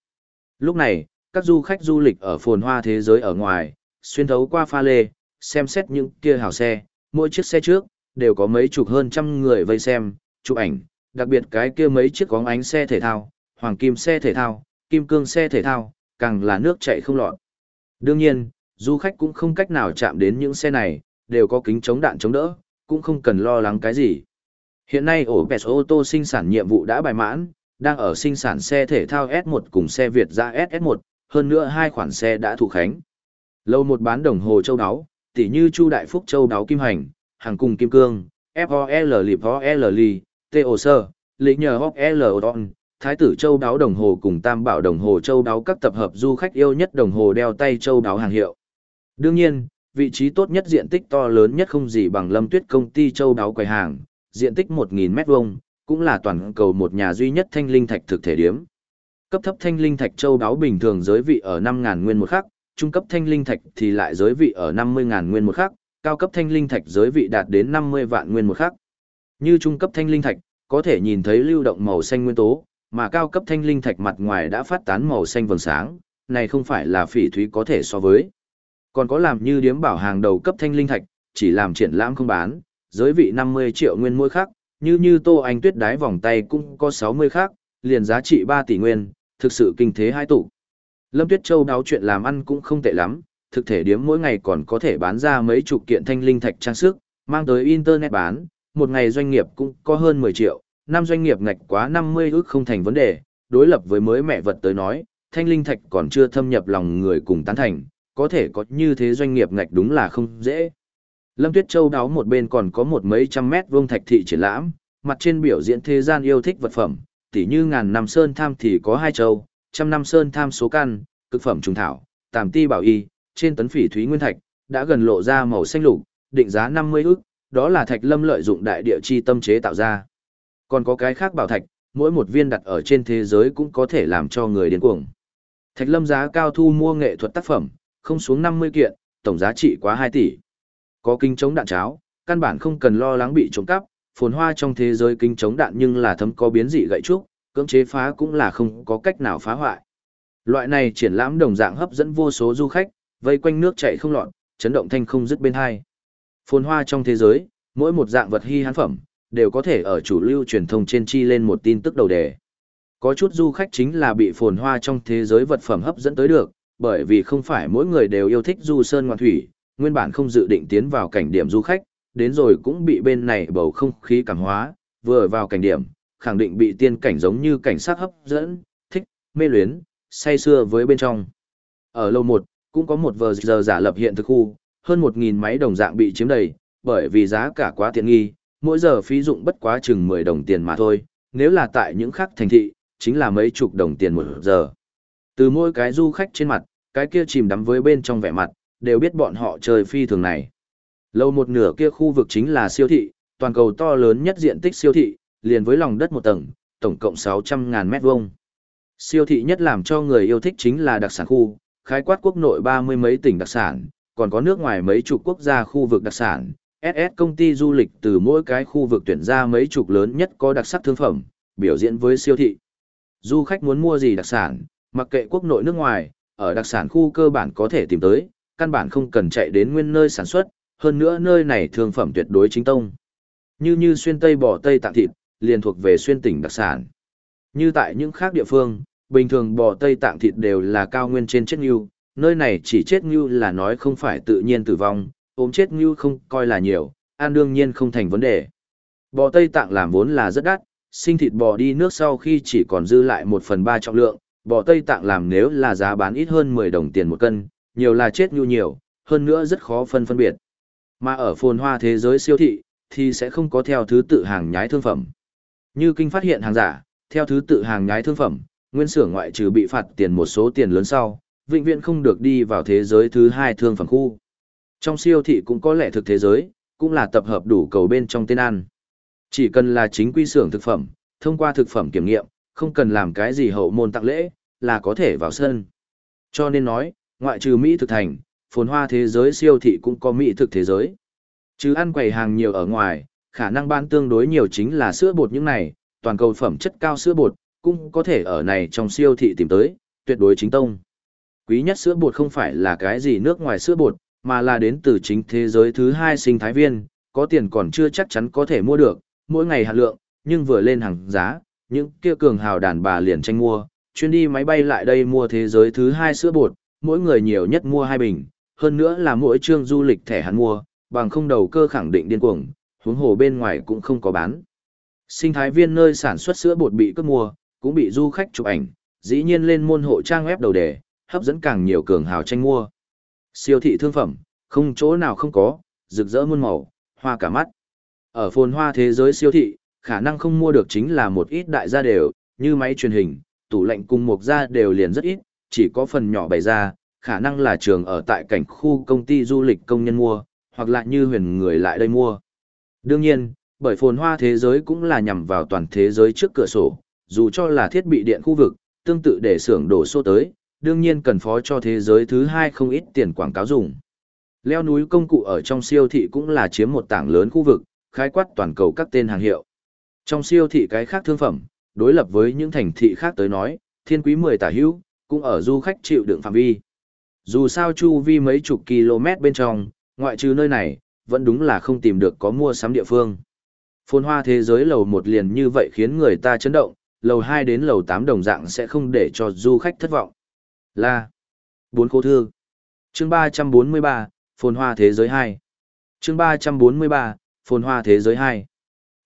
Lúc này, các du khách du lịch ở phồn hoa thế giới ở ngoài, xuyên thấu qua pha lê, xem xét những kia hào xe, mỗi chiếc xe trước, đều có mấy chục hơn trăm người vây xem, chụp ảnh, đặc biệt cái kia mấy chiếc có ánh xe thể thao, hoàng kim xe thể thao, kim cương xe thể thao, càng là nước chạy không lọt. Đương nhiên, du khách cũng không cách nào chạm đến những xe này, đều có kính chống đạn chống đỡ, cũng không cần lo lắng cái gì. Hiện nay ổ bẹt ô tô sinh sản nhiệm vụ đã bài mãn, đang ở sinh sản xe thể thao S1 cùng xe Việt ra SS1, hơn nữa hai khoản xe đã thụ khánh. Lâu một bán đồng hồ châu đáo, tỷ như Chu Đại Phúc châu đáo kim hành, hàng cùng kim cương, FOL lịp FOL lì, TO sơ, lý nhờ hóc L Odon, Thái tử châu đáo đồng hồ cùng Tam bảo đồng hồ châu đáo các tập hợp du khách yêu nhất đồng hồ đeo tay châu đáo hàng hiệu. Đương nhiên, vị trí tốt nhất diện tích to lớn nhất không gì bằng Lâm Tuyết công ty châu đáo quầy hàng, diện tích 1000 mét vuông, cũng là toàn cầu một nhà duy nhất thanh linh thạch thực thể điếm. Cấp thấp thanh linh thạch châu đáo bình thường giới vị ở 5000 nguyên một khắc, trung cấp thanh linh thạch thì lại giới vị ở 50.000 nguyên một khắc, cao cấp thanh linh thạch giới vị đạt đến 50 vạn nguyên một khắc. Như trung cấp thanh linh thạch, có thể nhìn thấy lưu động màu xanh nguyên tố, mà cao cấp thanh linh thạch mặt ngoài đã phát tán màu xanh vầng sáng, này không phải là phỉ thúy có thể so với. Còn có làm như điếm bảo hàng đầu cấp thanh linh thạch, chỉ làm triển lãm không bán, giới vị 50 triệu nguyên mỗi khắc, như như Tô Anh Tuyết đái vòng tay cũng có 60 khắc, liền giá trị 3 tỷ nguyên, thực sự kinh thế hai tủ. Lâm Tuyết Châu đáo chuyện làm ăn cũng không tệ lắm, thực thể điếm mỗi ngày còn có thể bán ra mấy chục kiện thanh linh thạch trang sức, mang tới internet bán, một ngày doanh nghiệp cũng có hơn 10 triệu, năm doanh nghiệp ngạch quá 50 ước không thành vấn đề, đối lập với mới mẹ vật tới nói, thanh linh thạch còn chưa thâm nhập lòng người cùng tán thành, có thể có như thế doanh nghiệp ngạch đúng là không dễ. Lâm Tuyết Châu đáo một bên còn có một mấy trăm mét vuông thạch thị triển lãm, mặt trên biểu diễn thế gian yêu thích vật phẩm, tỉ như ngàn năm sơn tham thì có hai châu, trăm năm sơn tham số căn, cực phẩm trùng thảo, tàm ti bảo y, trên tấn phỉ thúy nguyên thạch, đã gần lộ ra màu xanh lục, định giá 50 ức, đó là thạch lâm lợi dụng đại địa chi tâm chế tạo ra. Còn có cái khác bảo thạch, mỗi một viên đặt ở trên thế giới cũng có thể làm cho người điên cuồng. Thạch lâm giá cao thu mua nghệ thuật tác phẩm, không xuống 50 kiện, tổng giá trị quá 2 tỷ. Có kinh chống đạn cháo, căn bản không cần lo lắng bị trộm cắp, phồn hoa trong thế giới kinh chống đạn nhưng là thấm có biến dị gậy trúc, cưỡng chế phá cũng là không có cách nào phá hoại. Loại này triển lãm đồng dạng hấp dẫn vô số du khách, vây quanh nước chảy không lọt, chấn động thanh không dứt bên hai. Phồn hoa trong thế giới, mỗi một dạng vật hi hán phẩm, đều có thể ở chủ lưu truyền thông trên chi lên một tin tức đầu đề. Có chút du khách chính là bị phồn hoa trong thế giới vật phẩm hấp dẫn tới được, bởi vì không phải mỗi người đều yêu thích du sơn ngoạn thủy, nguyên bản không dự định tiến vào cảnh điểm du khách, đến rồi cũng bị bên này bầu không khí cảm hóa, vừa vào cảnh điểm, khẳng định bị tiên cảnh giống như cảnh sát hấp dẫn, thích, mê luyến, say xưa với bên trong. Ở lầu 1, cũng có một vờ giờ giả lập hiện thực khu, hơn 1.000 máy đồng dạng bị chiếm đầy, bởi vì giá cả quá tiện nghi, mỗi giờ phí dụng bất quá chừng 10 đồng tiền mà thôi, nếu là tại những khác thành thị, chính là mấy chục đồng tiền một giờ. Từ mỗi cái du khách trên mặt, cái kia chìm đắm với bên trong vẻ mặt, đều biết bọn họ chơi phi thường này. Lâu một nửa kia khu vực chính là siêu thị, toàn cầu to lớn nhất diện tích siêu thị, liền với lòng đất một tầng, tổng cộng 600.000 mét vuông. Siêu thị nhất làm cho người yêu thích chính là đặc sản khu, khái quát quốc nội ba mươi mấy tỉnh đặc sản, còn có nước ngoài mấy chục quốc gia khu vực đặc sản. SS công ty du lịch từ mỗi cái khu vực tuyển ra mấy chục lớn nhất có đặc sắc thương phẩm, biểu diễn với siêu thị. Du khách muốn mua gì đặc sản, mặc kệ quốc nội nước ngoài, ở đặc sản khu cơ bản có thể tìm tới, căn bản không cần chạy đến nguyên nơi sản xuất, hơn nữa nơi này thương phẩm tuyệt đối chính tông. Như như xuyên tây bò tây tạng thịt, liền thuộc về xuyên tỉnh đặc sản. Như tại những khác địa phương, bình thường bò tây tạng thịt đều là cao nguyên trên chết ngưu, nơi này chỉ chết ngưu là nói không phải tự nhiên tử vong, ốm chết ngưu không coi là nhiều, ăn đương nhiên không thành vấn đề. Bò tây tạng làm vốn là rất đắt, sinh thịt bò đi nước sau khi chỉ còn dư lại một phần ba trọng lượng, bò tây tạng làm nếu là giá bán ít hơn 10 đồng tiền một cân, nhiều là chết nhu nhiều, hơn nữa rất khó phân phân biệt. Mà ở phồn hoa thế giới siêu thị, thì sẽ không có theo thứ tự hàng nhái thương phẩm. Như kinh phát hiện hàng giả, theo thứ tự hàng nhái thương phẩm, nguyên xưởng ngoại trừ bị phạt tiền một số tiền lớn sau, vĩnh viễn không được đi vào thế giới thứ hai thương phẩm khu. Trong siêu thị cũng có lẽ thực thế giới, cũng là tập hợp đủ cầu bên trong tên ăn. Chỉ cần là chính quy xưởng thực phẩm, thông qua thực phẩm kiểm nghiệm, không cần làm cái gì hậu môn tặng lễ, là có thể vào sân. Cho nên nói, ngoại trừ Mỹ thực thành, phồn hoa thế giới siêu thị cũng có Mỹ thực thế giới. Chứ ăn quầy hàng nhiều ở ngoài, khả năng bán tương đối nhiều chính là sữa bột những này, toàn cầu phẩm chất cao sữa bột, cũng có thể ở này trong siêu thị tìm tới, tuyệt đối chính tông. Quý nhất sữa bột không phải là cái gì nước ngoài sữa bột, mà là đến từ chính thế giới thứ hai sinh thái viên, có tiền còn chưa chắc chắn có thể mua được, mỗi ngày hạt lượng, nhưng vừa lên hàng giá, những kia cường hào đàn bà liền tranh mua, chuyên đi máy bay lại đây mua thế giới thứ hai sữa bột, mỗi người nhiều nhất mua hai bình, hơn nữa là mỗi chương du lịch thẻ hắn mua, bằng không đầu cơ khẳng định điên cuồng, huống hồ bên ngoài cũng không có bán. Sinh thái viên nơi sản xuất sữa bột bị cướp mua, cũng bị du khách chụp ảnh, dĩ nhiên lên môn hộ trang web đầu đề, hấp dẫn càng nhiều cường hào tranh mua. Siêu thị thương phẩm, không chỗ nào không có, rực rỡ muôn màu, hoa cả mắt. Ở phồn hoa thế giới siêu thị, khả năng không mua được chính là một ít đại gia đều, như máy truyền hình, tủ lạnh cùng mộc ra đều liền rất ít, chỉ có phần nhỏ bày ra, khả năng là trường ở tại cảnh khu công ty du lịch công nhân mua, hoặc là như huyền người lại đây mua. Đương nhiên, bởi phồn hoa thế giới cũng là nhằm vào toàn thế giới trước cửa sổ, dù cho là thiết bị điện khu vực, tương tự để xưởng đổ số tới, đương nhiên cần phó cho thế giới thứ hai không ít tiền quảng cáo dùng. Leo núi công cụ ở trong siêu thị cũng là chiếm một tảng lớn khu vực, khai quát toàn cầu các tên hàng hiệu. Trong siêu thị cái khác thương phẩm, đối lập với những thành thị khác tới nói, thiên quý 10 tả hữu, cũng ở du khách chịu đựng phạm vi. Dù sao chu vi mấy chục km bên trong, ngoại trừ nơi này, vẫn đúng là không tìm được có mua sắm địa phương. Phồn hoa thế giới lầu một liền như vậy khiến người ta chấn động, lầu 2 đến lầu 8 đồng dạng sẽ không để cho du khách thất vọng. Là bốn khô thư. Chương 343, Phồn hoa thế giới 2. Chương 343, Phồn hoa thế giới 2.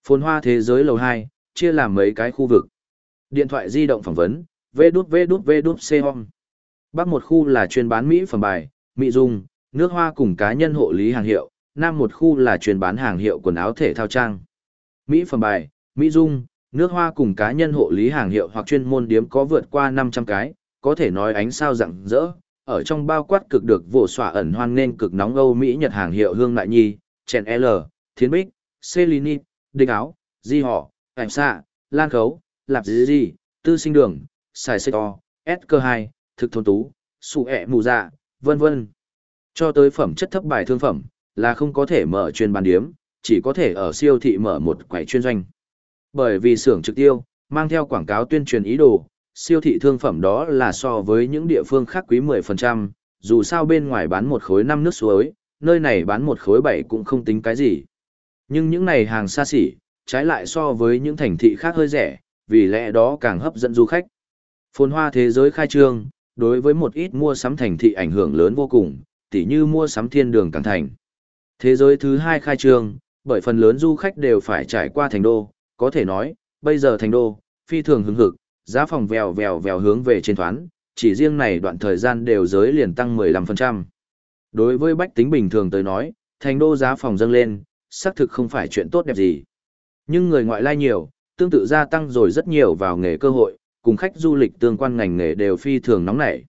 Phồn hoa thế giới lầu 2, chia làm mấy cái khu vực. Điện thoại di động phỏng vấn, vê đút vê đút vê đút c hom. Bắc một khu là chuyên bán Mỹ phẩm bài, Mỹ dung, nước hoa cùng cá nhân hộ lý hàng hiệu, Nam một khu là chuyên bán hàng hiệu quần áo thể thao trang. Mỹ phẩm bài, Mỹ dung, nước hoa cùng cá nhân hộ lý hàng hiệu hoặc chuyên môn điếm có vượt qua 500 cái, có thể nói ánh sao rạng rỡ, ở trong bao quát cực được vỗ xỏa ẩn hoang nên cực nóng Âu Mỹ Nhật hàng hiệu Hương Lại Nhi, Chèn L, Thiến Bích, Celine, Đinh Áo, Di Họ, Ảnh Xạ, Lan Khấu, Lạp Dì dì, Tư Sinh Đường, Xài Xê To, S Cơ 2, Thực Thôn Tú, Sụ ẹ Mù Dạ, vân vân. Cho tới phẩm chất thấp bài thương phẩm, là không có thể mở chuyên bán điếm, chỉ có thể ở siêu thị mở một quầy chuyên doanh. Bởi vì xưởng trực tiêu, mang theo quảng cáo tuyên truyền ý đồ, siêu thị thương phẩm đó là so với những địa phương khác quý 10%, dù sao bên ngoài bán một khối 5 nước suối, nơi này bán một khối 7 cũng không tính cái gì. Nhưng những này hàng xa xỉ, trái lại so với những thành thị khác hơi rẻ, vì lẽ đó càng hấp dẫn du khách. Phồn hoa thế giới khai trương, đối với một ít mua sắm thành thị ảnh hưởng lớn vô cùng, tỉ như mua sắm thiên đường càng thành. Thế giới thứ hai khai trương, bởi phần lớn du khách đều phải trải qua thành đô, có thể nói, bây giờ thành đô, phi thường hứng hực, giá phòng vèo vèo vèo hướng về trên thoán, chỉ riêng này đoạn thời gian đều giới liền tăng 15%. Đối với bách tính bình thường tới nói, thành đô giá phòng dâng lên, xác thực không phải chuyện tốt đẹp gì. Nhưng người ngoại lai nhiều, tương tự gia tăng rồi rất nhiều vào nghề cơ hội, cùng khách du lịch tương quan ngành nghề đều phi thường nóng nảy.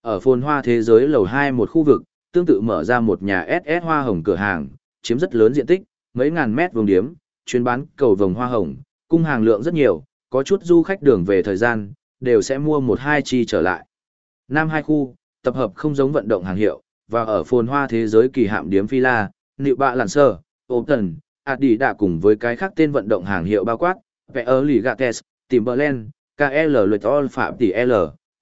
Ở phồn hoa thế giới lầu 2 một khu vực, tương tự mở ra một nhà SS hoa hồng cửa hàng, chiếm rất lớn diện tích, mấy ngàn mét vuông điếm, chuyên bán cầu vồng hoa hồng, cung hàng lượng rất nhiều, có chút du khách đường về thời gian, đều sẽ mua một hai chi trở lại. Nam hai khu, tập hợp không giống vận động hàng hiệu, và ở phồn hoa thế giới kỳ hạm điếm Phi La, Nịu Bạ Lạn Sơ, Adi đã cùng với cái khác tên vận động hàng hiệu bao quát, vẽ ở Ligates, Timberland, KL Luyện All Phạm Tỷ L,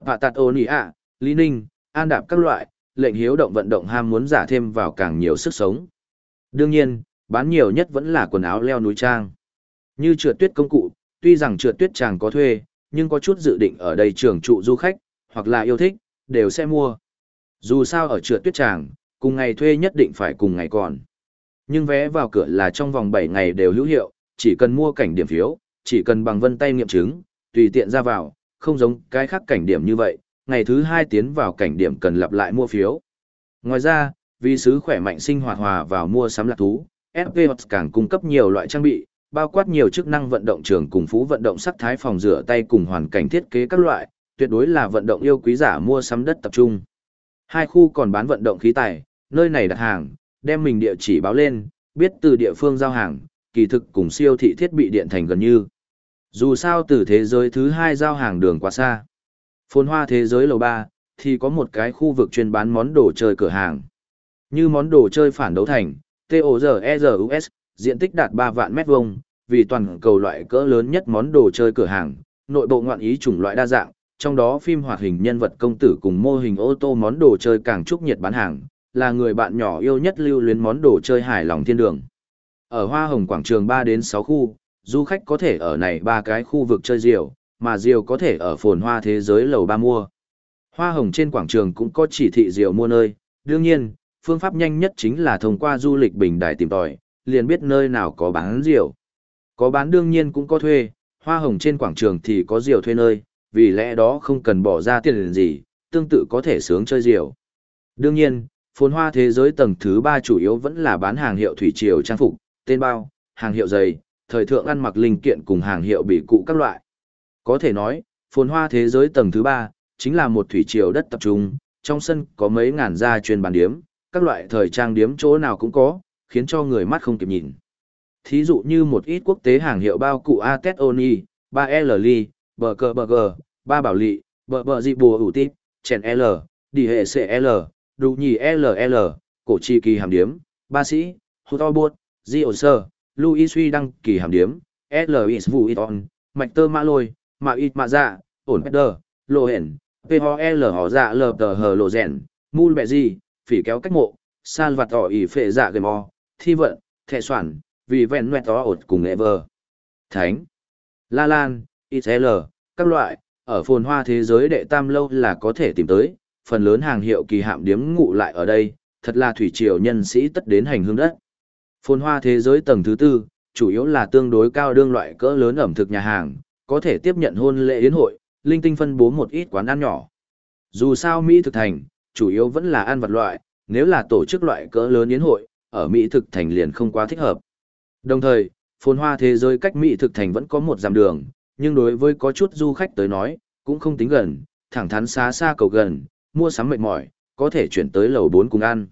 Patagonia, Lý Ninh, An Đạp các loại, lệnh hiếu động vận động ham muốn giả thêm vào càng nhiều sức sống. Đương nhiên, bán nhiều nhất vẫn là quần áo leo núi trang. Như trượt tuyết công cụ, tuy rằng trượt tuyết chàng có thuê, nhưng có chút dự định ở đây trường trụ du khách, hoặc là yêu thích, đều sẽ mua. Dù sao ở trượt tuyết tràng, cùng ngày thuê nhất định phải cùng ngày còn. Nhưng vé vào cửa là trong vòng 7 ngày đều hữu hiệu, chỉ cần mua cảnh điểm phiếu, chỉ cần bằng vân tay nghiệm chứng, tùy tiện ra vào, không giống cái khác cảnh điểm như vậy, ngày thứ hai tiến vào cảnh điểm cần lặp lại mua phiếu. Ngoài ra, vì sứ khỏe mạnh sinh hoạt hòa vào mua sắm lạc thú, FP càng cung cấp nhiều loại trang bị, bao quát nhiều chức năng vận động trường cùng phú vận động sắc thái phòng rửa tay cùng hoàn cảnh thiết kế các loại, tuyệt đối là vận động yêu quý giả mua sắm đất tập trung. Hai khu còn bán vận động khí tài, nơi này đặt hàng, đem mình địa chỉ báo lên, biết từ địa phương giao hàng, kỳ thực cùng siêu thị thiết bị điện thành gần như. Dù sao từ thế giới thứ hai giao hàng đường quá xa. Phồn hoa thế giới lầu 3, thì có một cái khu vực chuyên bán món đồ chơi cửa hàng. Như món đồ chơi phản đấu thành, TOZERUS, diện tích đạt 3 vạn mét vuông, vì toàn cầu loại cỡ lớn nhất món đồ chơi cửa hàng, nội bộ ngoạn ý chủng loại đa dạng, trong đó phim hoạt hình nhân vật công tử cùng mô hình ô tô món đồ chơi càng chúc nhiệt bán hàng, là người bạn nhỏ yêu nhất lưu luyến món đồ chơi hài lòng thiên đường. Ở Hoa Hồng quảng trường 3 đến 6 khu, du khách có thể ở này ba cái khu vực chơi diều, mà diều có thể ở phồn hoa thế giới lầu ba mua. Hoa Hồng trên quảng trường cũng có chỉ thị diều mua nơi, đương nhiên, phương pháp nhanh nhất chính là thông qua du lịch bình đài tìm tòi, liền biết nơi nào có bán diều. Có bán đương nhiên cũng có thuê, Hoa Hồng trên quảng trường thì có diều thuê nơi, vì lẽ đó không cần bỏ ra tiền gì, tương tự có thể sướng chơi diều. Đương nhiên, phồn hoa thế giới tầng thứ ba chủ yếu vẫn là bán hàng hiệu thủy triều trang phục, tên bao, hàng hiệu giày, thời thượng ăn mặc linh kiện cùng hàng hiệu bị cụ các loại. Có thể nói, phồn hoa thế giới tầng thứ ba chính là một thủy triều đất tập trung, trong sân có mấy ngàn gia truyền bàn điếm, các loại thời trang điếm chỗ nào cũng có, khiến cho người mắt không kịp nhìn. Thí dụ như một ít quốc tế hàng hiệu bao cụ Atet Oni, 3L Ly, bờ cờ bờ ba bảo lị, bờ bờ dị bùa ủ tít, chèn L, đi hệ CL, đủ nhì LL, cổ chi kỳ hàm điếm, ba sĩ, hô to buôn, di ổn sơ, Louis suy đăng kỳ hàm điếm, L is vụ ít on, mạch tơ mã lôi, mạ ít mạ dạ, ổn peter, lộ hển, PHL họ dạ lờ tờ hờ lộ rèn, mul bẹ gì, phỉ kéo cách mộ, san vặt tỏ ỉ phệ dạ gầy mò, thi vận, thẻ soản, vì vẹn nuẹt tó ổn cùng nghệ vờ. Thánh, La Lan, XL, các loại, ở phồn hoa thế giới đệ tam lâu là có thể tìm tới, phần lớn hàng hiệu kỳ hạm điếm ngụ lại ở đây, thật là thủy triều nhân sĩ tất đến hành hương đất. Phồn hoa thế giới tầng thứ tư, chủ yếu là tương đối cao đương loại cỡ lớn ẩm thực nhà hàng, có thể tiếp nhận hôn lễ yến hội, linh tinh phân bố một ít quán ăn nhỏ. Dù sao Mỹ thực thành, chủ yếu vẫn là ăn vật loại, nếu là tổ chức loại cỡ lớn yến hội, ở Mỹ thực thành liền không quá thích hợp. Đồng thời, phồn hoa thế giới cách Mỹ thực thành vẫn có một dặm đường, nhưng đối với có chút du khách tới nói, cũng không tính gần, thẳng thắn xa xa cầu gần, mua sắm mệt mỏi, có thể chuyển tới lầu 4 cùng ăn.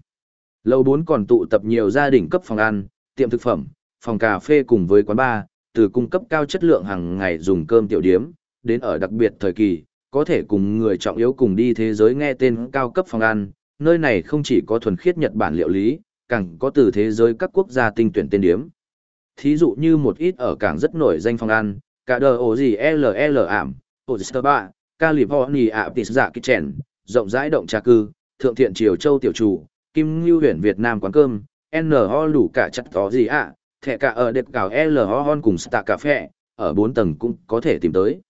Lầu 4 còn tụ tập nhiều gia đình cấp phòng ăn, tiệm thực phẩm, phòng cà phê cùng với quán bar, từ cung cấp cao chất lượng hàng ngày dùng cơm tiểu điếm, đến ở đặc biệt thời kỳ, có thể cùng người trọng yếu cùng đi thế giới nghe tên cao cấp phòng ăn, nơi này không chỉ có thuần khiết Nhật Bản liệu lý, càng có từ thế giới các quốc gia tinh tuyển tên điếm. Thí dụ như một ít ở cảng rất nổi danh phòng ăn, cả đờ ổ gì LL ảm, Oyster Bar, dạ Pizza chèn rộng rãi động trà cư, thượng thiện triều châu tiểu chủ, kim ngưu huyền Việt Nam quán cơm, N.O. đủ cả chặt có gì ạ, à, thẻ cả ở đẹp cào L.O. hon cùng Star Cà Phê, ở 4 tầng cũng có thể tìm tới.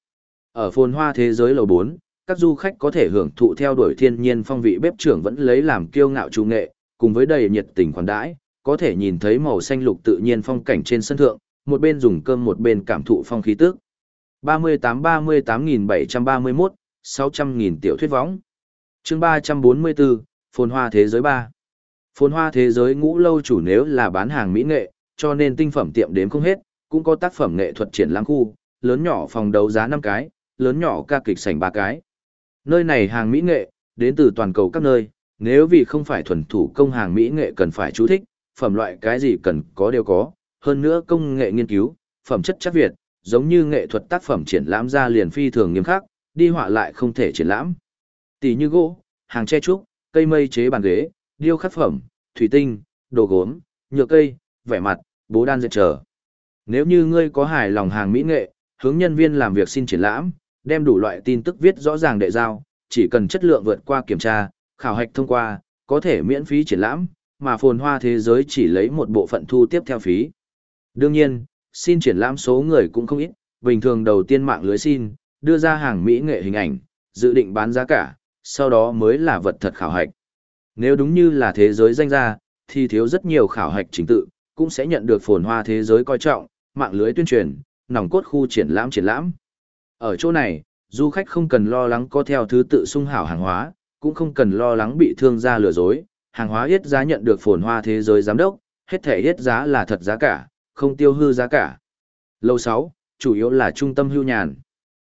Ở phồn hoa thế giới lầu 4, các du khách có thể hưởng thụ theo đuổi thiên nhiên phong vị bếp trưởng vẫn lấy làm kiêu ngạo chủ nghệ, cùng với đầy nhiệt tình khoản đãi, có thể nhìn thấy màu xanh lục tự nhiên phong cảnh trên sân thượng, một bên dùng cơm một bên cảm thụ phong khí tức. 38-38.731, 600.000 tiểu thuyết võng chương 344, Phồn Hoa Thế Giới 3. Phồn Hoa Thế Giới ngũ lâu chủ nếu là bán hàng mỹ nghệ, cho nên tinh phẩm tiệm đếm không hết, cũng có tác phẩm nghệ thuật triển lãm khu, lớn nhỏ phòng đấu giá 5 cái, lớn nhỏ ca kịch sảnh 3 cái. Nơi này hàng mỹ nghệ, đến từ toàn cầu các nơi, nếu vì không phải thuần thủ công hàng mỹ nghệ cần phải chú thích, phẩm loại cái gì cần có đều có, hơn nữa công nghệ nghiên cứu, phẩm chất chắc Việt, giống như nghệ thuật tác phẩm triển lãm ra liền phi thường nghiêm khắc, đi họa lại không thể triển lãm. Tỷ như gỗ, hàng tre trúc, cây mây chế bàn ghế, điêu khắc phẩm, thủy tinh, đồ gốm, nhựa cây, vẻ mặt, bố đan dệt trở. Nếu như ngươi có hài lòng hàng mỹ nghệ, hướng nhân viên làm việc xin triển lãm, đem đủ loại tin tức viết rõ ràng đệ giao, chỉ cần chất lượng vượt qua kiểm tra, khảo hạch thông qua, có thể miễn phí triển lãm, mà phồn hoa thế giới chỉ lấy một bộ phận thu tiếp theo phí. Đương nhiên, xin triển lãm số người cũng không ít, bình thường đầu tiên mạng lưới xin, đưa ra hàng mỹ nghệ hình ảnh, dự định bán giá cả, sau đó mới là vật thật khảo hạch. Nếu đúng như là thế giới danh gia thì thiếu rất nhiều khảo hạch chính tự, cũng sẽ nhận được phồn hoa thế giới coi trọng, mạng lưới tuyên truyền, nòng cốt khu triển lãm triển lãm. Ở chỗ này, du khách không cần lo lắng có theo thứ tự sung hảo hàng hóa, cũng không cần lo lắng bị thương gia lừa dối, hàng hóa yết giá nhận được phồn hoa thế giới giám đốc, hết thể yết giá là thật giá cả, không tiêu hư giá cả. Lầu 6, chủ yếu là trung tâm hưu nhàn.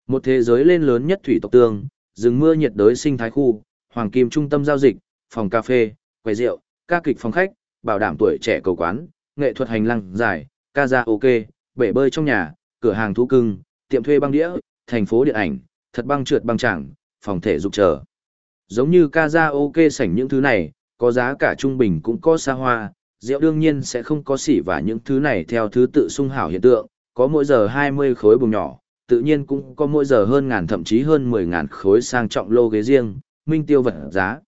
Một thế giới lên lớn nhất thủy tộc tương, rừng mưa nhiệt đới sinh thái khu, hoàng kim trung tâm giao dịch, phòng cà phê, quầy rượu, ca kịch phòng khách, bảo đảm tuổi trẻ cầu quán, nghệ thuật hành lang dài, ca ra ok, bể bơi trong nhà, cửa hàng thú cưng, tiệm thuê băng đĩa, thành phố điện ảnh, thật băng trượt băng chẳng, phòng thể dục chờ. Giống như ca ra ok sảnh những thứ này, có giá cả trung bình cũng có xa hoa, rượu đương nhiên sẽ không có xỉ và những thứ này theo thứ tự sung hảo hiện tượng, có mỗi giờ 20 khối bùng nhỏ, tự nhiên cũng có mỗi giờ hơn ngàn thậm chí hơn 10 ngàn khối sang trọng lô ghế riêng, minh tiêu vật giá.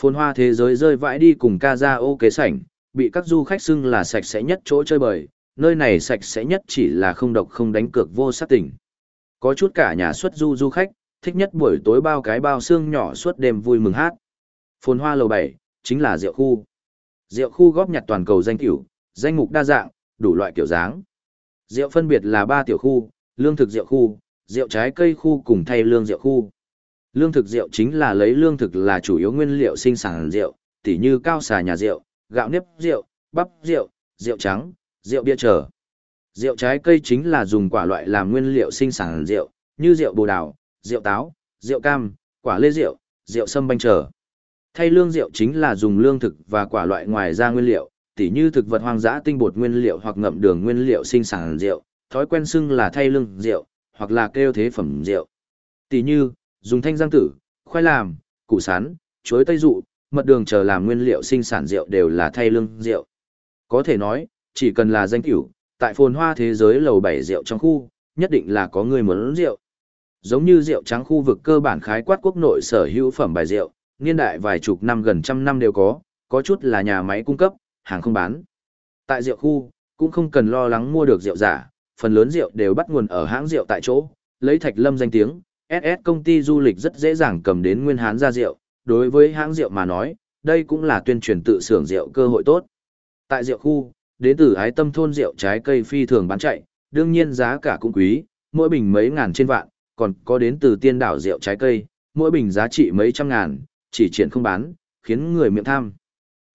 Phồn hoa thế giới rơi vãi đi cùng ca ra ô kế sảnh, bị các du khách xưng là sạch sẽ nhất chỗ chơi bời, nơi này sạch sẽ nhất chỉ là không độc không đánh cược vô sát tỉnh. Có chút cả nhà xuất du du khách, thích nhất buổi tối bao cái bao xương nhỏ suốt đêm vui mừng hát. Phồn hoa lầu 7, chính là rượu khu. Rượu khu góp nhặt toàn cầu danh kiểu, danh mục đa dạng, đủ loại kiểu dáng. Rượu phân biệt là 3 tiểu khu, lương thực rượu khu, rượu trái cây khu cùng thay lương rượu khu. Lương thực rượu chính là lấy lương thực là chủ yếu nguyên liệu sinh sản rượu, tỉ như cao xà nhà rượu, gạo nếp rượu, bắp rượu, rượu trắng, rượu bia trở. Rượu trái cây chính là dùng quả loại làm nguyên liệu sinh sản rượu, như rượu bồ đào, rượu táo, rượu cam, quả lê rượu, rượu sâm banh trở. Thay lương rượu chính là dùng lương thực và quả loại ngoài ra nguyên liệu, tỉ như thực vật hoang dã tinh bột nguyên liệu hoặc ngậm đường nguyên liệu sinh sản rượu, thói quen xưng là thay lưng rượu, hoặc là kêu thế phẩm rượu. Tỷ như, dùng thanh giang tử, khoai làm, củ sắn, chuối tây dụ, mật đường chờ làm nguyên liệu sinh sản rượu đều là thay lưng rượu. Có thể nói, chỉ cần là danh tiểu, tại phồn hoa thế giới lầu bảy rượu trong khu, nhất định là có người muốn rượu. Giống như rượu trắng khu vực cơ bản khái quát quốc nội sở hữu phẩm bài rượu, niên đại vài chục năm gần trăm năm đều có, có chút là nhà máy cung cấp, hàng không bán. Tại rượu khu, cũng không cần lo lắng mua được rượu giả, phần lớn rượu đều bắt nguồn ở hãng rượu tại chỗ, lấy Thạch Lâm danh tiếng, SS công ty du lịch rất dễ dàng cầm đến nguyên hán ra rượu, đối với hãng rượu mà nói, đây cũng là tuyên truyền tự xưởng rượu cơ hội tốt. Tại rượu khu, đến từ ái tâm thôn rượu trái cây phi thường bán chạy, đương nhiên giá cả cũng quý, mỗi bình mấy ngàn trên vạn, còn có đến từ tiên đảo rượu trái cây, mỗi bình giá trị mấy trăm ngàn, chỉ triển không bán, khiến người miệng tham.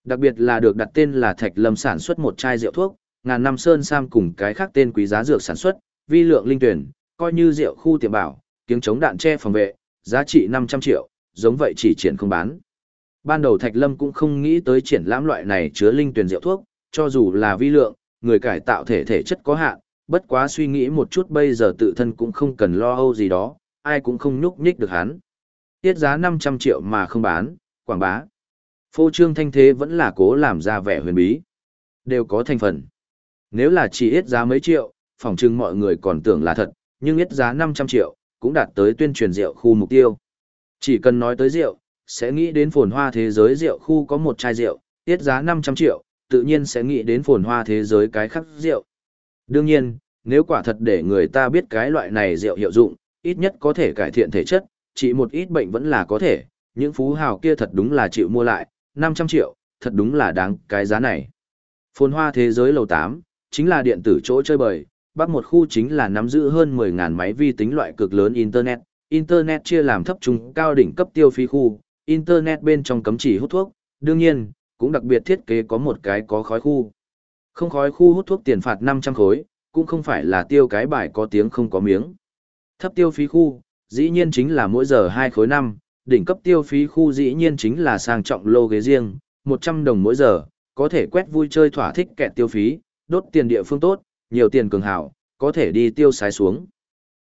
Đặc biệt là được đặt tên là Thạch Lâm sản xuất một chai rượu thuốc, ngàn năm sơn sam cùng cái khác tên quý giá dược sản xuất, vi lượng linh tuyển, coi như rượu khu tiệm bảo, kiếng chống đạn che phòng vệ, giá trị 500 triệu, giống vậy chỉ triển không bán. Ban đầu Thạch Lâm cũng không nghĩ tới triển lãm loại này chứa linh tuyển rượu thuốc, cho dù là vi lượng, người cải tạo thể thể chất có hạn, bất quá suy nghĩ một chút bây giờ tự thân cũng không cần lo âu gì đó, ai cũng không nhúc nhích được hắn. Tiết giá 500 triệu mà không bán, quảng bá. Phô trương thanh thế vẫn là cố làm ra vẻ huyền bí. Đều có thành phần. Nếu là chỉ ít giá mấy triệu, phỏng chừng mọi người còn tưởng là thật, nhưng ít giá 500 triệu, cũng đạt tới tuyên truyền rượu khu mục tiêu. Chỉ cần nói tới rượu, sẽ nghĩ đến phồn hoa thế giới rượu khu có một chai rượu, tiết giá 500 triệu, tự nhiên sẽ nghĩ đến phồn hoa thế giới cái khác rượu. Đương nhiên, nếu quả thật để người ta biết cái loại này rượu hiệu dụng, ít nhất có thể cải thiện thể chất, chỉ một ít bệnh vẫn là có thể, những phú hào kia thật đúng là chịu mua lại, 500 triệu, thật đúng là đáng cái giá này. Phồn hoa thế giới lầu 8, chính là điện tử chỗ chơi bời, bắc một khu chính là nắm giữ hơn 10.000 máy vi tính loại cực lớn Internet. Internet chia làm thấp trung cao đỉnh cấp tiêu phí khu, Internet bên trong cấm chỉ hút thuốc, đương nhiên, cũng đặc biệt thiết kế có một cái có khói khu. Không khói khu hút thuốc tiền phạt 500 khối, cũng không phải là tiêu cái bài có tiếng không có miếng. Thấp tiêu phí khu, dĩ nhiên chính là mỗi giờ 2 khối 5, đỉnh cấp tiêu phí khu dĩ nhiên chính là sang trọng lô ghế riêng, 100 đồng mỗi giờ, có thể quét vui chơi thỏa thích kẹt tiêu phí, đốt tiền địa phương tốt, nhiều tiền cường hảo, có thể đi tiêu xái xuống.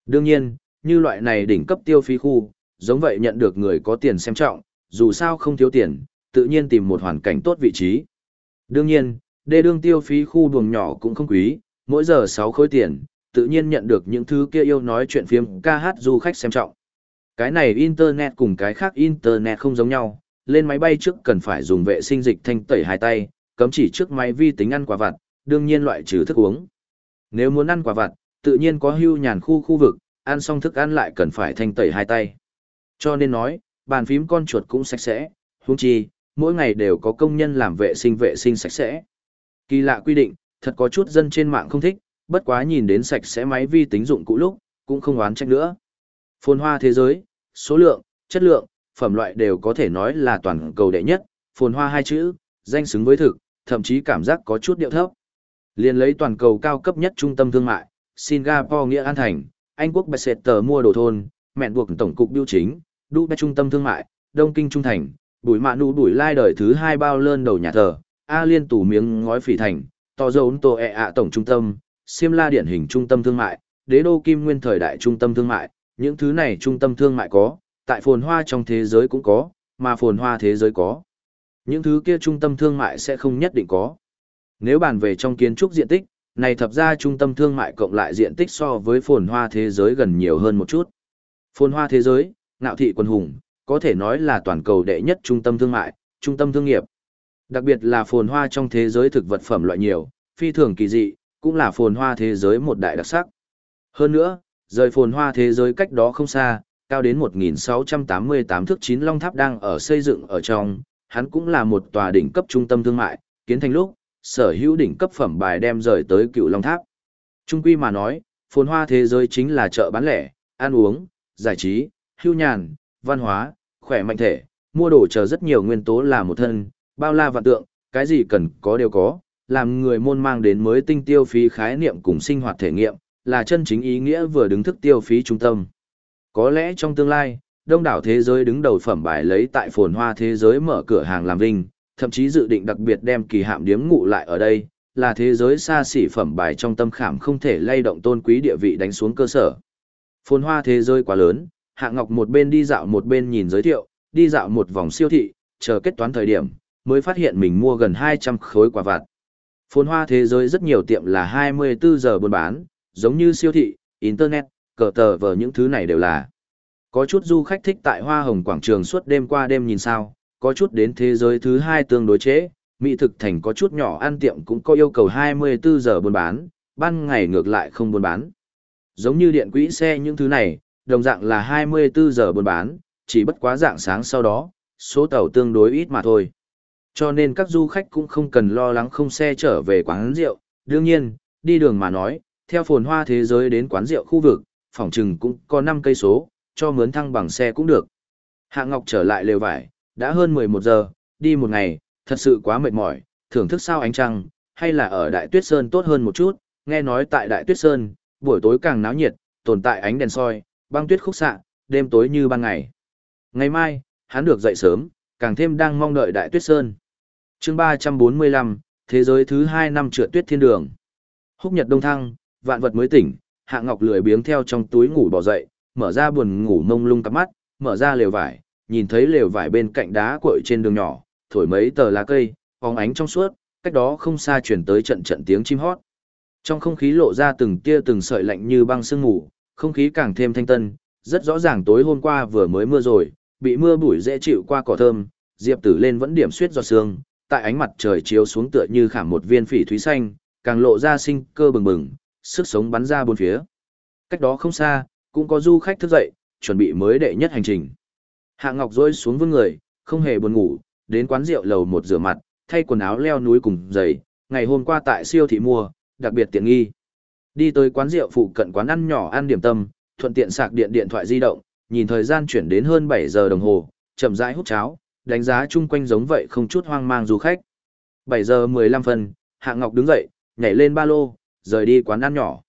Đương nhiên, như loại này đỉnh cấp tiêu phí khu, giống vậy nhận được người có tiền xem trọng, dù sao không thiếu tiền, tự nhiên tìm một hoàn cảnh tốt vị trí. Đương nhiên, đê đương tiêu phí khu buồng nhỏ cũng không quý, mỗi giờ 6 khối tiền, tự nhiên nhận được những thứ kia yêu nói chuyện phim ca hát du khách xem trọng. Cái này Internet cùng cái khác Internet không giống nhau, lên máy bay trước cần phải dùng vệ sinh dịch thanh tẩy hai tay, cấm chỉ trước máy vi tính ăn quả vặt, đương nhiên loại trừ thức uống. Nếu muốn ăn quả vặt, tự nhiên có hưu nhàn khu khu vực, ăn xong thức ăn lại cần phải thanh tẩy hai tay. Cho nên nói, bàn phím con chuột cũng sạch sẽ, huống chi, mỗi ngày đều có công nhân làm vệ sinh vệ sinh sạch sẽ. Kỳ lạ quy định, thật có chút dân trên mạng không thích, bất quá nhìn đến sạch sẽ máy vi tính dụng cũ lúc, cũng không oán trách nữa. Phồn hoa thế giới, số lượng, chất lượng, phẩm loại đều có thể nói là toàn cầu đệ nhất, phồn hoa hai chữ, danh xứng với thực, thậm chí cảm giác có chút điệu thấp. Liên lấy toàn cầu cao cấp nhất trung tâm thương mại, Singapore Nghĩa An Thành, Anh Quốc Tờ mua đồ thôn, mẹn buộc tổng cục biêu chính, Dubai trung tâm thương mại, Đông Kinh Trung Thành, Bùi Mạ Nụ Bùi Lai đời thứ hai bao lơn đầu nhà thờ, A Liên tủ miếng ngói phỉ thành, to dấu tổ ẹ e ạ tổng trung tâm, Siêm La điển hình trung tâm thương mại, đế đô kim nguyên thời đại trung tâm thương mại, những thứ này trung tâm thương mại có, tại phồn hoa trong thế giới cũng có, mà phồn hoa thế giới có. Những thứ kia trung tâm thương mại sẽ không nhất định có. Nếu bàn về trong kiến trúc diện tích, này thập ra trung tâm thương mại cộng lại diện tích so với phồn hoa thế giới gần nhiều hơn một chút. Phồn hoa thế giới, ngạo thị quân hùng, có thể nói là toàn cầu đệ nhất trung tâm thương mại, trung tâm thương nghiệp. Đặc biệt là phồn hoa trong thế giới thực vật phẩm loại nhiều, phi thường kỳ dị, cũng là phồn hoa thế giới một đại đặc sắc. Hơn nữa, rời phồn hoa thế giới cách đó không xa, cao đến 1.688 thước 9 long tháp đang ở xây dựng ở trong, hắn cũng là một tòa đỉnh cấp trung tâm thương mại, kiến thành lúc, sở hữu đỉnh cấp phẩm bài đem rời tới cựu long tháp. Trung quy mà nói, phồn hoa thế giới chính là chợ bán lẻ, ăn uống, giải trí, hưu nhàn, văn hóa, khỏe mạnh thể, mua đồ chờ rất nhiều nguyên tố là một thân, bao la vạn tượng, cái gì cần có đều có, làm người môn mang đến mới tinh tiêu phí khái niệm cùng sinh hoạt thể nghiệm, là chân chính ý nghĩa vừa đứng thức tiêu phí trung tâm. Có lẽ trong tương lai, đông đảo thế giới đứng đầu phẩm bài lấy tại phồn hoa thế giới mở cửa hàng làm vinh, thậm chí dự định đặc biệt đem kỳ hạm điếm ngụ lại ở đây, là thế giới xa xỉ phẩm bài trong tâm khảm không thể lay động tôn quý địa vị đánh xuống cơ sở. Phồn hoa thế giới quá lớn, Hạ Ngọc một bên đi dạo một bên nhìn giới thiệu, đi dạo một vòng siêu thị, chờ kết toán thời điểm, mới phát hiện mình mua gần 200 khối quả vặt. Phồn hoa thế giới rất nhiều tiệm là 24 giờ buôn bán, giống như siêu thị, internet, cờ tờ vờ những thứ này đều là. Có chút du khách thích tại Hoa Hồng quảng trường suốt đêm qua đêm nhìn sao, có chút đến thế giới thứ hai tương đối chế, mỹ thực thành có chút nhỏ ăn tiệm cũng có yêu cầu 24 giờ buôn bán, ban ngày ngược lại không buôn bán. Giống như điện quỹ xe những thứ này, đồng dạng là 24 giờ buôn bán, chỉ bất quá dạng sáng sau đó, số tàu tương đối ít mà thôi. Cho nên các du khách cũng không cần lo lắng không xe trở về quán rượu, đương nhiên, đi đường mà nói, theo phồn hoa thế giới đến quán rượu khu vực, phòng trừng cũng có 5 cây số, cho mướn thăng bằng xe cũng được. Hạ Ngọc trở lại lều vải, đã hơn 11 giờ, đi một ngày, thật sự quá mệt mỏi, thưởng thức sao ánh trăng, hay là ở Đại Tuyết Sơn tốt hơn một chút, nghe nói tại Đại Tuyết Sơn, buổi tối càng náo nhiệt, tồn tại ánh đèn soi, băng tuyết khúc xạ, đêm tối như ban ngày. Ngày mai, hắn được dậy sớm, càng thêm đang mong đợi Đại Tuyết Sơn. chương 345, Thế giới thứ 2 năm trượt tuyết thiên đường. Húc nhật đông thăng, vạn vật mới tỉnh, Hạ Ngọc lười biếng theo trong túi ngủ bỏ dậy, mở ra buồn ngủ mông lung cặp mắt, mở ra lều vải, nhìn thấy lều vải bên cạnh đá cuội trên đường nhỏ, thổi mấy tờ lá cây, phóng ánh trong suốt, cách đó không xa chuyển tới trận trận tiếng chim hót. Trong không khí lộ ra từng tia từng sợi lạnh như băng sương ngủ, không khí càng thêm thanh tân, rất rõ ràng tối hôm qua vừa mới mưa rồi, bị mưa bụi dễ chịu qua cỏ thơm, diệp tử lên vẫn điểm suýt giọt sương, tại ánh mặt trời chiếu xuống tựa như khảm một viên phỉ thúy xanh, càng lộ ra sinh cơ bừng bừng, sức sống bắn ra bốn phía. Cách đó không xa, cũng có du khách thức dậy, chuẩn bị mới đệ nhất hành trình. Hạ Ngọc rơi xuống vương người, không hề buồn ngủ, đến quán rượu lầu một rửa mặt, thay quần áo leo núi cùng giày, ngày hôm qua tại siêu thị mua, đặc biệt tiện nghi. Đi tới quán rượu phụ cận quán ăn nhỏ ăn điểm tâm, thuận tiện sạc điện điện thoại di động, nhìn thời gian chuyển đến hơn 7 giờ đồng hồ, chậm rãi hút cháo, đánh giá chung quanh giống vậy không chút hoang mang du khách. 7 giờ 15 phân, Hạ Ngọc đứng dậy, nhảy lên ba lô, rời đi quán ăn nhỏ.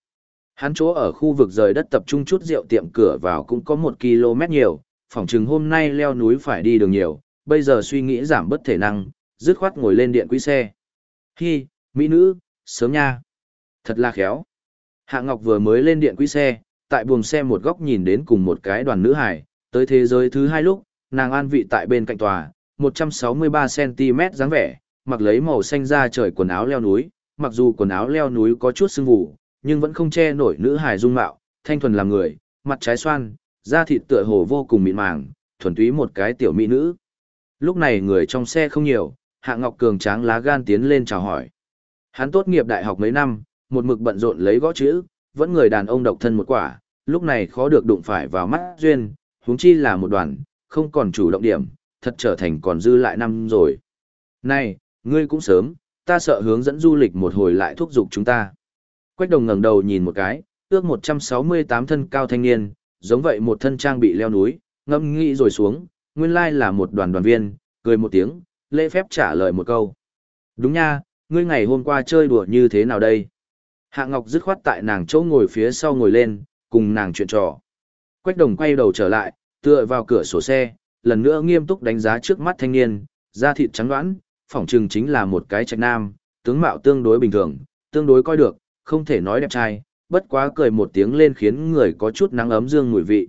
Hắn chỗ ở khu vực rời đất tập trung chút rượu tiệm cửa vào cũng có 1 km nhiều, phỏng chừng hôm nay leo núi phải đi đường nhiều, bây giờ suy nghĩ giảm bất thể năng, dứt khoát ngồi lên điện quý xe. Hi, mỹ nữ, sớm nha. Thật là khéo. Hạ Ngọc vừa mới lên điện quỹ xe, tại buồng xe một góc nhìn đến cùng một cái đoàn nữ hải, tới thế giới thứ hai lúc, nàng an vị tại bên cạnh tòa, 163cm dáng vẻ, mặc lấy màu xanh da trời quần áo leo núi, mặc dù quần áo leo núi có chút sưng vụ, nhưng vẫn không che nổi nữ hài dung mạo, thanh thuần làm người, mặt trái xoan, da thịt tựa hồ vô cùng mịn màng, thuần túy một cái tiểu mỹ nữ. Lúc này người trong xe không nhiều, Hạ Ngọc Cường tráng lá gan tiến lên chào hỏi. Hắn tốt nghiệp đại học mấy năm, một mực bận rộn lấy gõ chữ, vẫn người đàn ông độc thân một quả, lúc này khó được đụng phải vào mắt duyên, huống chi là một đoàn, không còn chủ động điểm, thật trở thành còn dư lại năm rồi. Này, ngươi cũng sớm, ta sợ hướng dẫn du lịch một hồi lại thúc giục chúng ta. Quách đồng ngẩng đầu nhìn một cái, ước 168 thân cao thanh niên, giống vậy một thân trang bị leo núi, ngâm nghĩ rồi xuống, nguyên lai là một đoàn đoàn viên, cười một tiếng, lễ phép trả lời một câu. Đúng nha, ngươi ngày hôm qua chơi đùa như thế nào đây? Hạ Ngọc dứt khoát tại nàng chỗ ngồi phía sau ngồi lên, cùng nàng chuyện trò. Quách đồng quay đầu trở lại, tựa vào cửa sổ xe, lần nữa nghiêm túc đánh giá trước mắt thanh niên, da thịt trắng đoán, phỏng trừng chính là một cái trạch nam, tướng mạo tương đối bình thường, tương đối coi được, không thể nói đẹp trai, bất quá cười một tiếng lên khiến người có chút nắng ấm dương mùi vị.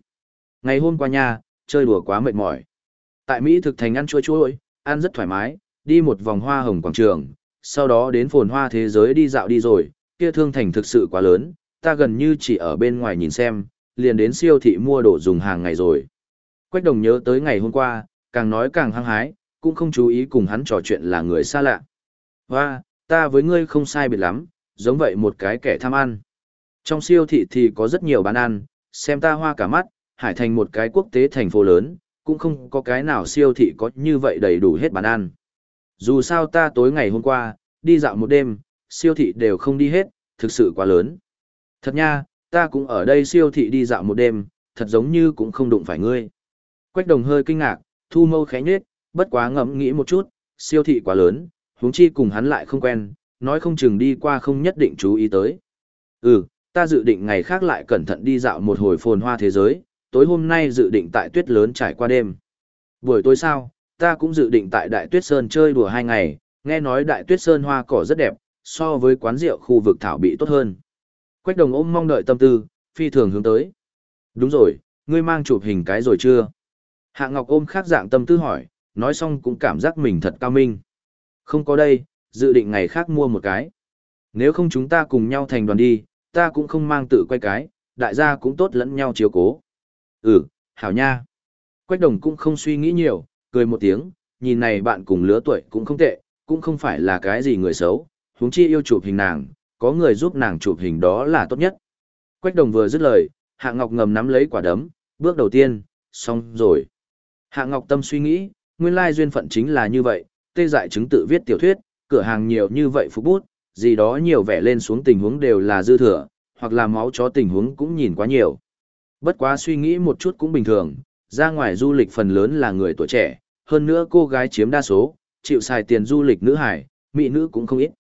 Ngày hôm qua nha, chơi đùa quá mệt mỏi. Tại Mỹ thực thành ăn chua chuối, ăn rất thoải mái, đi một vòng hoa hồng quảng trường, sau đó đến phồn hoa thế giới đi dạo đi rồi, kia thương thành thực sự quá lớn, ta gần như chỉ ở bên ngoài nhìn xem, liền đến siêu thị mua đồ dùng hàng ngày rồi. Quách đồng nhớ tới ngày hôm qua, càng nói càng hăng hái, cũng không chú ý cùng hắn trò chuyện là người xa lạ. Hoa, ta với ngươi không sai biệt lắm, giống vậy một cái kẻ tham ăn. Trong siêu thị thì có rất nhiều bán ăn, xem ta hoa cả mắt, hải thành một cái quốc tế thành phố lớn, cũng không có cái nào siêu thị có như vậy đầy đủ hết bán ăn. Dù sao ta tối ngày hôm qua, đi dạo một đêm, siêu thị đều không đi hết, thực sự quá lớn. Thật nha, ta cũng ở đây siêu thị đi dạo một đêm, thật giống như cũng không đụng phải ngươi. Quách đồng hơi kinh ngạc, thu mâu khẽ nhết, bất quá ngẫm nghĩ một chút, siêu thị quá lớn, huống chi cùng hắn lại không quen, nói không chừng đi qua không nhất định chú ý tới. Ừ, ta dự định ngày khác lại cẩn thận đi dạo một hồi phồn hoa thế giới, tối hôm nay dự định tại tuyết lớn trải qua đêm. Buổi tối sao, ta cũng dự định tại Đại Tuyết Sơn chơi đùa hai ngày, nghe nói Đại Tuyết Sơn hoa cỏ rất đẹp, so với quán rượu khu vực thảo bị tốt hơn. Quách đồng ôm mong đợi tâm tư, phi thường hướng tới. Đúng rồi, ngươi mang chụp hình cái rồi chưa? Hạ Ngọc ôm khác dạng tâm tư hỏi, nói xong cũng cảm giác mình thật cao minh. Không có đây, dự định ngày khác mua một cái. Nếu không chúng ta cùng nhau thành đoàn đi, ta cũng không mang tự quay cái, đại gia cũng tốt lẫn nhau chiếu cố. Ừ, hảo nha. Quách đồng cũng không suy nghĩ nhiều, cười một tiếng, nhìn này bạn cùng lứa tuổi cũng không tệ, cũng không phải là cái gì người xấu, huống chi yêu chụp hình nàng, có người giúp nàng chụp hình đó là tốt nhất. Quách đồng vừa dứt lời, Hạ Ngọc ngầm nắm lấy quả đấm, bước đầu tiên, xong rồi. Hạ Ngọc tâm suy nghĩ, nguyên lai duyên phận chính là như vậy, tê dại chứng tự viết tiểu thuyết, cửa hàng nhiều như vậy phục bút, gì đó nhiều vẻ lên xuống tình huống đều là dư thừa, hoặc là máu chó tình huống cũng nhìn quá nhiều. Bất quá suy nghĩ một chút cũng bình thường, ra ngoài du lịch phần lớn là người tuổi trẻ, hơn nữa cô gái chiếm đa số, chịu xài tiền du lịch nữ hải, mỹ nữ cũng không ít.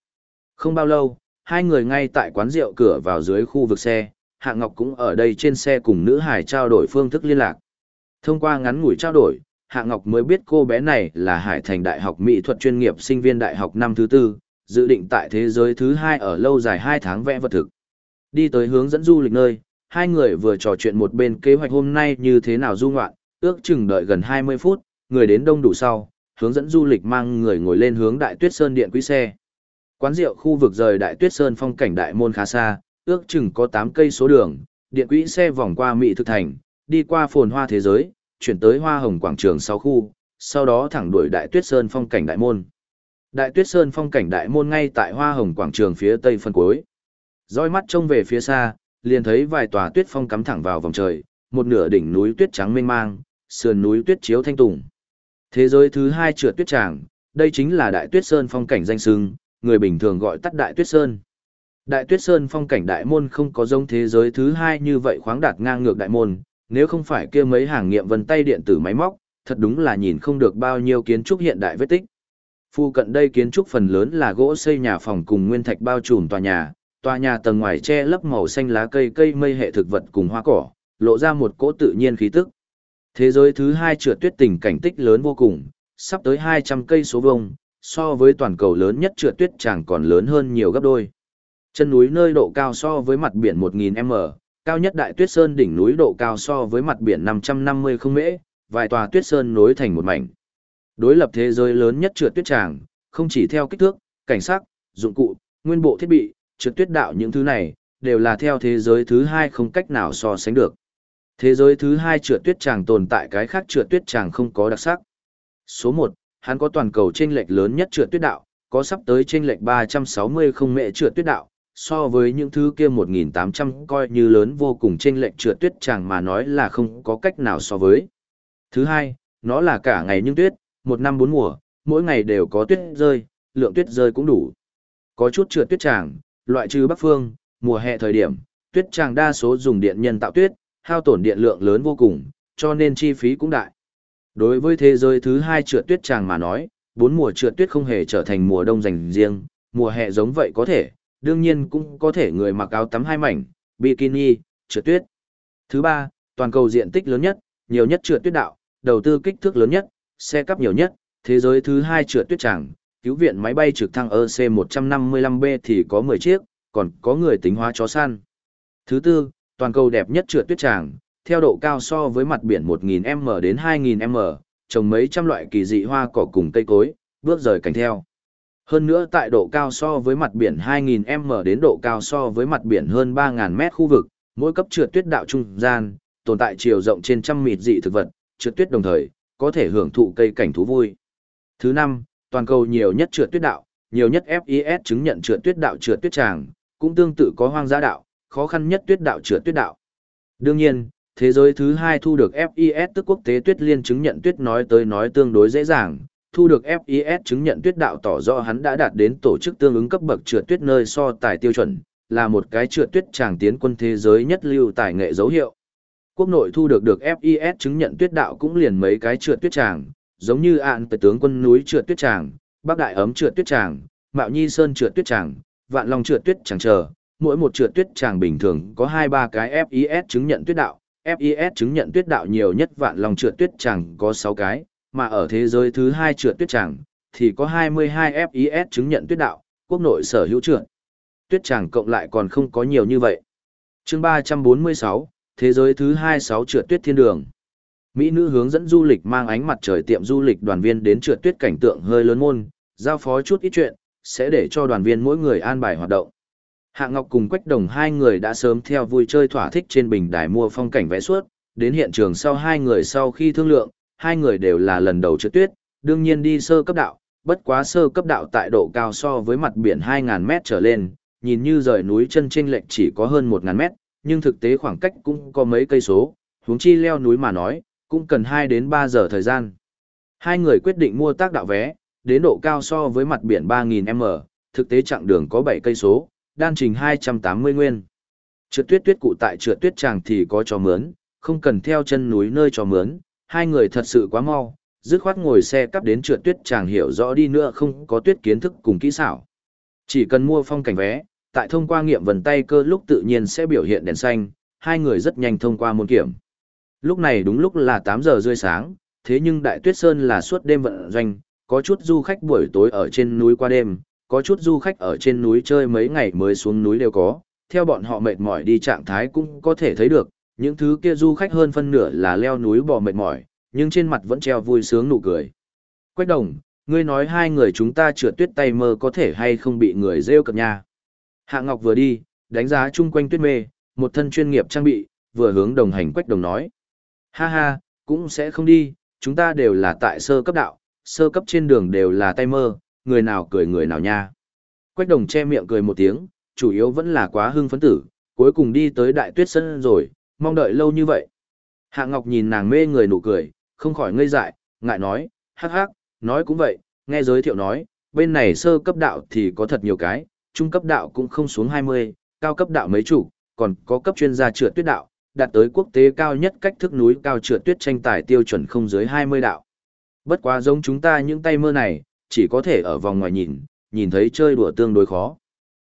Không bao lâu, hai người ngay tại quán rượu cửa vào dưới khu vực xe, Hạ Ngọc cũng ở đây trên xe cùng nữ hải trao đổi phương thức liên lạc. Thông qua ngắn ngủi trao đổi, Hạ Ngọc mới biết cô bé này là Hải Thành Đại học Mỹ thuật chuyên nghiệp sinh viên đại học năm thứ tư, dự định tại thế giới thứ hai ở lâu dài hai tháng vẽ vật thực. Đi tới hướng dẫn du lịch nơi, hai người vừa trò chuyện một bên kế hoạch hôm nay như thế nào du ngoạn, ước chừng đợi gần 20 phút, người đến đông đủ sau, hướng dẫn du lịch mang người ngồi lên hướng Đại Tuyết Sơn điện quý xe. Quán rượu khu vực rời Đại Tuyết Sơn phong cảnh đại môn khá xa, ước chừng có 8 cây số đường, điện quý xe vòng qua Mỹ thực thành, đi qua phồn hoa thế giới, chuyển tới hoa hồng quảng trường 6 khu, sau đó thẳng đuổi Đại Tuyết Sơn phong cảnh đại môn. Đại Tuyết Sơn phong cảnh đại môn ngay tại hoa hồng quảng trường phía tây phân cuối. Rõi mắt trông về phía xa, liền thấy vài tòa tuyết phong cắm thẳng vào vòng trời, một nửa đỉnh núi tuyết trắng mênh mang, sườn núi tuyết chiếu thanh tùng. Thế giới thứ hai trượt tuyết tràng, đây chính là Đại Tuyết Sơn phong cảnh danh sưng, người bình thường gọi tắt Đại Tuyết Sơn. Đại Tuyết Sơn phong cảnh đại môn không có giống thế giới thứ hai như vậy khoáng đạt ngang ngược đại môn, nếu không phải kia mấy hàng nghiệm vân tay điện tử máy móc, thật đúng là nhìn không được bao nhiêu kiến trúc hiện đại vết tích. Phu cận đây kiến trúc phần lớn là gỗ xây nhà phòng cùng nguyên thạch bao trùm tòa nhà, tòa nhà tầng ngoài che lấp màu xanh lá cây cây mây hệ thực vật cùng hoa cỏ, lộ ra một cỗ tự nhiên khí tức. Thế giới thứ hai trượt tuyết tình cảnh tích lớn vô cùng, sắp tới 200 cây số vuông, so với toàn cầu lớn nhất trượt tuyết chẳng còn lớn hơn nhiều gấp đôi. Chân núi nơi độ cao so với mặt biển 1000m, cao nhất đại tuyết sơn đỉnh núi độ cao so với mặt biển 550 không mễ, vài tòa tuyết sơn nối thành một mảnh. Đối lập thế giới lớn nhất trượt tuyết tràng, không chỉ theo kích thước, cảnh sắc, dụng cụ, nguyên bộ thiết bị, trượt tuyết đạo những thứ này, đều là theo thế giới thứ hai không cách nào so sánh được. Thế giới thứ hai trượt tuyết tràng tồn tại cái khác trượt tuyết tràng không có đặc sắc. Số 1, hắn có toàn cầu chênh lệch lớn nhất trượt tuyết đạo, có sắp tới chênh lệch 360 không mệ trượt tuyết đạo, so với những thứ kia 1.800 coi như lớn vô cùng chênh lệch trượt tuyết chàng mà nói là không có cách nào so với. Thứ hai, nó là cả ngày nhưng tuyết, một năm bốn mùa, mỗi ngày đều có tuyết rơi, lượng tuyết rơi cũng đủ. Có chút trượt tuyết tràng, loại trừ Bắc Phương, mùa hè thời điểm, tuyết tràng đa số dùng điện nhân tạo tuyết, hao tổn điện lượng lớn vô cùng, cho nên chi phí cũng đại. Đối với thế giới thứ hai trượt tuyết tràng mà nói, bốn mùa trượt tuyết không hề trở thành mùa đông dành riêng, mùa hè giống vậy có thể, đương nhiên cũng có thể người mặc áo tắm hai mảnh, bikini, trượt tuyết. Thứ ba, toàn cầu diện tích lớn nhất, nhiều nhất trượt tuyết đạo, đầu tư kích thước lớn nhất, xe cắp nhiều nhất, thế giới thứ hai trượt tuyết tràng, cứu viện máy bay trực thăng EC-155B thì có 10 chiếc, còn có người tính hóa chó săn. Thứ tư, toàn cầu đẹp nhất trượt tuyết tràng, theo độ cao so với mặt biển 1.000 m đến 2.000 m, trồng mấy trăm loại kỳ dị hoa cỏ cùng cây cối, bước rời cảnh theo. Hơn nữa tại độ cao so với mặt biển 2.000 m đến độ cao so với mặt biển hơn 3.000 m khu vực, mỗi cấp trượt tuyết đạo trung gian, tồn tại chiều rộng trên trăm mịt dị thực vật, trượt tuyết đồng thời, có thể hưởng thụ cây cảnh thú vui. Thứ năm, toàn cầu nhiều nhất trượt tuyết đạo, nhiều nhất FIS chứng nhận trượt tuyết đạo trượt tuyết tràng, cũng tương tự có hoang dã đạo, khó khăn nhất tuyết đạo trượt tuyết đạo. Đương nhiên, thế giới thứ hai thu được FIS tức quốc tế tuyết liên chứng nhận tuyết nói tới nói tương đối dễ dàng, thu được FIS chứng nhận tuyết đạo tỏ rõ hắn đã đạt đến tổ chức tương ứng cấp bậc trượt tuyết nơi so tài tiêu chuẩn, là một cái trượt tuyết tràng tiến quân thế giới nhất lưu tài nghệ dấu hiệu. Quốc nội thu được được FIS chứng nhận tuyết đạo cũng liền mấy cái trượt tuyết tràng, giống như ạn tờ tướng quân núi trượt tuyết tràng, Bắc Đại ấm trượt tuyết tràng, Mạo Nhi Sơn trượt tuyết tràng, Vạn Long trượt tuyết tràng chờ, mỗi một trượt tuyết tràng bình thường có 2-3 cái FIS chứng nhận tuyết đạo, FIS chứng nhận tuyết đạo nhiều nhất Vạn Long trượt tuyết tràng có 6 cái, mà ở thế giới thứ hai trượt tuyết tràng thì có 22 FIS chứng nhận tuyết đạo, quốc nội sở hữu trượt. Tuyết tràng cộng lại còn không có nhiều như vậy. Chương 346, thế giới thứ 26 trượt tuyết thiên đường. Mỹ nữ hướng dẫn du lịch mang ánh mặt trời tiệm du lịch đoàn viên đến trượt tuyết cảnh tượng hơi lớn môn, giao phó chút ít chuyện, sẽ để cho đoàn viên mỗi người an bài hoạt động. Hạ Ngọc cùng Quách Đồng hai người đã sớm theo vui chơi thỏa thích trên bình đài mua phong cảnh vẽ suốt, đến hiện trường sau hai người sau khi thương lượng, hai người đều là lần đầu trượt tuyết, đương nhiên đi sơ cấp đạo, bất quá sơ cấp đạo tại độ cao so với mặt biển 2.000 mét trở lên, nhìn như rời núi chân trên lệch chỉ có hơn 1.000 mét, nhưng thực tế khoảng cách cũng có mấy cây số, huống chi leo núi mà nói, cũng cần 2 đến 3 giờ thời gian. Hai người quyết định mua tác đạo vé, đến độ cao so với mặt biển 3000m, thực tế chặng đường có 7 cây số, đan trình 280 nguyên. Trượt tuyết tuyết cụ tại trượt tuyết tràng thì có cho mướn, không cần theo chân núi nơi cho mướn, hai người thật sự quá mau, dứt khoát ngồi xe cắp đến trượt tuyết tràng hiểu rõ đi nữa không có tuyết kiến thức cùng kỹ xảo. Chỉ cần mua phong cảnh vé, tại thông qua nghiệm vần tay cơ lúc tự nhiên sẽ biểu hiện đèn xanh, hai người rất nhanh thông qua môn kiểm. Lúc này đúng lúc là 8 giờ rưỡi sáng, thế nhưng Đại Tuyết Sơn là suốt đêm vận doanh, có chút du khách buổi tối ở trên núi qua đêm, có chút du khách ở trên núi chơi mấy ngày mới xuống núi đều có, theo bọn họ mệt mỏi đi trạng thái cũng có thể thấy được, những thứ kia du khách hơn phân nửa là leo núi bò mệt mỏi, nhưng trên mặt vẫn treo vui sướng nụ cười. Quách đồng, ngươi nói hai người chúng ta trượt tuyết tay mơ có thể hay không bị người rêu cập nhà? Hạ Ngọc vừa đi, đánh giá chung quanh tuyết mê, một thân chuyên nghiệp trang bị, vừa hướng đồng hành Quách đồng nói. Ha ha, cũng sẽ không đi, chúng ta đều là tại sơ cấp đạo, sơ cấp trên đường đều là tay mơ, người nào cười người nào nha. Quách đồng che miệng cười một tiếng, chủ yếu vẫn là quá hưng phấn tử, cuối cùng đi tới đại tuyết sân rồi, mong đợi lâu như vậy. Hạ Ngọc nhìn nàng mê người nụ cười, không khỏi ngây dại, ngại nói, hắc hắc, nói cũng vậy, nghe giới thiệu nói, bên này sơ cấp đạo thì có thật nhiều cái, trung cấp đạo cũng không xuống 20, cao cấp đạo mấy chủ, còn có cấp chuyên gia trượt tuyết đạo, đạt tới quốc tế cao nhất cách thức núi cao trượt tuyết tranh tài tiêu chuẩn không dưới 20 đạo. Bất quá giống chúng ta những tay mơ này, chỉ có thể ở vòng ngoài nhìn, nhìn thấy chơi đùa tương đối khó.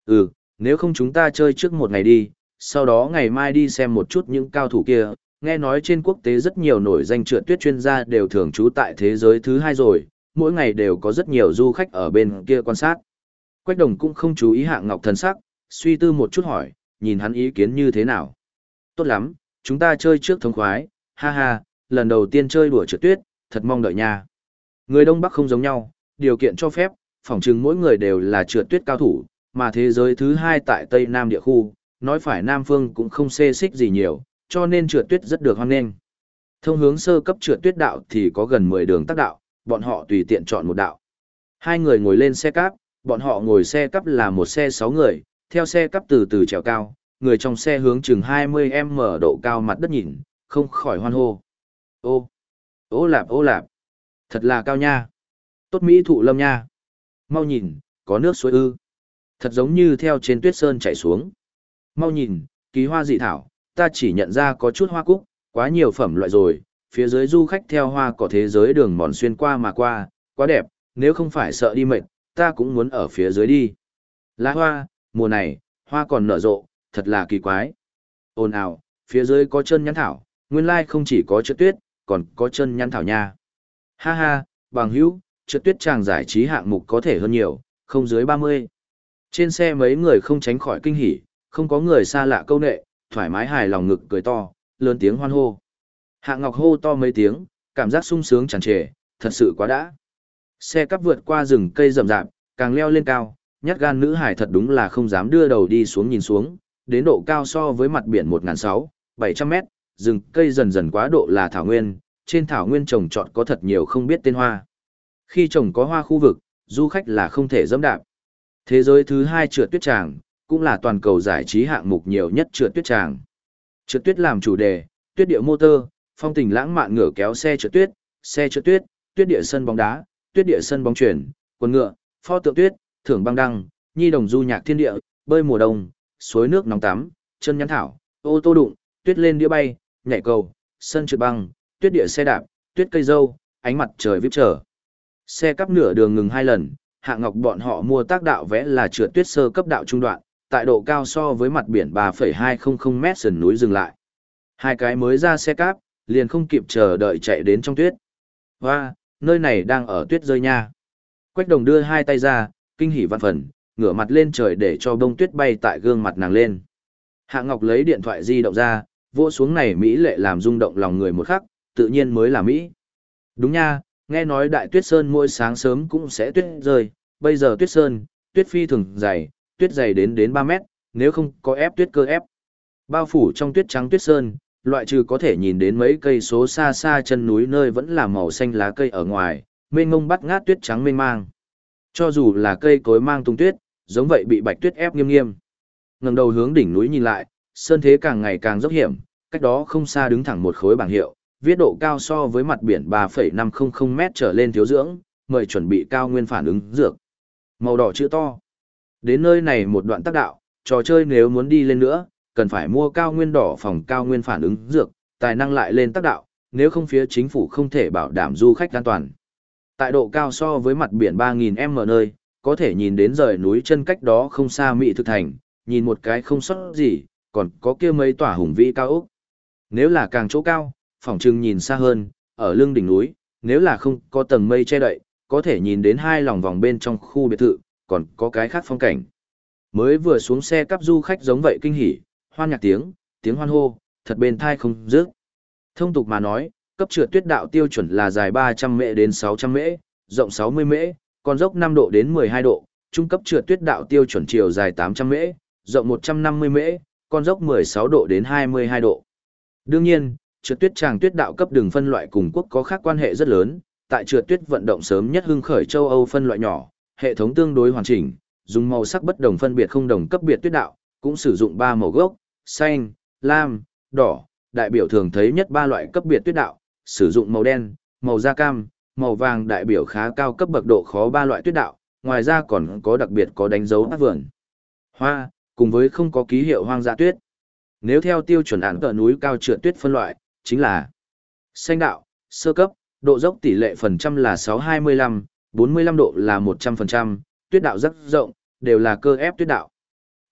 Ừ, nếu không chúng ta chơi trước một ngày đi, sau đó ngày mai đi xem một chút những cao thủ kia, nghe nói trên quốc tế rất nhiều nổi danh trượt tuyết chuyên gia đều thường trú tại thế giới thứ hai rồi, mỗi ngày đều có rất nhiều du khách ở bên kia quan sát. Quách đồng cũng không chú ý hạng ngọc thần sắc, suy tư một chút hỏi, nhìn hắn ý kiến như thế nào. Tốt lắm, chúng ta chơi trước thống khoái, ha ha, lần đầu tiên chơi đùa trượt tuyết, thật mong đợi nha. Người Đông Bắc không giống nhau, điều kiện cho phép, phỏng chừng mỗi người đều là trượt tuyết cao thủ, mà thế giới thứ hai tại Tây Nam địa khu, nói phải Nam Phương cũng không xê xích gì nhiều, cho nên trượt tuyết rất được hoan nghênh. Thông hướng sơ cấp trượt tuyết đạo thì có gần 10 đường tác đạo, bọn họ tùy tiện chọn một đạo. Hai người ngồi lên xe cáp, bọn họ ngồi xe cắp là một xe 6 người, theo xe cắp từ từ trèo cao, người trong xe hướng chừng 20m độ cao mặt đất nhìn, không khỏi hoan hô. Ô, ô lạp ô lạp, thật là cao nha. Tốt Mỹ thụ lâm nha. Mau nhìn, có nước suối ư. Thật giống như theo trên tuyết sơn chảy xuống. Mau nhìn, ký hoa dị thảo, ta chỉ nhận ra có chút hoa cúc, quá nhiều phẩm loại rồi, phía dưới du khách theo hoa cỏ thế giới đường mòn xuyên qua mà qua, quá đẹp, nếu không phải sợ đi mệt, ta cũng muốn ở phía dưới đi. Lá hoa, mùa này, hoa còn nở rộ, thật là kỳ quái. Ồn ào, phía dưới có chân nhắn thảo, nguyên lai không chỉ có trượt tuyết, còn có chân nhắn thảo nha. Ha ha, bằng hữu, trượt tuyết chàng giải trí hạng mục có thể hơn nhiều, không dưới 30. Trên xe mấy người không tránh khỏi kinh hỉ, không có người xa lạ câu nệ, thoải mái hài lòng ngực cười to, lớn tiếng hoan hô. Hạ Ngọc hô to mấy tiếng, cảm giác sung sướng tràn trề, thật sự quá đã. Xe cắp vượt qua rừng cây rậm rạp, càng leo lên cao, nhát gan nữ hải thật đúng là không dám đưa đầu đi xuống nhìn xuống, đến độ cao so với mặt biển 1.600, 700 mét, rừng cây dần dần quá độ là thảo nguyên, trên thảo nguyên trồng trọt có thật nhiều không biết tên hoa. Khi trồng có hoa khu vực, du khách là không thể dẫm đạp. Thế giới thứ hai trượt tuyết tràng, cũng là toàn cầu giải trí hạng mục nhiều nhất trượt tuyết tràng. Trượt tuyết làm chủ đề, tuyết địa motor, phong tình lãng mạn ngửa kéo xe trượt tuyết, xe trượt tuyết, tuyết địa sân bóng đá, tuyết địa sân bóng chuyển, quần ngựa, pho tượng tuyết, thưởng băng đăng, nhi đồng du nhạc thiên địa, bơi mùa đông, suối nước nóng tắm, chân nhắn thảo, ô tô đụng, tuyết lên đĩa bay, nhảy cầu, sân trượt băng, tuyết địa xe đạp, tuyết cây dâu, ánh mặt trời vip trở. Xe cắp nửa đường ngừng hai lần, Hạ Ngọc bọn họ mua tác đạo vẽ là trượt tuyết sơ cấp đạo trung đoạn, tại độ cao so với mặt biển 3,200 mét sườn núi dừng lại. Hai cái mới ra xe cáp, liền không kịp chờ đợi chạy đến trong tuyết. Hoa, nơi này đang ở tuyết rơi nha. Quách đồng đưa hai tay ra, kinh hỉ văn phần, ngửa mặt lên trời để cho bông tuyết bay tại gương mặt nàng lên. Hạ Ngọc lấy điện thoại di động ra, vỗ xuống này Mỹ lệ làm rung động lòng người một khắc, tự nhiên mới là Mỹ. Đúng nha, nghe nói đại tuyết sơn mỗi sáng sớm cũng sẽ tuyết rơi, bây giờ tuyết sơn, tuyết phi thường dày, tuyết dày đến đến 3 mét, nếu không có ép tuyết cơ ép. Bao phủ trong tuyết trắng tuyết sơn, loại trừ có thể nhìn đến mấy cây số xa xa chân núi nơi vẫn là màu xanh lá cây ở ngoài, mênh mông bắt ngát tuyết trắng mênh mang. Cho dù là cây cối mang tung tuyết, giống vậy bị bạch tuyết ép nghiêm nghiêm. Ngẩng đầu hướng đỉnh núi nhìn lại, sơn thế càng ngày càng dốc hiểm, cách đó không xa đứng thẳng một khối bảng hiệu, viết độ cao so với mặt biển 3,500 mét trở lên thiếu dưỡng, mời chuẩn bị cao nguyên phản ứng dược. Màu đỏ chữ to. Đến nơi này một đoạn tác đạo, trò chơi nếu muốn đi lên nữa, cần phải mua cao nguyên đỏ phòng cao nguyên phản ứng dược, tài năng lại lên tác đạo, nếu không phía chính phủ không thể bảo đảm du khách an toàn. Tại độ cao so với mặt biển 3.000m nơi, có thể nhìn đến rời núi chân cách đó không xa Mỹ thực thành, nhìn một cái không sót gì, còn có kia mấy tỏa hùng vĩ cao ốc. Nếu là càng chỗ cao, phòng trưng nhìn xa hơn, ở lưng đỉnh núi, nếu là không có tầng mây che đậy, có thể nhìn đến hai lòng vòng bên trong khu biệt thự, còn có cái khác phong cảnh. Mới vừa xuống xe cắp du khách giống vậy kinh hỉ, hoan nhạc tiếng, tiếng hoan hô, thật bên thai không dứt. Thông tục mà nói, cấp trượt tuyết đạo tiêu chuẩn là dài 300 mễ đến 600 mễ, rộng 60 mễ, còn dốc 5 độ đến 12 độ, trung cấp trượt tuyết đạo tiêu chuẩn chiều dài 800 mễ, rộng 150 mễ, con dốc 16 độ đến 22 độ. Đương nhiên, trượt tuyết tràng tuyết đạo cấp đường phân loại cùng quốc có khác quan hệ rất lớn, tại trượt tuyết vận động sớm nhất hưng khởi châu Âu phân loại nhỏ, hệ thống tương đối hoàn chỉnh, dùng màu sắc bất đồng phân biệt không đồng cấp biệt tuyết đạo, cũng sử dụng ba màu gốc, xanh, lam, đỏ, đại biểu thường thấy nhất ba loại cấp biệt tuyết đạo, sử dụng màu đen, màu da cam, màu vàng đại biểu khá cao cấp bậc độ khó ba loại tuyết đạo, ngoài ra còn có đặc biệt có đánh dấu hát vườn. Hoa, cùng với không có ký hiệu hoang dã tuyết. Nếu theo tiêu chuẩn án tờ núi cao trượt tuyết phân loại, chính là xanh đạo, sơ cấp, độ dốc tỷ lệ phần trăm là 625, 45 độ là 100%, tuyết đạo rất rộng, đều là cơ ép tuyết đạo.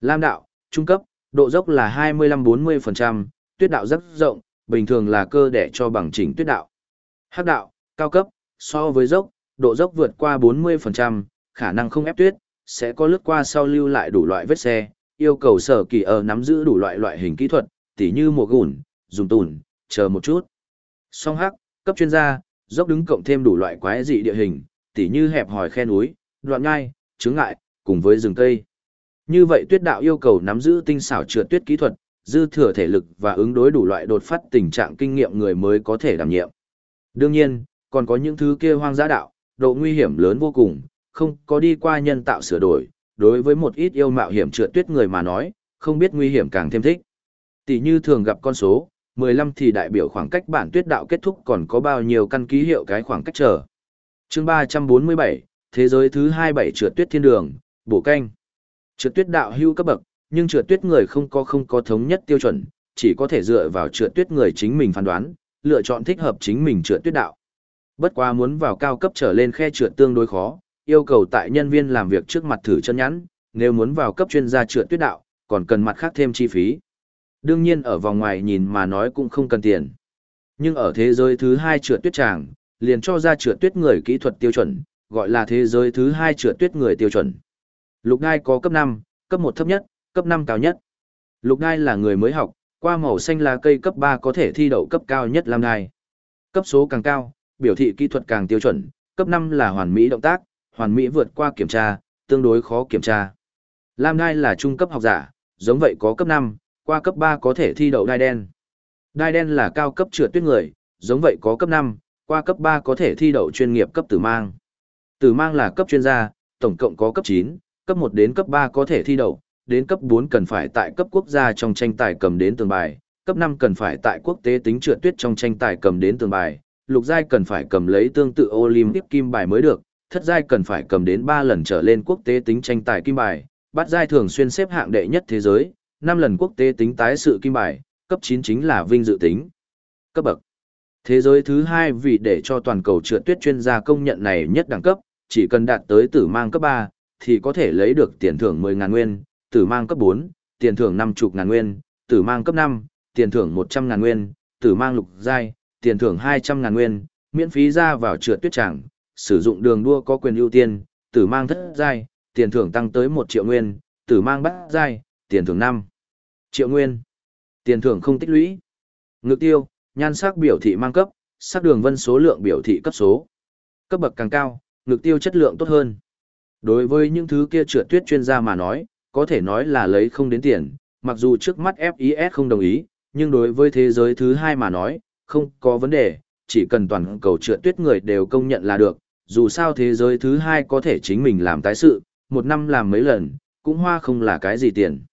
Lam đạo, trung cấp, độ dốc là 25-40%, tuyết đạo rất rộng, bình thường là cơ để cho bằng chỉnh tuyết đạo. Hắc đạo, cao cấp, so với dốc, độ dốc vượt qua 40%, khả năng không ép tuyết, sẽ có lướt qua sau lưu lại đủ loại vết xe, yêu cầu sở kỳ ở nắm giữ đủ loại loại hình kỹ thuật, tỉ như mùa gùn, dùng tùn, chờ một chút. Song hắc, cấp chuyên gia, dốc đứng cộng thêm đủ loại quái dị địa hình, tỉ như hẹp hòi khe núi, đoạn ngai, chướng ngại, cùng với rừng cây. Như vậy tuyết đạo yêu cầu nắm giữ tinh xảo trượt tuyết kỹ thuật, dư thừa thể lực và ứng đối đủ loại đột phát tình trạng kinh nghiệm người mới có thể đảm nhiệm. Đương nhiên, còn có những thứ kia hoang dã đạo, độ nguy hiểm lớn vô cùng, không có đi qua nhân tạo sửa đổi, đối với một ít yêu mạo hiểm trượt tuyết người mà nói, không biết nguy hiểm càng thêm thích. Tỷ như thường gặp con số, 15 thì đại biểu khoảng cách bản tuyết đạo kết thúc còn có bao nhiêu căn ký hiệu cái khoảng cách chờ. Chương 347, Thế giới thứ 27 trượt tuyết thiên đường, bổ canh. Trượt tuyết đạo hưu cấp bậc, nhưng trượt tuyết người không có không có thống nhất tiêu chuẩn, chỉ có thể dựa vào trượt tuyết người chính mình phán đoán, lựa chọn thích hợp chính mình trượt tuyết đạo. Bất quá muốn vào cao cấp trở lên khe trượt tương đối khó, yêu cầu tại nhân viên làm việc trước mặt thử chân nhắn, nếu muốn vào cấp chuyên gia trượt tuyết đạo, còn cần mặt khác thêm chi phí. Đương nhiên ở vòng ngoài nhìn mà nói cũng không cần tiền. Nhưng ở thế giới thứ hai trượt tuyết tràng, liền cho ra trượt tuyết người kỹ thuật tiêu chuẩn, gọi là thế giới thứ hai trượt tuyết người tiêu chuẩn. Lục Ngai có cấp 5, cấp 1 thấp nhất, cấp 5 cao nhất. Lục Ngai là người mới học, qua màu xanh lá cây cấp 3 có thể thi đậu cấp cao nhất Lam Ngai. Cấp số càng cao, biểu thị kỹ thuật càng tiêu chuẩn, cấp 5 là hoàn mỹ động tác, hoàn mỹ vượt qua kiểm tra, tương đối khó kiểm tra. Lam Ngai là trung cấp học giả, giống vậy có cấp 5, qua cấp 3 có thể thi đậu đai đen. Đai đen là cao cấp trượt tuyết người, giống vậy có cấp 5, qua cấp 3 có thể thi đậu chuyên nghiệp cấp tử mang. Tử mang là cấp chuyên gia, tổng cộng có cấp 9, cấp 1 đến cấp 3 có thể thi đậu, đến cấp 4 cần phải tại cấp quốc gia trong tranh tài cầm đến tường bài, cấp 5 cần phải tại quốc tế tính trượt tuyết trong tranh tài cầm đến tường bài, lục giai cần phải cầm lấy tương tự Olympic kim bài mới được, thất giai cần phải cầm đến 3 lần trở lên quốc tế tính tranh tài kim bài, bát giai thường xuyên xếp hạng đệ nhất thế giới, 5 lần quốc tế tính tái sự kim bài, cấp 9 chính là vinh dự tính. Cấp bậc Thế giới thứ 2 vì để cho toàn cầu trượt tuyết chuyên gia công nhận này nhất đẳng cấp, chỉ cần đạt tới tử mang cấp 3, thì có thể lấy được tiền thưởng 10.000 nguyên, tử mang cấp 4, tiền thưởng 50.000 nguyên, tử mang cấp 5, tiền thưởng 100.000 nguyên, tử mang lục giai, tiền thưởng 200.000 nguyên, miễn phí ra vào trượt tuyết tràng, sử dụng đường đua có quyền ưu tiên, tử mang thất giai, tiền thưởng tăng tới 1 triệu nguyên, tử mang bát giai, tiền thưởng 5 triệu nguyên. Tiền thưởng không tích lũy. Ngược tiêu, nhan sắc biểu thị mang cấp, sắc đường vân số lượng biểu thị cấp số. Cấp bậc càng cao, ngược tiêu chất lượng tốt hơn. Đối với những thứ kia trượt tuyết chuyên gia mà nói, có thể nói là lấy không đến tiền, mặc dù trước mắt FIS không đồng ý, nhưng đối với thế giới thứ hai mà nói, không có vấn đề, chỉ cần toàn cầu trượt tuyết người đều công nhận là được, dù sao thế giới thứ hai có thể chính mình làm tái sự, một năm làm mấy lần, cũng hoa không là cái gì tiền.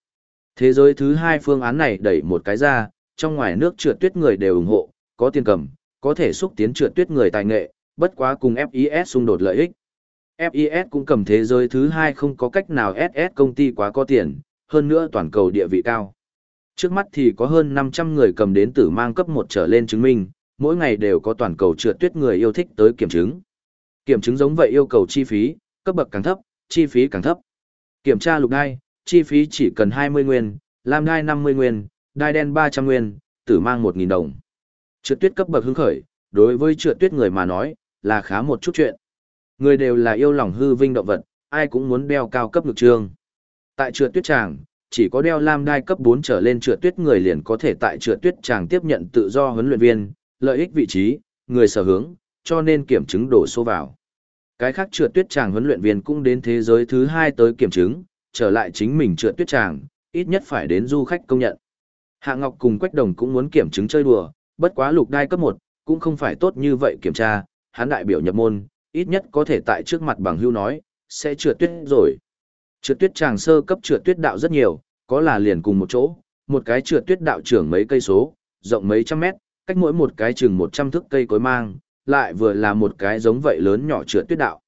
Thế giới thứ hai phương án này đẩy một cái ra, trong ngoài nước trượt tuyết người đều ủng hộ, có tiền cầm, có thể xúc tiến trượt tuyết người tài nghệ, bất quá cùng FIS xung đột lợi ích. FIS cũng cầm thế giới thứ hai không có cách nào SS công ty quá có tiền, hơn nữa toàn cầu địa vị cao. Trước mắt thì có hơn 500 người cầm đến tử mang cấp 1 trở lên chứng minh, mỗi ngày đều có toàn cầu trượt tuyết người yêu thích tới kiểm chứng. Kiểm chứng giống vậy yêu cầu chi phí, cấp bậc càng thấp, chi phí càng thấp. Kiểm tra lục đai, chi phí chỉ cần 20 nguyên, lam đai 50 nguyên, đai đen 300 nguyên, tử mang 1.000 đồng. Trượt tuyết cấp bậc hứng khởi, đối với trượt tuyết người mà nói, là khá một chút chuyện. Người đều là yêu lòng hư vinh động vật, ai cũng muốn đeo cao cấp lực trương. Tại trượt tuyết tràng, chỉ có đeo lam đai cấp 4 trở lên trượt tuyết người liền có thể tại trượt tuyết tràng tiếp nhận tự do huấn luyện viên, lợi ích vị trí, người sở hướng, cho nên kiểm chứng đổ số vào. Cái khác trượt tuyết tràng huấn luyện viên cũng đến thế giới thứ hai tới kiểm chứng, trở lại chính mình trượt tuyết tràng, ít nhất phải đến du khách công nhận. Hạ Ngọc cùng Quách Đồng cũng muốn kiểm chứng chơi đùa, bất quá lục đai cấp 1, cũng không phải tốt như vậy kiểm tra, hắn đại biểu nhập môn, ít nhất có thể tại trước mặt bằng hưu nói, sẽ trượt tuyết rồi. Trượt tuyết tràng sơ cấp trượt tuyết đạo rất nhiều, có là liền cùng một chỗ, một cái trượt tuyết đạo trưởng mấy cây số, rộng mấy trăm mét, cách mỗi một cái chừng 100 thước cây cối mang, lại vừa là một cái giống vậy lớn nhỏ trượt tuyết đạo.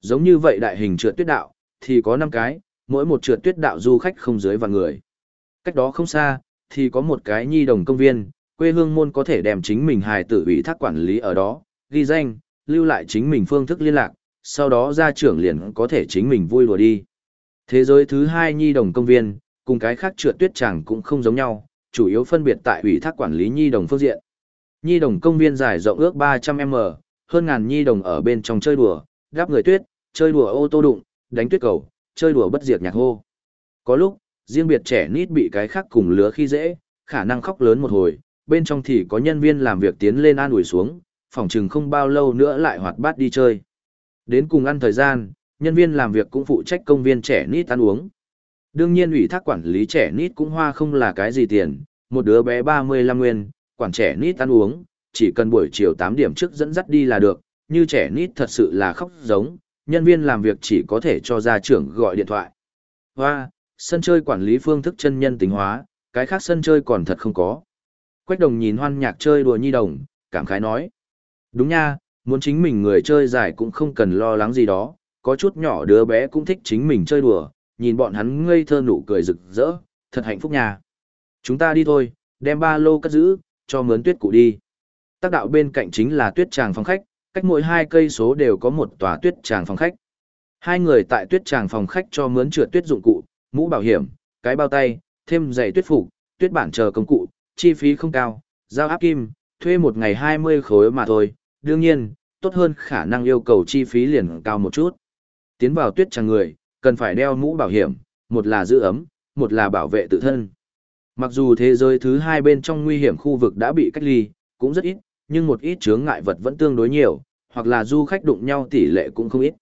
Giống như vậy đại hình trượt tuyết đạo, thì có 5 cái, mỗi một trượt tuyết đạo du khách không dưới và người. Cách đó không xa, thì có một cái nhi đồng công viên, quê hương môn có thể đem chính mình hài tử ủy thác quản lý ở đó, ghi danh, lưu lại chính mình phương thức liên lạc, sau đó ra trưởng liền có thể chính mình vui đùa đi. Thế giới thứ hai nhi đồng công viên, cùng cái khác trượt tuyết chẳng cũng không giống nhau, chủ yếu phân biệt tại ủy thác quản lý nhi đồng phương diện. Nhi đồng công viên dài rộng ước 300m, hơn ngàn nhi đồng ở bên trong chơi đùa, đáp người tuyết, chơi đùa ô tô đụng, đánh tuyết cầu, chơi đùa bất diệt nhạc hô. Có lúc, riêng biệt trẻ nít bị cái khác cùng lứa khi dễ, khả năng khóc lớn một hồi, bên trong thì có nhân viên làm việc tiến lên an ủi xuống, phòng chừng không bao lâu nữa lại hoạt bát đi chơi. Đến cùng ăn thời gian, nhân viên làm việc cũng phụ trách công viên trẻ nít ăn uống. Đương nhiên ủy thác quản lý trẻ nít cũng hoa không là cái gì tiền, một đứa bé 35 nguyên, quản trẻ nít ăn uống, chỉ cần buổi chiều 8 điểm trước dẫn dắt đi là được, như trẻ nít thật sự là khóc giống, nhân viên làm việc chỉ có thể cho gia trưởng gọi điện thoại. Hoa, sân chơi quản lý phương thức chân nhân tính hóa, cái khác sân chơi còn thật không có. Quách đồng nhìn hoan nhạc chơi đùa nhi đồng, cảm khái nói. Đúng nha, muốn chính mình người chơi giải cũng không cần lo lắng gì đó, có chút nhỏ đứa bé cũng thích chính mình chơi đùa, nhìn bọn hắn ngây thơ nụ cười rực rỡ, thật hạnh phúc nha. Chúng ta đi thôi, đem ba lô cất giữ, cho mướn tuyết cụ đi. Tác đạo bên cạnh chính là tuyết tràng phòng khách, cách mỗi hai cây số đều có một tòa tuyết tràng phòng khách. Hai người tại tuyết tràng phòng khách cho mướn trượt tuyết dụng cụ, mũ bảo hiểm, cái bao tay, thêm giày tuyết phục, tuyết bản chờ công cụ, chi phí không cao, giao áp kim, thuê một ngày 20 khối mà thôi, đương nhiên, tốt hơn khả năng yêu cầu chi phí liền cao một chút. Tiến vào tuyết tràng người, cần phải đeo mũ bảo hiểm, một là giữ ấm, một là bảo vệ tự thân. Mặc dù thế giới thứ hai bên trong nguy hiểm khu vực đã bị cách ly, cũng rất ít, nhưng một ít chướng ngại vật vẫn tương đối nhiều, hoặc là du khách đụng nhau tỷ lệ cũng không ít.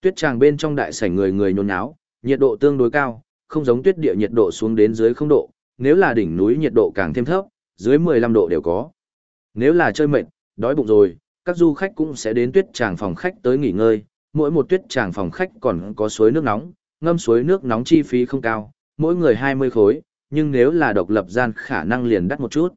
Tuyết tràng bên trong đại sảnh người người nhốn nháo, nhiệt độ tương đối cao, không giống tuyết địa nhiệt độ xuống đến dưới 0 độ, nếu là đỉnh núi nhiệt độ càng thêm thấp, dưới 15 độ đều có. Nếu là chơi mệt, đói bụng rồi, các du khách cũng sẽ đến tuyết tràng phòng khách tới nghỉ ngơi, mỗi một tuyết tràng phòng khách còn có suối nước nóng, ngâm suối nước nóng chi phí không cao, mỗi người 20 khối, nhưng nếu là độc lập gian khả năng liền đắt một chút.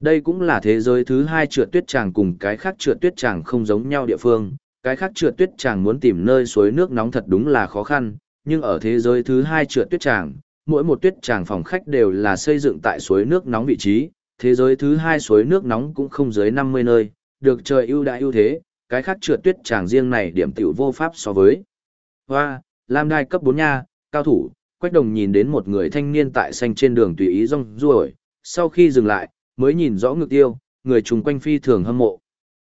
Đây cũng là thế giới thứ hai trượt tuyết tràng cùng cái khác trượt tuyết tràng không giống nhau địa phương, cái khác trượt tuyết tràng muốn tìm nơi suối nước nóng thật đúng là khó khăn, nhưng ở thế giới thứ hai trượt tuyết tràng, mỗi một tuyết tràng phòng khách đều là xây dựng tại suối nước nóng vị trí, thế giới thứ hai suối nước nóng cũng không dưới 50 nơi, được trời ưu đãi ưu thế, cái khác trượt tuyết tràng riêng này điểm tiểu vô pháp so với. Hoa, Lam Đai cấp 4 nha, cao thủ, Quách Đồng nhìn đến một người thanh niên tại xanh trên đường tùy ý rong ruổi, sau khi dừng lại, mới nhìn rõ ngược tiêu, người chung quanh phi thường hâm mộ.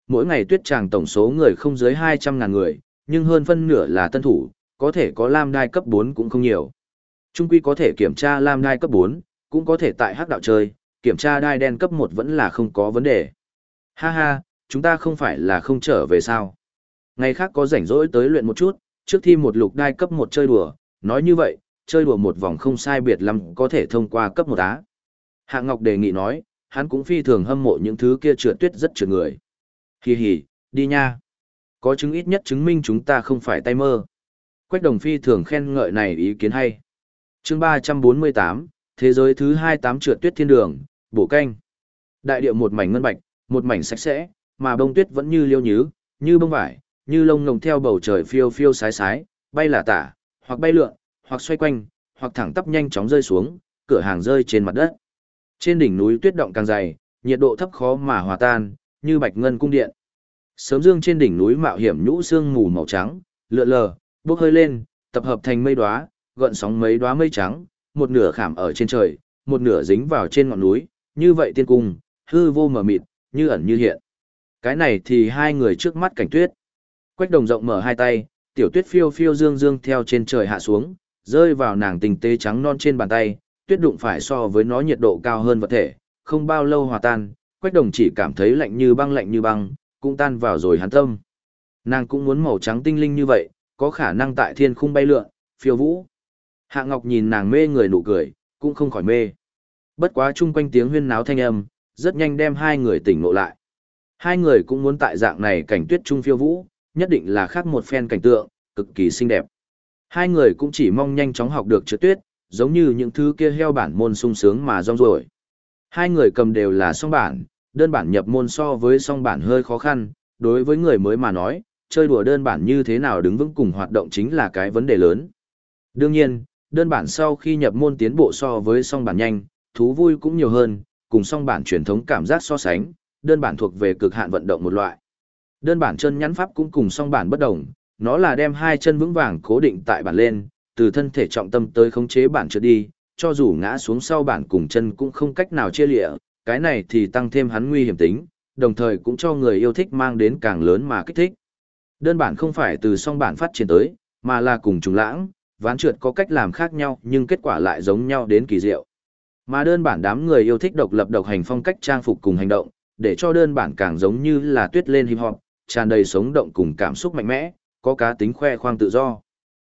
Mỗi ngày tuyết tràng tổng số người không dưới 200 ngàn người, nhưng hơn phân nửa là tân thủ, có thể có Lam Đai cấp 4 cũng không nhiều. Trung quy có thể kiểm tra Lam Đai cấp 4, cũng có thể tại hắc đạo chơi, kiểm tra đai đen cấp 1 vẫn là không có vấn đề. Ha ha, chúng ta không phải là không trở về sao. Ngày khác có rảnh rỗi tới luyện một chút, trước thi một lục đai cấp một chơi đùa, nói như vậy, chơi đùa một vòng không sai biệt lắm có thể thông qua cấp một á. Hạ Ngọc đề nghị nói, hắn cũng phi thường hâm mộ những thứ kia trượt tuyết rất trượt người. Hì hì, đi nha. Có chứng ít nhất chứng minh chúng ta không phải tay mơ. Quách đồng phi thường khen ngợi này ý kiến hay. chương 348, thế giới thứ 28 trượt tuyết thiên đường, bổ canh. Đại địa một mảnh ngân bạch, một mảnh sạch sẽ, mà bông tuyết vẫn như liêu nhứ, như bông vải, như lông ngồng theo bầu trời phiêu phiêu sái sái, bay là tả, hoặc bay lượn, hoặc xoay quanh, hoặc thẳng tắp nhanh chóng rơi xuống, cửa hàng rơi trên mặt đất. Trên đỉnh núi tuyết động càng dày, nhiệt độ thấp khó mà hòa tan, như bạch ngân cung điện. Sớm dương trên đỉnh núi mạo hiểm nhũ sương mù màu trắng, lượn lờ, bốc hơi lên, tập hợp thành mây đóa, gợn sóng mấy đóa mây trắng, một nửa khảm ở trên trời, một nửa dính vào trên ngọn núi, như vậy tiên cung, hư vô mờ mịt, như ẩn như hiện. Cái này thì hai người trước mắt cảnh tuyết. Quách đồng rộng mở hai tay, tiểu tuyết phiêu phiêu dương dương theo trên trời hạ xuống, rơi vào nàng tình tế trắng non trên bàn tay, tuyết đụng phải so với nó nhiệt độ cao hơn vật thể, không bao lâu hòa tan, quách đồng chỉ cảm thấy lạnh như băng lạnh như băng, cũng tan vào rồi hắn tâm. Nàng cũng muốn màu trắng tinh linh như vậy, có khả năng tại thiên khung bay lượn, phiêu vũ. Hạ Ngọc nhìn nàng mê người nụ cười, cũng không khỏi mê. Bất quá chung quanh tiếng huyên náo thanh âm, rất nhanh đem hai người tỉnh ngộ lại. Hai người cũng muốn tại dạng này cảnh tuyết trung phiêu vũ, nhất định là khác một phen cảnh tượng, cực kỳ xinh đẹp. Hai người cũng chỉ mong nhanh chóng học được trượt tuyết, giống như những thứ kia heo bản môn sung sướng mà rong ruổi. Hai người cầm đều là song bản, đơn bản nhập môn so với song bản hơi khó khăn, đối với người mới mà nói, chơi đùa đơn bản như thế nào đứng vững cùng hoạt động chính là cái vấn đề lớn. Đương nhiên, đơn bản sau khi nhập môn tiến bộ so với song bản nhanh, thú vui cũng nhiều hơn, cùng song bản truyền thống cảm giác so sánh, đơn bản thuộc về cực hạn vận động một loại. Đơn bản chân nhắn pháp cũng cùng song bản bất đồng, nó là đem hai chân vững vàng cố định tại bản lên, từ thân thể trọng tâm tới khống chế bản trượt đi, cho dù ngã xuống sau bản cùng chân cũng không cách nào chia lịa, cái này thì tăng thêm hắn nguy hiểm tính, đồng thời cũng cho người yêu thích mang đến càng lớn mà kích thích. Đơn bản không phải từ song bản phát triển tới, mà là cùng trùng lãng, ván trượt có cách làm khác nhau nhưng kết quả lại giống nhau đến kỳ diệu. Mà đơn bản đám người yêu thích độc lập độc hành phong cách trang phục cùng hành động, để cho đơn bản càng giống như là tuyết lên hip hop, tràn đầy sống động cùng cảm xúc mạnh mẽ, có cá tính khoe khoang tự do.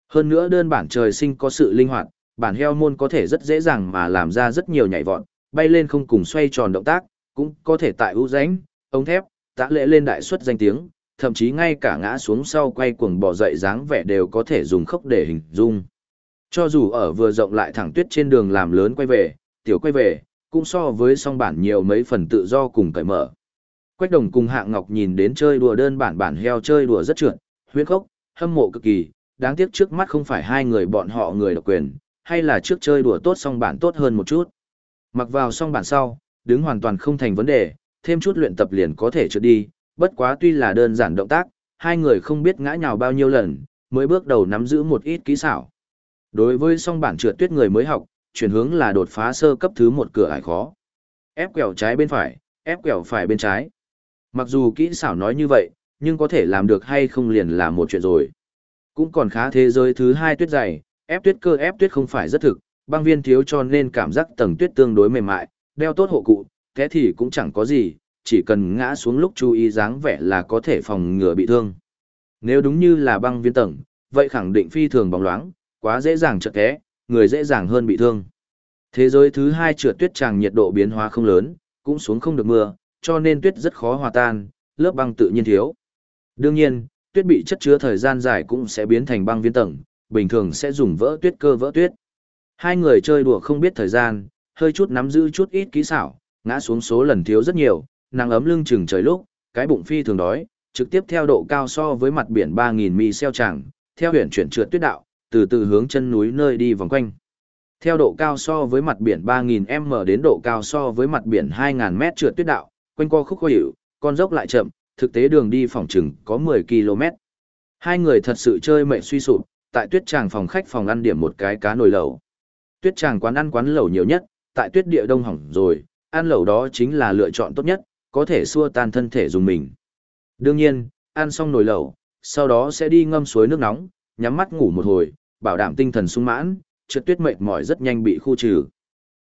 Hơn nữa đơn bản trời sinh có sự linh hoạt, bản heo môn có thể rất dễ dàng mà làm ra rất nhiều nhảy vọt, bay lên không cùng xoay tròn động tác, cũng có thể tại ưu ránh, ống thép, tạ lệ lên đại suất danh tiếng, thậm chí ngay cả ngã xuống sau quay cuồng bỏ dậy dáng vẻ đều có thể dùng khốc để hình dung. Cho dù ở vừa rộng lại thẳng tuyết trên đường làm lớn quay về, tiểu quay về, cũng so với song bản nhiều mấy phần tự do cùng cởi mở. Quách đồng cùng hạng ngọc nhìn đến chơi đùa đơn bản bản heo chơi đùa rất trượt, huyết khốc, hâm mộ cực kỳ, đáng tiếc trước mắt không phải hai người bọn họ người độc quyền, hay là trước chơi đùa tốt song bản tốt hơn một chút. Mặc vào song bản sau, đứng hoàn toàn không thành vấn đề, thêm chút luyện tập liền có thể trượt đi, bất quá tuy là đơn giản động tác, hai người không biết ngã nhào bao nhiêu lần, mới bước đầu nắm giữ một ít kỹ xảo. Đối với song bản trượt tuyết người mới học, chuyển hướng là đột phá sơ cấp thứ một cửa ải khó. Ép quẹo trái bên phải, ép quẹo phải bên trái. Mặc dù kỹ xảo nói như vậy, nhưng có thể làm được hay không liền là một chuyện rồi. Cũng còn khá thế giới thứ hai tuyết dày, ép tuyết cơ ép tuyết không phải rất thực, băng viên thiếu cho nên cảm giác tầng tuyết tương đối mềm mại, đeo tốt hộ cụ, thế thì cũng chẳng có gì, chỉ cần ngã xuống lúc chú ý dáng vẻ là có thể phòng ngừa bị thương. Nếu đúng như là băng viên tầng, vậy khẳng định phi thường bóng loáng, quá dễ dàng chợt té, người dễ dàng hơn bị thương. Thế giới thứ hai trượt tuyết tràng nhiệt độ biến hóa không lớn, cũng xuống không được mưa, cho nên tuyết rất khó hòa tan, lớp băng tự nhiên thiếu. Đương nhiên, tuyết bị chất chứa thời gian dài cũng sẽ biến thành băng viên tầng, bình thường sẽ dùng vỡ tuyết cơ vỡ tuyết. Hai người chơi đùa không biết thời gian, hơi chút nắm giữ chút ít kỹ xảo, ngã xuống số lần thiếu rất nhiều, nàng ấm lưng chừng trời lúc, cái bụng phi thường đói, trực tiếp theo độ cao so với mặt biển 3000 mi xeo chẳng, theo huyền chuyển trượt tuyết đạo, từ từ hướng chân núi nơi đi vòng quanh. Theo độ cao so với mặt biển 3000m đến độ cao so với mặt biển 2000m trượt tuyết đạo, quanh co khúc khó hiểu, con dốc lại chậm, thực tế đường đi phòng chừng có 10 km. Hai người thật sự chơi mệt suy sụp, tại tuyết tràng phòng khách phòng ăn điểm một cái cá nồi lẩu. Tuyết tràng quán ăn quán lẩu nhiều nhất, tại tuyết địa đông hỏng rồi, ăn lẩu đó chính là lựa chọn tốt nhất, có thể xua tan thân thể dùng mình. Đương nhiên, ăn xong nồi lẩu, sau đó sẽ đi ngâm suối nước nóng, nhắm mắt ngủ một hồi, bảo đảm tinh thần sung mãn, trượt tuyết mệt mỏi rất nhanh bị khu trừ.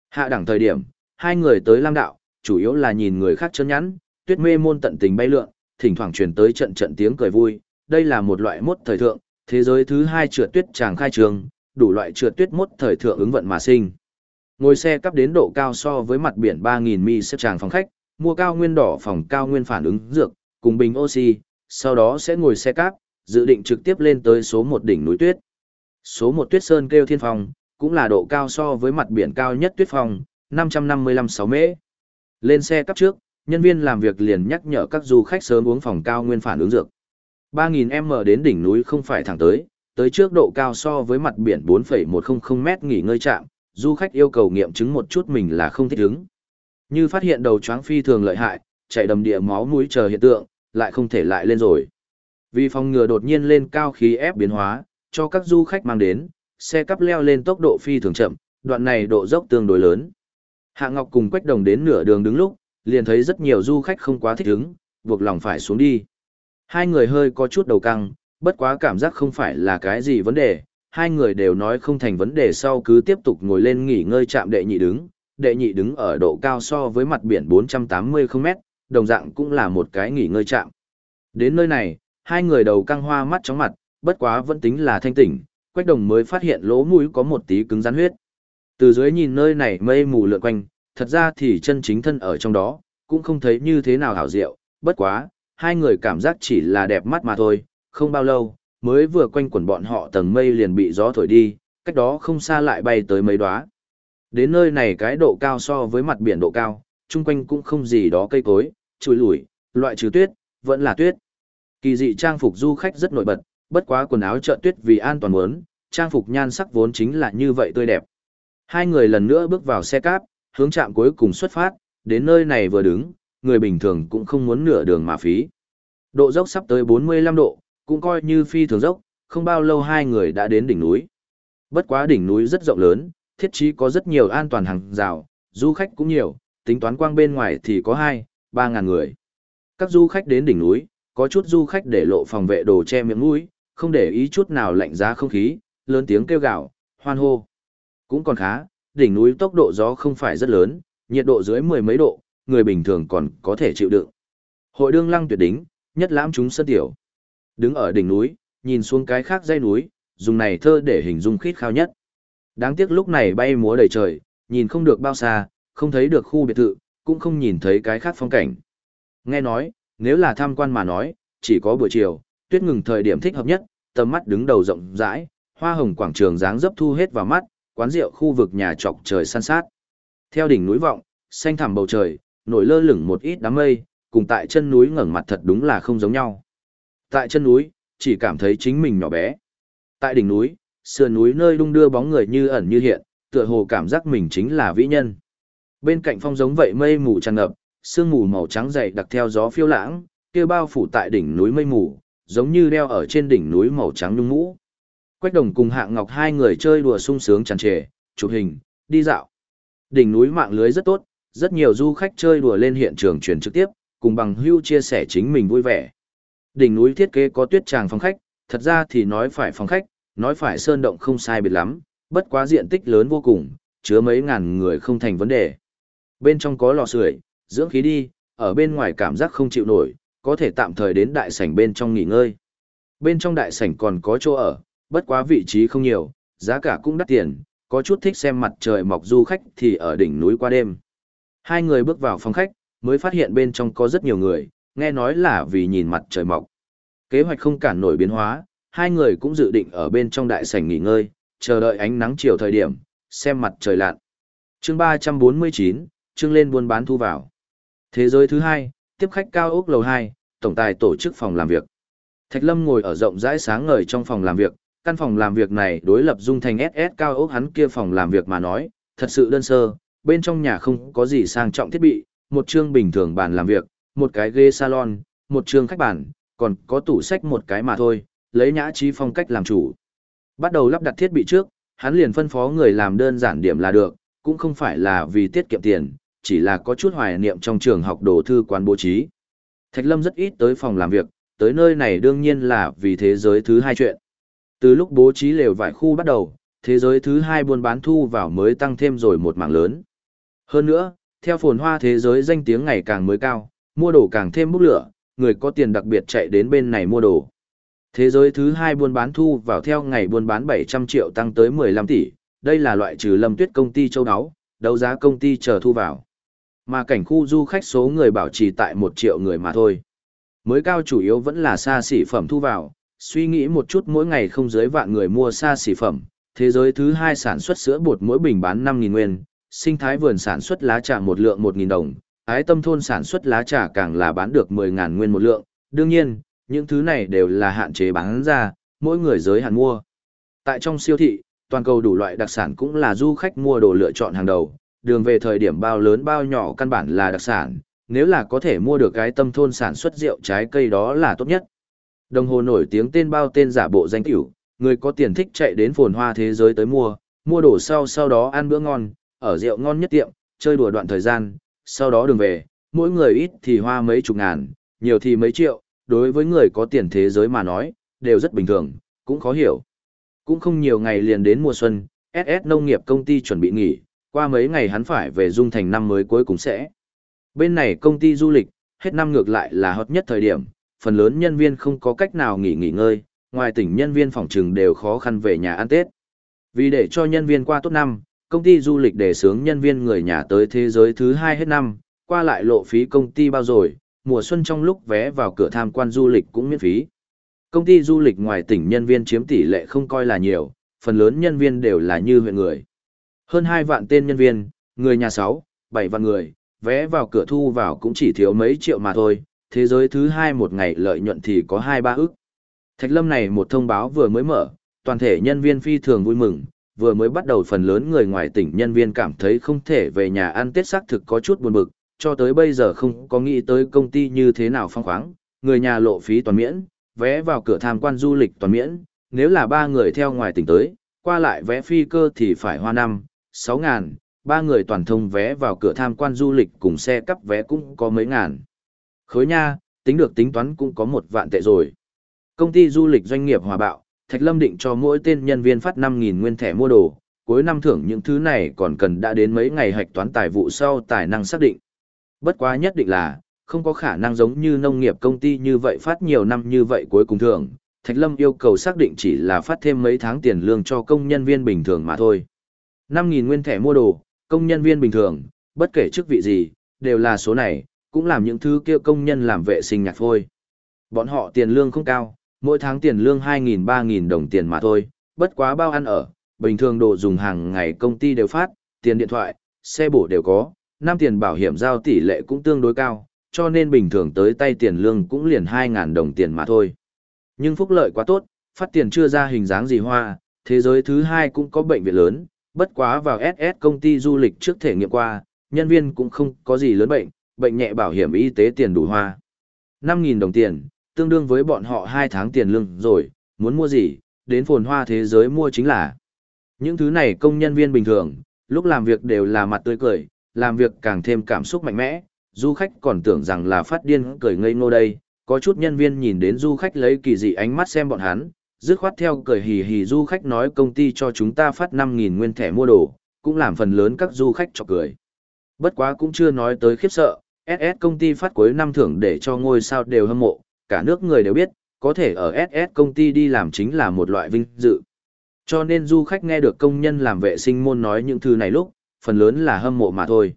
Hạ đẳng thời điểm, hai người tới Lam Đạo, chủ yếu là nhìn người khác chớn nhắn, tuyết mê môn tận tình bay lượn, thỉnh thoảng truyền tới trận trận tiếng cười vui, đây là một loại mốt thời thượng, thế giới thứ hai trượt tuyết tràng khai trường, đủ loại trượt tuyết mốt thời thượng ứng vận mà sinh. Ngồi xe cắp đến độ cao so với mặt biển 3000 mi xếp tràng phòng khách, mua cao nguyên đỏ phòng cao nguyên phản ứng dược, cùng bình oxy, sau đó sẽ ngồi xe cáp, dự định trực tiếp lên tới số một đỉnh núi tuyết. Số một tuyết sơn kêu thiên phong, cũng là độ cao so với mặt biển cao nhất tuyết phong, 555-6 mễ. Lên xe cấp trước, nhân viên làm việc liền nhắc nhở các du khách sớm uống phòng cao nguyên phản ứng dược. 3.000m đến đỉnh núi không phải thẳng tới, tới trước độ cao so với mặt biển 4,100m nghỉ ngơi chạm, du khách yêu cầu nghiệm chứng một chút mình là không thích ứng. Như phát hiện đầu chóng phi thường lợi hại, chạy đầm địa máu mũi chờ hiện tượng, lại không thể lại lên rồi. Vì phòng ngừa đột nhiên lên cao khí ép biến hóa, cho các du khách mang đến, xe cắp leo lên tốc độ phi thường chậm, đoạn này độ dốc tương đối lớn. Hạ Ngọc cùng Quách Đồng đến nửa đường đứng lúc, liền thấy rất nhiều du khách không quá thích ứng, buộc lòng phải xuống đi. Hai người hơi có chút đầu căng, bất quá cảm giác không phải là cái gì vấn đề, hai người đều nói không thành vấn đề sau cứ tiếp tục ngồi lên nghỉ ngơi chạm đệ nhị đứng, đệ nhị đứng ở độ cao so với mặt biển 480 mét, đồng dạng cũng là một cái nghỉ ngơi chạm. Đến nơi này, hai người đầu căng hoa mắt chóng mặt, bất quá vẫn tính là thanh tỉnh, Quách Đồng mới phát hiện lỗ mũi có một tí cứng rắn huyết. Từ dưới nhìn nơi này mây mù lượn quanh, thật ra thì chân chính thân ở trong đó, cũng không thấy như thế nào hảo diệu, bất quá, hai người cảm giác chỉ là đẹp mắt mà thôi, không bao lâu, mới vừa quanh quẩn bọn họ tầng mây liền bị gió thổi đi, cách đó không xa lại bay tới mấy đóa. Đến nơi này cái độ cao so với mặt biển độ cao, chung quanh cũng không gì đó cây cối, chùi lủi, loại trừ tuyết, vẫn là tuyết. Kỳ dị trang phục du khách rất nổi bật, bất quá quần áo trợ tuyết vì an toàn muốn, trang phục nhan sắc vốn chính là như vậy tươi đẹp. Hai người lần nữa bước vào xe cáp, hướng trạm cuối cùng xuất phát, đến nơi này vừa đứng, người bình thường cũng không muốn nửa đường mà phí. Độ dốc sắp tới 45 độ, cũng coi như phi thường dốc, không bao lâu hai người đã đến đỉnh núi. Bất quá đỉnh núi rất rộng lớn, thiết trí có rất nhiều an toàn hàng rào, du khách cũng nhiều, tính toán quang bên ngoài thì có 2, 3 ngàn người. Các du khách đến đỉnh núi, có chút du khách để lộ phòng vệ đồ che miệng mũi, không để ý chút nào lạnh giá không khí, lớn tiếng kêu gào, hoan hô. Cũng còn khá, đỉnh núi tốc độ gió không phải rất lớn, nhiệt độ dưới mười mấy độ, người bình thường còn có thể chịu đựng. Hội đương lăng tuyệt đỉnh nhất lãm chúng sân tiểu. Đứng ở đỉnh núi, nhìn xuống cái khác dây núi, dùng này thơ để hình dung khít khao nhất. Đáng tiếc lúc này bay múa đầy trời, nhìn không được bao xa, không thấy được khu biệt thự, cũng không nhìn thấy cái khác phong cảnh. Nghe nói, nếu là tham quan mà nói, chỉ có buổi chiều, tuyết ngừng thời điểm thích hợp nhất, tầm mắt đứng đầu rộng rãi, hoa hồng quảng trường dáng dấp thu hết vào mắt, quán rượu khu vực nhà trọc trời san sát. Theo đỉnh núi vọng, xanh thẳm bầu trời, nổi lơ lửng một ít đám mây, cùng tại chân núi ngẩng mặt thật đúng là không giống nhau. Tại chân núi, chỉ cảm thấy chính mình nhỏ bé. Tại đỉnh núi, sườn núi nơi đung đưa bóng người như ẩn như hiện, tựa hồ cảm giác mình chính là vĩ nhân. Bên cạnh phong giống vậy mây mù tràn ngập, sương mù màu trắng dày đặc theo gió phiêu lãng, kia bao phủ tại đỉnh núi mây mù, giống như đeo ở trên đỉnh núi màu trắng nhung mũ. Quách Đồng cùng Hạng Ngọc hai người chơi đùa sung sướng tràn trề, chụp hình, đi dạo. Đỉnh núi mạng lưới rất tốt, rất nhiều du khách chơi đùa lên hiện trường truyền trực tiếp, cùng bằng hưu chia sẻ chính mình vui vẻ. Đỉnh núi thiết kế có tuyết tràng phòng khách, thật ra thì nói phải phòng khách, nói phải sơn động không sai biệt lắm, bất quá diện tích lớn vô cùng, chứa mấy ngàn người không thành vấn đề. Bên trong có lò sưởi, dưỡng khí đi, ở bên ngoài cảm giác không chịu nổi, có thể tạm thời đến đại sảnh bên trong nghỉ ngơi. Bên trong đại sảnh còn có chỗ ở, bất quá vị trí không nhiều, giá cả cũng đắt tiền, có chút thích xem mặt trời mọc du khách thì ở đỉnh núi qua đêm. Hai người bước vào phòng khách, mới phát hiện bên trong có rất nhiều người, nghe nói là vì nhìn mặt trời mọc. Kế hoạch không cản nổi biến hóa, hai người cũng dự định ở bên trong đại sảnh nghỉ ngơi, chờ đợi ánh nắng chiều thời điểm, xem mặt trời lặn. Chương 349, chương lên buôn bán thu vào. Thế giới thứ hai, tiếp khách cao ốc lầu 2, tổng tài tổ chức phòng làm việc. Thạch Lâm ngồi ở rộng rãi sáng ngời trong phòng làm việc, căn phòng làm việc này đối lập dung thành SS cao ốc hắn kia phòng làm việc mà nói, thật sự đơn sơ, bên trong nhà không có gì sang trọng thiết bị, một chương bình thường bàn làm việc, một cái ghế salon, một chương khách bàn, còn có tủ sách một cái mà thôi, lấy nhã trí phong cách làm chủ. Bắt đầu lắp đặt thiết bị trước, hắn liền phân phó người làm đơn giản điểm là được, cũng không phải là vì tiết kiệm tiền, chỉ là có chút hoài niệm trong trường học đồ thư quán bố trí. Thạch Lâm rất ít tới phòng làm việc, tới nơi này đương nhiên là vì thế giới thứ hai chuyện. Từ lúc bố trí lều vải khu bắt đầu, thế giới thứ hai buôn bán thu vào mới tăng thêm rồi một mảng lớn. Hơn nữa, theo phồn hoa thế giới danh tiếng ngày càng mới cao, mua đồ càng thêm bốc lửa, người có tiền đặc biệt chạy đến bên này mua đồ. Thế giới thứ hai buôn bán thu vào theo ngày buôn bán 700 triệu tăng tới 15 tỷ, đây là loại trừ lâm tuyết công ty châu áo, đấu giá công ty chờ thu vào. Mà cảnh khu du khách số người bảo trì tại 1 triệu người mà thôi. Mới cao chủ yếu vẫn là xa xỉ phẩm thu vào, suy nghĩ một chút mỗi ngày không dưới vạn người mua xa xỉ phẩm, thế giới thứ hai sản xuất sữa bột mỗi bình bán 5.000 nguyên, sinh thái vườn sản xuất lá trà một lượng 1.000 đồng, ái tâm thôn sản xuất lá trà càng là bán được 10.000 nguyên một lượng, đương nhiên, những thứ này đều là hạn chế bán ra, mỗi người giới hạn mua. Tại trong siêu thị, toàn cầu đủ loại đặc sản cũng là du khách mua đồ lựa chọn hàng đầu, đường về thời điểm bao lớn bao nhỏ căn bản là đặc sản, nếu là có thể mua được cái tâm thôn sản xuất rượu trái cây đó là tốt nhất. Đồng hồ nổi tiếng tên bao tên giả bộ danh tiểu, người có tiền thích chạy đến phồn hoa thế giới tới mua, mua đồ sau sau đó ăn bữa ngon, ở rượu ngon nhất tiệm, chơi đùa đoạn thời gian, sau đó đường về, mỗi người ít thì hoa mấy chục ngàn, nhiều thì mấy triệu, đối với người có tiền thế giới mà nói, đều rất bình thường, cũng khó hiểu. Cũng không nhiều ngày liền đến mùa xuân, SS nông nghiệp công ty chuẩn bị nghỉ, qua mấy ngày hắn phải về Dung Thành năm mới cuối cùng sẽ. Bên này công ty du lịch, hết năm ngược lại là hot nhất thời điểm, phần lớn nhân viên không có cách nào nghỉ nghỉ ngơi, ngoài tỉnh nhân viên phòng trừng đều khó khăn về nhà ăn Tết. Vì để cho nhân viên qua tốt năm, công ty du lịch đề xướng nhân viên người nhà tới thế giới thứ hai hết năm, qua lại lộ phí công ty bao rồi, mùa xuân trong lúc vé vào cửa tham quan du lịch cũng miễn phí. Công ty du lịch ngoài tỉnh nhân viên chiếm tỷ lệ không coi là nhiều, phần lớn nhân viên đều là như huyện người. Hơn 2 vạn tên nhân viên, người nhà 6, 7 vạn người, vé vào cửa thu vào cũng chỉ thiếu mấy triệu mà thôi, thế giới thứ hai một ngày lợi nhuận thì có 2-3 ức. Thạch lâm này một thông báo vừa mới mở, toàn thể nhân viên phi thường vui mừng, vừa mới bắt đầu phần lớn người ngoài tỉnh nhân viên cảm thấy không thể về nhà ăn Tết xác thực có chút buồn bực, cho tới bây giờ không có nghĩ tới công ty như thế nào phong khoáng, người nhà lộ phí toàn miễn, vé vào cửa tham quan du lịch toàn miễn, nếu là ba người theo ngoài tỉnh tới, qua lại vé phi cơ thì phải hoa năm, sáu ngàn, ba người toàn thông vé vào cửa tham quan du lịch cùng xe cắp vé cũng có mấy ngàn. Khối nha, tính được tính toán cũng có một vạn tệ rồi. Công ty du lịch doanh nghiệp hòa bạo, Thạch Lâm định cho mỗi tên nhân viên phát 5.000 nguyên thẻ mua đồ, cuối năm thưởng những thứ này còn cần đã đến mấy ngày hạch toán tài vụ sau tài năng xác định. Bất quá nhất định là, không có khả năng giống như nông nghiệp công ty như vậy phát nhiều năm như vậy cuối cùng thưởng. Thạch Lâm yêu cầu xác định chỉ là phát thêm mấy tháng tiền lương cho công nhân viên bình thường mà thôi. 5.000 nguyên thẻ mua đồ, công nhân viên bình thường, bất kể chức vị gì, đều là số này, cũng làm những thứ kia công nhân làm vệ sinh nhạc phôi. Bọn họ tiền lương không cao, mỗi tháng tiền lương 2.000-3.000 đồng tiền mà thôi, bất quá bao ăn ở, bình thường đồ dùng hàng ngày công ty đều phát, tiền điện thoại, xe bổ đều có, năm tiền bảo hiểm giao tỷ lệ cũng tương đối cao, cho nên bình thường tới tay tiền lương cũng liền 2.000 đồng tiền mà thôi. Nhưng phúc lợi quá tốt, phát tiền chưa ra hình dáng gì hoa, thế giới thứ hai cũng có bệnh viện lớn, bất quá vào SS công ty du lịch trước thể nghiệm qua, nhân viên cũng không có gì lớn bệnh, bệnh nhẹ bảo hiểm y tế tiền đủ hoa. 5.000 đồng tiền, tương đương với bọn họ 2 tháng tiền lương rồi, muốn mua gì, đến phồn hoa thế giới mua chính là. Những thứ này công nhân viên bình thường, lúc làm việc đều là mặt tươi cười, làm việc càng thêm cảm xúc mạnh mẽ, du khách còn tưởng rằng là phát điên cười ngây ngô đây, có chút nhân viên nhìn đến du khách lấy kỳ dị ánh mắt xem bọn hắn, dứt khoát theo cười hì hì du khách nói công ty cho chúng ta phát 5.000 nguyên thẻ mua đồ, cũng làm phần lớn các du khách cho cười. Bất quá cũng chưa nói tới khiếp sợ, SS công ty phát cuối năm thưởng để cho ngôi sao đều hâm mộ, cả nước người đều biết, có thể ở SS công ty đi làm chính là một loại vinh dự. Cho nên du khách nghe được công nhân làm vệ sinh môn nói những thứ này lúc, phần lớn là hâm mộ mà thôi.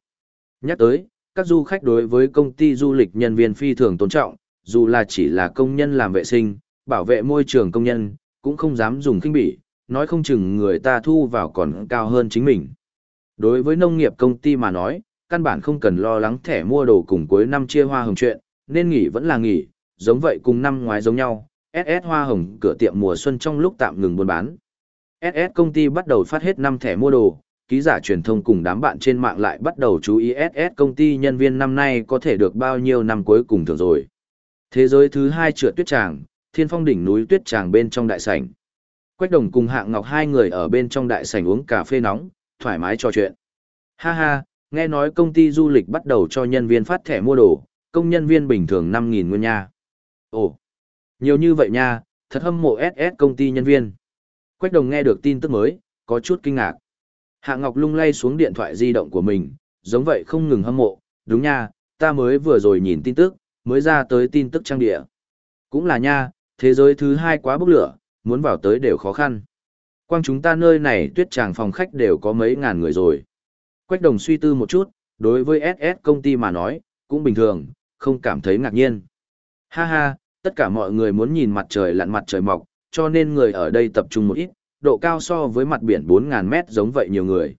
Nhắc tới, các du khách đối với công ty du lịch nhân viên phi thường tôn trọng, dù là chỉ là công nhân làm vệ sinh, bảo vệ môi trường công nhân, cũng không dám dùng kinh bỉ, nói không chừng người ta thu vào còn cao hơn chính mình. Đối với nông nghiệp công ty mà nói, căn bản không cần lo lắng thẻ mua đồ cùng cuối năm chia hoa hồng chuyện, nên nghỉ vẫn là nghỉ, giống vậy cùng năm ngoái giống nhau, SS hoa hồng cửa tiệm mùa xuân trong lúc tạm ngừng buôn bán. SS công ty bắt đầu phát hết năm thẻ mua đồ, ký giả truyền thông cùng đám bạn trên mạng lại bắt đầu chú ý SS công ty nhân viên năm nay có thể được bao nhiêu năm cuối cùng thường rồi. Thế giới thứ hai trượt tuyết tràng, thiên phong đỉnh núi tuyết tràng bên trong đại sảnh. Quách đồng cùng hạng ngọc hai người ở bên trong đại sảnh uống cà phê nóng, thoải mái trò chuyện. Ha ha, nghe nói công ty du lịch bắt đầu cho nhân viên phát thẻ mua đồ, công nhân viên bình thường 5.000 nguyên nha. Ồ, nhiều như vậy nha, thật hâm mộ SS công ty nhân viên. Quách đồng nghe được tin tức mới, có chút kinh ngạc. Hạ Ngọc lung lay xuống điện thoại di động của mình, giống vậy không ngừng hâm mộ, đúng nha, ta mới vừa rồi nhìn tin tức, mới ra tới tin tức trang địa. Cũng là nha, thế giới thứ hai quá bốc lửa, muốn vào tới đều khó khăn. Quang chúng ta nơi này tuyết tràng phòng khách đều có mấy ngàn người rồi. Quách đồng suy tư một chút, đối với SS công ty mà nói, cũng bình thường, không cảm thấy ngạc nhiên. Ha ha, tất cả mọi người muốn nhìn mặt trời lặn mặt trời mọc, cho nên người ở đây tập trung một ít, độ cao so với mặt biển 4.000 mét giống vậy nhiều người.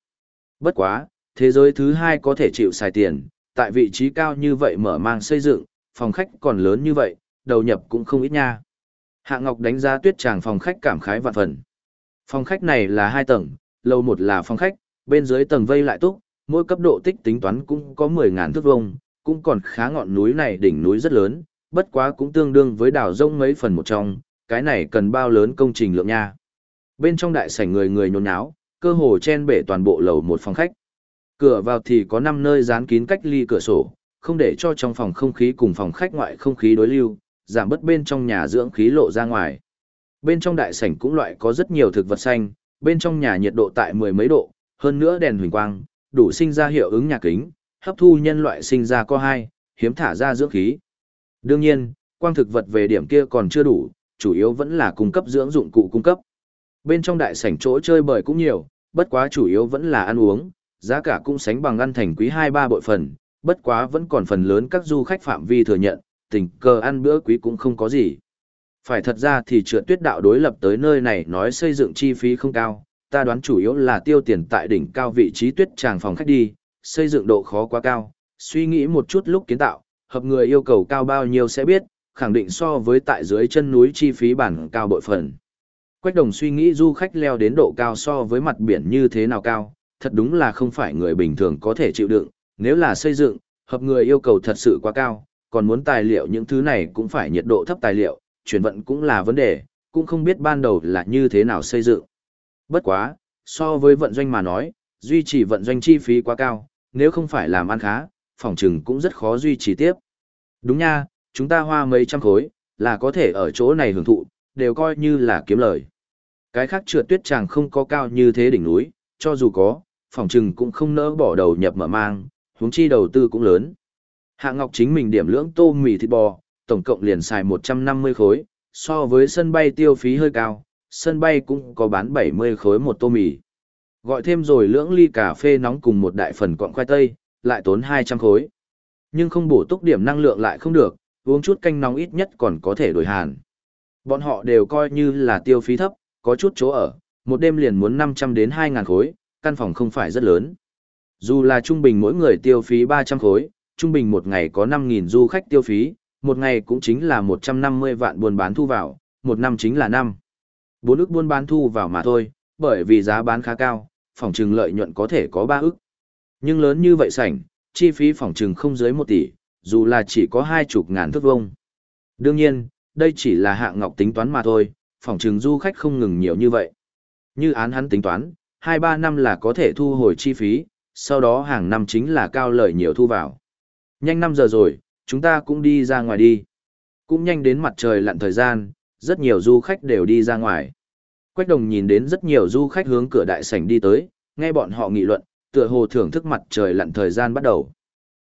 Bất quá, thế giới thứ hai có thể chịu xài tiền, tại vị trí cao như vậy mở mang xây dựng, phòng khách còn lớn như vậy, đầu nhập cũng không ít nha. Hạ Ngọc đánh giá tuyết tràng phòng khách cảm khái vạn phần. Phòng khách này là hai tầng, lầu một là phòng khách, bên dưới tầng vây lại túc, mỗi cấp độ tích tính toán cũng có 10.000 thước vông, cũng còn khá ngọn núi này đỉnh núi rất lớn, bất quá cũng tương đương với đảo rông mấy phần một trong, cái này cần bao lớn công trình lượng nha. Bên trong đại sảnh người người nhốn nháo, cơ hồ chen bể toàn bộ lầu một phòng khách. Cửa vào thì có 5 nơi dán kín cách ly cửa sổ, không để cho trong phòng không khí cùng phòng khách ngoại không khí đối lưu, giảm bớt bên trong nhà dưỡng khí lộ ra ngoài. Bên trong đại sảnh cũng loại có rất nhiều thực vật xanh, bên trong nhà nhiệt độ tại mười mấy độ, hơn nữa đèn huỳnh quang, đủ sinh ra hiệu ứng nhà kính, hấp thu nhân loại sinh ra co hai, hiếm thả ra dưỡng khí. Đương nhiên, quang thực vật về điểm kia còn chưa đủ, chủ yếu vẫn là cung cấp dưỡng dụng cụ cung cấp. Bên trong đại sảnh chỗ chơi bời cũng nhiều, bất quá chủ yếu vẫn là ăn uống, giá cả cũng sánh bằng ăn thành quý 2-3 bội phần, bất quá vẫn còn phần lớn các du khách phạm vi thừa nhận, tình cờ ăn bữa quý cũng không có gì. Phải thật ra thì trượt tuyết đạo đối lập tới nơi này nói xây dựng chi phí không cao, ta đoán chủ yếu là tiêu tiền tại đỉnh cao vị trí tuyết tràng phòng khách đi, xây dựng độ khó quá cao, suy nghĩ một chút lúc kiến tạo, hợp người yêu cầu cao bao nhiêu sẽ biết, khẳng định so với tại dưới chân núi chi phí bản cao bội phần. Quách đồng suy nghĩ du khách leo đến độ cao so với mặt biển như thế nào cao, thật đúng là không phải người bình thường có thể chịu đựng, nếu là xây dựng, hợp người yêu cầu thật sự quá cao, còn muốn tài liệu những thứ này cũng phải nhiệt độ thấp tài liệu, chuyển vận cũng là vấn đề, cũng không biết ban đầu là như thế nào xây dựng. Bất quá, so với vận doanh mà nói, duy trì vận doanh chi phí quá cao, nếu không phải làm ăn khá, phòng trừng cũng rất khó duy trì tiếp. Đúng nha, chúng ta hoa mấy trăm khối, là có thể ở chỗ này hưởng thụ, đều coi như là kiếm lời. Cái khác trượt tuyết chàng không có cao như thế đỉnh núi, cho dù có, phòng trừng cũng không nỡ bỏ đầu nhập mở mang, huống chi đầu tư cũng lớn. Hạ Ngọc chính mình điểm lưỡng tô mì thịt bò, tổng cộng liền xài 150 khối, so với sân bay tiêu phí hơi cao, sân bay cũng có bán 70 khối một tô mì. Gọi thêm rồi lưỡng ly cà phê nóng cùng một đại phần quặng khoai tây, lại tốn 200 khối. Nhưng không bổ túc điểm năng lượng lại không được, uống chút canh nóng ít nhất còn có thể đổi hàn. Bọn họ đều coi như là tiêu phí thấp, có chút chỗ ở, một đêm liền muốn 500 đến 2.000 khối, căn phòng không phải rất lớn. Dù là trung bình mỗi người tiêu phí 300 khối, trung bình một ngày có 5.000 du khách tiêu phí, một ngày cũng chính là 150 vạn buôn bán thu vào, một năm chính là năm. Bốn ức buôn bán thu vào mà thôi, bởi vì giá bán khá cao, phòng trừng lợi nhuận có thể có 3 ức. Nhưng lớn như vậy sảnh, chi phí phòng trừng không dưới 1 tỷ, dù là chỉ có hai chục ngàn thước vông. Đương nhiên, đây chỉ là hạng ngọc tính toán mà thôi, phòng trừng du khách không ngừng nhiều như vậy. Như án hắn tính toán, 2-3 năm là có thể thu hồi chi phí, sau đó hàng năm chính là cao lợi nhiều thu vào. Nhanh 5 giờ rồi, chúng ta cũng đi ra ngoài đi. Cũng nhanh đến mặt trời lặn thời gian, rất nhiều du khách đều đi ra ngoài. Quách đồng nhìn đến rất nhiều du khách hướng cửa đại sảnh đi tới, nghe bọn họ nghị luận, tựa hồ thưởng thức mặt trời lặn thời gian bắt đầu.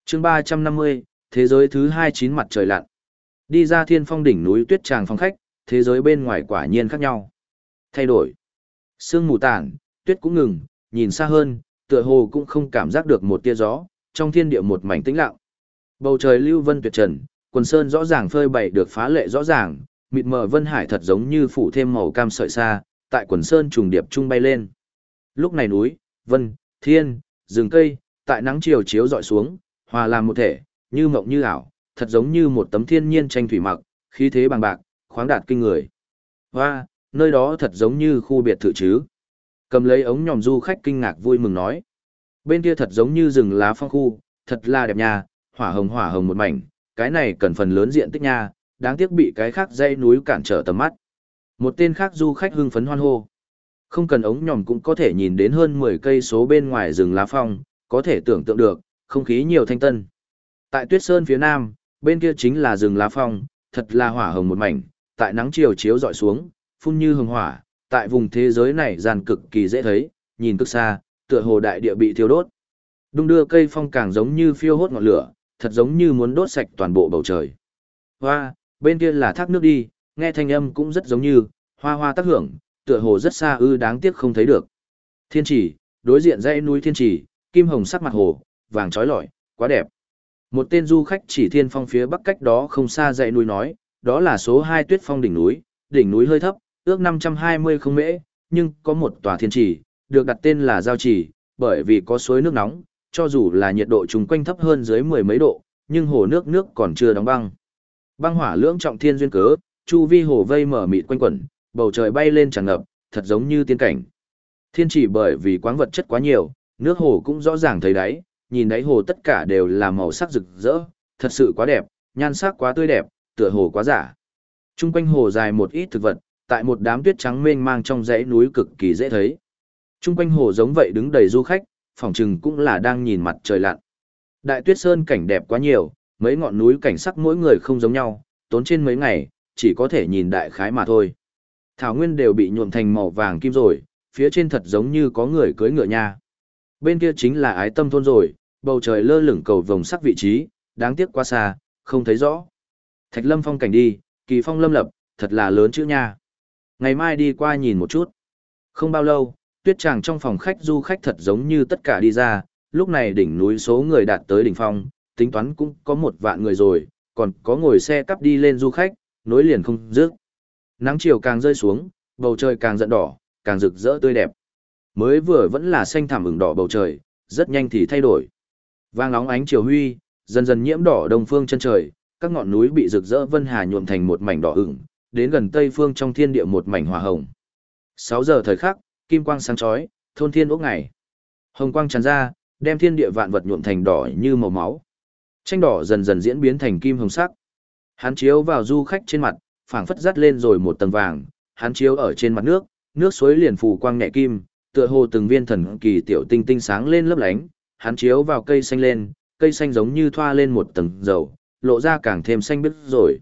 chương 350, thế giới thứ 29 mặt trời lặn. Đi ra thiên phong đỉnh núi tuyết tràng phong khách, thế giới bên ngoài quả nhiên khác nhau. Thay đổi. Sương mù tản, tuyết cũng ngừng, nhìn xa hơn, tựa hồ cũng không cảm giác được một tia gió, trong thiên địa một mảnh tĩnh lặng. Bầu trời lưu vân tuyệt trần, quần sơn rõ ràng phơi bày được phá lệ rõ ràng, mịt mờ vân hải thật giống như phủ thêm màu cam sợi xa, tại quần sơn trùng điệp trung bay lên. Lúc này núi, vân, thiên, rừng cây, tại nắng chiều chiếu dọi xuống, hòa làm một thể, như mộng như ảo, thật giống như một tấm thiên nhiên tranh thủy mặc, khí thế bằng bạc, khoáng đạt kinh người. Hoa, nơi đó thật giống như khu biệt thự chứ. Cầm lấy ống nhòm du khách kinh ngạc vui mừng nói. Bên kia thật giống như rừng lá phong khu, thật là đẹp nhà hỏa hồng hỏa hồng một mảnh, cái này cần phần lớn diện tích nha, đáng tiếc bị cái khác dãy núi cản trở tầm mắt. Một tên khác du khách hưng phấn hoan hô. Không cần ống nhòm cũng có thể nhìn đến hơn 10 cây số bên ngoài rừng lá phong, có thể tưởng tượng được, không khí nhiều thanh tân. Tại tuyết sơn phía nam, bên kia chính là rừng lá phong, thật là hỏa hồng một mảnh, tại nắng chiều chiếu dọi xuống, phun như hồng hỏa, tại vùng thế giới này giàn cực kỳ dễ thấy, nhìn cực xa, tựa hồ đại địa bị thiêu đốt. Đung đưa cây phong càng giống như phiêu hốt ngọn lửa, thật giống như muốn đốt sạch toàn bộ bầu trời. Hoa, bên kia là thác nước đi, nghe thanh âm cũng rất giống như, hoa hoa tác hưởng, tựa hồ rất xa ư đáng tiếc không thấy được. Thiên chỉ, đối diện dãy núi thiên chỉ, kim hồng sắc mặt hồ, vàng trói lọi, quá đẹp. Một tên du khách chỉ thiên phong phía bắc cách đó không xa dãy núi nói, đó là số 2 tuyết phong đỉnh núi, đỉnh núi hơi thấp, ước 520 không mễ, nhưng có một tòa thiên chỉ, được đặt tên là giao chỉ, bởi vì có suối nước nóng, cho dù là nhiệt độ chung quanh thấp hơn dưới mười mấy độ, nhưng hồ nước nước còn chưa đóng băng. Băng hỏa lưỡng trọng thiên duyên cớ, chu vi hồ vây mở mịt quanh quẩn, bầu trời bay lên tràn ngập, thật giống như tiên cảnh. Thiên chỉ bởi vì quáng vật chất quá nhiều, nước hồ cũng rõ ràng thấy đáy, nhìn đáy hồ tất cả đều là màu sắc rực rỡ, thật sự quá đẹp, nhan sắc quá tươi đẹp, tựa hồ quá giả. Trung quanh hồ dài một ít thực vật, tại một đám tuyết trắng mênh mang trong dãy núi cực kỳ dễ thấy. Trung quanh hồ giống vậy đứng đầy du khách, phòng chừng cũng là đang nhìn mặt trời lặn. Đại tuyết sơn cảnh đẹp quá nhiều, mấy ngọn núi cảnh sắc mỗi người không giống nhau, tốn trên mấy ngày, chỉ có thể nhìn đại khái mà thôi. Thảo nguyên đều bị nhuộm thành màu vàng kim rồi, phía trên thật giống như có người cưỡi ngựa nha. Bên kia chính là ái tâm thôn rồi, bầu trời lơ lửng cầu vồng sắc vị trí, đáng tiếc quá xa, không thấy rõ. Thạch lâm phong cảnh đi, kỳ phong lâm lập, thật là lớn chữ nha. Ngày mai đi qua nhìn một chút. Không bao lâu, tuyết tràng trong phòng khách du khách thật giống như tất cả đi ra, lúc này đỉnh núi số người đạt tới đỉnh phong, tính toán cũng có một vạn người rồi, còn có ngồi xe cắp đi lên du khách, nối liền không dứt. Nắng chiều càng rơi xuống, bầu trời càng giận đỏ, càng rực rỡ tươi đẹp. Mới vừa vẫn là xanh thảm ửng đỏ bầu trời, rất nhanh thì thay đổi. Vàng nóng ánh chiều huy, dần dần nhiễm đỏ đông phương chân trời, các ngọn núi bị rực rỡ vân hà nhuộm thành một mảnh đỏ ửng, đến gần tây phương trong thiên địa một mảnh hòa hồng. 6 giờ thời khắc, kim quang sáng chói, thôn thiên ốc ngày. Hồng quang tràn ra, đem thiên địa vạn vật nhuộm thành đỏ như màu máu. Tranh đỏ dần dần diễn biến thành kim hồng sắc. Hắn chiếu vào du khách trên mặt, phảng phất dắt lên rồi một tầng vàng, hắn chiếu ở trên mặt nước, nước suối liền phủ quang nhẹ kim, tựa hồ từng viên thần kỳ tiểu tinh tinh sáng lên lấp lánh, hắn chiếu vào cây xanh lên, cây xanh giống như thoa lên một tầng dầu, lộ ra càng thêm xanh biếc rồi.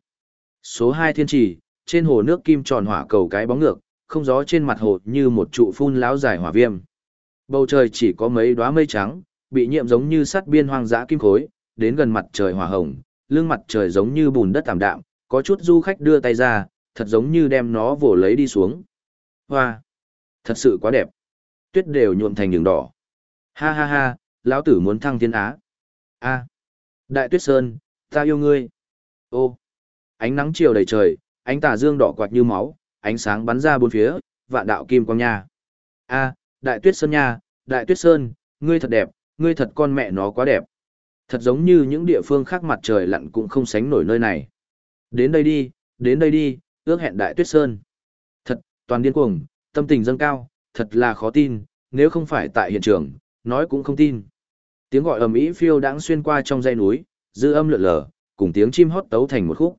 Số 2 thiên trì, trên hồ nước kim tròn hỏa cầu cái bóng ngược, không gió trên mặt hồ như một trụ phun láo dài hỏa viêm. Bầu trời chỉ có mấy đóa mây trắng, bị nhiễm giống như sắt biên hoang dã kim khối, đến gần mặt trời hỏa hồng, lưng mặt trời giống như bùn đất tạm đạm, có chút du khách đưa tay ra, thật giống như đem nó vồ lấy đi xuống. Hoa! Thật sự quá đẹp. Tuyết đều nhuộm thành đường đỏ. Ha ha ha, lão tử muốn thăng thiên á. A. Đại Tuyết Sơn, ta yêu ngươi. Ô. Ánh nắng chiều đầy trời, ánh tà dương đỏ quạt như máu, ánh sáng bắn ra bốn phía, vạn đạo kim quang nha. A, Đại Tuyết Sơn nha, Đại Tuyết Sơn, ngươi thật đẹp, ngươi thật con mẹ nó quá đẹp. Thật giống như những địa phương khác mặt trời lặn cũng không sánh nổi nơi này. Đến đây đi, đến đây đi, ước hẹn Đại Tuyết Sơn. Thật, toàn điên cuồng, tâm tình dâng cao, thật là khó tin, nếu không phải tại hiện trường, nói cũng không tin. Tiếng gọi ầm ĩ phiêu đãng xuyên qua trong dãy núi, dư âm lượn lờ, cùng tiếng chim hót tấu thành một khúc.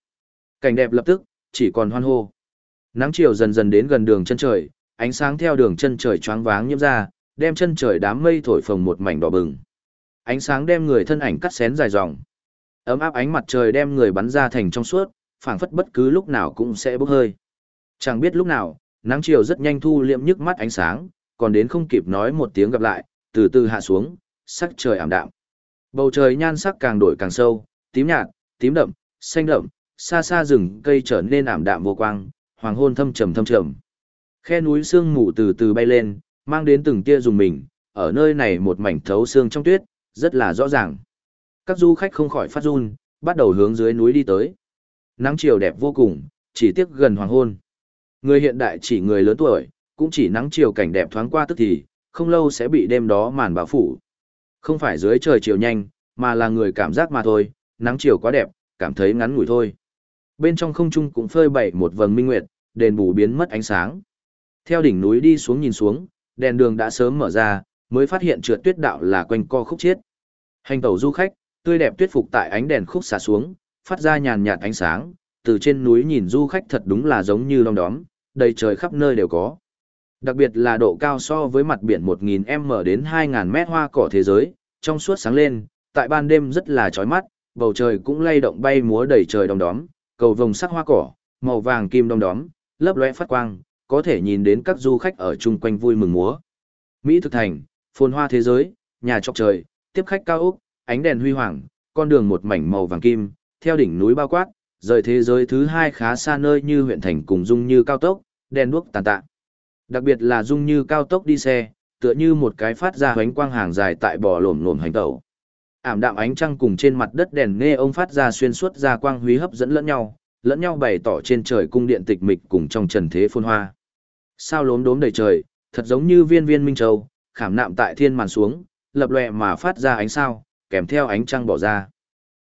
Cảnh đẹp lập tức, chỉ còn hoan hô. Nắng chiều dần dần đến gần đường chân trời, ánh sáng theo đường chân trời choáng váng nhiễm ra, đem chân trời đám mây thổi phồng một mảnh đỏ bừng. Ánh sáng đem người thân ảnh cắt xén dài dòng. Ấm áp ánh mặt trời đem người bắn ra thành trong suốt, phảng phất bất cứ lúc nào cũng sẽ bốc hơi. Chẳng biết lúc nào, nắng chiều rất nhanh thu liệm nhức mắt ánh sáng, còn đến không kịp nói một tiếng gặp lại, từ từ hạ xuống, sắc trời ảm đạm. Bầu trời nhan sắc càng đổi càng sâu, tím nhạt, tím đậm, xanh đậm, xa xa rừng cây trở nên ảm đạm vô quang, hoàng hôn thâm trầm thâm trầm. Khe núi sương mù từ từ bay lên, mang đến từng tia dùng mình, ở nơi này một mảnh thấu xương trong tuyết, rất là rõ ràng. Các du khách không khỏi phát run, bắt đầu hướng dưới núi đi tới. Nắng chiều đẹp vô cùng, chỉ tiếc gần hoàng hôn. Người hiện đại chỉ người lớn tuổi, cũng chỉ nắng chiều cảnh đẹp thoáng qua tức thì, không lâu sẽ bị đêm đó màn bao phủ. Không phải dưới trời chiều nhanh, mà là người cảm giác mà thôi, nắng chiều quá đẹp, cảm thấy ngắn ngủi thôi. Bên trong không trung cũng phơi bày một vầng minh nguyệt, đền bù biến mất ánh sáng. Theo đỉnh núi đi xuống nhìn xuống, đèn đường đã sớm mở ra, mới phát hiện trượt tuyết đạo là quanh co khúc chiết. Hành tẩu du khách, tươi đẹp tuyết phục tại ánh đèn khúc xả xuống, phát ra nhàn nhạt ánh sáng, từ trên núi nhìn du khách thật đúng là giống như long đóm, đầy trời khắp nơi đều có. Đặc biệt là độ cao so với mặt biển 1000m đến 2000 mét hoa cỏ thế giới, trong suốt sáng lên, tại ban đêm rất là chói mắt, bầu trời cũng lay động bay múa đầy trời đom đóm, cầu vồng sắc hoa cỏ, màu vàng kim đom đóm, lấp lóe phát quang, có thể nhìn đến các du khách ở chung quanh vui mừng múa. Mỹ thực thành, phồn hoa thế giới, nhà trọc trời, tiếp khách cao ốc, ánh đèn huy hoàng, con đường một mảnh màu vàng kim, theo đỉnh núi bao quát, rời thế giới thứ hai khá xa nơi như huyện thành cùng dung như cao tốc, đèn đuốc tàn tạ. Đặc biệt là dung như cao tốc đi xe, tựa như một cái phát ra ánh quang hàng dài tại bò lổm lổm hành tẩu. Ảm đạm ánh trăng cùng trên mặt đất đèn nghe ông phát ra xuyên suốt ra quang húy hấp dẫn lẫn nhau, lẫn nhau bày tỏ trên trời cung điện tịch mịch cùng trong trần thế phôn hoa. Sao lốm đốm đầy trời, thật giống như viên viên minh châu, khảm nạm tại thiên màn xuống, lập lòe mà phát ra ánh sao, kèm theo ánh trăng bỏ ra.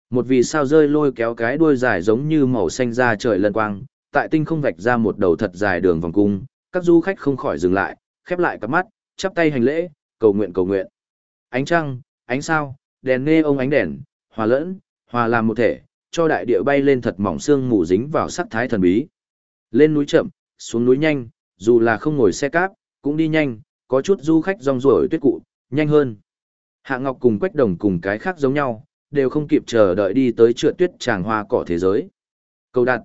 Một vì sao rơi lôi kéo cái đuôi dài giống như màu xanh ra trời lân quang, tại tinh không vạch ra một đầu thật dài đường vòng cung, các du khách không khỏi dừng lại, khép lại cặp mắt, chắp tay hành lễ, cầu nguyện cầu nguyện. Ánh trăng, ánh sao, đèn nghe ông ánh đèn, hòa lẫn, hòa làm một thể, cho đại địa bay lên thật mỏng xương mù dính vào sắc thái thần bí. Lên núi chậm, xuống núi nhanh, dù là không ngồi xe cáp, cũng đi nhanh, có chút du khách rong ruổi tuyết cụ, nhanh hơn. Hạ Ngọc cùng Quách Đồng cùng cái khác giống nhau, đều không kịp chờ đợi đi tới trượt tuyết tràng hoa cỏ thế giới. Câu đặt.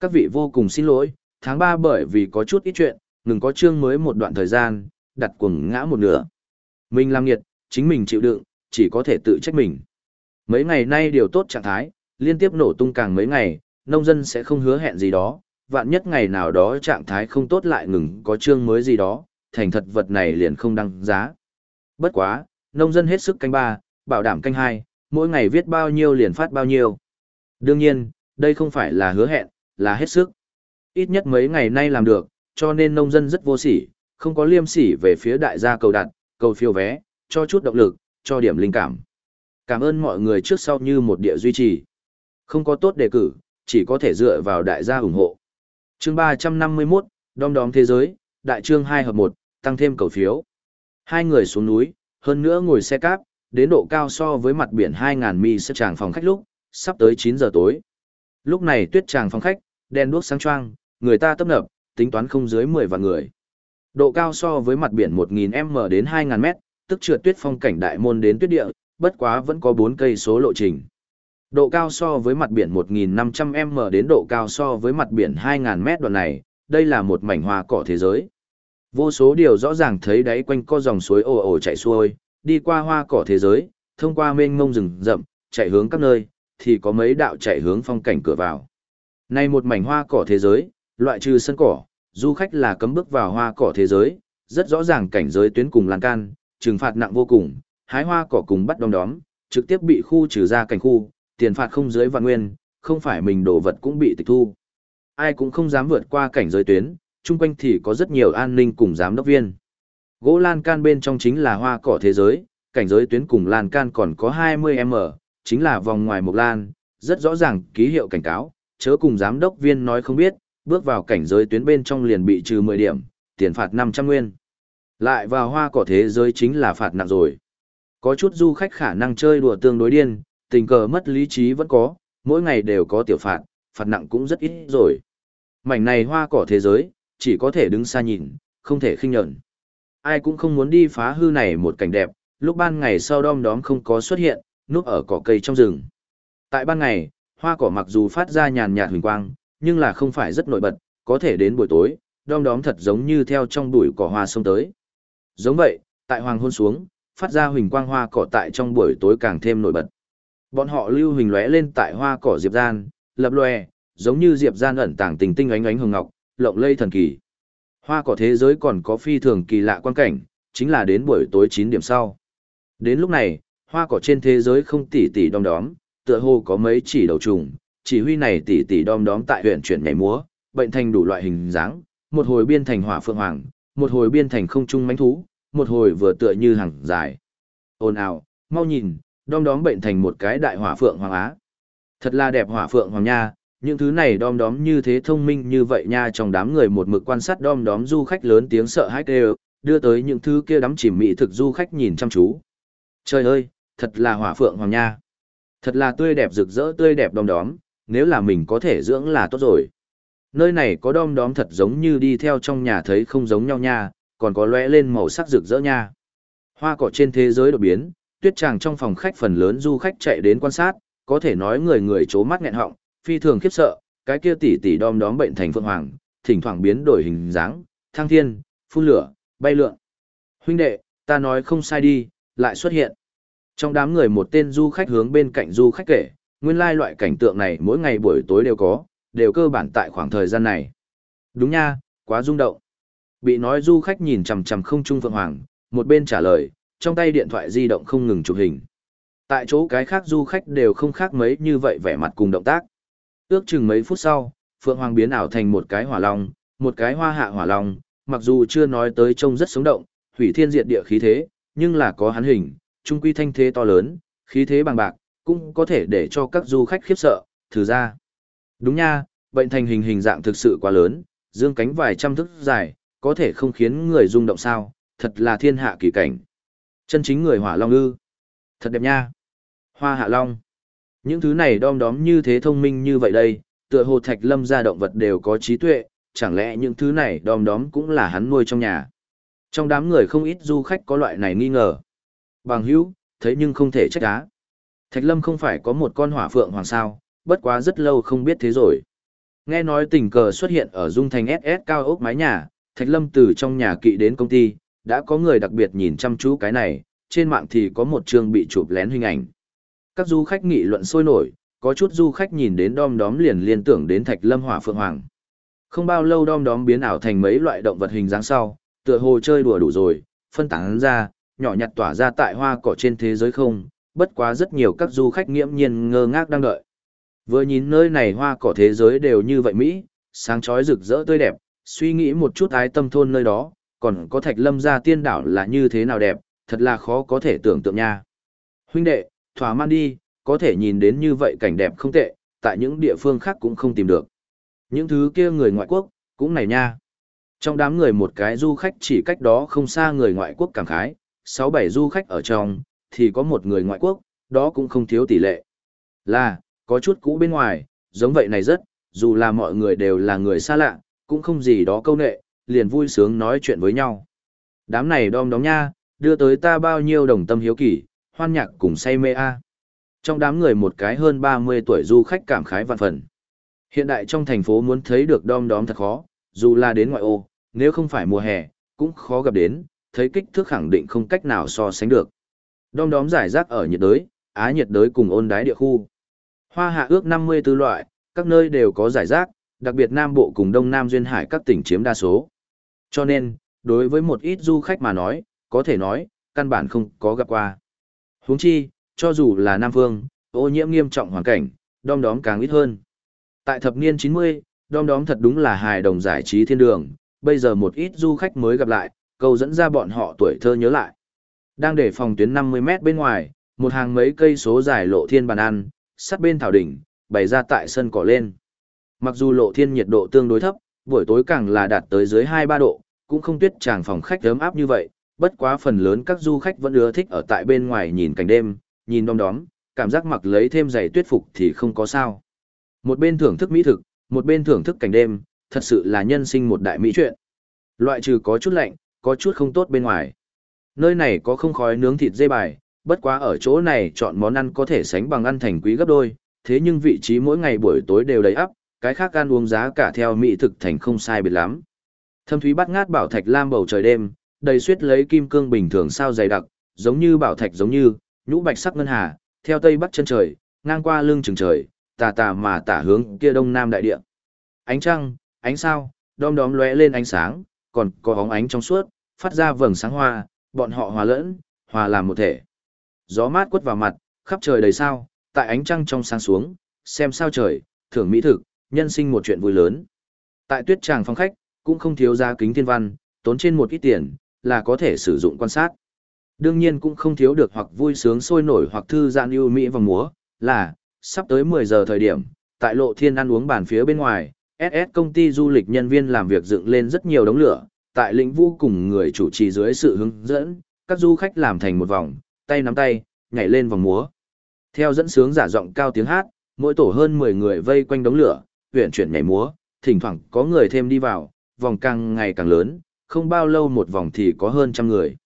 Các vị vô cùng xin lỗi, tháng 3 bởi vì có chút ít chuyện, ngừng có chương mới một đoạn thời gian, đặt cuồng ngã một nửa. Mình làm nghiệt, chính mình chịu đựng, chỉ có thể tự trách mình. Mấy ngày nay điều tốt trạng thái, liên tiếp nổ tung càng mấy ngày, nông dân sẽ không hứa hẹn gì đó, vạn nhất ngày nào đó trạng thái không tốt lại ngừng có chương mới gì đó, thành thật vật này liền không đăng giá. Bất quá, nông dân hết sức canh ba, bảo đảm canh hai, mỗi ngày viết bao nhiêu liền phát bao nhiêu. Đương nhiên, đây không phải là hứa hẹn, là hết sức. Ít nhất mấy ngày nay làm được, cho nên nông dân rất vô sỉ, không có liêm sỉ về phía đại gia cầu đặt, cầu phiêu vé, cho chút động lực, cho điểm linh cảm. Cảm ơn mọi người trước sau như một địa duy trì. Không có tốt đề cử, chỉ có thể dựa vào đại gia ủng hộ. Chương 351, đom đóm thế giới, đại chương 2 hợp 1, tăng thêm cầu phiếu. Hai người xuống núi, hơn nữa ngồi xe cáp, đến độ cao so với mặt biển 2.000 mi sẽ tràng phòng khách lúc, sắp tới 9 giờ tối. Lúc này tuyết tràng phòng khách, đèn đuốc sáng choang, người ta tấp nập, tính toán không dưới 10 vạn người. Độ cao so với mặt biển 1.000m đến 2.000m, tức trượt tuyết phong cảnh đại môn đến tuyết địa, bất quá vẫn có 4 cây số lộ trình. Độ cao so với mặt biển 1.500m đến độ cao so với mặt biển 2.000m đoạn này, đây là một mảnh hoa cỏ thế giới. Vô số điều rõ ràng thấy đáy quanh co dòng suối ồ ồ chảy xuôi, đi qua hoa cỏ thế giới, thông qua mênh mông rừng rậm, chạy hướng các nơi, thì có mấy đạo chạy hướng phong cảnh cửa vào. Này một mảnh hoa cỏ thế giới, loại trừ sân cỏ, du khách là cấm bước vào hoa cỏ thế giới, rất rõ ràng cảnh giới tuyến cùng lan can, trừng phạt nặng vô cùng, hái hoa cỏ cùng bắt đom đóm, trực tiếp bị khu trừ ra cảnh khu, tiền phạt không dưới vạn nguyên, không phải mình đồ vật cũng bị tịch thu. Ai cũng không dám vượt qua cảnh giới tuyến, chung quanh thì có rất nhiều an ninh cùng giám đốc viên. Gỗ lan can bên trong chính là hoa cỏ thế giới, cảnh giới tuyến cùng lan can còn có 20m, chính là vòng ngoài mộc lan, rất rõ ràng ký hiệu cảnh cáo, chớ cùng giám đốc viên nói không biết, bước vào cảnh giới tuyến bên trong liền bị trừ 10 điểm, tiền phạt 500 nguyên. Lại vào hoa cỏ thế giới chính là phạt nặng rồi. Có chút du khách khả năng chơi đùa tương đối điên, tình cờ mất lý trí vẫn có, mỗi ngày đều có tiểu phạt, phạt nặng cũng rất ít rồi. Mảnh này hoa cỏ thế giới, chỉ có thể đứng xa nhìn, không thể khinh nhẫn. Ai cũng không muốn đi phá hư này một cảnh đẹp, lúc ban ngày sau đom đóm không có xuất hiện, núp ở cỏ cây trong rừng. Tại ban ngày, hoa cỏ mặc dù phát ra nhàn nhạt huỳnh quang, nhưng là không phải rất nổi bật, có thể đến buổi tối, đom đóm thật giống như theo trong bụi cỏ hoa sông tới. Giống vậy, tại hoàng hôn xuống, phát ra huỳnh quang hoa cỏ tại trong buổi tối càng thêm nổi bật. Bọn họ lưu huỳnh lóe lên tại hoa cỏ diệp gian, lập lòe, giống như diệp gian ẩn tàng tình tinh ánh ánh hồng ngọc, lộng lây thần kỳ. Hoa cỏ thế giới còn có phi thường kỳ lạ quan cảnh, chính là đến buổi tối 9 điểm sau. Đến lúc này, hoa cỏ trên thế giới không tỉ tỉ đom đóm, tựa hồ có mấy chỉ đầu trùng, chỉ huy này tỉ tỉ đom đóm tại huyện chuyển nhảy múa, bệnh thành đủ loại hình dáng, một hồi biên thành hỏa phượng hoàng, một hồi biên thành không trung mánh thú, một hồi vừa tựa như hàng dài. Ồn ào, mau nhìn, đom đóm bệnh thành một cái đại hỏa phượng hoàng á. Thật là đẹp hỏa phượng hoàng nha, những thứ này đom đóm như thế thông minh như vậy nha trong đám người một mực quan sát đom đóm du khách lớn tiếng sợ hãi kêu, đưa tới những thứ kia đắm chìm mỹ thực du khách nhìn chăm chú. Trời ơi, thật là hỏa phượng hoàng nha. Thật là tươi đẹp rực rỡ tươi đẹp đom đóm, nếu là mình có thể dưỡng là tốt rồi. Nơi này có đom đóm thật giống như đi theo trong nhà thấy không giống nhau nha, còn có lóe lên màu sắc rực rỡ nha. Hoa cỏ trên thế giới đột biến, tuyết tràng trong phòng khách phần lớn du khách chạy đến quan sát, có thể nói người người chố mắt nghẹn họng, phi thường khiếp sợ, cái kia tỷ tỷ đom đóm bệnh thành phượng hoàng, thỉnh thoảng biến đổi hình dáng, thăng thiên, phun lửa, bay lượn. Huynh đệ, ta nói không sai đi, lại xuất hiện. Trong đám người một tên du khách hướng bên cạnh du khách kể, nguyên lai loại cảnh tượng này mỗi ngày buổi tối đều có, đều cơ bản tại khoảng thời gian này. Đúng nha, quá rung động. Bị nói du khách nhìn chằm chằm không trung phượng hoàng, một bên trả lời, trong tay điện thoại di động không ngừng chụp hình. Tại chỗ cái khác du khách đều không khác mấy như vậy vẻ mặt cùng động tác. Ước chừng mấy phút sau, Phượng Hoàng biến ảo thành một cái hỏa long, một cái hoa hạ hỏa long, mặc dù chưa nói tới trông rất sống động, hủy thiên diệt địa khí thế, nhưng là có hắn hình, trung quy thanh thế to lớn, khí thế bằng bạc, cũng có thể để cho các du khách khiếp sợ, thử ra. Đúng nha, bệnh thành hình hình dạng thực sự quá lớn, dương cánh vài trăm thước dài, có thể không khiến người rung động sao, thật là thiên hạ kỳ cảnh. Chân chính người hỏa long ư. Thật đẹp nha. Hoa hạ long. Những thứ này đom đóm như thế thông minh như vậy đây, tựa hồ thạch lâm gia động vật đều có trí tuệ, chẳng lẽ những thứ này đom đóm cũng là hắn nuôi trong nhà. Trong đám người không ít du khách có loại này nghi ngờ. Bằng hữu, thấy nhưng không thể trách á. Thạch lâm không phải có một con hỏa phượng hoàng sao, bất quá rất lâu không biết thế rồi. Nghe nói tình cờ xuất hiện ở dung thành SS cao ốc mái nhà, Thạch lâm từ trong nhà kỵ đến công ty, đã có người đặc biệt nhìn chăm chú cái này, trên mạng thì có một chương bị chụp lén hình ảnh. Các du khách nghị luận sôi nổi, có chút du khách nhìn đến đom đóm liền liên tưởng đến Thạch Lâm Hỏa Phượng Hoàng. Không bao lâu đom đóm biến ảo thành mấy loại động vật hình dáng sau, tựa hồ chơi đùa đủ rồi, phân tán ra, nhỏ nhặt tỏa ra tại hoa cỏ trên thế giới không, bất quá rất nhiều các du khách nghiễm nhiên ngơ ngác đang đợi. Vừa nhìn nơi này hoa cỏ thế giới đều như vậy Mỹ, sáng chói rực rỡ tươi đẹp, suy nghĩ một chút ái tâm thôn nơi đó, còn có thạch lâm gia tiên đảo là như thế nào đẹp, thật là khó có thể tưởng tượng nha. Huynh đệ, thỏa man đi, có thể nhìn đến như vậy cảnh đẹp không tệ, tại những địa phương khác cũng không tìm được. Những thứ kia người ngoại quốc, cũng này nha. Trong đám người một cái du khách chỉ cách đó không xa người ngoại quốc cảm khái, 6-7 du khách ở trong, thì có một người ngoại quốc, đó cũng không thiếu tỷ lệ. Là, có chút cũ bên ngoài, giống vậy này rất, dù là mọi người đều là người xa lạ, cũng không gì đó câu nệ, liền vui sướng nói chuyện với nhau. Đám này đom đóm nha, đưa tới ta bao nhiêu đồng tâm hiếu kỳ, hoan nhạc cùng say mê a. Trong đám người một cái hơn 30 tuổi du khách cảm khái vạn phần. Hiện đại trong thành phố muốn thấy được đom đóm thật khó, dù là đến ngoại ô, nếu không phải mùa hè, cũng khó gặp đến, thấy kích thước khẳng định không cách nào so sánh được. Đom đóm giải rác ở nhiệt đới, Á nhiệt đới cùng ôn đái địa khu. Hoa hạ ước 54 loại, các nơi đều có giải rác, đặc biệt Nam Bộ cùng Đông Nam Duyên Hải các tỉnh chiếm đa số. Cho nên, đối với một ít du khách mà nói, có thể nói, căn bản không có gặp qua. Huống chi, cho dù là Nam Phương, ô nhiễm nghiêm trọng hoàn cảnh, đom đóm càng ít hơn. Tại thập niên 90, đom đóm thật đúng là hài đồng giải trí thiên đường, bây giờ một ít du khách mới gặp lại, câu dẫn ra bọn họ tuổi thơ nhớ lại. Đang để phòng tuyến 50 mét bên ngoài, một hàng mấy cây số dài lộ thiên bàn ăn, sát bên thảo đỉnh, bày ra tại sân cỏ lên. Mặc dù lộ thiên nhiệt độ tương đối thấp, buổi tối càng là đạt tới dưới 2-3 độ, cũng không tuyết tràng phòng khách ấm áp như vậy, bất quá phần lớn các du khách vẫn ưa thích ở tại bên ngoài nhìn cảnh đêm, nhìn đom đóm, cảm giác mặc lấy thêm giày tuyết phục thì không có sao. Một bên thưởng thức mỹ thực, một bên thưởng thức cảnh đêm, thật sự là nhân sinh một đại mỹ chuyện. Loại trừ có chút lạnh, có chút không tốt bên ngoài. Nơi này có không khói nướng thịt dê bài, bất quá ở chỗ này chọn món ăn có thể sánh bằng ăn thành quý gấp đôi, thế nhưng vị trí mỗi ngày buổi tối đều đầy ắp, cái khác ăn uống giá cả theo mỹ thực thành không sai biệt lắm. Thâm thúy bắt ngát bảo thạch lam bầu trời đêm, đầy suyết lấy kim cương bình thường sao dày đặc, giống như bảo thạch giống như, nhũ bạch sắc ngân hà, theo tây bắc chân trời, ngang qua lưng chừng trời, tà tà mà tả hướng kia đông nam đại địa. Ánh trăng, ánh sao, đom đóm lóe lên ánh sáng, còn có bóng ánh trong suốt, phát ra vầng sáng hoa, bọn họ hòa lẫn, hòa làm một thể. Gió mát quất vào mặt, khắp trời đầy sao, tại ánh trăng trong sáng xuống, xem sao trời, thưởng mỹ thực, nhân sinh một chuyện vui lớn. Tại tuyết tràng phong khách, cũng không thiếu giá kính thiên văn, tốn trên một ít tiền, là có thể sử dụng quan sát. Đương nhiên cũng không thiếu được hoặc vui sướng sôi nổi hoặc thư giãn ưu mỹ và múa, là, sắp tới 10 giờ thời điểm, tại lộ thiên ăn uống bàn phía bên ngoài, SS công ty du lịch nhân viên làm việc dựng lên rất nhiều đống lửa, tại lĩnh vũ cùng người chủ trì dưới sự hướng dẫn, các du khách làm thành một vòng, tay nắm tay, nhảy lên vòng múa. Theo dẫn sướng giả giọng cao tiếng hát, mỗi tổ hơn 10 người vây quanh đống lửa, huyện chuyển nhảy múa, thỉnh thoảng có người thêm đi vào, vòng càng ngày càng lớn, không bao lâu một vòng thì có hơn trăm người.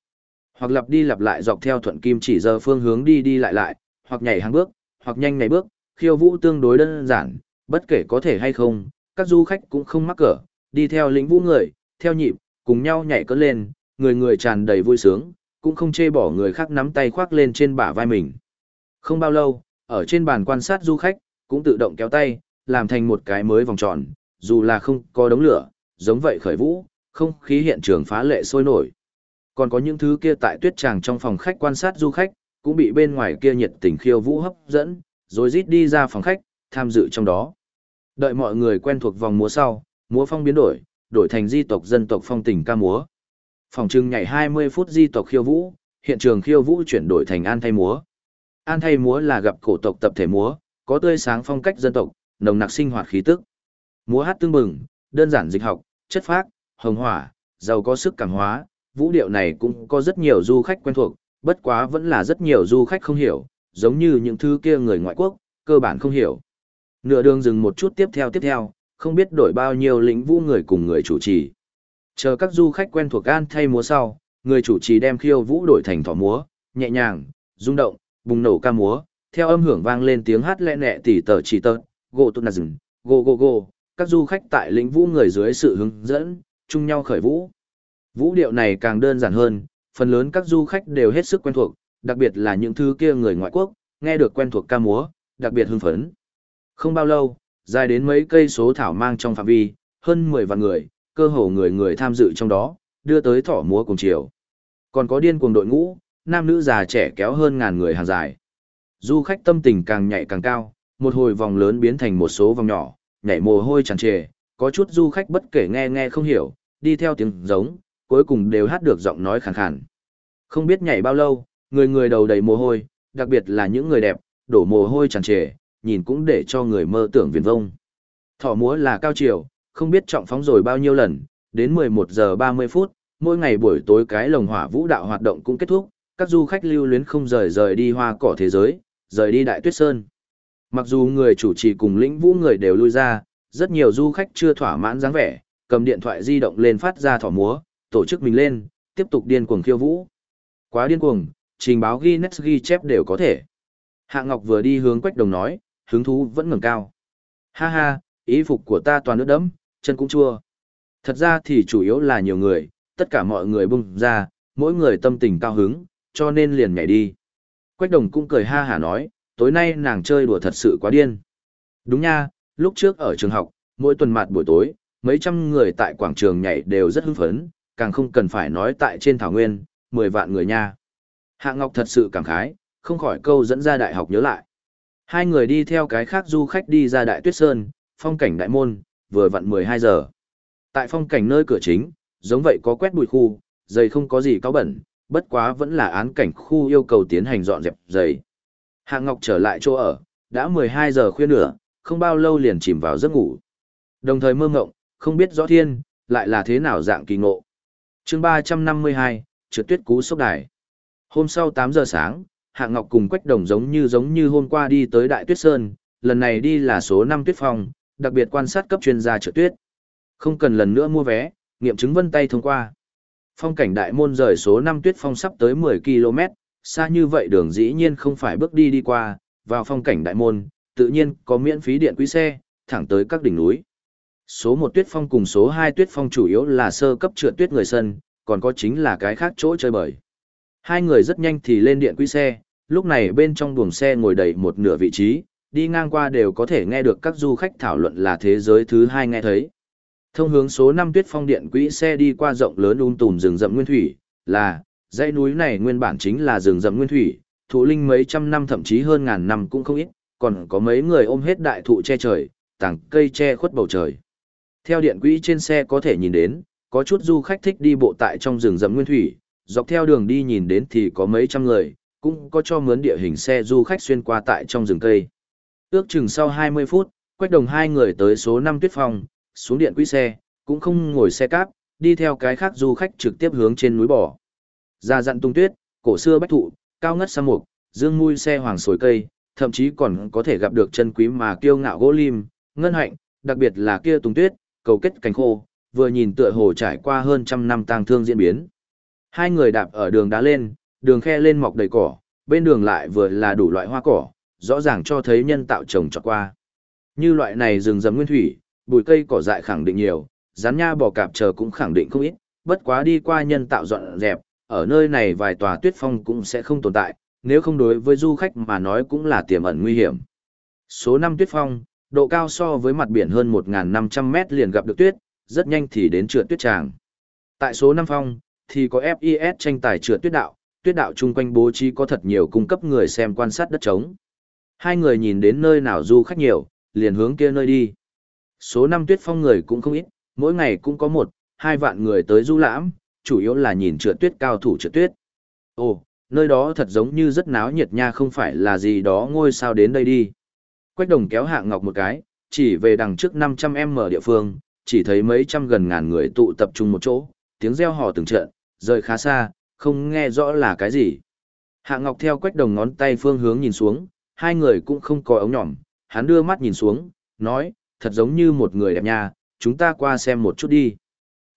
Hoặc lặp đi lặp lại dọc theo thuận kim chỉ giờ phương hướng đi đi lại lại, hoặc nhảy hàng bước, hoặc nhanh nhảy bước, khiêu vũ tương đối đơn giản, bất kể có thể hay không, các du khách cũng không mắc cỡ, đi theo lĩnh vũ người, theo nhịp, cùng nhau nhảy cất lên, người người tràn đầy vui sướng, cũng không chê bỏ người khác nắm tay khoác lên trên bả vai mình. Không bao lâu, ở trên bàn quan sát du khách, cũng tự động kéo tay, làm thành một cái mới vòng tròn, dù là không có đống lửa, giống vậy khởi vũ, không khí hiện trường phá lệ sôi nổi. Còn có những thứ kia tại tuyết tràng trong phòng khách quan sát du khách, cũng bị bên ngoài kia nhiệt tình khiêu vũ hấp dẫn, rồi rít đi ra phòng khách, tham dự trong đó. Đợi mọi người quen thuộc vòng múa sau, múa phong biến đổi, đổi thành di tộc dân tộc phong tình ca múa. Phòng trưng nhảy 20 phút di tộc khiêu vũ, hiện trường khiêu vũ chuyển đổi thành an thay múa. An thay múa là gặp cổ tộc tập thể múa, có tươi sáng phong cách dân tộc, nồng nặc sinh hoạt khí tức. Múa hát tương bừng, đơn giản dịch học, chất phác, hồng hỏa, giàu có sức cảm hóa, vũ điệu này cũng có rất nhiều du khách quen thuộc, bất quá vẫn là rất nhiều du khách không hiểu, giống như những thứ kia người ngoại quốc, cơ bản không hiểu. Nửa đường dừng một chút tiếp theo tiếp theo, không biết đổi bao nhiêu lĩnh vũ người cùng người chủ trì. Chờ các du khách quen thuộc gan thay múa sau, người chủ trì đem khiêu vũ đổi thành thỏ múa, nhẹ nhàng, rung động, bùng nổ ca múa, theo âm hưởng vang lên tiếng hát lẹ nẹ tỉ tờ chỉ tờ, gỗ tụt nà rừng, gỗ gỗ gỗ, các du khách tại lĩnh vũ người dưới sự hướng dẫn, chung nhau khởi vũ. Vũ điệu này càng đơn giản hơn, phần lớn các du khách đều hết sức quen thuộc, đặc biệt là những thứ kia người ngoại quốc, nghe được quen thuộc ca múa, đặc biệt hưng phấn. Không bao lâu, dài đến mấy cây số thảo mang trong phạm vi, hơn 10 vạn người, cơ hồ người người tham dự trong đó, đưa tới thỏ múa cùng chiều. Còn có điên cuồng đội ngũ, nam nữ già trẻ kéo hơn ngàn người hàng dài. Du khách tâm tình càng nhảy càng cao, một hồi vòng lớn biến thành một số vòng nhỏ, nhảy mồ hôi tràn trề, có chút du khách bất kể nghe nghe không hiểu, đi theo tiếng giống, cuối cùng đều hát được giọng nói khàn khàn. Không biết nhảy bao lâu, người người đầu đầy mồ hôi, đặc biệt là những người đẹp, đổ mồ hôi tràn trề, nhìn cũng để cho người mơ tưởng viền vông. Thỏ múa là cao chiều, không biết trọng phóng rồi bao nhiêu lần, đến 11 giờ 30 phút, mỗi ngày buổi tối cái lồng hỏa vũ đạo hoạt động cũng kết thúc, các du khách lưu luyến không rời rời đi hoa cỏ thế giới, rời đi Đại Tuyết Sơn. Mặc dù người chủ trì cùng lĩnh vũ người đều lui ra, rất nhiều du khách chưa thỏa mãn dáng vẻ, cầm điện thoại di động lên phát ra thỏ múa, tổ chức mình lên, tiếp tục điên cuồng khiêu vũ. Quá điên cuồng, trình báo Guinness ghi chép đều có thể. Hạ Ngọc vừa đi hướng Quách Đồng nói, hứng thú vẫn ngẩng cao. Ha ha, ý phục của ta toàn nước đẫm, chân cũng chua. Thật ra thì chủ yếu là nhiều người, tất cả mọi người bung ra, mỗi người tâm tình cao hứng, cho nên liền nhảy đi. Quách đồng cũng cười ha hả nói, tối nay nàng chơi đùa thật sự quá điên. Đúng nha, lúc trước ở trường học, mỗi tuần mặt buổi tối, mấy trăm người tại quảng trường nhảy đều rất hưng phấn, càng không cần phải nói tại trên thảo nguyên, 10 vạn người nha. Hạ Ngọc thật sự cảm khái, không khỏi câu dẫn ra đại học nhớ lại. Hai người đi theo cái khác du khách đi ra đại tuyết sơn, phong cảnh đại môn, vừa vặn 12 giờ. Tại phong cảnh nơi cửa chính, giống vậy có quét bụi khu, giày không có gì cáo bẩn, bất quá vẫn là án cảnh khu yêu cầu tiến hành dọn dẹp giày. Hạ Ngọc trở lại chỗ ở, đã 12 giờ khuya nửa, không bao lâu liền chìm vào giấc ngủ. Đồng thời mơ ngộng, không biết rõ thiên, lại là thế nào dạng kỳ ngộ. chương 352, trượt tuyết cú sốc đài. Hôm sau 8 giờ sáng, Hạ Ngọc cùng Quách Đồng giống như giống như hôm qua đi tới Đại Tuyết Sơn, lần này đi là số 5 tuyết phòng, đặc biệt quan sát cấp chuyên gia trượt tuyết. Không cần lần nữa mua vé, nghiệm chứng vân tay thông qua. Phong cảnh đại môn rời số 5 tuyết phong sắp tới 10 km, xa như vậy đường dĩ nhiên không phải bước đi đi qua, vào phong cảnh đại môn, tự nhiên có miễn phí điện quý xe, thẳng tới các đỉnh núi. Số 1 tuyết phong cùng số 2 tuyết phong chủ yếu là sơ cấp trượt tuyết người sân, còn có chính là cái khác chỗ chơi bời. Hai người rất nhanh thì lên điện quý xe, lúc này bên trong buồng xe ngồi đầy một nửa vị trí, đi ngang qua đều có thể nghe được các du khách thảo luận là thế giới thứ hai nghe thấy. Thông hướng số 5 tuyết phong điện quỹ xe đi qua rộng lớn um tùm rừng rậm nguyên thủy, là, dãy núi này nguyên bản chính là rừng rậm nguyên thủy, thụ linh mấy trăm năm thậm chí hơn ngàn năm cũng không ít, còn có mấy người ôm hết đại thụ che trời, tảng cây che khuất bầu trời. Theo điện quỹ trên xe có thể nhìn đến, có chút du khách thích đi bộ tại trong rừng rậm nguyên thủy, dọc theo đường đi nhìn đến thì có mấy trăm người, cũng có cho mướn địa hình xe du khách xuyên qua tại trong rừng cây. Ước chừng sau 20 phút, quách đồng hai người tới số 5 tuyết phong, xuống điện quỹ xe, cũng không ngồi xe cáp, đi theo cái khác du khách trực tiếp hướng trên núi bò. Ra dặn tung tuyết, cổ xưa bách thụ, cao ngất sa mục, dương mui xe hoàng sồi cây, thậm chí còn có thể gặp được chân quý mà kiêu ngạo gỗ lim, ngân hạnh, đặc biệt là kia tung tuyết, cầu kết cánh khô, vừa nhìn tựa hồ trải qua hơn trăm năm tang thương diễn biến. Hai người đạp ở đường đá lên, đường khe lên mọc đầy cỏ, bên đường lại vừa là đủ loại hoa cỏ, rõ ràng cho thấy nhân tạo trồng trọt qua. Như loại này rừng rậm nguyên thủy, bụi cây cỏ dại khẳng định nhiều, rắn nha bò cạp chờ cũng khẳng định không ít, bất quá đi qua nhân tạo dọn dẹp, ở nơi này vài tòa tuyết phong cũng sẽ không tồn tại, nếu không đối với du khách mà nói cũng là tiềm ẩn nguy hiểm. Số 5 tuyết phong, độ cao so với mặt biển hơn 1.500 mét liền gặp được tuyết, rất nhanh thì đến trượt tuyết tràng. Tại số 5 phong, thì có FIS tranh tài trượt tuyết đạo, tuyết đạo chung quanh bố trí có thật nhiều cung cấp người xem quan sát đất trống. Hai người nhìn đến nơi nào du khách nhiều, liền hướng kia nơi đi. Số năm tuyết phong người cũng không ít, mỗi ngày cũng có một, hai vạn người tới du lãm, chủ yếu là nhìn trượt tuyết cao thủ trượt tuyết. Ồ, nơi đó thật giống như rất náo nhiệt nha không phải là gì đó ngôi sao đến đây đi. Quách đồng kéo Hạ ngọc một cái, chỉ về đằng trước 500m địa phương, chỉ thấy mấy trăm gần ngàn người tụ tập trung một chỗ, tiếng reo hò từng trận, rời khá xa, không nghe rõ là cái gì. Hạ ngọc theo quách đồng ngón tay phương hướng nhìn xuống, hai người cũng không có ống nhỏm, hắn đưa mắt nhìn xuống, nói, thật giống như một người đẹp nha, chúng ta qua xem một chút đi.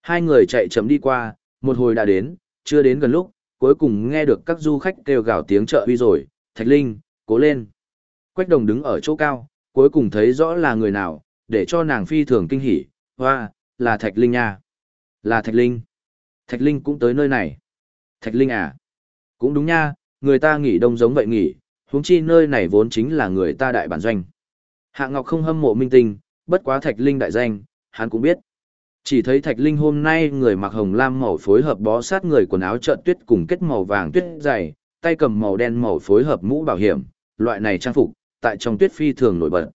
Hai người chạy chậm đi qua, một hồi đã đến, chưa đến gần lúc, cuối cùng nghe được các du khách kêu gào tiếng trợ uy rồi, Thạch Linh, cố lên. Quách đồng đứng ở chỗ cao, cuối cùng thấy rõ là người nào, để cho nàng phi thường kinh hỉ, hoa, là Thạch Linh nha. Là Thạch Linh. Thạch Linh cũng tới nơi này. Thạch Linh à? Cũng đúng nha, người ta nghỉ đông giống vậy nghỉ, huống chi nơi này vốn chính là người ta đại bản doanh. Hạ Ngọc không hâm mộ minh tinh, bất quá Thạch Linh đại danh, hắn cũng biết. Chỉ thấy Thạch Linh hôm nay người mặc hồng lam màu phối hợp bó sát người quần áo trợn tuyết cùng kết màu vàng tuyết dày, tay cầm màu đen màu phối hợp mũ bảo hiểm, loại này trang phục, tại trong tuyết phi thường nổi bật.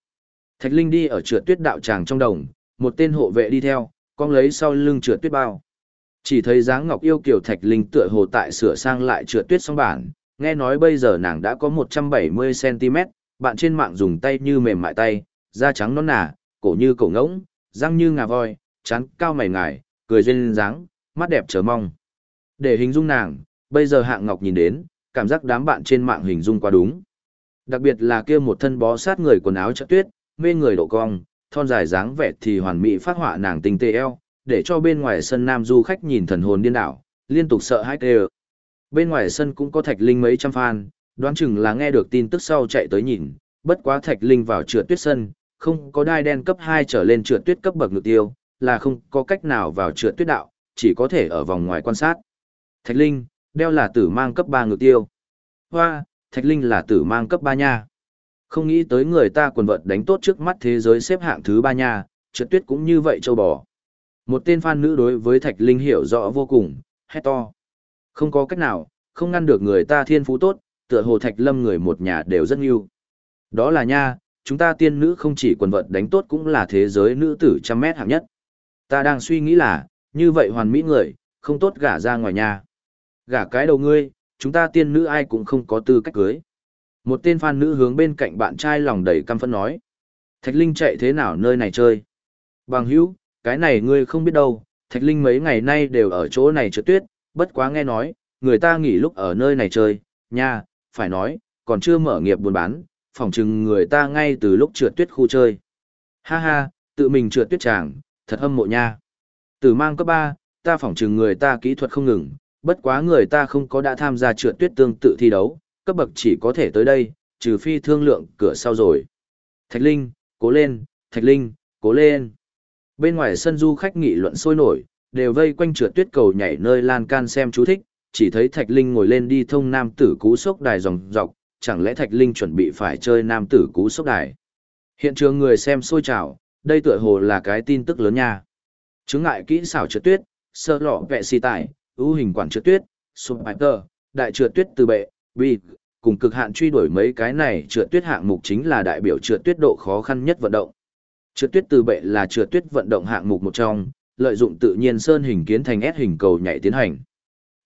Thạch Linh đi ở trượt tuyết đạo tràng trong đồng, một tên hộ vệ đi theo, con lấy sau lưng trượt tuyết bao. Chỉ thấy dáng ngọc yêu kiều Thạch Linh tựa hồ tại sửa sang lại trượt tuyết song bản, nghe nói bây giờ nàng đã có 170cm, bạn trên mạng dùng tay như mềm mại tay, da trắng non nà, cổ như cổ ngỗng, răng như ngà voi, chán cao mày ngài, cười duyên dáng, mắt đẹp chờ mong. Để hình dung nàng, bây giờ hạng ngọc nhìn đến, cảm giác đám bạn trên mạng hình dung quá đúng. Đặc biệt là kia một thân bó sát người quần áo chất tuyết, mê người độ cong, thon dài dáng vẻ thì hoàn mỹ phát họa nàng tinh tế eo, để cho bên ngoài sân nam du khách nhìn thần hồn điên đảo, liên tục sợ hãi tê Bên ngoài sân cũng có thạch linh mấy trăm fan, đoán chừng là nghe được tin tức sau chạy tới nhìn, bất quá thạch linh vào trượt tuyết sân, không có đai đen cấp 2 trở lên trượt tuyết cấp bậc ngược tiêu, là không có cách nào vào trượt tuyết đạo, chỉ có thể ở vòng ngoài quan sát. Thạch Linh, đeo là tử mang cấp 3 ngược tiêu. Hoa, Thạch Linh là tử mang cấp 3 nha. Không nghĩ tới người ta quần vật đánh tốt trước mắt thế giới xếp hạng thứ 3 nha, trượt tuyết cũng như vậy châu bò. Một tên fan nữ đối với Thạch Linh hiểu rõ vô cùng, hét to. Không có cách nào, không ngăn được người ta thiên phú tốt, tựa hồ Thạch Lâm người một nhà đều rất yêu. Đó là nha, chúng ta tiên nữ không chỉ quần vật đánh tốt cũng là thế giới nữ tử trăm mét hạng nhất. Ta đang suy nghĩ là, như vậy hoàn mỹ người, không tốt gả ra ngoài nhà. Gả cái đầu ngươi, chúng ta tiên nữ ai cũng không có tư cách cưới. Một tên phan nữ hướng bên cạnh bạn trai lòng đầy căm phẫn nói. Thạch Linh chạy thế nào nơi này chơi? Bằng hữu, cái này ngươi không biết đâu, Thạch Linh mấy ngày nay đều ở chỗ này trượt tuyết, bất quá nghe nói, người ta nghỉ lúc ở nơi này chơi, nha, phải nói, còn chưa mở nghiệp buôn bán, phỏng chừng người ta ngay từ lúc trượt tuyết khu chơi. Ha ha, tự mình trượt tuyết chàng, thật hâm mộ nha. từ mang cấp 3, ta phỏng chừng người ta kỹ thuật không ngừng, bất quá người ta không có đã tham gia trượt tuyết tương tự thi đấu, cấp bậc chỉ có thể tới đây, trừ phi thương lượng cửa sau rồi. Thạch Linh, cố lên, Thạch Linh, cố lên. Bên ngoài sân du khách nghị luận sôi nổi, đều vây quanh trượt tuyết cầu nhảy nơi lan can xem chú thích, chỉ thấy Thạch Linh ngồi lên đi thông nam tử cú sốc đài dòng dọc, chẳng lẽ Thạch Linh chuẩn bị phải chơi nam tử cú sốc đài. Hiện trường người xem sôi trào, đây tựa hồ là cái tin tức lớn nha. Chứng ngại kỹ xảo trượt tuyết, sơ lọ vẹ xì tải, ưu hình quản trượt tuyết, super, đại trượt tuyết từ bệ, bì, cùng cực hạn truy đuổi mấy cái này trượt tuyết hạng mục chính là đại biểu trượt tuyết độ khó khăn nhất vận động. Trượt tuyết từ bệ là trượt tuyết vận động hạng mục một trong, lợi dụng tự nhiên sơn hình kiến thành S hình cầu nhảy tiến hành.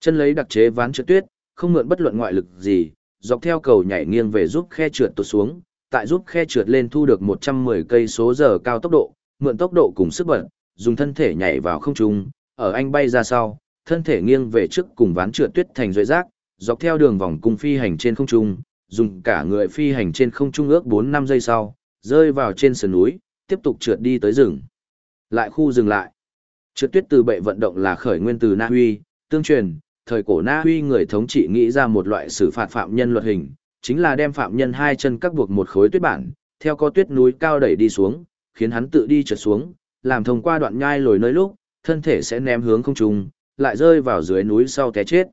Chân lấy đặc chế ván trượt tuyết, không mượn bất luận ngoại lực gì, dọc theo cầu nhảy nghiêng về giúp khe trượt tụt xuống, tại giúp khe trượt lên thu được 110 cây số giờ cao tốc độ, mượn tốc độ cùng sức bật, dùng thân thể nhảy vào không trung, ở anh bay ra sau, thân thể nghiêng về trước cùng ván trượt tuyết thành rơi rác, dọc theo đường vòng cung phi hành trên không trung, dùng cả người phi hành trên không trung ước 4-5 giây sau, rơi vào trên sườn núi, tiếp tục trượt đi tới rừng. Lại khu dừng lại. Trượt tuyết từ bệ vận động là khởi nguyên từ Na Huy. tương truyền, thời cổ Na Huy người thống trị nghĩ ra một loại xử phạt phạm nhân luật hình, chính là đem phạm nhân hai chân cắt buộc một khối tuyết bản, theo có tuyết núi cao đẩy đi xuống, khiến hắn tự đi trượt xuống, làm thông qua đoạn nhai lồi nơi lúc, thân thể sẽ ném hướng không trung, lại rơi vào dưới núi sau té chết.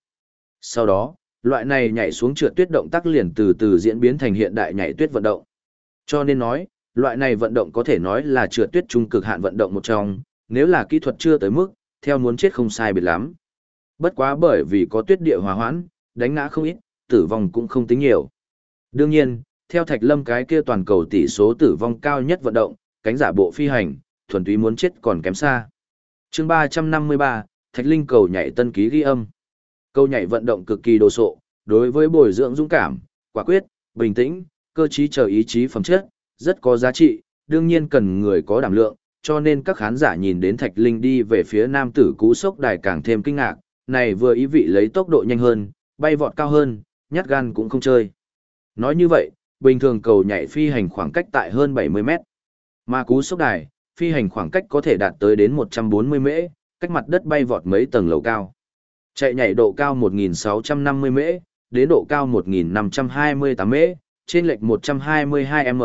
Sau đó, loại này nhảy xuống trượt tuyết động tác liền từ từ diễn biến thành hiện đại nhảy tuyết vận động. Cho nên nói, loại này vận động có thể nói là trượt tuyết trung cực hạn vận động một trong, nếu là kỹ thuật chưa tới mức, theo muốn chết không sai biệt lắm. Bất quá bởi vì có tuyết địa hòa hoãn, đánh ngã không ít, tử vong cũng không tính nhiều. Đương nhiên, theo Thạch Lâm cái kia toàn cầu tỷ số tử vong cao nhất vận động, cánh giả bộ phi hành, thuần túy muốn chết còn kém xa. Chương 353, Thạch Linh cầu nhảy tân ký ghi âm. Câu nhảy vận động cực kỳ đồ sộ, đối với bồi dưỡng dũng cảm, quả quyết, bình tĩnh, cơ trí chờ ý chí phẩm chất, rất có giá trị, đương nhiên cần người có đảm lượng, cho nên các khán giả nhìn đến Thạch Linh đi về phía nam tử cú sốc đài càng thêm kinh ngạc, này vừa ý vị lấy tốc độ nhanh hơn, bay vọt cao hơn, nhát gan cũng không chơi. Nói như vậy, bình thường cầu nhảy phi hành khoảng cách tại hơn 70 mét. Mà cú sốc đài, phi hành khoảng cách có thể đạt tới đến 140 mễ, cách mặt đất bay vọt mấy tầng lầu cao. Chạy nhảy độ cao 1.650 mễ, đến độ cao 1.528 mễ, trên lệch 122 m,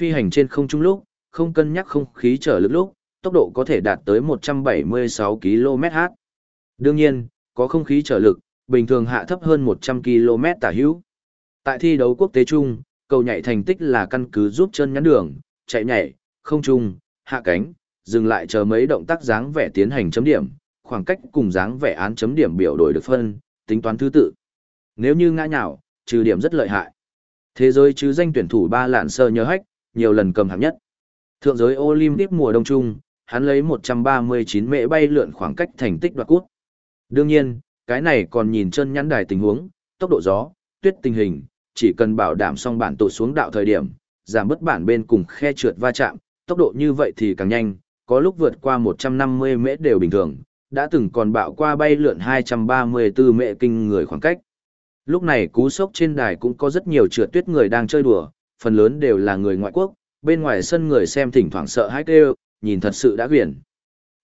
phi hành trên không trung lúc, không cân nhắc không khí trở lực lúc, tốc độ có thể đạt tới 176 km/h. Đương nhiên, có không khí trở lực, bình thường hạ thấp hơn 100 km tả hữu. Tại thi đấu quốc tế chung, cầu nhảy thành tích là căn cứ giúp chân nhắn đường, chạy nhảy, không trung, hạ cánh, dừng lại chờ mấy động tác dáng vẻ tiến hành chấm điểm, khoảng cách cùng dáng vẻ án chấm điểm biểu đổi được phân, tính toán thứ tự. Nếu như ngã nhào, trừ điểm rất lợi hại. Thế giới chứ danh tuyển thủ ba lạn sơ nhớ hách, nhiều lần cầm hạng nhất. Thượng giới Olympic mùa đông trung, hắn lấy 139 mễ bay lượn khoảng cách thành tích đoạt cút. Đương nhiên, cái này còn nhìn chân nhắn đài tình huống, tốc độ gió, tuyết tình hình, chỉ cần bảo đảm xong bản tụt xuống đạo thời điểm, giảm bất bản bên cùng khe trượt va chạm, tốc độ như vậy thì càng nhanh, có lúc vượt qua 150 mễ đều bình thường, đã từng còn bạo qua bay lượn 234 mễ kinh người khoảng cách. Lúc này cú sốc trên đài cũng có rất nhiều trượt tuyết người đang chơi đùa, phần lớn đều là người ngoại quốc, bên ngoài sân người xem thỉnh thoảng sợ hãi kêu, nhìn thật sự đã quyển.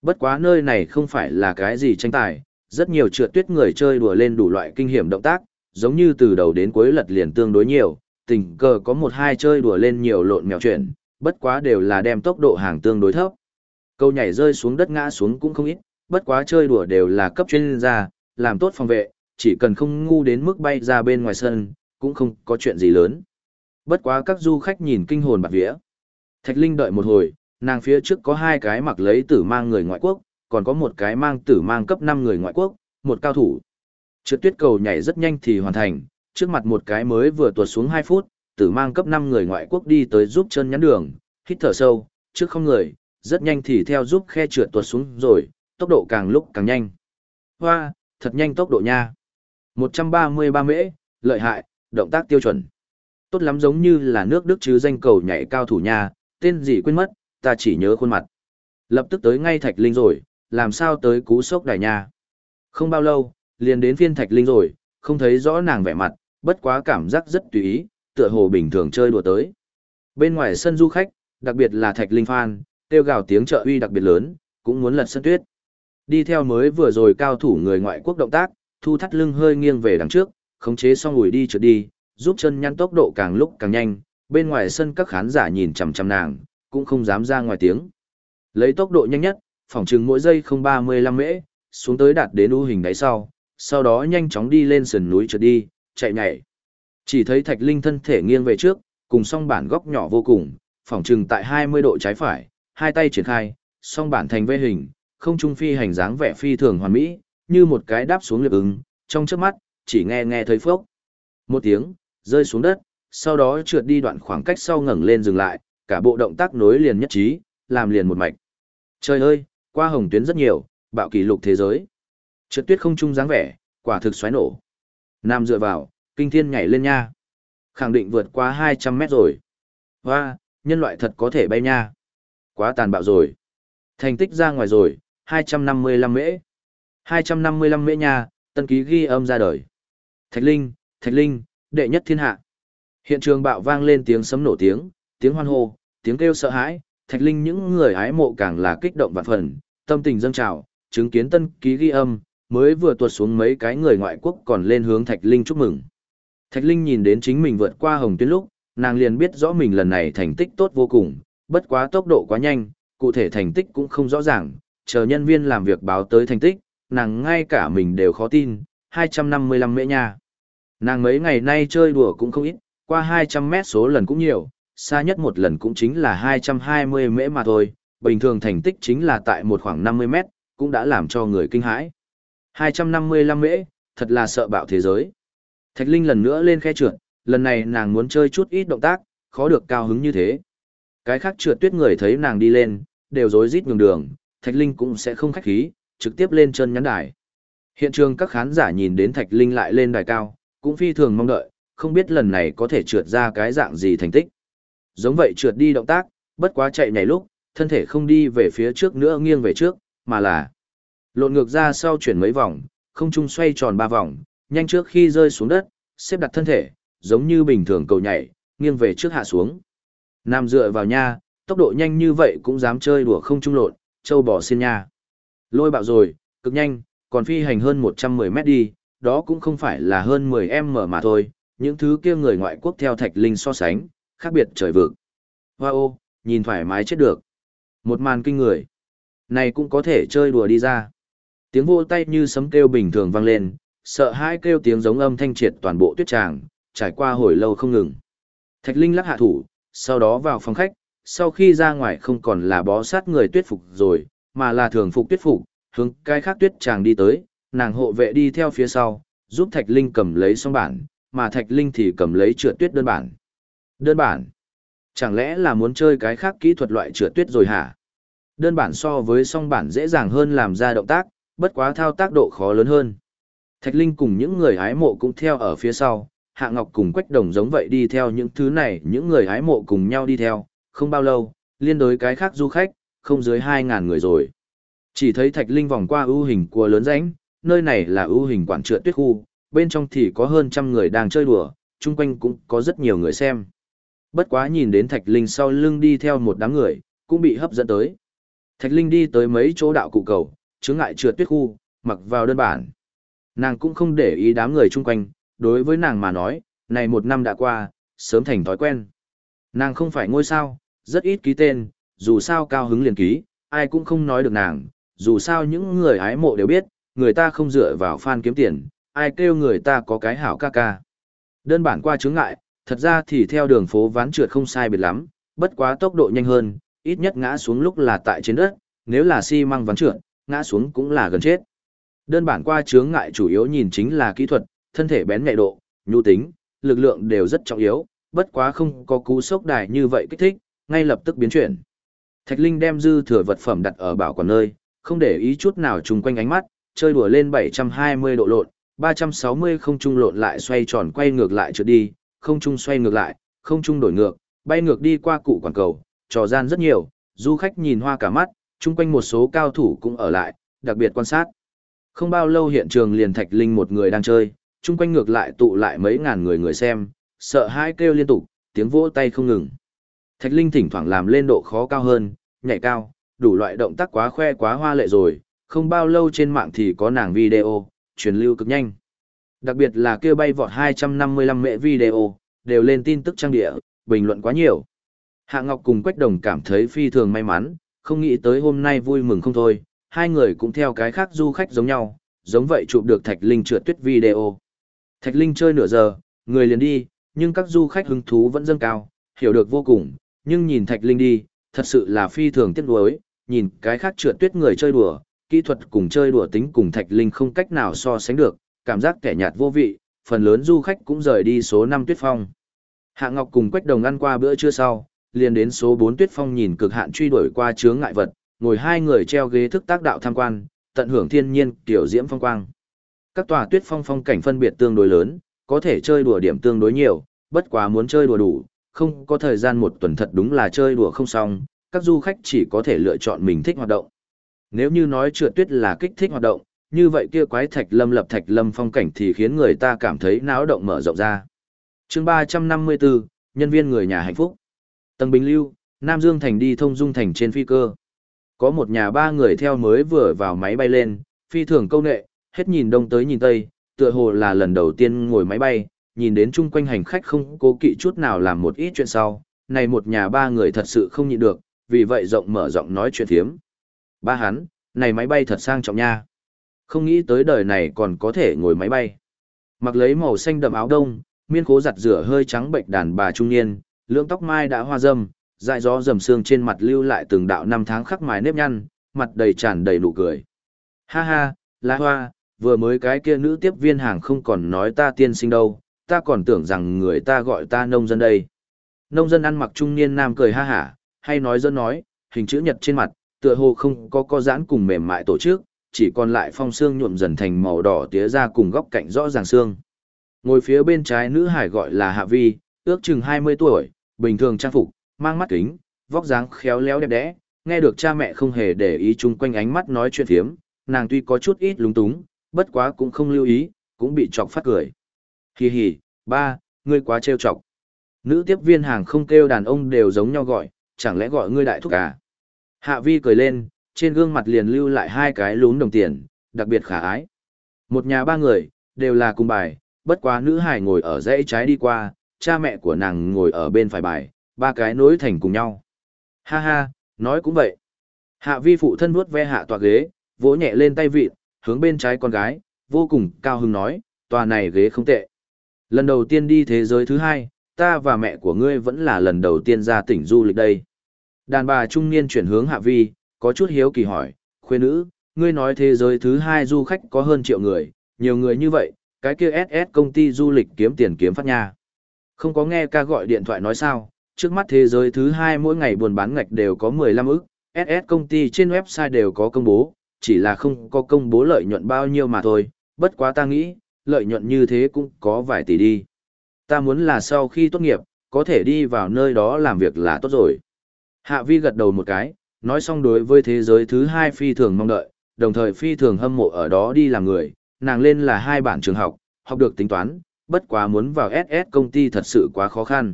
Bất quá nơi này không phải là cái gì tranh tài, rất nhiều trượt tuyết người chơi đùa lên đủ loại kinh hiểm động tác, giống như từ đầu đến cuối lật liền tương đối nhiều, tình cờ có một hai chơi đùa lên nhiều lộn mèo chuyển, bất quá đều là đem tốc độ hàng tương đối thấp. Câu nhảy rơi xuống đất ngã xuống cũng không ít, bất quá chơi đùa đều là cấp chuyên gia, làm tốt phòng vệ, chỉ cần không ngu đến mức bay ra bên ngoài sân, cũng không có chuyện gì lớn. Bất quá các du khách nhìn kinh hồn bạc vía. Thạch Linh đợi một hồi, nàng phía trước có hai cái mặc lấy tử mang người ngoại quốc, còn có một cái mang tử mang cấp 5 người ngoại quốc, một cao thủ. Trượt tuyết cầu nhảy rất nhanh thì hoàn thành, trước mặt một cái mới vừa tuột xuống 2 phút, tử mang cấp 5 người ngoại quốc đi tới giúp chân nhắn đường, hít thở sâu, trước không người, rất nhanh thì theo giúp khe trượt tuột xuống rồi, tốc độ càng lúc càng nhanh. Hoa, thật nhanh tốc độ nha. 133 mễ, lợi hại, động tác tiêu chuẩn. Tốt lắm giống như là nước Đức chứ danh cầu nhảy cao thủ nha, tên gì quên mất, ta chỉ nhớ khuôn mặt. Lập tức tới ngay Thạch Linh rồi, làm sao tới cú sốc đài nha. Không bao lâu, liền đến phiên Thạch Linh rồi, không thấy rõ nàng vẻ mặt, bất quá cảm giác rất tùy ý, tựa hồ bình thường chơi đùa tới. Bên ngoài sân du khách, đặc biệt là Thạch Linh fan, kêu gào tiếng trợ uy đặc biệt lớn, cũng muốn lật sân tuyết. Đi theo mới vừa rồi cao thủ người ngoại quốc động tác, thu thắt lưng hơi nghiêng về đằng trước, khống chế xong ủi đi trượt đi, giúp chân nhăn tốc độ càng lúc càng nhanh, bên ngoài sân các khán giả nhìn chằm chằm nàng, cũng không dám ra ngoài tiếng. Lấy tốc độ nhanh nhất, phòng trừng mỗi giây không ba mươi lăm mễ, xuống tới đạt đến u hình đáy sau, sau đó nhanh chóng đi lên sườn núi trượt đi, chạy nhảy. Chỉ thấy Thạch Linh thân thể nghiêng về trước, cùng song bản góc nhỏ vô cùng, phòng trừng tại hai mươi độ trái phải, hai tay triển khai, song bản thành vây hình, không trung phi hành dáng vẻ phi thường hoàn mỹ, như một cái đáp xuống liệp ứng, trong trước mắt, chỉ nghe nghe thấy phốc. Một tiếng, rơi xuống đất, sau đó trượt đi đoạn khoảng cách sau ngẩng lên dừng lại, cả bộ động tác nối liền nhất trí, làm liền một mạch. Trời ơi, qua hồng tuyến rất nhiều, bạo kỷ lục thế giới. Trượt tuyết không trung dáng vẻ, quả thực xoáy nổ. Nam dựa vào, kinh thiên nhảy lên nha. Khẳng định vượt qua 200 mét rồi. Hoa, nhân loại thật có thể bay nha. Quá tàn bạo rồi. Thành tích ra ngoài rồi, 255 mễ. 255 mễ nha, tân ký ghi âm ra đời. Thạch Linh, Thạch Linh, đệ nhất thiên hạ. Hiện trường bạo vang lên tiếng sấm nổ tiếng, tiếng hoan hô, tiếng kêu sợ hãi, Thạch Linh những người ái mộ càng là kích động vạn phần, tâm tình dâng trào, chứng kiến tân ký ghi âm, mới vừa tuột xuống mấy cái người ngoại quốc còn lên hướng Thạch Linh chúc mừng. Thạch Linh nhìn đến chính mình vượt qua hồng tuyến lúc, nàng liền biết rõ mình lần này thành tích tốt vô cùng, bất quá tốc độ quá nhanh, cụ thể thành tích cũng không rõ ràng, chờ nhân viên làm việc báo tới thành tích, nàng ngay cả mình đều khó tin, 255 mễ nha. Nàng mấy ngày nay chơi đùa cũng không ít, qua 200 mét số lần cũng nhiều, xa nhất một lần cũng chính là 220 mễ mà thôi, bình thường thành tích chính là tại một khoảng 50 mét, cũng đã làm cho người kinh hãi. 255 mễ, thật là sợ bạo thế giới. Thạch Linh lần nữa lên khe trượt, lần này nàng muốn chơi chút ít động tác, khó được cao hứng như thế. Cái khác trượt tuyết người thấy nàng đi lên, đều rối rít nhường đường, Thạch Linh cũng sẽ không khách khí, trực tiếp lên chân nhắn đài. Hiện trường các khán giả nhìn đến Thạch Linh lại lên đài cao, cũng phi thường mong đợi, không biết lần này có thể trượt ra cái dạng gì thành tích. Giống vậy trượt đi động tác, bất quá chạy nhảy lúc, thân thể không đi về phía trước nữa nghiêng về trước, mà là lộn ngược ra sau chuyển mấy vòng, không trung xoay tròn ba vòng, nhanh trước khi rơi xuống đất, xếp đặt thân thể, giống như bình thường cầu nhảy, nghiêng về trước hạ xuống. Nam dựa vào nha, tốc độ nhanh như vậy cũng dám chơi đùa không trung lộn, châu bò xin nha. Lôi bạo rồi, cực nhanh, còn phi hành hơn 110 mét đi, đó cũng không phải là hơn 10m mà thôi, những thứ kia người ngoại quốc theo thạch linh so sánh, khác biệt trời vực. Wow, nhìn thoải mái chết được. Một màn kinh người. Này cũng có thể chơi đùa đi ra. Tiếng vô tay như sấm kêu bình thường vang lên, sợ hai kêu tiếng giống âm thanh triệt toàn bộ tuyết tràng, trải qua hồi lâu không ngừng. Thạch Linh lắc hạ thủ, sau đó vào phòng khách, sau khi ra ngoài không còn là bó sát người tuyết phục rồi, mà là thường phục tuyết phục, hướng cái khác tuyết tràng đi tới, nàng hộ vệ đi theo phía sau, giúp Thạch Linh cầm lấy xong bản, mà Thạch Linh thì cầm lấy trượt tuyết đơn bản. Đơn bản? Chẳng lẽ là muốn chơi cái khác kỹ thuật loại trượt tuyết rồi hả? Đơn bản so với song bản dễ dàng hơn làm ra động tác, bất quá thao tác độ khó lớn hơn. Thạch Linh cùng những người hái mộ cũng theo ở phía sau, Hạ Ngọc cùng Quách Đồng giống vậy đi theo những thứ này, những người hái mộ cùng nhau đi theo, không bao lâu, liên đối cái khác du khách, không dưới 2.000 người rồi. Chỉ thấy Thạch Linh vòng qua ưu hình của lớn rãnh, nơi này là ưu hình quản trượt tuyết khu, bên trong thì có hơn trăm người đang chơi đùa, chung quanh cũng có rất nhiều người xem. Bất quá nhìn đến Thạch Linh sau lưng đi theo một đám người, cũng bị hấp dẫn tới. Thạch Linh đi tới mấy chỗ đạo cụ cầu, chướng ngại trượt tuyết khu, mặc vào đơn bản. Nàng cũng không để ý đám người chung quanh, đối với nàng mà nói, này một năm đã qua, sớm thành thói quen. Nàng không phải ngôi sao, rất ít ký tên, dù sao cao hứng liền ký, ai cũng không nói được nàng, dù sao những người ái mộ đều biết, người ta không dựa vào fan kiếm tiền, ai kêu người ta có cái hảo ca ca. Đơn bản qua chướng ngại, thật ra thì theo đường phố ván trượt không sai biệt lắm, bất quá tốc độ nhanh hơn, ít nhất ngã xuống lúc là tại trên đất, nếu là xi măng ván trượt, ngã xuống cũng là gần chết. Đơn bản qua chướng ngại chủ yếu nhìn chính là kỹ thuật, thân thể bén nhạy độ, nhu tính, lực lượng đều rất trọng yếu, bất quá không có cú sốc đài như vậy kích thích, ngay lập tức biến chuyển. Thạch Linh đem dư thừa vật phẩm đặt ở bảo quản nơi, không để ý chút nào chung quanh ánh mắt, chơi đùa lên 720 độ lộn, 360 không trung lộn lại xoay tròn quay ngược lại trượt đi, không trung xoay ngược lại, không trung đổi ngược, bay ngược đi qua cụ quản cầu, trò gian rất nhiều, du khách nhìn hoa cả mắt, chung quanh một số cao thủ cũng ở lại, đặc biệt quan sát. Không bao lâu hiện trường liền Thạch Linh một người đang chơi, chung quanh ngược lại tụ lại mấy ngàn người người xem, sợ hãi kêu liên tục, tiếng vỗ tay không ngừng. Thạch Linh thỉnh thoảng làm lên độ khó cao hơn, nhảy cao, đủ loại động tác quá khoe quá hoa lệ rồi, không bao lâu trên mạng thì có nàng video, truyền lưu cực nhanh. Đặc biệt là kêu bay vọt 255 mẹ video, đều lên tin tức trang địa, bình luận quá nhiều. Hạ Ngọc cùng Quách Đồng cảm thấy phi thường may mắn, không nghĩ tới hôm nay vui mừng không thôi, hai người cũng theo cái khác du khách giống nhau, giống vậy chụp được Thạch Linh trượt tuyết video. Thạch Linh chơi nửa giờ, người liền đi, nhưng các du khách hứng thú vẫn dâng cao, hiểu được vô cùng, nhưng nhìn Thạch Linh đi, thật sự là phi thường tiếc nuối, nhìn cái khác trượt tuyết người chơi đùa, kỹ thuật cùng chơi đùa tính cùng Thạch Linh không cách nào so sánh được, cảm giác kẻ nhạt vô vị, phần lớn du khách cũng rời đi số 5 tuyết phong. Hạ Ngọc cùng Quách Đồng ăn qua bữa trưa sau, liền đến số 4 tuyết phong nhìn cực hạn truy đuổi qua chướng ngại vật, ngồi hai người treo ghế thức tác đạo tham quan, tận hưởng thiên nhiên tiểu diễm phong quang. Các tòa tuyết phong phong cảnh phân biệt tương đối lớn, có thể chơi đùa điểm tương đối nhiều, bất quá muốn chơi đùa đủ, không có thời gian một tuần thật đúng là chơi đùa không xong, các du khách chỉ có thể lựa chọn mình thích hoạt động. Nếu như nói trượt tuyết là kích thích hoạt động, như vậy kia quái thạch lâm lập thạch lâm phong cảnh thì khiến người ta cảm thấy náo động mở rộng ra. chương 354, nhân viên người nhà hạnh phúc. Tầng Bình Lưu, Nam Dương Thành đi thông dung thành trên phi cơ. Có một nhà ba người theo mới vừa vào máy bay lên, phi thường câu nệ, hết nhìn đông tới nhìn tây, tựa hồ là lần đầu tiên ngồi máy bay, nhìn đến chung quanh hành khách không cố kỵ chút nào làm một ít chuyện sau. Này một nhà ba người thật sự không nhịn được, vì vậy rộng mở rộng nói chuyện thiếm. Ba hắn, này máy bay thật sang trọng nha. Không nghĩ tới đời này còn có thể ngồi máy bay. Mặc lấy màu xanh đậm áo đông, miên khố giặt rửa hơi trắng bệnh đàn bà trung niên, lưỡng tóc mai đã hoa dâm, dại gió dầm xương trên mặt lưu lại từng đạo năm tháng khắc mài nếp nhăn, mặt đầy tràn đầy nụ cười. Ha ha, lá Hoa, vừa mới cái kia nữ tiếp viên hàng không còn nói ta tiên sinh đâu, ta còn tưởng rằng người ta gọi ta nông dân đây. Nông dân ăn mặc trung niên nam cười ha hả, hay nói dân nói, hình chữ nhật trên mặt, tựa hồ không có có giãn cùng mềm mại tổ chức, chỉ còn lại phong xương nhuộm dần thành màu đỏ tía ra cùng góc cạnh rõ ràng xương. Ngồi phía bên trái nữ hải gọi là Hạ Vi, ước chừng 20 tuổi, bình thường trang phục, mang mắt kính, vóc dáng khéo léo đẹp đẽ, nghe được cha mẹ không hề để ý chung quanh ánh mắt nói chuyện thiếm, nàng tuy có chút ít lúng túng, bất quá cũng không lưu ý, cũng bị chọc phát cười. Hì hì, ba, ngươi quá trêu chọc. Nữ tiếp viên hàng không kêu đàn ông đều giống nhau gọi, chẳng lẽ gọi ngươi đại thúc à? Hạ vi cười lên, trên gương mặt liền lưu lại hai cái lún đồng tiền, đặc biệt khả ái. Một nhà ba người, đều là cùng bài, bất quá nữ hải ngồi ở dãy trái đi qua, cha mẹ của nàng ngồi ở bên phải bài, ba cái nối thành cùng nhau. Ha ha, nói cũng vậy. Hạ vi phụ thân vuốt ve hạ tòa ghế, vỗ nhẹ lên tay vịt, hướng bên trái con gái, vô cùng cao hứng nói, tòa này ghế không tệ. Lần đầu tiên đi thế giới thứ hai, ta và mẹ của ngươi vẫn là lần đầu tiên ra tỉnh du lịch đây. Đàn bà trung niên chuyển hướng hạ vi, có chút hiếu kỳ hỏi, khuê nữ, ngươi nói thế giới thứ hai du khách có hơn triệu người, nhiều người như vậy, cái kia SS công ty du lịch kiếm tiền kiếm phát nha. Không có nghe ca gọi điện thoại nói sao, trước mắt thế giới thứ hai mỗi ngày buôn bán ngạch đều có 15 ức, SS công ty trên website đều có công bố, chỉ là không có công bố lợi nhuận bao nhiêu mà thôi, bất quá ta nghĩ, lợi nhuận như thế cũng có vài tỷ đi. Ta muốn là sau khi tốt nghiệp, có thể đi vào nơi đó làm việc là tốt rồi. Hạ vi gật đầu một cái, nói xong đối với thế giới thứ hai phi thường mong đợi, đồng thời phi thường hâm mộ ở đó đi làm người, nàng lên là hai bản trường học, học được tính toán, bất quá muốn vào SS công ty thật sự quá khó khăn.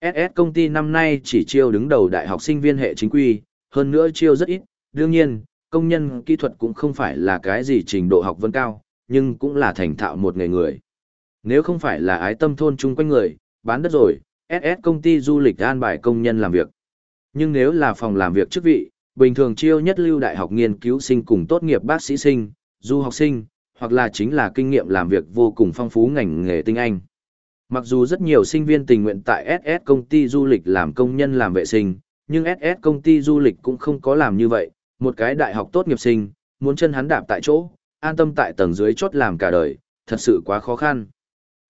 SS công ty năm nay chỉ chiêu đứng đầu đại học sinh viên hệ chính quy, hơn nữa chiêu rất ít, đương nhiên, công nhân kỹ thuật cũng không phải là cái gì trình độ học vấn cao, nhưng cũng là thành thạo một nghề người. Nếu không phải là ái tâm thôn chung quanh người, bán đất rồi, SS công ty du lịch an bài công nhân làm việc. Nhưng nếu là phòng làm việc chức vị, bình thường chiêu nhất lưu đại học nghiên cứu sinh cùng tốt nghiệp bác sĩ sinh, du học sinh, hoặc là chính là kinh nghiệm làm việc vô cùng phong phú ngành nghề tinh anh. Mặc dù rất nhiều sinh viên tình nguyện tại SS công ty du lịch làm công nhân làm vệ sinh, nhưng SS công ty du lịch cũng không có làm như vậy, một cái đại học tốt nghiệp sinh, muốn chân hắn đạp tại chỗ, an tâm tại tầng dưới chốt làm cả đời, thật sự quá khó khăn.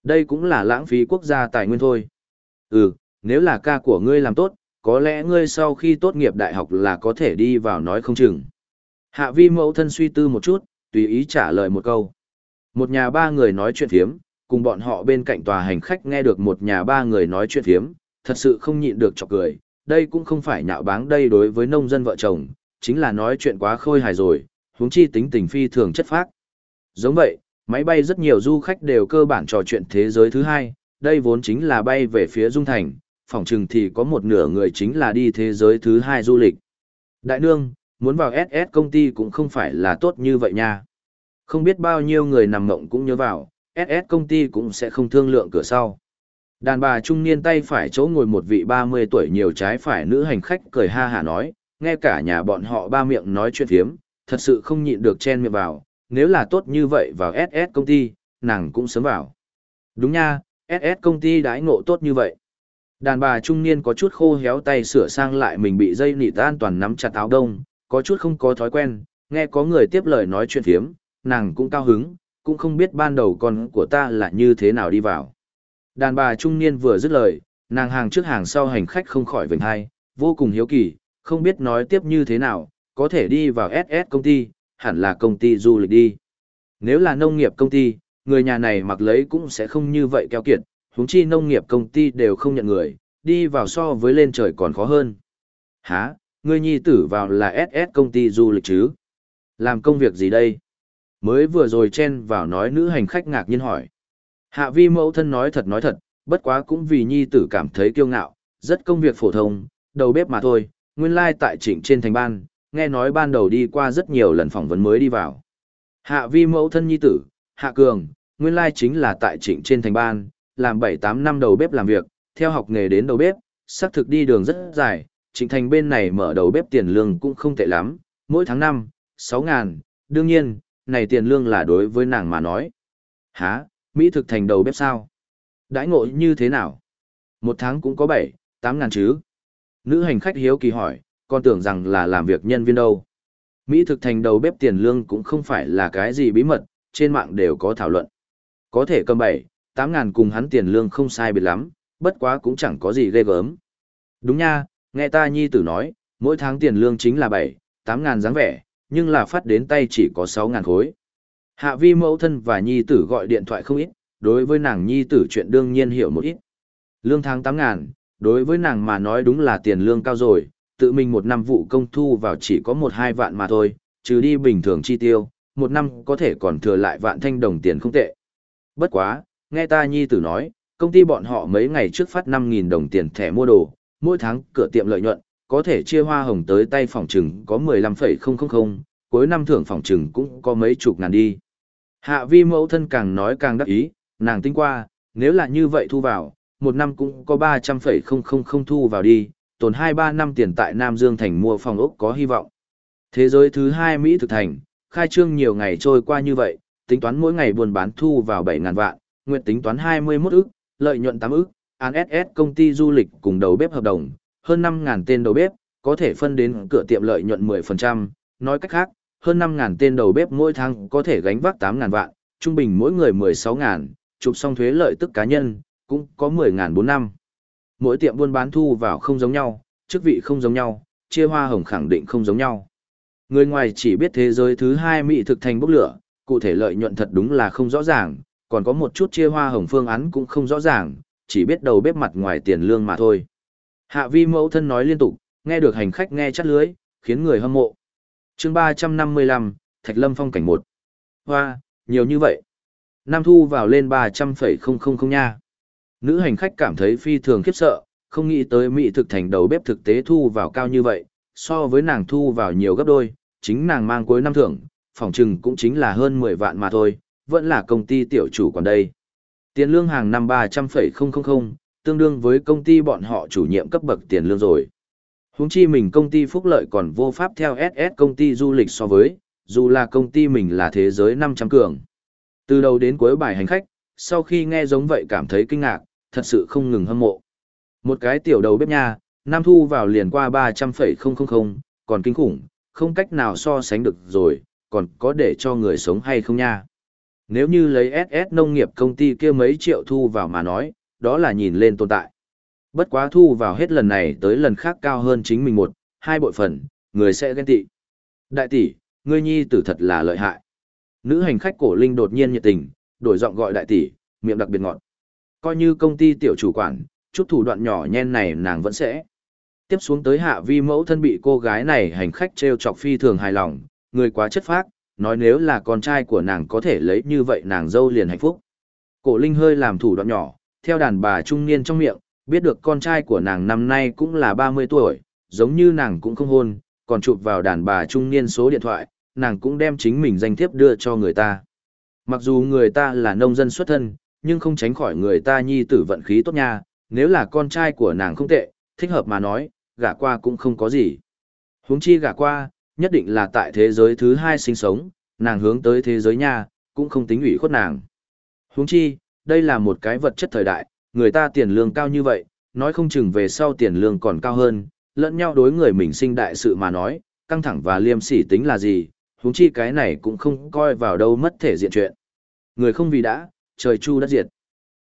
Đây cũng là lãng phí quốc gia tài nguyên thôi. Ừ, nếu là ca của ngươi làm tốt, có lẽ ngươi sau khi tốt nghiệp đại học là có thể đi vào nói không chừng. Hạ vi mẫu thân suy tư một chút, tùy ý trả lời một câu. Một nhà ba người nói chuyện thiếm, cùng bọn họ bên cạnh tòa hành khách nghe được một nhà ba người nói chuyện thiếm, thật sự không nhịn được chọc cười. Đây cũng không phải nhạo báng đây đối với nông dân vợ chồng, chính là nói chuyện quá khôi hài rồi, huống chi tính tình phi thường chất phác. Giống vậy, máy bay rất nhiều du khách đều cơ bản trò chuyện thế giới thứ hai, đây vốn chính là bay về phía Dung Thành, phỏng chừng thì có một nửa người chính là đi thế giới thứ hai du lịch. Đại nương, muốn vào SS công ty cũng không phải là tốt như vậy nha. Không biết bao nhiêu người nằm ngộng cũng nhớ vào, SS công ty cũng sẽ không thương lượng cửa sau. Đàn bà trung niên tay phải chỗ ngồi một vị 30 tuổi nhiều trái phải nữ hành khách cười ha hả nói, nghe cả nhà bọn họ ba miệng nói chuyện thiếm, thật sự không nhịn được chen miệng vào, nếu là tốt như vậy vào SS công ty, nàng cũng sớm vào. Đúng nha, SS công ty đãi ngộ tốt như vậy. Đàn bà trung niên có chút khô héo tay sửa sang lại mình bị dây nịt an toàn nắm chặt áo đông, có chút không có thói quen, nghe có người tiếp lời nói chuyện phiếm, nàng cũng cao hứng, cũng không biết ban đầu con của ta là như thế nào đi vào. Đàn bà trung niên vừa dứt lời, nàng hàng trước hàng sau hành khách không khỏi vệnh hai, vô cùng hiếu kỳ, không biết nói tiếp như thế nào, có thể đi vào SS công ty, hẳn là công ty du lịch đi. Nếu là nông nghiệp công ty, người nhà này mặc lấy cũng sẽ không như vậy keo kiệt, huống chi nông nghiệp công ty đều không nhận người, đi vào so với lên trời còn khó hơn. Hả, người nhi tử vào là SS công ty du lịch chứ? Làm công việc gì đây? Mới vừa rồi chen vào nói nữ hành khách ngạc nhiên hỏi. Hạ vi mẫu thân nói thật nói thật, bất quá cũng vì nhi tử cảm thấy kiêu ngạo, rất công việc phổ thông, đầu bếp mà thôi, nguyên lai tại trịnh trên thành ban, nghe nói ban đầu đi qua rất nhiều lần phỏng vấn mới đi vào. Hạ vi mẫu thân nhi tử, Hạ Cường, nguyên lai chính là tại trịnh trên thành ban, làm 7-8 năm đầu bếp làm việc, theo học nghề đến đầu bếp, xác thực đi đường rất dài, trịnh thành bên này mở đầu bếp tiền lương cũng không tệ lắm, mỗi tháng năm, 6 ngàn, đương nhiên, này tiền lương là đối với nàng mà nói. Hả, Mỹ thực thành đầu bếp sao? Đãi ngộ như thế nào? Một tháng cũng có 7, 8 ngàn chứ? Nữ hành khách hiếu kỳ hỏi, con tưởng rằng là làm việc nhân viên đâu. Mỹ thực thành đầu bếp tiền lương cũng không phải là cái gì bí mật, trên mạng đều có thảo luận. Có thể cầm 7, tám ngàn cùng hắn tiền lương không sai biệt lắm, bất quá cũng chẳng có gì ghê gớm. Đúng nha, nghe ta nhi tử nói, mỗi tháng tiền lương chính là 7, 8 ngàn dáng vẻ, nhưng là phát đến tay chỉ có sáu ngàn khối. Hạ vi mẫu thân và nhi tử gọi điện thoại không ít, đối với nàng nhi tử chuyện đương nhiên hiểu một ít. Lương tháng tám ngàn, đối với nàng mà nói đúng là tiền lương cao rồi, tự mình một năm vụ công thu vào chỉ có 1-2 vạn mà thôi, trừ đi bình thường chi tiêu, một năm có thể còn thừa lại vạn thanh đồng tiền không tệ. Bất quá, nghe ta nhi tử nói, công ty bọn họ mấy ngày trước phát 5.000 đồng tiền thẻ mua đồ, mỗi tháng cửa tiệm lợi nhuận, có thể chia hoa hồng tới tay phòng trừng có 15,000, cuối năm thưởng phòng trừng cũng có mấy chục ngàn đi. Hạ vi mẫu thân càng nói càng đắc ý, nàng tính qua, nếu là như vậy thu vào, một năm cũng có 300,000 thu vào đi, tồn 2-3 năm tiền tại Nam Dương Thành mua phòng ốc có hy vọng. Thế giới thứ hai Mỹ thực thành, khai trương nhiều ngày trôi qua như vậy, tính toán mỗi ngày buôn bán thu vào 7.000 vạn, nguyện tính toán 21 ức, lợi nhuận 8 ức, án SS công ty du lịch cùng đầu bếp hợp đồng, hơn 5.000 tên đầu bếp, có thể phân đến cửa tiệm lợi nhuận 10%, nói cách khác, hơn 5.000 tên đầu bếp mỗi tháng có thể gánh vác 8.000 vạn, trung bình mỗi người 16.000, chụp xong thuế lợi tức cá nhân, cũng có 10.000 4 năm. Mỗi tiệm buôn bán thu vào không giống nhau, chức vị không giống nhau, chia hoa hồng khẳng định không giống nhau. Người ngoài chỉ biết thế giới thứ hai mỹ thực thành bốc lửa, cụ thể lợi nhuận thật đúng là không rõ ràng, còn có một chút chia hoa hồng phương án cũng không rõ ràng, chỉ biết đầu bếp mặt ngoài tiền lương mà thôi. Hạ vi mẫu thân nói liên tục, nghe được hành khách nghe chắt lưới, khiến người hâm mộ. chương 355, Thạch Lâm phong cảnh một Hoa, nhiều như vậy. Nam thu vào lên 300,000 nha. Nữ hành khách cảm thấy phi thường khiếp sợ, không nghĩ tới Mỹ thực thành đầu bếp thực tế thu vào cao như vậy, so với nàng thu vào nhiều gấp đôi, chính nàng mang cuối năm thưởng, phòng trừng cũng chính là hơn 10 vạn mà thôi, vẫn là công ty tiểu chủ còn đây. Tiền lương hàng năm 300,000, tương đương với công ty bọn họ chủ nhiệm cấp bậc tiền lương rồi. Húng chi mình công ty phúc lợi còn vô pháp theo SS công ty du lịch so với, dù là công ty mình là thế giới 500 cường. Từ đầu đến cuối bài hành khách, sau khi nghe giống vậy cảm thấy kinh ngạc, thật sự không ngừng hâm mộ. Một cái tiểu đầu bếp nha, năm thu vào liền qua 300,000, còn kinh khủng, không cách nào so sánh được rồi, còn có để cho người sống hay không nha. Nếu như lấy SS nông nghiệp công ty kia mấy triệu thu vào mà nói, đó là nhìn lên tồn tại. Bất quá thu vào hết lần này tới lần khác cao hơn chính mình một, hai bội phần, người sẽ ghen tị. Đại tỷ, ngươi nhi tử thật là lợi hại. Nữ hành khách cổ linh đột nhiên nhiệt tình, đổi giọng gọi đại tỷ, miệng đặc biệt ngọt. Coi như công ty tiểu chủ quản, chút thủ đoạn nhỏ nhen này nàng vẫn sẽ. Tiếp xuống tới hạ vi mẫu thân bị cô gái này hành khách treo chọc phi thường hài lòng, người quá chất phác, nói nếu là con trai của nàng có thể lấy như vậy nàng dâu liền hạnh phúc. Cổ Linh hơi làm thủ đoạn nhỏ, theo đàn bà trung niên trong miệng, biết được con trai của nàng năm nay cũng là 30 tuổi, giống như nàng cũng không hôn, còn chụp vào đàn bà trung niên số điện thoại, nàng cũng đem chính mình danh thiếp đưa cho người ta. Mặc dù người ta là nông dân xuất thân, nhưng không tránh khỏi người ta nhi tử vận khí tốt nha, nếu là con trai của nàng không tệ, thích hợp mà nói, gả qua cũng không có gì. Huống chi gả qua, nhất định là tại thế giới thứ hai sinh sống, nàng hướng tới thế giới nha, cũng không tính ủy khuất nàng. Huống chi, đây là một cái vật chất thời đại, người ta tiền lương cao như vậy, nói không chừng về sau tiền lương còn cao hơn, lẫn nhau đối người mình sinh đại sự mà nói, căng thẳng và liêm sỉ tính là gì, huống chi cái này cũng không coi vào đâu mất thể diện chuyện. Người không vì đã, trời chu đất diệt.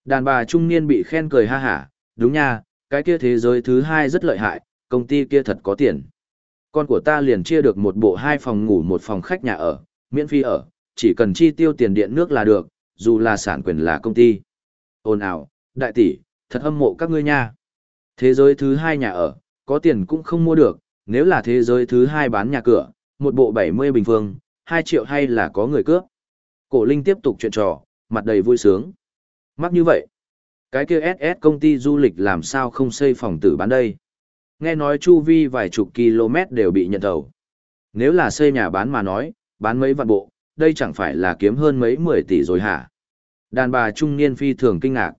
Đàn bà trung niên bị khen cười ha hả, đúng nha, cái kia thế giới thứ hai rất lợi hại, công ty kia thật có tiền. Con của ta liền chia được một bộ hai phòng ngủ một phòng khách nhà ở, miễn phí ở, chỉ cần chi tiêu tiền điện nước là được, dù là sản quyền là công ty. Ôn ào, đại tỷ, thật hâm mộ các ngươi nha. Thế giới thứ hai nhà ở, có tiền cũng không mua được, nếu là thế giới thứ hai bán nhà cửa, một bộ 70 bình phương, 2 triệu hay là có người cướp. Cổ Linh tiếp tục chuyện trò, mặt đầy vui sướng. Mắc như vậy, cái kia SS công ty du lịch làm sao không xây phòng tử bán đây? Nghe nói chu vi vài chục km đều bị nhận thầu. Nếu là xây nhà bán mà nói, bán mấy vạn bộ, đây chẳng phải là kiếm hơn mấy mười tỷ rồi hả? Đàn bà trung niên phi thường kinh ngạc.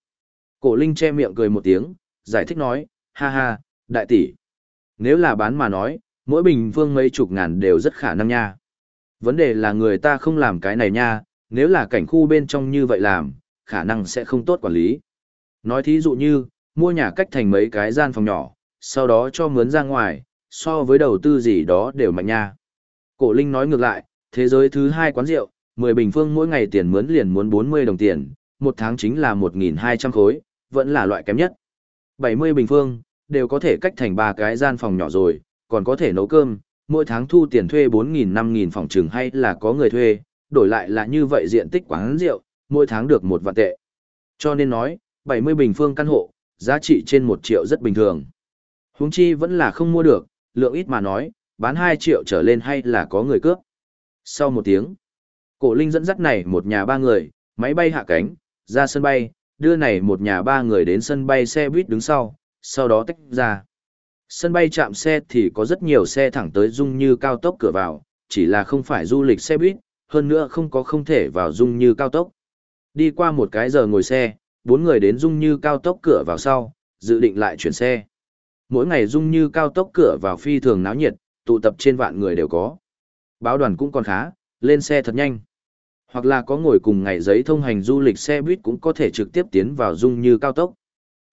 Cổ Linh che miệng cười một tiếng, giải thích nói, ha ha, đại tỷ. Nếu là bán mà nói, mỗi bình phương mấy chục ngàn đều rất khả năng nha. Vấn đề là người ta không làm cái này nha, nếu là cảnh khu bên trong như vậy làm, khả năng sẽ không tốt quản lý. Nói thí dụ như, mua nhà cách thành mấy cái gian phòng nhỏ, sau đó cho mướn ra ngoài, so với đầu tư gì đó đều mạnh nha. Cổ Linh nói ngược lại, thế giới thứ hai quán rượu, 10 bình phương mỗi ngày tiền mướn liền muốn 40 đồng tiền, một tháng chính là 1.200 khối, vẫn là loại kém nhất. 70 bình phương, đều có thể cách thành ba cái gian phòng nhỏ rồi, còn có thể nấu cơm, mỗi tháng thu tiền thuê 4.000 5.000 phòng trừng hay là có người thuê, đổi lại là như vậy diện tích quán rượu, mỗi tháng được một vạn tệ. Cho nên nói, 70 bình phương căn hộ, giá trị trên 1 triệu rất bình thường. Huống chi vẫn là không mua được, lượng ít mà nói, bán 2 triệu trở lên hay là có người cướp. Sau một tiếng, cổ linh dẫn dắt này một nhà ba người, máy bay hạ cánh, ra sân bay, đưa này một nhà ba người đến sân bay xe buýt đứng sau, sau đó tách ra. Sân bay chạm xe thì có rất nhiều xe thẳng tới dung như cao tốc cửa vào, chỉ là không phải du lịch xe buýt, hơn nữa không có không thể vào dung như cao tốc. Đi qua một cái giờ ngồi xe, bốn người đến dung như cao tốc cửa vào sau, dự định lại chuyển xe. Mỗi ngày dung như cao tốc cửa vào phi thường náo nhiệt, tụ tập trên vạn người đều có. Báo đoàn cũng còn khá, lên xe thật nhanh. Hoặc là có ngồi cùng ngày giấy thông hành du lịch xe buýt cũng có thể trực tiếp tiến vào dung như cao tốc.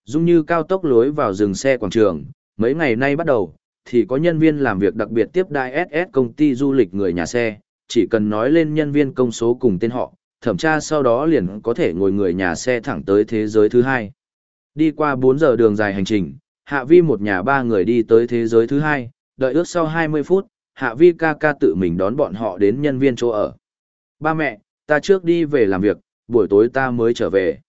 Dung như cao tốc lối vào dừng xe quảng trường, mấy ngày nay bắt đầu, thì có nhân viên làm việc đặc biệt tiếp đai SS công ty du lịch người nhà xe, chỉ cần nói lên nhân viên công số cùng tên họ, thẩm tra sau đó liền có thể ngồi người nhà xe thẳng tới thế giới thứ hai. Đi qua 4 giờ đường dài hành trình, Hạ Vi một nhà ba người đi tới thế giới thứ hai, đợi ước sau 20 phút, Hạ Vi ca ca tự mình đón bọn họ đến nhân viên chỗ ở. Ba mẹ, ta trước đi về làm việc, buổi tối ta mới trở về.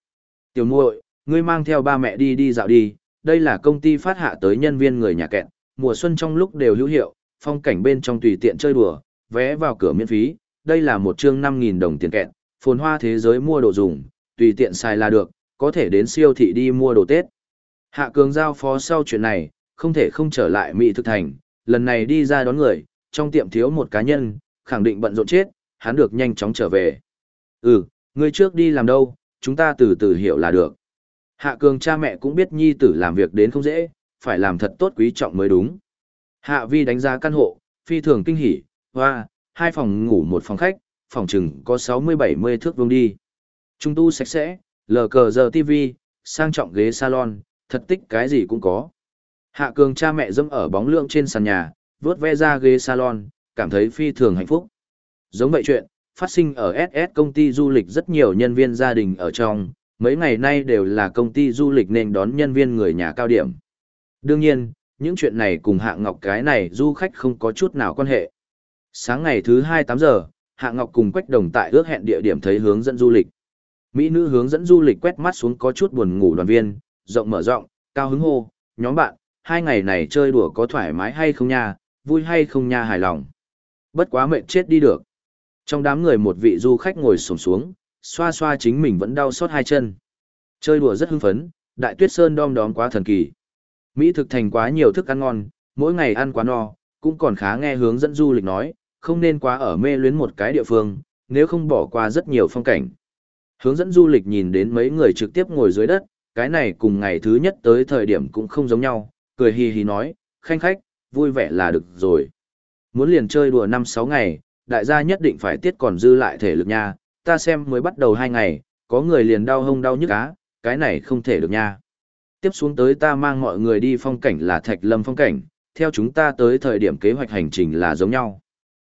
Tiểu muội, ngươi mang theo ba mẹ đi đi dạo đi, đây là công ty phát hạ tới nhân viên người nhà kẹn, mùa xuân trong lúc đều hữu hiệu, phong cảnh bên trong tùy tiện chơi đùa, vé vào cửa miễn phí, đây là một chương 5.000 đồng tiền kẹn, phồn hoa thế giới mua đồ dùng, tùy tiện xài là được, có thể đến siêu thị đi mua đồ Tết. Hạ Cường giao phó sau chuyện này, không thể không trở lại Mỹ thực thành, lần này đi ra đón người, trong tiệm thiếu một cá nhân, khẳng định bận rộn chết, hắn được nhanh chóng trở về. Ừ, ngươi trước đi làm đâu, chúng ta từ từ hiểu là được. Hạ Cường cha mẹ cũng biết nhi tử làm việc đến không dễ, phải làm thật tốt quý trọng mới đúng. Hạ vi đánh giá căn hộ, phi thường kinh hỉ, hoa, hai phòng ngủ một phòng khách, phòng chừng có 60-70 thước vuông đi. Trung tu sạch sẽ, lờ cờ giờ TV, sang trọng ghế salon, thật tích cái gì cũng có. Hạ cường cha mẹ dâm ở bóng lượng trên sàn nhà, vớt ve ra ghế salon, cảm thấy phi thường hạnh phúc. Giống vậy chuyện, phát sinh ở SS công ty du lịch rất nhiều nhân viên gia đình ở trong, mấy ngày nay đều là công ty du lịch nên đón nhân viên người nhà cao điểm. Đương nhiên, những chuyện này cùng Hạ Ngọc cái này du khách không có chút nào quan hệ. Sáng ngày thứ 28 giờ, Hạ Ngọc cùng Quách Đồng tại ước hẹn địa điểm thấy hướng dẫn du lịch. Mỹ nữ hướng dẫn du lịch quét mắt xuống có chút buồn ngủ đoàn viên, rộng mở rộng, cao hứng hô, nhóm bạn, hai ngày này chơi đùa có thoải mái hay không nha, vui hay không nha hài lòng. Bất quá mệt chết đi được. Trong đám người một vị du khách ngồi sổng xuống, xoa xoa chính mình vẫn đau xót hai chân. Chơi đùa rất hưng phấn, đại tuyết sơn đom đóm quá thần kỳ. Mỹ thực thành quá nhiều thức ăn ngon, mỗi ngày ăn quá no, cũng còn khá nghe hướng dẫn du lịch nói, không nên quá ở mê luyến một cái địa phương, nếu không bỏ qua rất nhiều phong cảnh. Hướng dẫn du lịch nhìn đến mấy người trực tiếp ngồi dưới đất, cái này cùng ngày thứ nhất tới thời điểm cũng không giống nhau, cười hì hì nói, khanh khách, vui vẻ là được rồi. Muốn liền chơi đùa 5-6 ngày, đại gia nhất định phải tiết còn dư lại thể lực nha, ta xem mới bắt đầu 2 ngày, có người liền đau hông đau nhức cá, cái này không thể được nha. Tiếp xuống tới ta mang mọi người đi phong cảnh là Thạch Lâm phong cảnh, theo chúng ta tới thời điểm kế hoạch hành trình là giống nhau.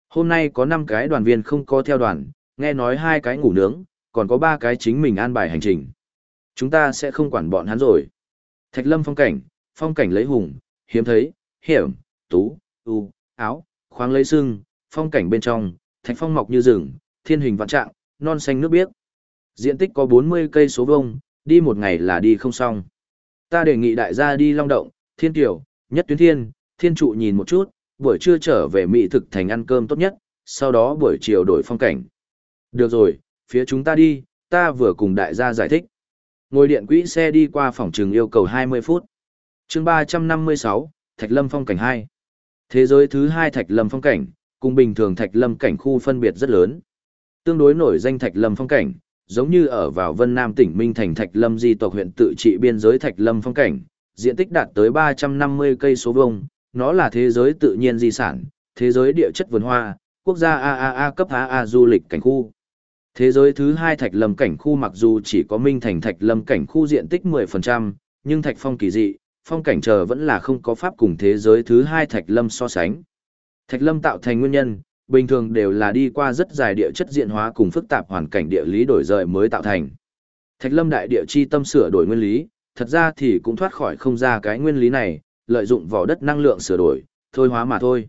Hôm nay có 5 cái đoàn viên không có theo đoàn, nghe nói hai cái ngủ nướng, còn có 3 cái chính mình an bài hành trình. Chúng ta sẽ không quản bọn hắn rồi. Thạch Lâm phong cảnh, phong cảnh lấy hùng, hiếm thấy, hiểm, tú, u, áo, khoáng lấy sưng, phong cảnh bên trong, thạch phong mọc như rừng, thiên hình vạn trạng, non xanh nước biếc. Diện tích có 40 cây số vuông, đi một ngày là đi không xong. Ta đề nghị đại gia đi Long Động, Thiên Tiểu, Nhất Tuyến Thiên, Thiên Trụ nhìn một chút, buổi trưa trở về Mỹ thực thành ăn cơm tốt nhất, sau đó buổi chiều đổi phong cảnh. Được rồi, phía chúng ta đi, ta vừa cùng đại gia giải thích. Ngồi điện quỹ xe đi qua phòng trường yêu cầu 20 phút. chương 356, Thạch Lâm phong cảnh 2. Thế giới thứ hai Thạch Lâm phong cảnh, cùng bình thường Thạch Lâm cảnh khu phân biệt rất lớn. Tương đối nổi danh Thạch Lâm phong cảnh, giống như ở vào Vân Nam tỉnh Minh Thành Thạch Lâm di tộc huyện tự trị biên giới Thạch Lâm phong cảnh, diện tích đạt tới 350 cây số vuông, nó là thế giới tự nhiên di sản, thế giới địa chất vườn hoa, quốc gia AAA cấp AA du lịch cảnh khu. Thế giới thứ hai Thạch Lâm cảnh khu mặc dù chỉ có Minh Thành Thạch Lâm cảnh khu diện tích 10%, nhưng Thạch Phong kỳ dị, phong cảnh chờ vẫn là không có pháp cùng thế giới thứ hai Thạch Lâm so sánh. Thạch Lâm tạo thành nguyên nhân, bình thường đều là đi qua rất dài địa chất diện hóa cùng phức tạp hoàn cảnh địa lý đổi rời mới tạo thành. Thạch Lâm đại địa chi tâm sửa đổi nguyên lý, thật ra thì cũng thoát khỏi không ra cái nguyên lý này, lợi dụng vỏ đất năng lượng sửa đổi, thôi hóa mà thôi.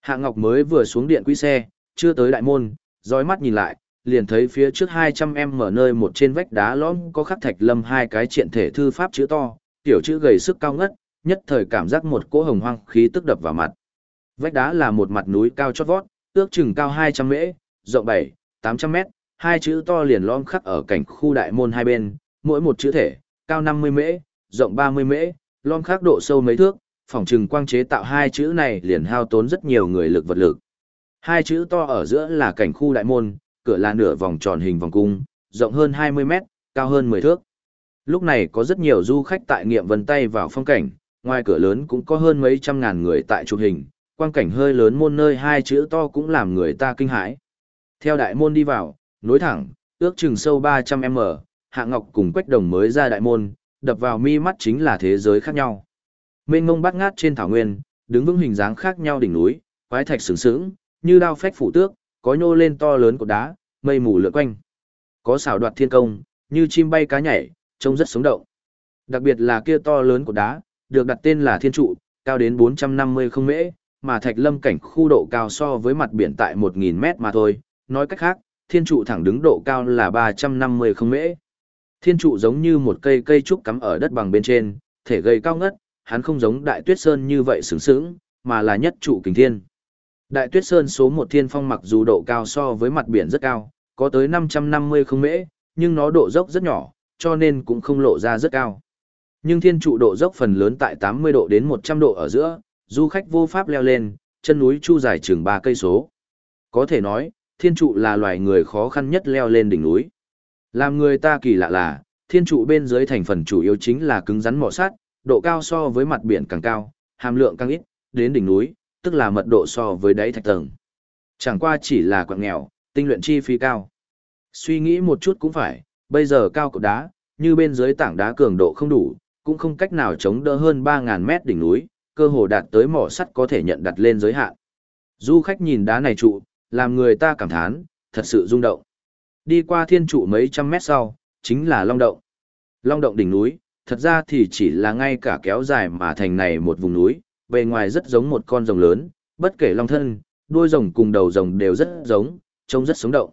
Hạ Ngọc mới vừa xuống điện quỹ xe, chưa tới đại môn, dõi mắt nhìn lại, liền thấy phía trước 200 em mở nơi một trên vách đá lõm có khắc Thạch Lâm hai cái triện thể thư pháp chữ to, tiểu chữ gầy sức cao ngất, nhất thời cảm giác một cỗ hồng hoang khí tức đập vào mặt. Vách đá là một mặt núi cao chót vót, ước chừng cao 200 mễ, rộng 7, 800 mét, hai chữ to liền lõm khắc ở cảnh khu đại môn hai bên, mỗi một chữ thể, cao 50 mễ, rộng 30 mễ, lõm khắc độ sâu mấy thước, phòng trừng quang chế tạo hai chữ này liền hao tốn rất nhiều người lực vật lực. Hai chữ to ở giữa là cảnh khu đại môn, cửa là nửa vòng tròn hình vòng cung, rộng hơn 20 mét, cao hơn 10 thước. Lúc này có rất nhiều du khách tại nghiệm vân tay vào phong cảnh, ngoài cửa lớn cũng có hơn mấy trăm ngàn người tại chụp hình, quang cảnh hơi lớn môn nơi hai chữ to cũng làm người ta kinh hãi. Theo đại môn đi vào, nối thẳng, ước chừng sâu 300m, Hạ Ngọc cùng Quách Đồng mới ra đại môn, đập vào mi mắt chính là thế giới khác nhau. Mênh mông bát ngát trên thảo nguyên, đứng vững hình dáng khác nhau đỉnh núi, quái thạch sướng sướng, như đao phách phủ tước, có nhô lên to lớn của đá, mây mù lượn quanh. Có xảo đoạt thiên công, như chim bay cá nhảy, trông rất sống động. Đặc biệt là kia to lớn của đá, được đặt tên là thiên trụ, cao đến 450 không mễ, mà thạch lâm cảnh khu độ cao so với mặt biển tại 1.000 mét mà thôi. Nói cách khác, thiên trụ thẳng đứng độ cao là 350 không mễ. Thiên trụ giống như một cây cây trúc cắm ở đất bằng bên trên, thể gây cao ngất, hắn không giống đại tuyết sơn như vậy sướng sướng, mà là nhất trụ kình thiên. Đại tuyết sơn số một thiên phong mặc dù độ cao so với mặt biển rất cao, có tới 550 không mễ, nhưng nó độ dốc rất nhỏ, cho nên cũng không lộ ra rất cao. Nhưng thiên trụ độ dốc phần lớn tại 80 độ đến 100 độ ở giữa, du khách vô pháp leo lên, chân núi chu dài chừng 3 cây số. Có thể nói, thiên trụ là loài người khó khăn nhất leo lên đỉnh núi. Làm người ta kỳ lạ là, thiên trụ bên dưới thành phần chủ yếu chính là cứng rắn mỏ sắt, độ cao so với mặt biển càng cao, hàm lượng càng ít, đến đỉnh núi, tức là mật độ so với đáy thạch tầng. Chẳng qua chỉ là quạng nghèo, tinh luyện chi phí cao. Suy nghĩ một chút cũng phải, bây giờ cao cột đá, như bên dưới tảng đá cường độ không đủ, cũng không cách nào chống đỡ hơn 3.000 mét đỉnh núi, cơ hồ đạt tới mỏ sắt có thể nhận đặt lên giới hạn. Du khách nhìn đá này trụ, làm người ta cảm thán, thật sự rung động. Đi qua thiên trụ mấy trăm mét sau, chính là Long Động. Long Động đỉnh núi, thật ra thì chỉ là ngay cả kéo dài mà thành này một vùng núi, bề ngoài rất giống một con rồng lớn, bất kể long thân, đuôi rồng cùng đầu rồng đều rất giống, trông rất sống động.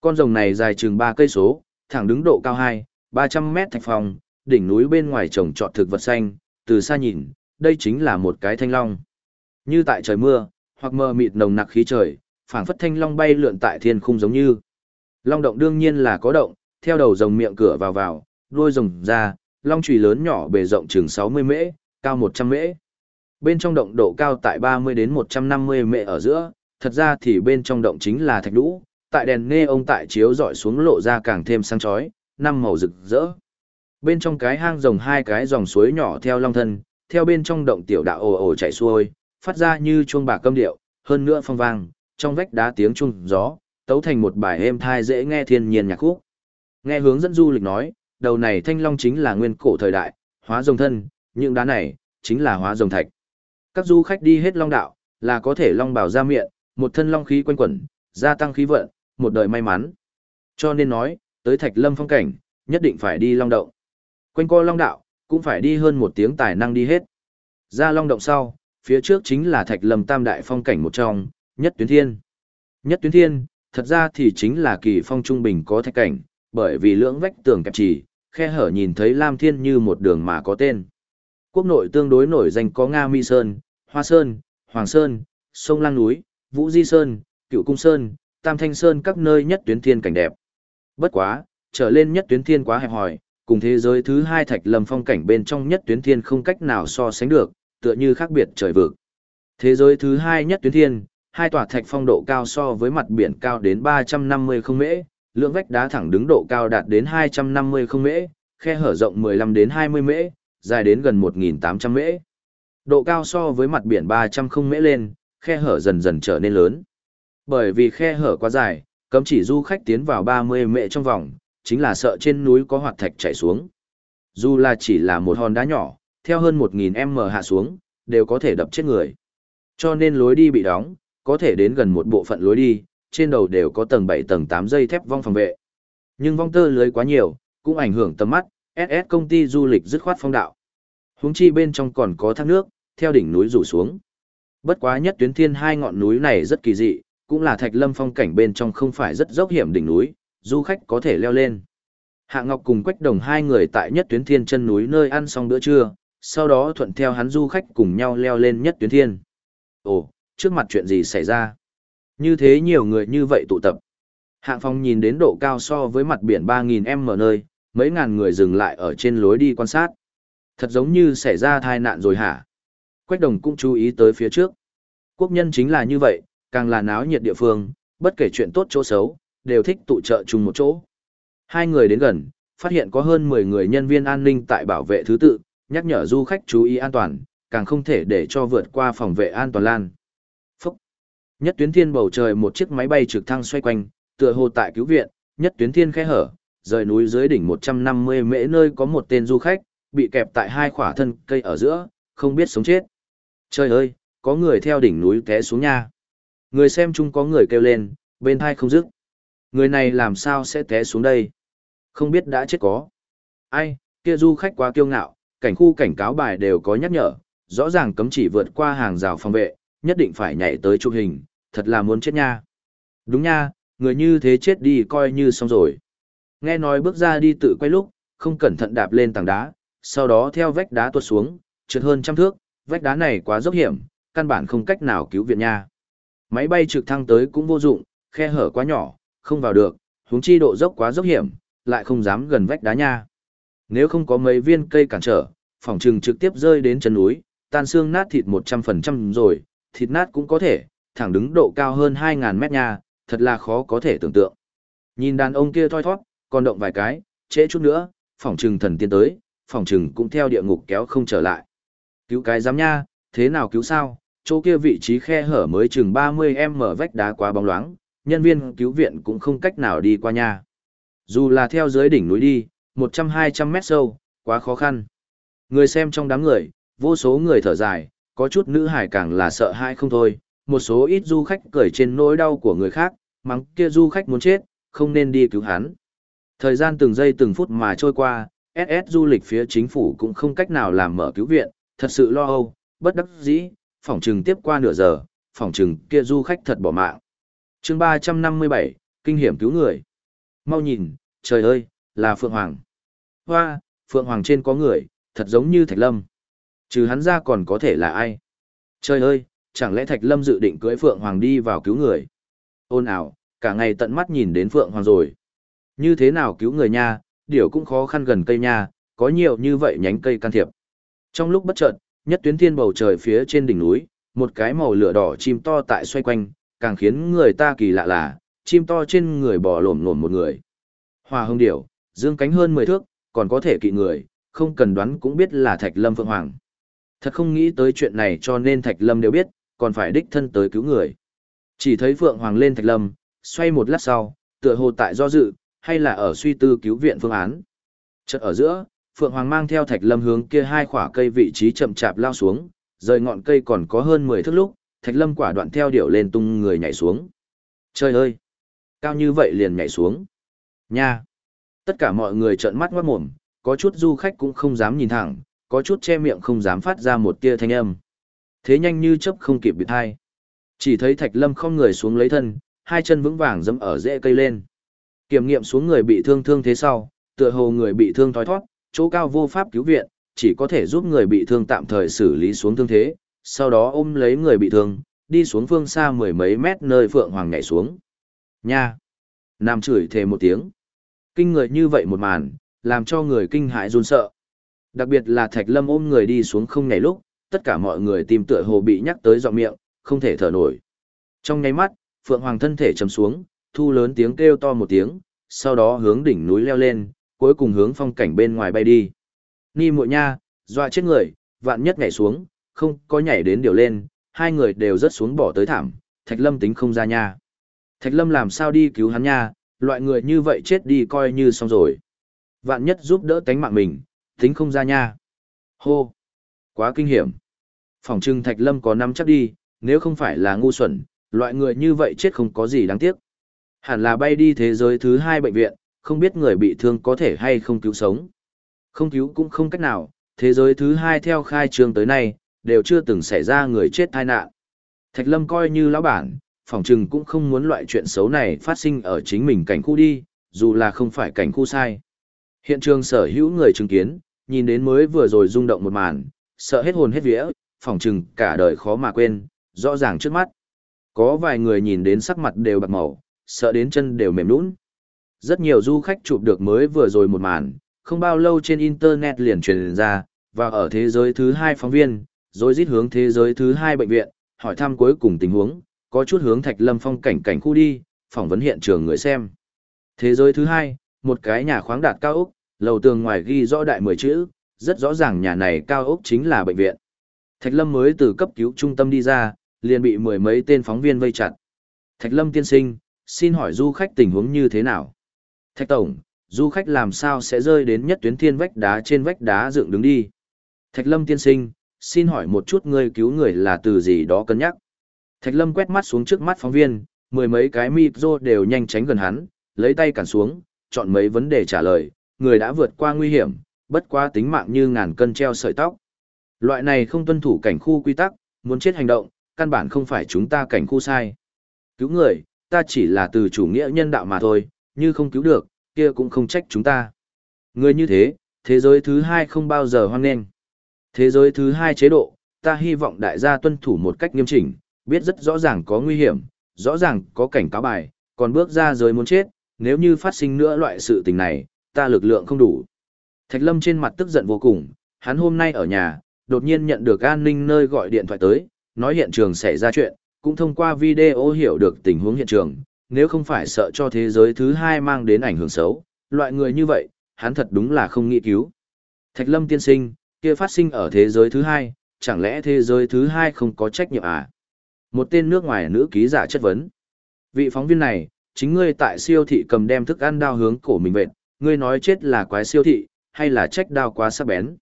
Con rồng này dài chừng 3 cây số, thẳng đứng độ cao 2, 300 mét thạch phòng, đỉnh núi bên ngoài trồng trọt thực vật xanh, từ xa nhìn, đây chính là một cái thanh long. Như tại trời mưa, hoặc mờ mịt nồng nặc khí trời, phảng phất thanh long bay lượn tại thiên khung giống như. Long động đương nhiên là có động, theo đầu rồng miệng cửa vào vào, đuôi rồng ra, long chùy lớn nhỏ bề rộng chừng 60 mễ, cao 100 mễ. Bên trong động độ cao tại 30 đến 150 mệ ở giữa, thật ra thì bên trong động chính là thạch đũ. tại đèn nghe ông tại chiếu dọi xuống lộ ra càng thêm sáng chói, năm màu rực rỡ. Bên trong cái hang rồng hai cái dòng suối nhỏ theo long thân, theo bên trong động tiểu đạo ồ ồ chảy xuôi, phát ra như chuông bạc câm điệu, hơn nữa phong vang, trong vách đá tiếng chuông gió, tấu thành một bài êm thai dễ nghe thiên nhiên nhạc khúc. Nghe hướng dẫn du lịch nói, đầu này thanh long chính là nguyên cổ thời đại, hóa rồng thân, những đá này, chính là hóa rồng thạch. Các du khách đi hết long đạo, là có thể long bảo ra miệng, một thân long khí quanh quẩn, gia tăng khí vận, một đời may mắn. Cho nên nói, tới thạch lâm phong cảnh, nhất định phải đi long động. Quanh co long đạo, cũng phải đi hơn một tiếng tài năng đi hết. Ra long động sau, phía trước chính là thạch lâm tam đại phong cảnh một trong, nhất tuyến thiên. Nhất tuyến thiên, thật ra thì chính là kỳ phong trung bình có thạch cảnh, bởi vì lưỡng vách tường kẹp chỉ, khe hở nhìn thấy lam thiên như một đường mà có tên. Quốc nội tương đối nổi danh có Nga Mi Sơn, Hoa Sơn, Hoàng Sơn, Sông Lang Núi, Vũ Di Sơn, Cựu Cung Sơn, Tam Thanh Sơn các nơi nhất tuyến thiên cảnh đẹp. Bất quá, trở lên nhất tuyến thiên quá hẹp hòi, cùng thế giới thứ hai thạch lâm phong cảnh bên trong nhất tuyến thiên không cách nào so sánh được, tựa như khác biệt trời vực. Thế giới thứ hai nhất tuyến thiên, hai tòa thạch phong độ cao so với mặt biển cao đến 350 không mễ, lượng vách đá thẳng đứng độ cao đạt đến 250 không mễ, khe hở rộng 15 đến 20 mễ, dài đến gần 1.800 mễ. Độ cao so với mặt biển 300 không mễ lên, khe hở dần dần trở nên lớn. Bởi vì khe hở quá dài, cấm chỉ du khách tiến vào 30 mễ trong vòng, chính là sợ trên núi có hoạt thạch chảy xuống. Dù là chỉ là một hòn đá nhỏ, theo hơn 1.000 m hạ xuống, đều có thể đập chết người. Cho nên lối đi bị đóng, có thể đến gần một bộ phận lối đi, trên đầu đều có tầng 7 tầng 8 dây thép vong phòng vệ. Nhưng vong tơ lưới quá nhiều, cũng ảnh hưởng tầm mắt, SS công ty du lịch dứt khoát phong đạo. hướng chi bên trong còn có thác nước, theo đỉnh núi rủ xuống. Bất quá nhất tuyến thiên hai ngọn núi này rất kỳ dị, cũng là thạch lâm phong cảnh bên trong không phải rất dốc hiểm đỉnh núi, du khách có thể leo lên. Hạ Ngọc cùng Quách Đồng hai người tại nhất tuyến thiên chân núi nơi ăn xong bữa trưa, sau đó thuận theo hắn du khách cùng nhau leo lên nhất tuyến thiên. Ồ, trước mặt chuyện gì xảy ra? Như thế nhiều người như vậy tụ tập. Hạng Phong nhìn đến độ cao so với mặt biển 3.000 m nơi, mấy ngàn người dừng lại ở trên lối đi quan sát. Thật giống như xảy ra tai nạn rồi hả? Quách đồng cũng chú ý tới phía trước. Quốc nhân chính là như vậy, càng là náo nhiệt địa phương, bất kể chuyện tốt chỗ xấu, đều thích tụ trợ chung một chỗ. Hai người đến gần, phát hiện có hơn 10 người nhân viên an ninh tại bảo vệ thứ tự, nhắc nhở du khách chú ý an toàn, càng không thể để cho vượt qua phòng vệ an toàn lan. Phúc! Nhất tuyến thiên bầu trời một chiếc máy bay trực thăng xoay quanh, tựa hồ tại cứu viện, nhất tuyến thiên khẽ hở, rời núi dưới đỉnh 150 mễ nơi có một tên du khách, bị kẹp tại hai khỏa thân cây ở giữa, không biết sống chết. Trời ơi, có người theo đỉnh núi té xuống nha. Người xem chung có người kêu lên, bên thai không dứt. Người này làm sao sẽ té xuống đây? Không biết đã chết có. Ai, kia du khách quá kiêu ngạo, cảnh khu cảnh cáo bài đều có nhắc nhở, rõ ràng cấm chỉ vượt qua hàng rào phòng vệ, nhất định phải nhảy tới chụp hình, thật là muốn chết nha. Đúng nha, người như thế chết đi coi như xong rồi. Nghe nói bước ra đi tự quay lúc, không cẩn thận đạp lên tảng đá, sau đó theo vách đá tuột xuống, trượt hơn trăm thước, vách đá này quá dốc hiểm, căn bản không cách nào cứu viện nha. Máy bay trực thăng tới cũng vô dụng, khe hở quá nhỏ, không vào được, huống chi độ dốc quá dốc hiểm, lại không dám gần vách đá nha. Nếu không có mấy viên cây cản trở, phòng trừng trực tiếp rơi đến chân núi, tan xương nát thịt 100% rồi, thịt nát cũng có thể, thẳng đứng độ cao hơn 2.000 mét nha, thật là khó có thể tưởng tượng. Nhìn đàn ông kia thoi thoát, còn động vài cái, trễ chút nữa, phòng trừng thần tiên tới, phòng trừng cũng theo địa ngục kéo không trở lại. Cứu cái giám nha, thế nào cứu sao, chỗ kia vị trí khe hở mới chừng 30m vách đá quá bóng loáng, nhân viên cứu viện cũng không cách nào đi qua nha. Dù là theo dưới đỉnh núi đi, 100-200 mét sâu, quá khó khăn. Người xem trong đám người, vô số người thở dài, có chút nữ hải càng là sợ hãi không thôi, một số ít du khách cười trên nỗi đau của người khác, mắng kia du khách muốn chết, không nên đi cứu hắn. Thời gian từng giây từng phút mà trôi qua, SS du lịch phía chính phủ cũng không cách nào làm mở cứu viện, thật sự lo âu, bất đắc dĩ, phòng trừng tiếp qua nửa giờ, phòng trừng kia du khách thật bỏ mạng. chương 357, kinh hiểm cứu người. Mau nhìn, trời ơi, là Phượng Hoàng. Hoa, Phượng Hoàng trên có người, thật giống như Thạch Lâm. Trừ hắn ra còn có thể là ai? Trời ơi, chẳng lẽ Thạch Lâm dự định cưới Phượng Hoàng đi vào cứu người? Ôn ảo, cả ngày tận mắt nhìn đến Phượng Hoàng rồi. Như thế nào cứu người nha, điều cũng khó khăn gần cây nha, có nhiều như vậy nhánh cây can thiệp. Trong lúc bất chợt, nhất tuyến thiên bầu trời phía trên đỉnh núi, một cái màu lửa đỏ chim to tại xoay quanh, càng khiến người ta kỳ lạ là, chim to trên người bò lổm lổm một người. Hoa hồng điểu, dương cánh hơn 10 thước, còn có thể kỵ người, không cần đoán cũng biết là Thạch Lâm Phượng Hoàng. Thật không nghĩ tới chuyện này cho nên Thạch Lâm đều biết, còn phải đích thân tới cứu người. Chỉ thấy Phượng Hoàng lên Thạch Lâm, xoay một lát sau, tựa hồ tại do dự, hay là ở suy tư cứu viện phương án. Chợt ở giữa, Phượng Hoàng mang theo Thạch Lâm hướng kia hai khỏa cây vị trí chậm chạp lao xuống, rời ngọn cây còn có hơn 10 thước lúc, Thạch Lâm quả đoạn theo điệu lên tung người nhảy xuống. Trời ơi! Cao như vậy liền nhảy xuống. Nha! Tất cả mọi người trợn mắt ngoát mồm, có chút du khách cũng không dám nhìn thẳng, có chút che miệng không dám phát ra một tia thanh âm. Thế nhanh như chớp không kịp bị thai. Chỉ thấy Thạch Lâm không người xuống lấy thân, hai chân vững vàng dẫm ở rễ cây lên. Kiểm nghiệm xuống người bị thương thương thế sau, tựa hồ người bị thương thói thoát, chỗ cao vô pháp cứu viện, chỉ có thể giúp người bị thương tạm thời xử lý xuống thương thế, sau đó ôm lấy người bị thương, đi xuống phương xa mười mấy mét nơi Phượng Hoàng nhảy xuống. Nha! Nam chửi thề một tiếng. Kinh người như vậy một màn, làm cho người kinh hãi run sợ. Đặc biệt là Thạch Lâm ôm người đi xuống không nhảy lúc, tất cả mọi người tìm tựa hồ bị nhắc tới giọng miệng, không thể thở nổi. Trong nháy mắt, Phượng Hoàng thân thể chầm xuống, thu lớn tiếng kêu to một tiếng, sau đó hướng đỉnh núi leo lên, cuối cùng hướng phong cảnh bên ngoài bay đi. Ni muội nha, dọa chết người, vạn nhất nhảy xuống, không có nhảy đến điều lên, hai người đều rất xuống bỏ tới thảm, Thạch Lâm tính không ra nha. Thạch Lâm làm sao đi cứu hắn nha, loại người như vậy chết đi coi như xong rồi. Vạn nhất giúp đỡ tánh mạng mình, tính không ra nha. Hô! Quá kinh hiểm. Phòng trưng Thạch Lâm có năm chắc đi, nếu không phải là ngu xuẩn, loại người như vậy chết không có gì đáng tiếc. Hẳn là bay đi thế giới thứ hai bệnh viện, không biết người bị thương có thể hay không cứu sống. Không cứu cũng không cách nào, thế giới thứ hai theo khai trương tới nay, đều chưa từng xảy ra người chết tai nạn. Thạch Lâm coi như lão bản, phòng trừng cũng không muốn loại chuyện xấu này phát sinh ở chính mình cảnh khu đi, dù là không phải cảnh khu sai. Hiện trường sở hữu người chứng kiến, nhìn đến mới vừa rồi rung động một màn, sợ hết hồn hết vía, phòng trừng cả đời khó mà quên, rõ ràng trước mắt. Có vài người nhìn đến sắc mặt đều bạc màu, sợ đến chân đều mềm nũng. Rất nhiều du khách chụp được mới vừa rồi một màn, không bao lâu trên Internet liền truyền ra, và ở thế giới thứ hai phóng viên, rồi rít hướng thế giới thứ hai bệnh viện, hỏi thăm cuối cùng tình huống, có chút hướng Thạch Lâm Phong cảnh cảnh khu đi, phỏng vấn hiện trường người xem. Thế giới thứ hai, một cái nhà khoáng đạt cao ốc, lầu tường ngoài ghi rõ đại mười chữ, rất rõ ràng nhà này cao ốc chính là bệnh viện. Thạch Lâm mới từ cấp cứu trung tâm đi ra, liền bị mười mấy tên phóng viên vây chặt. Thạch Lâm tiên sinh, xin hỏi du khách tình huống như thế nào? Thạch Tổng, du khách làm sao sẽ rơi đến nhất tuyến thiên vách đá trên vách đá dựng đứng đi? Thạch Lâm tiên sinh, xin hỏi một chút ngươi cứu người là từ gì đó cân nhắc? Thạch Lâm quét mắt xuống trước mắt phóng viên, mười mấy cái micro đều nhanh tránh gần hắn, lấy tay cản xuống, chọn mấy vấn đề trả lời, người đã vượt qua nguy hiểm, bất qua tính mạng như ngàn cân treo sợi tóc. Loại này không tuân thủ cảnh khu quy tắc, muốn chết hành động, căn bản không phải chúng ta cảnh khu sai. Cứu người, ta chỉ là từ chủ nghĩa nhân đạo mà thôi, như không cứu được, kia cũng không trách chúng ta. Người như thế, thế giới thứ hai không bao giờ hoan nghênh. Thế giới thứ hai chế độ, ta hy vọng đại gia tuân thủ một cách nghiêm chỉnh, biết rất rõ ràng có nguy hiểm, rõ ràng có cảnh cáo bài, còn bước ra giới muốn chết, nếu như phát sinh nữa loại sự tình này, ta lực lượng không đủ. Thạch Lâm trên mặt tức giận vô cùng, hắn hôm nay ở nhà, đột nhiên nhận được an ninh nơi gọi điện thoại tới, nói hiện trường xảy ra chuyện, cũng thông qua video hiểu được tình huống hiện trường, nếu không phải sợ cho thế giới thứ hai mang đến ảnh hưởng xấu, loại người như vậy, hắn thật đúng là không nghĩ cứu. Thạch Lâm tiên sinh, kia phát sinh ở thế giới thứ hai, chẳng lẽ thế giới thứ hai không có trách nhiệm à? Một tên nước ngoài nữ ký giả chất vấn. Vị phóng viên này, chính ngươi tại siêu thị cầm đem thức ăn đao hướng cổ mình vệt, ngươi nói chết là quái siêu thị, hay là trách đao quá sắc bén.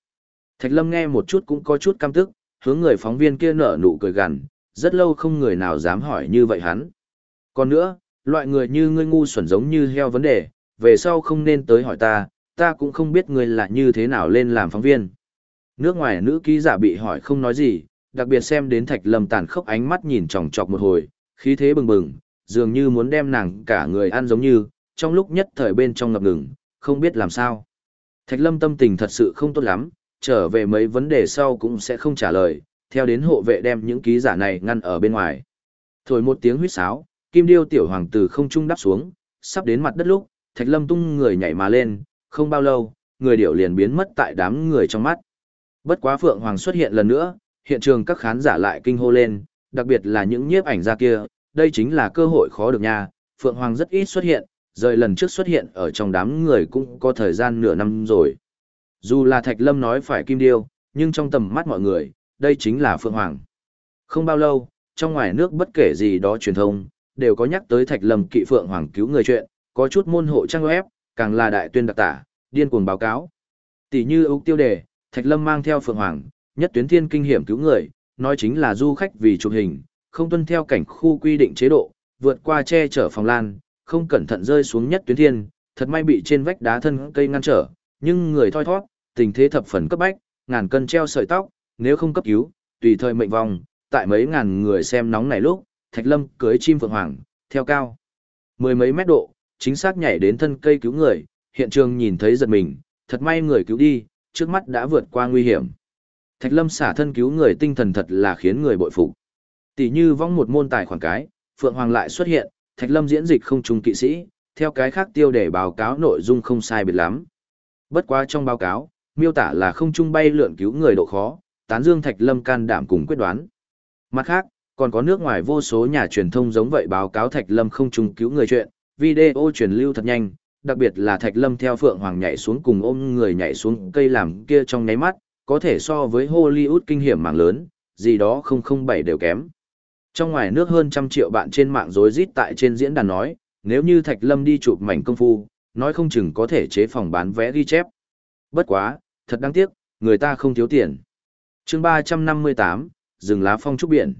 Thạch Lâm nghe một chút cũng có chút căm tức, hướng người phóng viên kia nở nụ cười gằn, rất lâu không người nào dám hỏi như vậy hắn. Còn nữa, loại người như ngươi ngu xuẩn giống như heo vấn đề, về sau không nên tới hỏi ta, ta cũng không biết ngươi là như thế nào lên làm phóng viên. Nước ngoài nữ ký giả bị hỏi không nói gì, đặc biệt xem đến Thạch Lâm tàn khốc ánh mắt nhìn chòng chọc một hồi, khí thế bừng bừng, dường như muốn đem nàng cả người ăn giống như, trong lúc nhất thời bên trong ngập ngừng, không biết làm sao. Thạch Lâm tâm tình thật sự không tốt lắm, trở về mấy vấn đề sau cũng sẽ không trả lời, theo đến hộ vệ đem những ký giả này ngăn ở bên ngoài. Thổi một tiếng huýt sáo, kim điêu tiểu hoàng tử không trung đáp xuống, sắp đến mặt đất lúc, Thạch Lâm tung người nhảy mà lên, không bao lâu, người điểu liền biến mất tại đám người trong mắt. Bất quá Phượng Hoàng xuất hiện lần nữa, hiện trường các khán giả lại kinh hô lên, đặc biệt là những nhiếp ảnh gia kia, đây chính là cơ hội khó được nha, Phượng Hoàng rất ít xuất hiện, rời lần trước xuất hiện ở trong đám người cũng có thời gian nửa năm rồi. Dù là Thạch Lâm nói phải kim điêu, nhưng trong tầm mắt mọi người, đây chính là Phượng Hoàng. Không bao lâu, trong ngoài nước bất kể gì đó truyền thông, đều có nhắc tới Thạch Lâm kỵ Phượng Hoàng cứu người chuyện, có chút môn hộ trang web, càng là đại tuyên đặc tả, điên cuồng báo cáo. Tỷ như ốc tiêu đề, Thạch Lâm mang theo Phượng Hoàng, nhất tuyến thiên kinh hiểm cứu người, nói chính là du khách vì chụp hình, không tuân theo cảnh khu quy định chế độ, vượt qua che chở phòng lan, không cẩn thận rơi xuống nhất tuyến thiên, thật may bị trên vách đá thân cây ngăn trở, nhưng người thoi thoát, tình thế thập phần cấp bách, ngàn cân treo sợi tóc, nếu không cấp cứu, tùy thời mệnh vong, tại mấy ngàn người xem nóng này lúc, Thạch Lâm cưới chim phượng hoàng, theo cao mười mấy mét độ, chính xác nhảy đến thân cây cứu người, hiện trường nhìn thấy giật mình, thật may người cứu đi, trước mắt đã vượt qua nguy hiểm. Thạch Lâm xả thân cứu người tinh thần thật là khiến người bội phục. Tỷ như vong một môn tài khoản cái, Phượng Hoàng lại xuất hiện, Thạch Lâm diễn dịch không trùng kỵ sĩ, theo cái khác tiêu để báo cáo nội dung không sai biệt lắm. Bất quá trong báo cáo, miêu tả là không trung bay lượn cứu người độ khó, tán dương Thạch Lâm can đảm cùng quyết đoán. Mặt khác, còn có nước ngoài vô số nhà truyền thông giống vậy báo cáo Thạch Lâm không trùng cứu người chuyện, video truyền lưu thật nhanh, đặc biệt là Thạch Lâm theo Phượng Hoàng nhảy xuống cùng ôm người nhảy xuống cây làm kia trong nháy mắt, có thể so với Hollywood kinh hiểm mạng lớn, gì đó không không bảy đều kém. Trong ngoài nước hơn trăm triệu bạn trên mạng rối rít tại trên diễn đàn nói, nếu như Thạch Lâm đi chụp mảnh công phu, nói không chừng có thể chế phòng bán vé ghi chép. Bất quá, thật đáng tiếc, người ta không thiếu tiền chương 358, rừng lá phong trúc biển.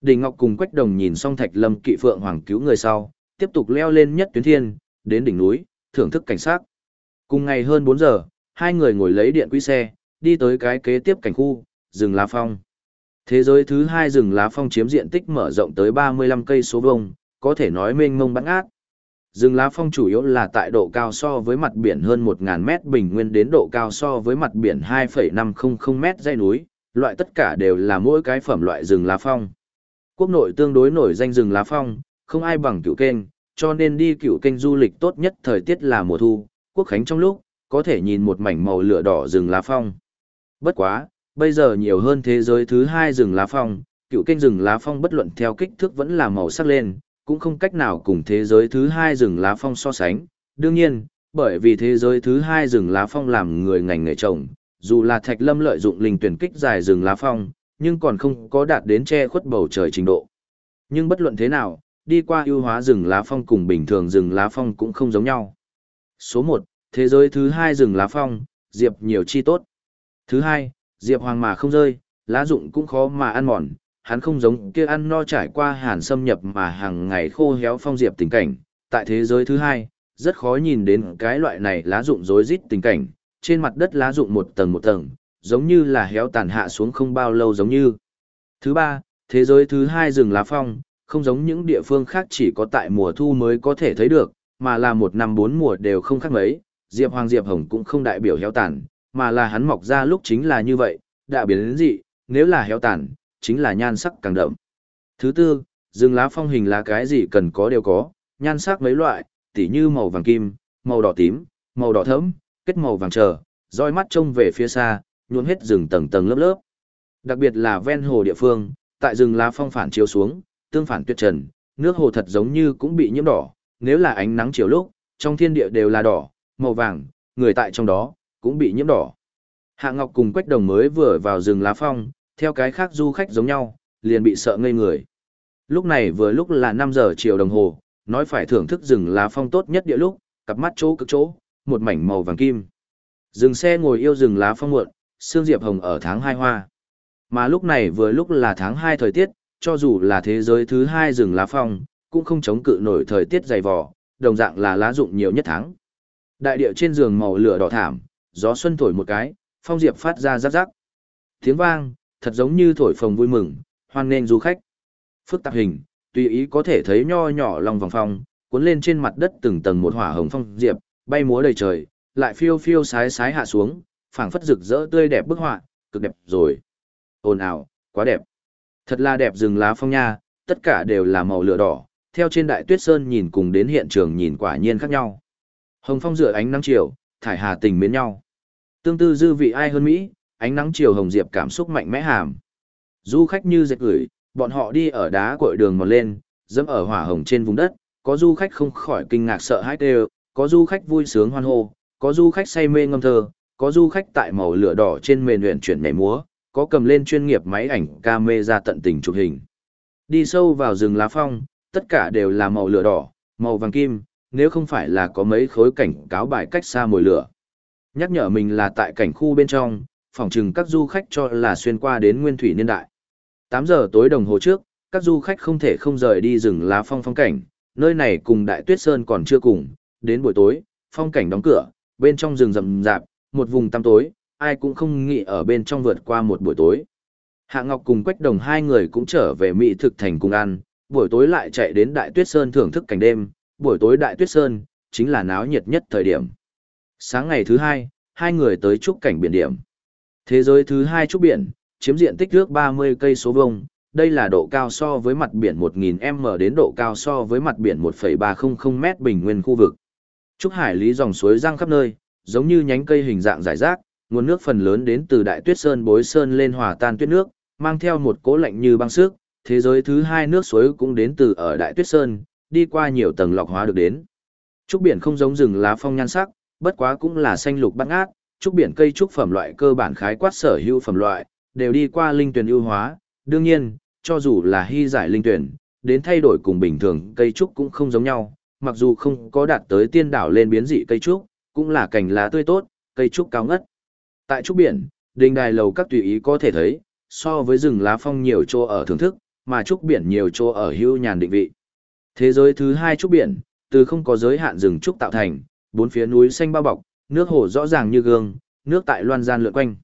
Đình Ngọc cùng Quách Đồng nhìn xong Thạch Lâm kỵ phượng hoàng cứu người sau, tiếp tục leo lên nhất tuyến thiên, đến đỉnh núi, thưởng thức cảnh sát. Cùng ngày hơn bốn giờ, hai người ngồi lấy điện quỹ xe, đi tới cái kế tiếp cảnh khu, rừng lá phong. Thế giới thứ hai rừng lá phong chiếm diện tích mở rộng tới 35 cây số vuông, có thể nói mênh mông bắn át. Rừng lá phong chủ yếu là tại độ cao so với mặt biển hơn 1.000 mét bình nguyên đến độ cao so với mặt biển 2,500 mét dãy núi, loại tất cả đều là mỗi cái phẩm loại rừng lá phong. Quốc nội tương đối nổi danh rừng lá phong, không ai bằng cựu kênh, cho nên đi cựu kênh du lịch tốt nhất thời tiết là mùa thu, quốc khánh trong lúc, có thể nhìn một mảnh màu lửa đỏ rừng lá phong. Bất quá, bây giờ nhiều hơn thế giới thứ hai rừng lá phong, cựu kênh rừng lá phong bất luận theo kích thước vẫn là màu sắc lên, cũng không cách nào cùng thế giới thứ hai rừng lá phong so sánh. Đương nhiên, bởi vì thế giới thứ hai rừng lá phong làm người ngành nghề trồng, dù là Thạch Lâm lợi dụng linh tuyển kích dài rừng lá phong, nhưng còn không có đạt đến che khuất bầu trời trình độ. Nhưng bất luận thế nào, đi qua ưu hóa rừng lá phong cùng bình thường rừng lá phong cũng không giống nhau. Số 1, thế giới thứ hai rừng lá phong, diệp nhiều chi tốt. Thứ hai, diệp hoàng mà không rơi, lá dụng cũng khó mà ăn mòn, hắn không giống kia ăn no trải qua hàn xâm nhập mà hàng ngày khô héo phong diệp tình cảnh. Tại thế giới thứ hai, rất khó nhìn đến cái loại này lá dụng rối rít tình cảnh, trên mặt đất lá rụng một tầng một tầng, giống như là héo tàn hạ xuống không bao lâu giống như. Thứ ba, thế giới thứ hai rừng lá phong, không giống những địa phương khác chỉ có tại mùa thu mới có thể thấy được, mà là một năm bốn mùa đều không khác mấy, Diệp Hoàng Diệp Hồng cũng không đại biểu héo tàn, mà là hắn mọc ra lúc chính là như vậy, đã biến đến dị, nếu là héo tàn, chính là nhan sắc càng đậm. Thứ tư, rừng lá phong hình là cái gì cần có đều có, nhan sắc mấy loại, tỉ như màu vàng kim, màu đỏ tím, màu đỏ thẫm, kết màu vàng trở, roi mắt trông về phía xa, nhuộm hết rừng tầng tầng lớp lớp. Đặc biệt là ven hồ địa phương, tại rừng lá phong phản chiếu xuống, tương phản tuyệt trần, nước hồ thật giống như cũng bị nhiễm đỏ, nếu là ánh nắng chiều lúc, trong thiên địa đều là đỏ, màu vàng, người tại trong đó, cũng bị nhiễm đỏ. Hạ Ngọc cùng Quách Đồng mới vừa vào rừng lá phong, Theo cái khác du khách giống nhau, liền bị sợ ngây người. Lúc này vừa lúc là 5 giờ chiều đồng hồ, nói phải thưởng thức rừng lá phong tốt nhất địa lúc, cặp mắt chỗ cực chỗ, một mảnh màu vàng kim. Dừng xe ngồi yêu rừng lá phong muộn, sương diệp hồng ở tháng 2 hoa. Mà lúc này vừa lúc là tháng 2 thời tiết, cho dù là thế giới thứ hai rừng lá phong, cũng không chống cự nổi thời tiết dày vò, đồng dạng là lá dụng nhiều nhất tháng. Đại địa trên giường màu lửa đỏ thảm, gió xuân thổi một cái, phong diệp phát ra rắc rắc. Tiếng vang, thật giống như thổi phồng vui mừng, hoan nghênh du khách. Phức tạp hình, tùy ý có thể thấy nho nhỏ lòng vòng phong, cuốn lên trên mặt đất từng tầng một hỏa hồng phong diệp, bay múa đầy trời, lại phiêu phiêu sái sái hạ xuống, phảng phất rực rỡ tươi đẹp bức họa, cực đẹp rồi. Ồn ào, quá đẹp. Thật là đẹp rừng lá phong nha, tất cả đều là màu lửa đỏ, theo trên đại tuyết sơn nhìn cùng đến hiện trường nhìn quả nhiên khác nhau. Hồng phong rửa ánh nắng chiều, thải hà tình mến nhau. Tương tư dư vị ai hơn Mỹ, ánh nắng chiều hồng diệp cảm xúc mạnh mẽ hàm. Du khách như dệt gửi, bọn họ đi ở đá cội đường mòn lên, dẫm ở hỏa hồng trên vùng đất, có du khách không khỏi kinh ngạc sợ hãi đều, có du khách vui sướng hoan hô, có du khách say mê ngâm thơ, có du khách tại màu lửa đỏ trên mền luyện chuyển nhảy múa, có cầm lên chuyên nghiệp máy ảnh camera tận tình chụp hình. Đi sâu vào rừng lá phong, tất cả đều là màu lửa đỏ, màu vàng kim, nếu không phải là có mấy khối cảnh cáo bài cách xa mồi lửa. Nhắc nhở mình là tại cảnh khu bên trong, phòng trừng các du khách cho là xuyên qua đến nguyên thủy niên đại. 8 giờ tối đồng hồ trước, các du khách không thể không rời đi rừng lá phong phong cảnh, nơi này cùng Đại Tuyết Sơn còn chưa cùng, đến buổi tối, phong cảnh đóng cửa, bên trong rừng rậm rạp, một vùng tăm tối, ai cũng không nghĩ ở bên trong vượt qua một buổi tối. Hạ Ngọc cùng Quách Đồng hai người cũng trở về Mỹ thực thành cùng ăn, buổi tối lại chạy đến Đại Tuyết Sơn thưởng thức cảnh đêm, buổi tối Đại Tuyết Sơn, chính là náo nhiệt nhất thời điểm. Sáng ngày thứ hai, hai người tới trúc cảnh biển điểm. Thế giới thứ hai trúc biển, chiếm diện tích nước 30 cây số vuông, đây là độ cao so với mặt biển 1000m đến độ cao so với mặt biển 1.300m bình nguyên khu vực. Trúc hải lý dòng suối răng khắp nơi, giống như nhánh cây hình dạng rải rác, nguồn nước phần lớn đến từ đại tuyết sơn bối sơn lên hòa tan tuyết nước, mang theo một cố lạnh như băng sức, thế giới thứ hai nước suối cũng đến từ ở đại tuyết sơn, đi qua nhiều tầng lọc hóa được đến. Trúc biển không giống rừng lá phong nhan sắc, bất quá cũng là xanh lục bát ngát, trúc biển cây trúc phẩm loại cơ bản khái quát sở hữu phẩm loại, đều đi qua linh tuyển ưu hóa, đương nhiên, cho dù là hy giải linh tuyển, đến thay đổi cùng bình thường cây trúc cũng không giống nhau, mặc dù không có đạt tới tiên đảo lên biến dị cây trúc, cũng là cành lá tươi tốt, cây trúc cao ngất. Tại trúc biển, đình đài lầu các tùy ý có thể thấy, so với rừng lá phong nhiều chỗ ở thưởng thức, mà trúc biển nhiều chỗ ở hưu nhàn định vị. Thế giới thứ hai trúc biển, từ không có giới hạn rừng trúc tạo thành, bốn phía núi xanh bao bọc, nước hồ rõ ràng như gương, nước tại loan gian lượn quanh.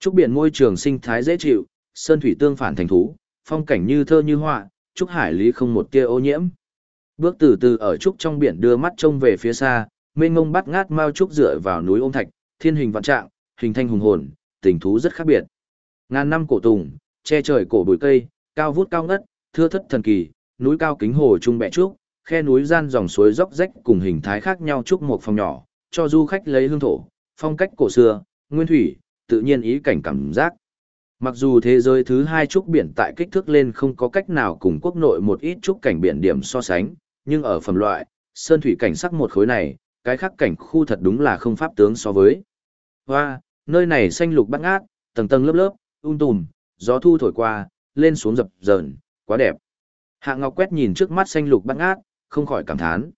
Trúc biển môi trường sinh thái dễ chịu, sơn thủy tương phản thành thú, phong cảnh như thơ như họa, trúc hải lý không một tia ô nhiễm. Bước từ từ ở trúc trong biển đưa mắt trông về phía xa, mênh ngông bắt ngát mao trúc dựa vào núi ôm thạch, thiên hình vạn trạng, hình thanh hùng hồn, tình thú rất khác biệt. Ngàn năm cổ tùng, che trời cổ bụi cây, cao vút cao ngất, thưa thất thần kỳ, núi cao kính hồ trung bẹ trúc, khe núi gian dòng suối dốc rách cùng hình thái khác nhau trúc một phòng nhỏ, cho du khách lấy hương thổ, phong cách cổ xưa, nguyên thủy, tự nhiên ý cảnh cảm giác. Mặc dù thế giới thứ hai trúc biển tại kích thước lên không có cách nào cùng quốc nội một ít trúc cảnh biển điểm so sánh, nhưng ở phẩm loại, sơn thủy cảnh sắc một khối này, cái khác cảnh khu thật đúng là không pháp tướng so với. Hoa, nơi này xanh lục bắt ngát, tầng tầng lớp lớp, um tùm, gió thu thổi qua, lên xuống dập dờn, quá đẹp. Hạ Ngọc quét nhìn trước mắt xanh lục bắt ngát, không khỏi cảm thán.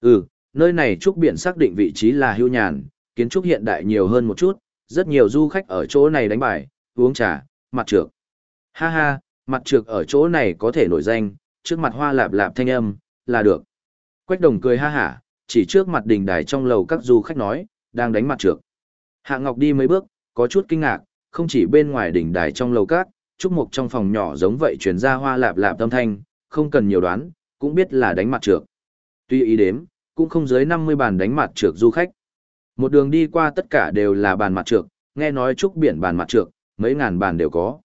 Ừ, nơi này trúc biển xác định vị trí là hưu nhàn, kiến trúc hiện đại nhiều hơn một chút, rất nhiều du khách ở chỗ này đánh bài, uống trà, mặt trược. Ha ha, mặt trược ở chỗ này có thể nổi danh, trước mặt hoa lạp lạp thanh âm, là được. Quách đồng cười ha hả, chỉ trước mặt đình đài trong lầu các du khách nói, đang đánh mặt trược. Hạ Ngọc đi mấy bước, có chút kinh ngạc, không chỉ bên ngoài đỉnh đài trong lầu các, trúc mục trong phòng nhỏ giống vậy truyền ra hoa lạp lạp âm thanh, không cần nhiều đoán, cũng biết là đánh mặt trược. Tuy ý đếm, cũng không dưới 50 bàn đánh mặt trược du khách. Một đường đi qua tất cả đều là bàn mặt trược, nghe nói trúc biển bàn mặt trược, mấy ngàn bàn đều có.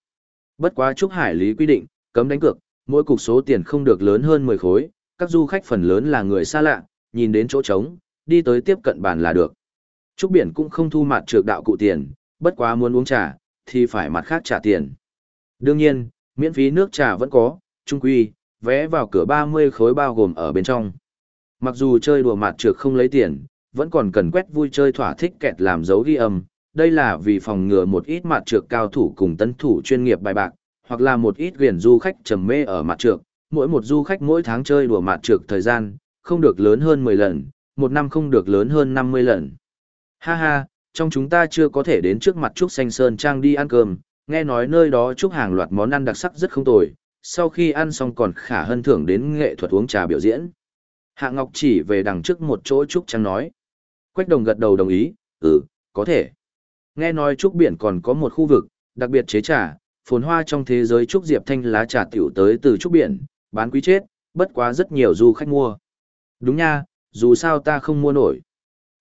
Bất quá trúc hải lý quy định, cấm đánh cược, mỗi cục số tiền không được lớn hơn 10 khối, các du khách phần lớn là người xa lạ, nhìn đến chỗ trống, đi tới tiếp cận bàn là được. Trúc biển cũng không thu mặt trược đạo cụ tiền, bất quá muốn uống trà, thì phải mặt khác trả tiền. Đương nhiên, miễn phí nước trà vẫn có, trung quy, vé vào cửa 30 khối bao gồm ở bên trong. Mặc dù chơi đùa mặt trược không lấy tiền, vẫn còn cần quét vui chơi thỏa thích kẹt làm dấu ghi âm, đây là vì phòng ngừa một ít mặt trược cao thủ cùng tân thủ chuyên nghiệp bài bạc, hoặc là một ít quyền du khách trầm mê ở mặt trược, mỗi một du khách mỗi tháng chơi đùa mạt trược thời gian, không được lớn hơn 10 lần, một năm không được lớn hơn 50 lần. Ha ha, trong chúng ta chưa có thể đến trước mặt Trúc Xanh Sơn Trang đi ăn cơm, nghe nói nơi đó Trúc hàng loạt món ăn đặc sắc rất không tồi, sau khi ăn xong còn khả hân thưởng đến nghệ thuật uống trà biểu diễn. Hạ Ngọc chỉ về đằng trước một chỗ Trúc Trang nói. Quách đồng gật đầu đồng ý, ừ, có thể. Nghe nói Trúc Biển còn có một khu vực, đặc biệt chế trà, phồn hoa trong thế giới Trúc Diệp Thanh lá trà tiểu tới từ Trúc Biển, bán quý chết, bất quá rất nhiều du khách mua. Đúng nha, dù sao ta không mua nổi.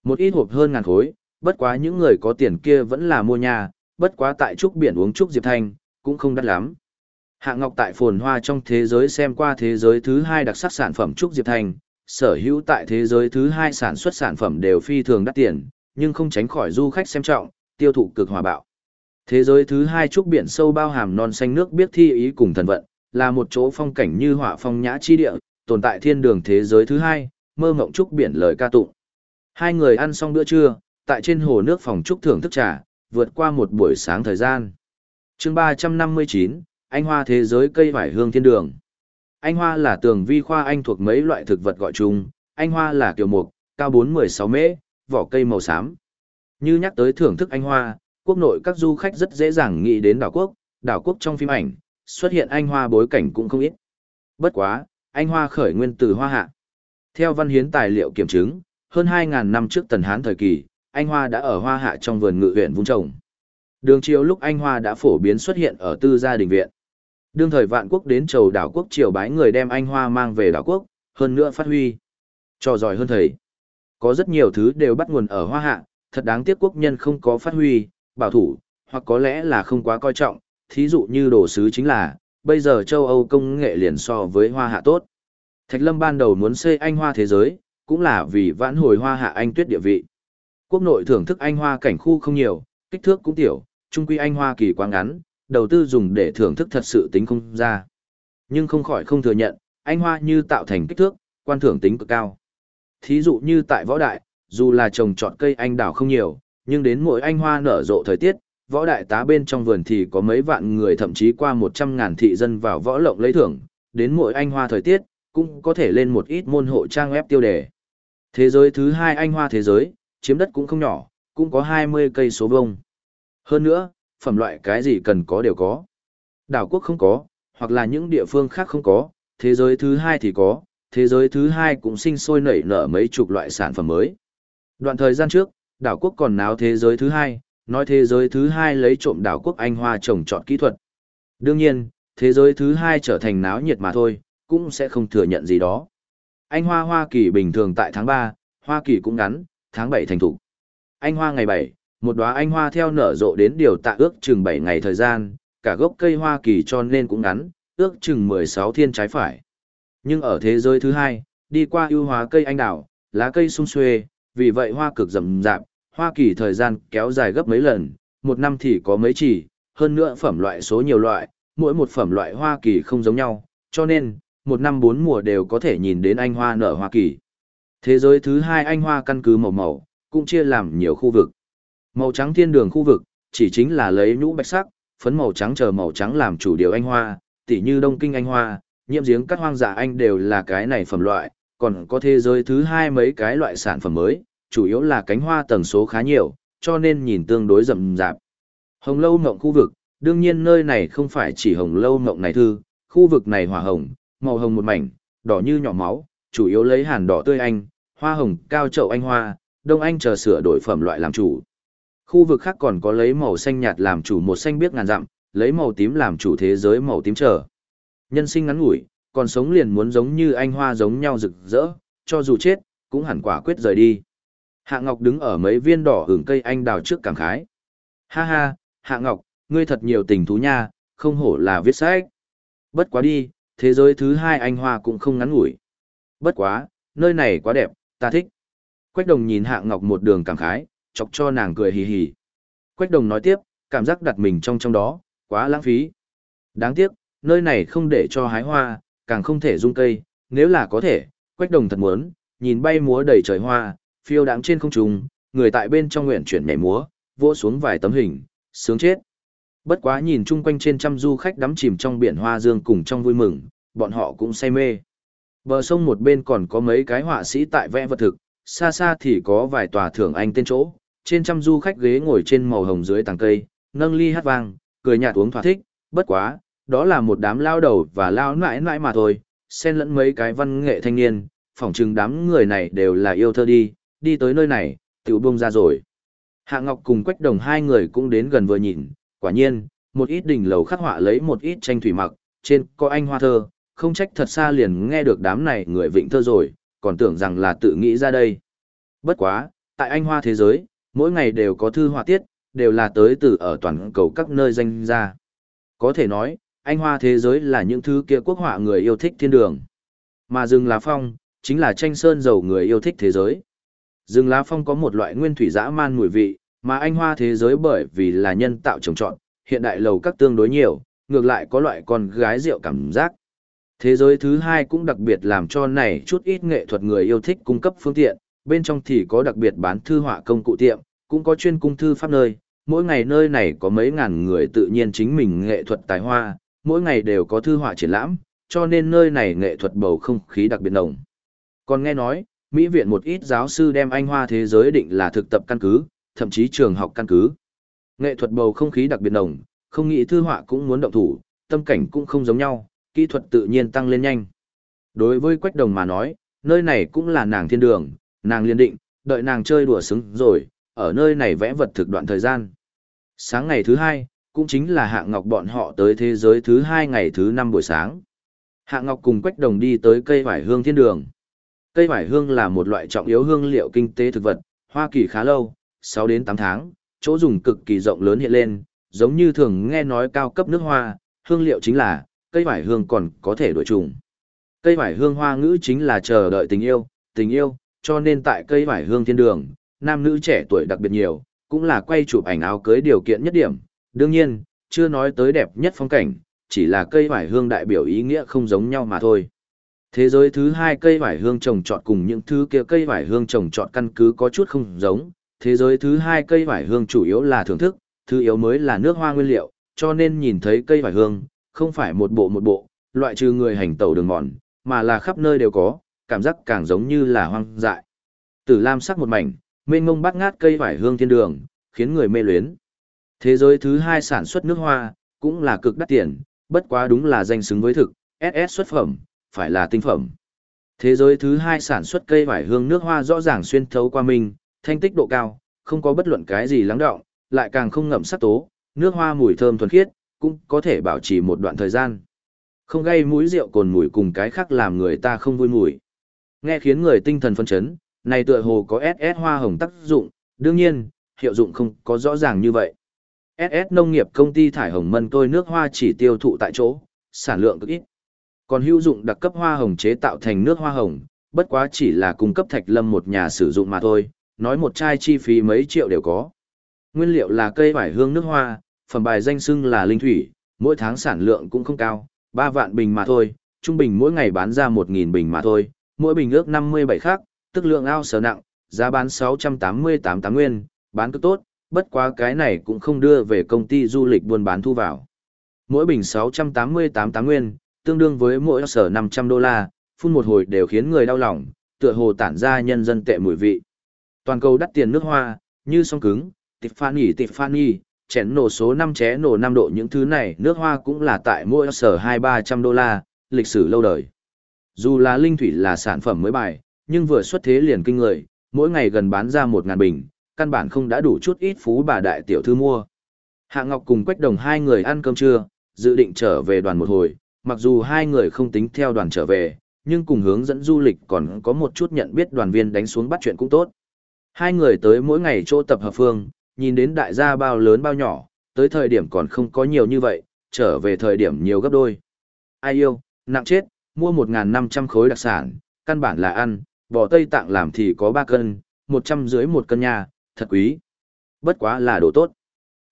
Một ít hộp hơn ngàn khối, bất quá những người có tiền kia vẫn là mua nhà, bất quá tại Trúc Biển uống Trúc Diệp Thanh, cũng không đắt lắm. Hạ Ngọc tại phồn hoa trong thế giới xem qua thế giới thứ hai đặc sắc sản phẩm Trúc Diệp Thanh, sở hữu tại thế giới thứ hai sản xuất sản phẩm đều phi thường đắt tiền, nhưng không tránh khỏi du khách xem trọng, tiêu thụ cực hòa bạo. Thế giới thứ hai trúc biển sâu bao hàm non xanh nước biết thi ý cùng thần vận, là một chỗ phong cảnh như họa phong nhã chi địa, tồn tại thiên đường thế giới thứ hai, mơ mộng trúc biển lời ca tụng. Hai người ăn xong bữa trưa, tại trên hồ nước phòng trúc thưởng thức trà, vượt qua một buổi sáng thời gian. chương 359, Anh Hoa thế giới cây vải hương thiên đường. Anh Hoa là tường vi khoa anh thuộc mấy loại thực vật gọi chung, anh Hoa là kiều mục, cao 4-16 mễ, vỏ cây màu xám. Như nhắc tới thưởng thức anh Hoa, quốc nội các du khách rất dễ dàng nghĩ đến đảo quốc, đảo quốc trong phim ảnh, xuất hiện anh Hoa bối cảnh cũng không ít. Bất quá, anh Hoa khởi nguyên từ Hoa Hạ. Theo văn hiến tài liệu kiểm chứng, hơn 2.000 năm trước Tần Hán thời kỳ, anh Hoa đã ở Hoa Hạ trong vườn ngự huyện vung trồng. Đường triều lúc anh Hoa đã phổ biến xuất hiện ở tư gia đình viện. Đương thời vạn quốc đến chầu đảo quốc triều bái người đem anh hoa mang về đảo quốc, hơn nữa phát huy. Cho giỏi hơn thầy. Có rất nhiều thứ đều bắt nguồn ở hoa hạ, thật đáng tiếc quốc nhân không có phát huy, bảo thủ, hoặc có lẽ là không quá coi trọng, thí dụ như đồ sứ chính là, bây giờ châu Âu công nghệ liền so với hoa hạ tốt. Thạch Lâm ban đầu muốn xây anh hoa thế giới, cũng là vì vãn hồi hoa hạ anh tuyết địa vị. Quốc nội thưởng thức anh hoa cảnh khu không nhiều, kích thước cũng tiểu, trung quy anh hoa kỳ quá ngắn, đầu tư dùng để thưởng thức thật sự tính không ra. Nhưng không khỏi không thừa nhận, anh hoa như tạo thành kích thước, quan thưởng tính cực cao. Thí dụ như tại võ đại, dù là trồng trọt cây anh đào không nhiều, nhưng đến mỗi anh hoa nở rộ thời tiết, võ đại tá bên trong vườn thì có mấy vạn người thậm chí qua 100 ngàn thị dân vào võ lộng lấy thưởng, đến mỗi anh hoa thời tiết, cũng có thể lên một ít môn hộ trang web tiêu đề. Thế giới thứ hai anh hoa thế giới, chiếm đất cũng không nhỏ, cũng có 20 cây số vông. Hơn nữa, phẩm loại cái gì cần có đều có. Đảo quốc không có, hoặc là những địa phương khác không có, thế giới thứ hai thì có, thế giới thứ hai cũng sinh sôi nảy nở mấy chục loại sản phẩm mới. Đoạn thời gian trước, đảo quốc còn náo thế giới thứ hai, nói thế giới thứ hai lấy trộm đảo quốc Anh Hoa trồng trọt kỹ thuật. Đương nhiên, thế giới thứ hai trở thành náo nhiệt mà thôi, cũng sẽ không thừa nhận gì đó. Anh Hoa Hoa Kỳ bình thường tại tháng 3, Hoa Kỳ cũng ngắn, tháng 7 thành thủ. Anh Hoa ngày 7, một đóa anh hoa theo nở rộ đến điều tạ ước chừng 7 ngày thời gian, cả gốc cây Hoa Kỳ cho nên cũng ngắn, ước chừng 16 thiên trái phải. Nhưng ở thế giới thứ hai, đi qua ưu hóa cây anh đào, lá cây sung xuê, vì vậy hoa cực rậm rạp, Hoa Kỳ thời gian kéo dài gấp mấy lần, một năm thì có mấy chỉ, hơn nữa phẩm loại số nhiều loại, mỗi một phẩm loại Hoa Kỳ không giống nhau, cho nên, một năm bốn mùa đều có thể nhìn đến anh hoa nở Hoa Kỳ. Thế giới thứ hai anh hoa căn cứ màu màu, cũng chia làm nhiều khu vực. Màu trắng thiên đường khu vực, chỉ chính là lấy nhũ bạch sắc, phấn màu trắng chờ màu trắng làm chủ điều anh hoa, tỉ như đông kinh anh hoa, nhiễm giếng các hoang dã anh đều là cái này phẩm loại, còn có thế giới thứ hai mấy cái loại sản phẩm mới, chủ yếu là cánh hoa tầng số khá nhiều, cho nên nhìn tương đối rậm rạp. Hồng lâu mộng khu vực, đương nhiên nơi này không phải chỉ hồng lâu mộng này thư, khu vực này hỏa hồng, màu hồng một mảnh, đỏ như nhỏ máu, chủ yếu lấy hàn đỏ tươi anh, hoa hồng cao chậu anh hoa, đông anh chờ sửa đổi phẩm loại làm chủ. Khu vực khác còn có lấy màu xanh nhạt làm chủ một xanh biếc ngàn dặm, lấy màu tím làm chủ thế giới màu tím trở. Nhân sinh ngắn ngủi, còn sống liền muốn giống như anh hoa giống nhau rực rỡ, cho dù chết, cũng hẳn quả quyết rời đi. Hạ Ngọc đứng ở mấy viên đỏ hưởng cây anh đào trước cảm khái. Ha ha, Hạ Ngọc, ngươi thật nhiều tình thú nha, không hổ là viết sách. Bất quá đi, thế giới thứ hai anh hoa cũng không ngắn ngủi. Bất quá, nơi này quá đẹp, ta thích. Quách đồng nhìn Hạ Ngọc một đường cảm khái, chọc cho nàng cười hì hì. Quách đồng nói tiếp, cảm giác đặt mình trong trong đó, quá lãng phí. Đáng tiếc, nơi này không để cho hái hoa, càng không thể dung cây, nếu là có thể, quách đồng thật muốn, nhìn bay múa đầy trời hoa, phiêu đáng trên không trung, người tại bên trong nguyện chuyển nhảy múa, vỗ xuống vài tấm hình, sướng chết. Bất quá nhìn chung quanh trên trăm du khách đắm chìm trong biển hoa dương cùng trong vui mừng, bọn họ cũng say mê. Bờ sông một bên còn có mấy cái họa sĩ tại vẽ vật thực, xa xa thì có vài tòa thưởng anh tên chỗ, trên trăm du khách ghế ngồi trên màu hồng dưới tàng cây, nâng ly hát vang, cười nhạt uống thỏa thích, bất quá, đó là một đám lao đầu và lao nãi nãi mà thôi, xen lẫn mấy cái văn nghệ thanh niên, phỏng chừng đám người này đều là yêu thơ đi, đi tới nơi này, tiểu bông ra rồi. Hạ Ngọc cùng Quách Đồng hai người cũng đến gần vừa nhìn, quả nhiên, một ít đỉnh lầu khắc họa lấy một ít tranh thủy mặc, trên có anh hoa thơ, không trách thật xa liền nghe được đám này người vịnh thơ rồi, còn tưởng rằng là tự nghĩ ra đây. Bất quá, tại anh hoa thế giới, mỗi ngày đều có thư họa tiết, đều là tới từ ở toàn cầu các nơi danh ra. Có thể nói, anh hoa thế giới là những thứ kia quốc họa người yêu thích thiên đường. Mà rừng lá phong, chính là tranh sơn dầu người yêu thích thế giới. Rừng lá phong có một loại nguyên thủy dã man mùi vị, mà anh hoa thế giới bởi vì là nhân tạo trồng trọt, hiện đại lầu các tương đối nhiều, ngược lại có loại con gái rượu cảm giác. Thế giới thứ hai cũng đặc biệt làm cho này chút ít nghệ thuật người yêu thích cung cấp phương tiện, bên trong thì có đặc biệt bán thư họa công cụ tiệm, cũng có chuyên cung thư pháp nơi, mỗi ngày nơi này có mấy ngàn người tự nhiên chính mình nghệ thuật tài hoa, mỗi ngày đều có thư họa triển lãm, cho nên nơi này nghệ thuật bầu không khí đặc biệt nồng. Còn nghe nói, Mỹ viện một ít giáo sư đem Anh Hoa thế giới định là thực tập căn cứ, thậm chí trường học căn cứ. Nghệ thuật bầu không khí đặc biệt nồng, không nghĩ thư họa cũng muốn động thủ, tâm cảnh cũng không giống nhau, kỹ thuật tự nhiên tăng lên nhanh. Đối với Quách Đồng mà nói, nơi này cũng là nàng thiên đường, nàng liên định, đợi nàng chơi đùa xứng rồi, ở nơi này vẽ vật thực đoạn thời gian. Sáng ngày thứ hai, cũng chính là Hạ Ngọc bọn họ tới thế giới thứ hai ngày thứ năm buổi sáng. Hạ Ngọc cùng Quách Đồng đi tới cây vải hương thiên đường. Cây vải hương là một loại trọng yếu hương liệu kinh tế thực vật, Hoa Kỳ khá lâu, 6 đến 8 tháng, chỗ dùng cực kỳ rộng lớn hiện lên, giống như thường nghe nói cao cấp nước hoa, hương liệu chính là, cây vải hương còn có thể đổi trùng. Cây vải hương hoa ngữ chính là chờ đợi tình yêu, tình yêu, cho nên tại cây vải hương thiên đường, nam nữ trẻ tuổi đặc biệt nhiều, cũng là quay chụp ảnh áo cưới điều kiện nhất điểm. Đương nhiên, chưa nói tới đẹp nhất phong cảnh, chỉ là cây vải hương đại biểu ý nghĩa không giống nhau mà thôi. Thế giới thứ hai cây vải hương trồng trọt cùng những thứ kia cây vải hương trồng trọt căn cứ có chút không giống. Thế giới thứ hai cây vải hương chủ yếu là thưởng thức, thứ yếu mới là nước hoa nguyên liệu, cho nên nhìn thấy cây vải hương, không phải một bộ một bộ, loại trừ người hành tẩu đường mòn, mà là khắp nơi đều có, cảm giác càng giống như là hoang dại. Tử lam sắc một mảnh, mênh ngông bát ngát cây vải hương thiên đường, khiến người mê luyến. Thế giới thứ hai sản xuất nước hoa, cũng là cực đắt tiền, bất quá đúng là danh xứng với thực, SS xuất phẩm, phải là tinh phẩm. Thế giới thứ hai sản xuất cây vải hương nước hoa rõ ràng xuyên thấu qua mình, thanh tích độ cao, không có bất luận cái gì lắng đọng lại càng không ngậm sắc tố, nước hoa mùi thơm thuần khiết, cũng có thể bảo trì một đoạn thời gian. Không gây mũi rượu cồn mùi cùng cái khác làm người ta không vui mùi. Nghe khiến người tinh thần phân chấn, này tựa hồ có SS hoa hồng tác dụng, đương nhiên, hiệu dụng không có rõ ràng như vậy. SS nông nghiệp công ty thải hồng mân tôi nước hoa chỉ tiêu thụ tại chỗ, sản lượng cực ít. Còn hữu dụng đặc cấp hoa hồng chế tạo thành nước hoa hồng, bất quá chỉ là cung cấp thạch lâm một nhà sử dụng mà thôi, nói một chai chi phí mấy triệu đều có. Nguyên liệu là cây vải hương nước hoa, phẩm bài danh xưng là linh thủy, mỗi tháng sản lượng cũng không cao, 3 vạn bình mà thôi, trung bình mỗi ngày bán ra 1.000 bình mà thôi, mỗi bình ước 57 khác, tức lượng ao sở nặng, giá bán 688 tám nguyên, bán cứ tốt, bất quá cái này cũng không đưa về công ty du lịch buôn bán thu vào. Mỗi bình 688 tám nguyên, tương đương với mỗi sở 500 đô la, phun một hồi đều khiến người đau lòng, tựa hồ tản ra nhân dân tệ mùi vị. Toàn cầu đắt tiền nước hoa, như song cứng, Tiffany Tiffany, chén nổ số 5 ché nổ 5 độ những thứ này nước hoa cũng là tại mỗi sở 2-300 đô la, lịch sử lâu đời. Dù là linh thủy là sản phẩm mới bài, nhưng vừa xuất thế liền kinh người, mỗi ngày gần bán ra 1.000 bình, căn bản không đã đủ chút ít phú bà đại tiểu thư mua. Hạ Ngọc cùng Quách Đồng hai người ăn cơm trưa, dự định trở về đoàn một hồi, mặc dù hai người không tính theo đoàn trở về, nhưng cùng hướng dẫn du lịch còn có một chút nhận biết đoàn viên đánh xuống bắt chuyện cũng tốt. Hai người tới mỗi ngày chỗ tập hợp phương, nhìn đến đại gia bao lớn bao nhỏ, tới thời điểm còn không có nhiều như vậy, trở về thời điểm nhiều gấp đôi. Ai yêu, nặng chết, mua 1.500 khối đặc sản, căn bản là ăn, bò Tây Tạng làm thì có 3 cân, 100 dưới một cân nha, thật quý. Bất quá là đồ tốt.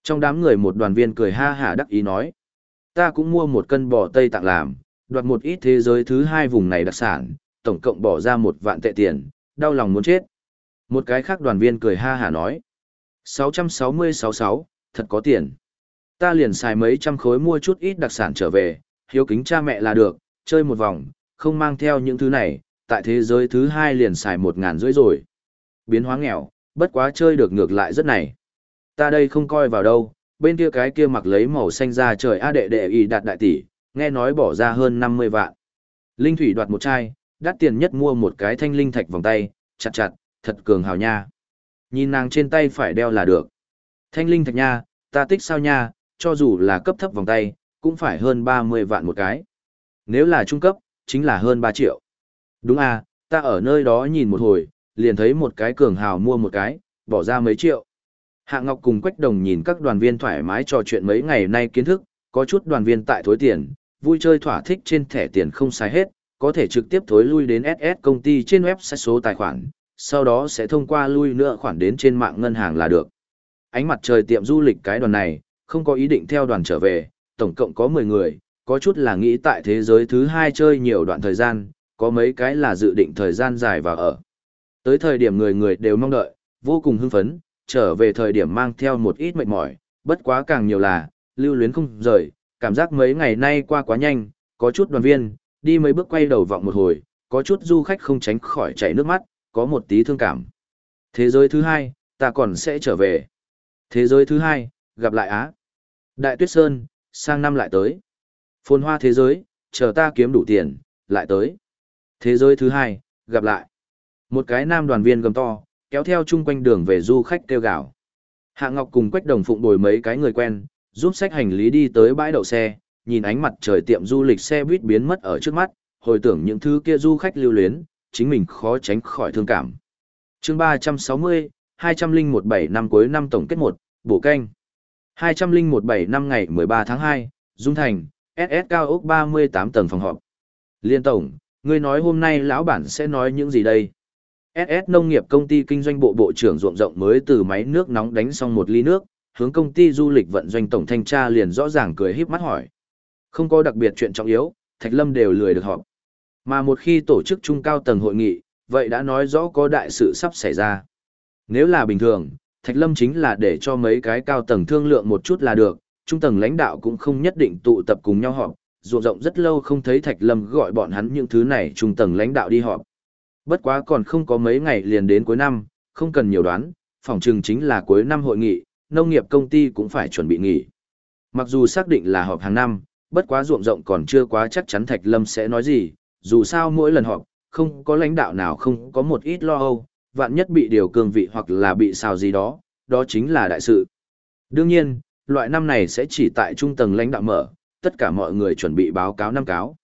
Trong đám người một đoàn viên cười ha hả đắc ý nói. Ta cũng mua một cân bò Tây Tạng làm, đoạt một ít thế giới thứ hai vùng này đặc sản, tổng cộng bỏ ra một vạn tệ tiền, đau lòng muốn chết. Một cái khác đoàn viên cười ha hả nói. 660-66, thật có tiền. Ta liền xài mấy trăm khối mua chút ít đặc sản trở về, hiếu kính cha mẹ là được, chơi một vòng, không mang theo những thứ này, tại thế giới thứ hai liền xài một ngàn rưỡi rồi. Biến hóa nghèo, bất quá chơi được ngược lại rất này. Ta đây không coi vào đâu, bên kia cái kia mặc lấy màu xanh ra trời A đệ đệ y đạt đại tỷ, nghe nói bỏ ra hơn 50 vạn. Linh Thủy đoạt một chai, đắt tiền nhất mua một cái thanh linh thạch vòng tay, chặt chặt, thật cường hào nha. Nhìn nàng trên tay phải đeo là được. Thanh linh thạch nha, ta tích sao nha, cho dù là cấp thấp vòng tay, cũng phải hơn 30 vạn một cái. Nếu là trung cấp, chính là hơn 3 triệu. Đúng à, ta ở nơi đó nhìn một hồi, liền thấy một cái cường hào mua một cái, bỏ ra mấy triệu. Hạ Ngọc cùng Quách Đồng nhìn các đoàn viên thoải mái trò chuyện mấy ngày nay kiến thức, có chút đoàn viên tại thối tiền, vui chơi thỏa thích trên thẻ tiền không sai hết, có thể trực tiếp thối lui đến SS công ty trên website số tài khoản, sau đó sẽ thông qua lui nữa khoản đến trên mạng ngân hàng là được. Ánh mặt trời tiệm du lịch cái đoàn này, không có ý định theo đoàn trở về, tổng cộng có 10 người, có chút là nghĩ tại thế giới thứ hai chơi nhiều đoạn thời gian, có mấy cái là dự định thời gian dài và ở. Tới thời điểm người người đều mong đợi, vô cùng hưng phấn, trở về thời điểm mang theo một ít mệt mỏi, bất quá càng nhiều là, lưu luyến không rời, cảm giác mấy ngày nay qua quá nhanh, có chút đoàn viên, đi mấy bước quay đầu vọng một hồi, có chút du khách không tránh khỏi chảy nước mắt, có một tí thương cảm. Thế giới thứ hai, ta còn sẽ trở về. Thế giới thứ hai, gặp lại Á. Đại Tuyết Sơn, sang năm lại tới. Phồn hoa thế giới, chờ ta kiếm đủ tiền, lại tới. Thế giới thứ hai, gặp lại. Một cái nam đoàn viên gầm to, kéo theo chung quanh đường về du khách kêu gào. Hạ Ngọc cùng Quách Đồng Phụng bồi mấy cái người quen, giúp sách hành lý đi tới bãi đậu xe, nhìn ánh mặt trời tiệm du lịch xe buýt biến mất ở trước mắt, hồi tưởng những thứ kia du khách lưu luyến, chính mình khó tránh khỏi thương cảm. chương 360, 2017 năm cuối năm tổng kết 1, bổ canh. 2017 năm ngày 13 tháng 2, Dung Thành, SS cao ốc 38 tầng phòng họp. Liên Tổng, ngươi nói hôm nay lão bản sẽ nói những gì đây? SS Nông nghiệp công ty kinh doanh bộ bộ trưởng ruộng rộng mới từ máy nước nóng đánh xong một ly nước, hướng công ty du lịch vận doanh tổng thanh tra liền rõ ràng cười híp mắt hỏi. Không có đặc biệt chuyện trọng yếu, Thạch Lâm đều lười được họp. Mà một khi tổ chức trung cao tầng hội nghị, vậy đã nói rõ có đại sự sắp xảy ra. Nếu là bình thường, Thạch Lâm chính là để cho mấy cái cao tầng thương lượng một chút là được, trung tầng lãnh đạo cũng không nhất định tụ tập cùng nhau họp, ruộng rộng rất lâu không thấy Thạch Lâm gọi bọn hắn những thứ này trung tầng lãnh đạo đi họp. Bất quá còn không có mấy ngày liền đến cuối năm, không cần nhiều đoán, phòng trừng chính là cuối năm hội nghị, nông nghiệp công ty cũng phải chuẩn bị nghỉ. Mặc dù xác định là họp hàng năm, bất quá ruộng rộng còn chưa quá chắc chắn Thạch Lâm sẽ nói gì, dù sao mỗi lần họp, không có lãnh đạo nào không có một ít lo âu, vạn nhất bị điều cương vị hoặc là bị sao gì đó, đó chính là đại sự. Đương nhiên, loại năm này sẽ chỉ tại trung tầng lãnh đạo mở, tất cả mọi người chuẩn bị báo cáo năm cáo.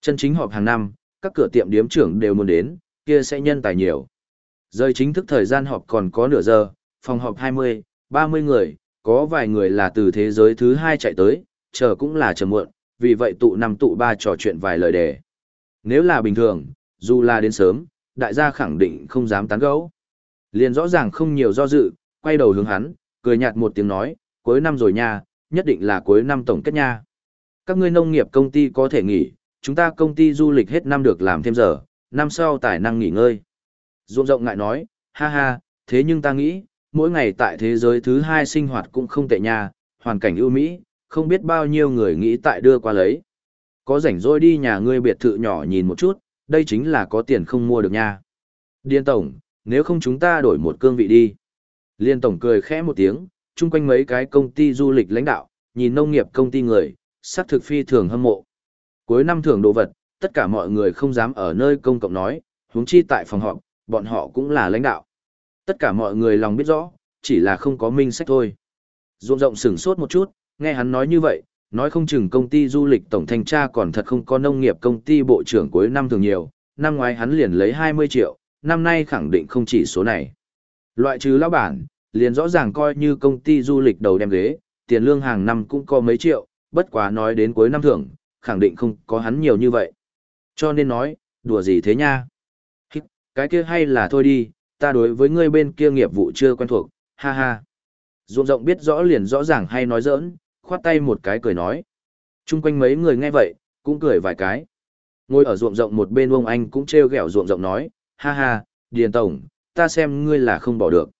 Chân chính họp hàng năm, các cửa tiệm điếm trưởng đều muốn đến, kia sẽ nhân tài nhiều. Rời chính thức thời gian họp còn có nửa giờ, phòng họp 20, 30 người, có vài người là từ thế giới thứ hai chạy tới, chờ cũng là chờ muộn, vì vậy tụ năm tụ ba trò chuyện vài lời đề. Nếu là bình thường, dù là đến sớm, đại gia khẳng định không dám tán gẫu. Liền rõ ràng không nhiều do dự, quay đầu hướng hắn, cười nhạt một tiếng nói, cuối năm rồi nha, nhất định là cuối năm tổng kết nha. Các ngươi nông nghiệp công ty có thể nghỉ, chúng ta công ty du lịch hết năm được làm thêm giờ, năm sau tài năng nghỉ ngơi. Ruộng rộng ngại nói, ha ha, thế nhưng ta nghĩ, mỗi ngày tại thế giới thứ hai sinh hoạt cũng không tệ nha, hoàn cảnh ưu mỹ, không biết bao nhiêu người nghĩ tại đưa qua lấy. Có rảnh rỗi đi nhà ngươi biệt thự nhỏ nhìn một chút, đây chính là có tiền không mua được nha. Điên tổng, nếu không chúng ta đổi một cương vị đi. Liên tổng cười khẽ một tiếng, chung quanh mấy cái công ty du lịch lãnh đạo, nhìn nông nghiệp công ty người, sắc thực phi thường hâm mộ. Cuối năm thưởng đồ vật, tất cả mọi người không dám ở nơi công cộng nói, huống chi tại phòng họp, bọn họ cũng là lãnh đạo. Tất cả mọi người lòng biết rõ, chỉ là không có minh sách thôi. Ruộng rộng sửng sốt một chút, nghe hắn nói như vậy, nói không chừng công ty du lịch tổng thanh tra còn thật không có nông nghiệp công ty bộ trưởng cuối năm thường nhiều, năm ngoái hắn liền lấy 20 triệu, năm nay khẳng định không chỉ số này. Loại trừ lão bản, liền rõ ràng coi như công ty du lịch đầu đem ghế, tiền lương hàng năm cũng có mấy triệu, bất quá nói đến cuối năm thưởng, khẳng định không có hắn nhiều như vậy. Cho nên nói, đùa gì thế nha? Cái kia hay là thôi đi, ta đối với ngươi bên kia nghiệp vụ chưa quen thuộc, ha ha. Ruộng rộng biết rõ liền rõ ràng hay nói giỡn, khoát tay một cái cười nói. Trung quanh mấy người nghe vậy, cũng cười vài cái. Ngồi ở ruộng rộng một bên ông anh cũng trêu ghẹo ruộng rộng nói, ha ha, Điền Tổng, ta xem ngươi là không bỏ được.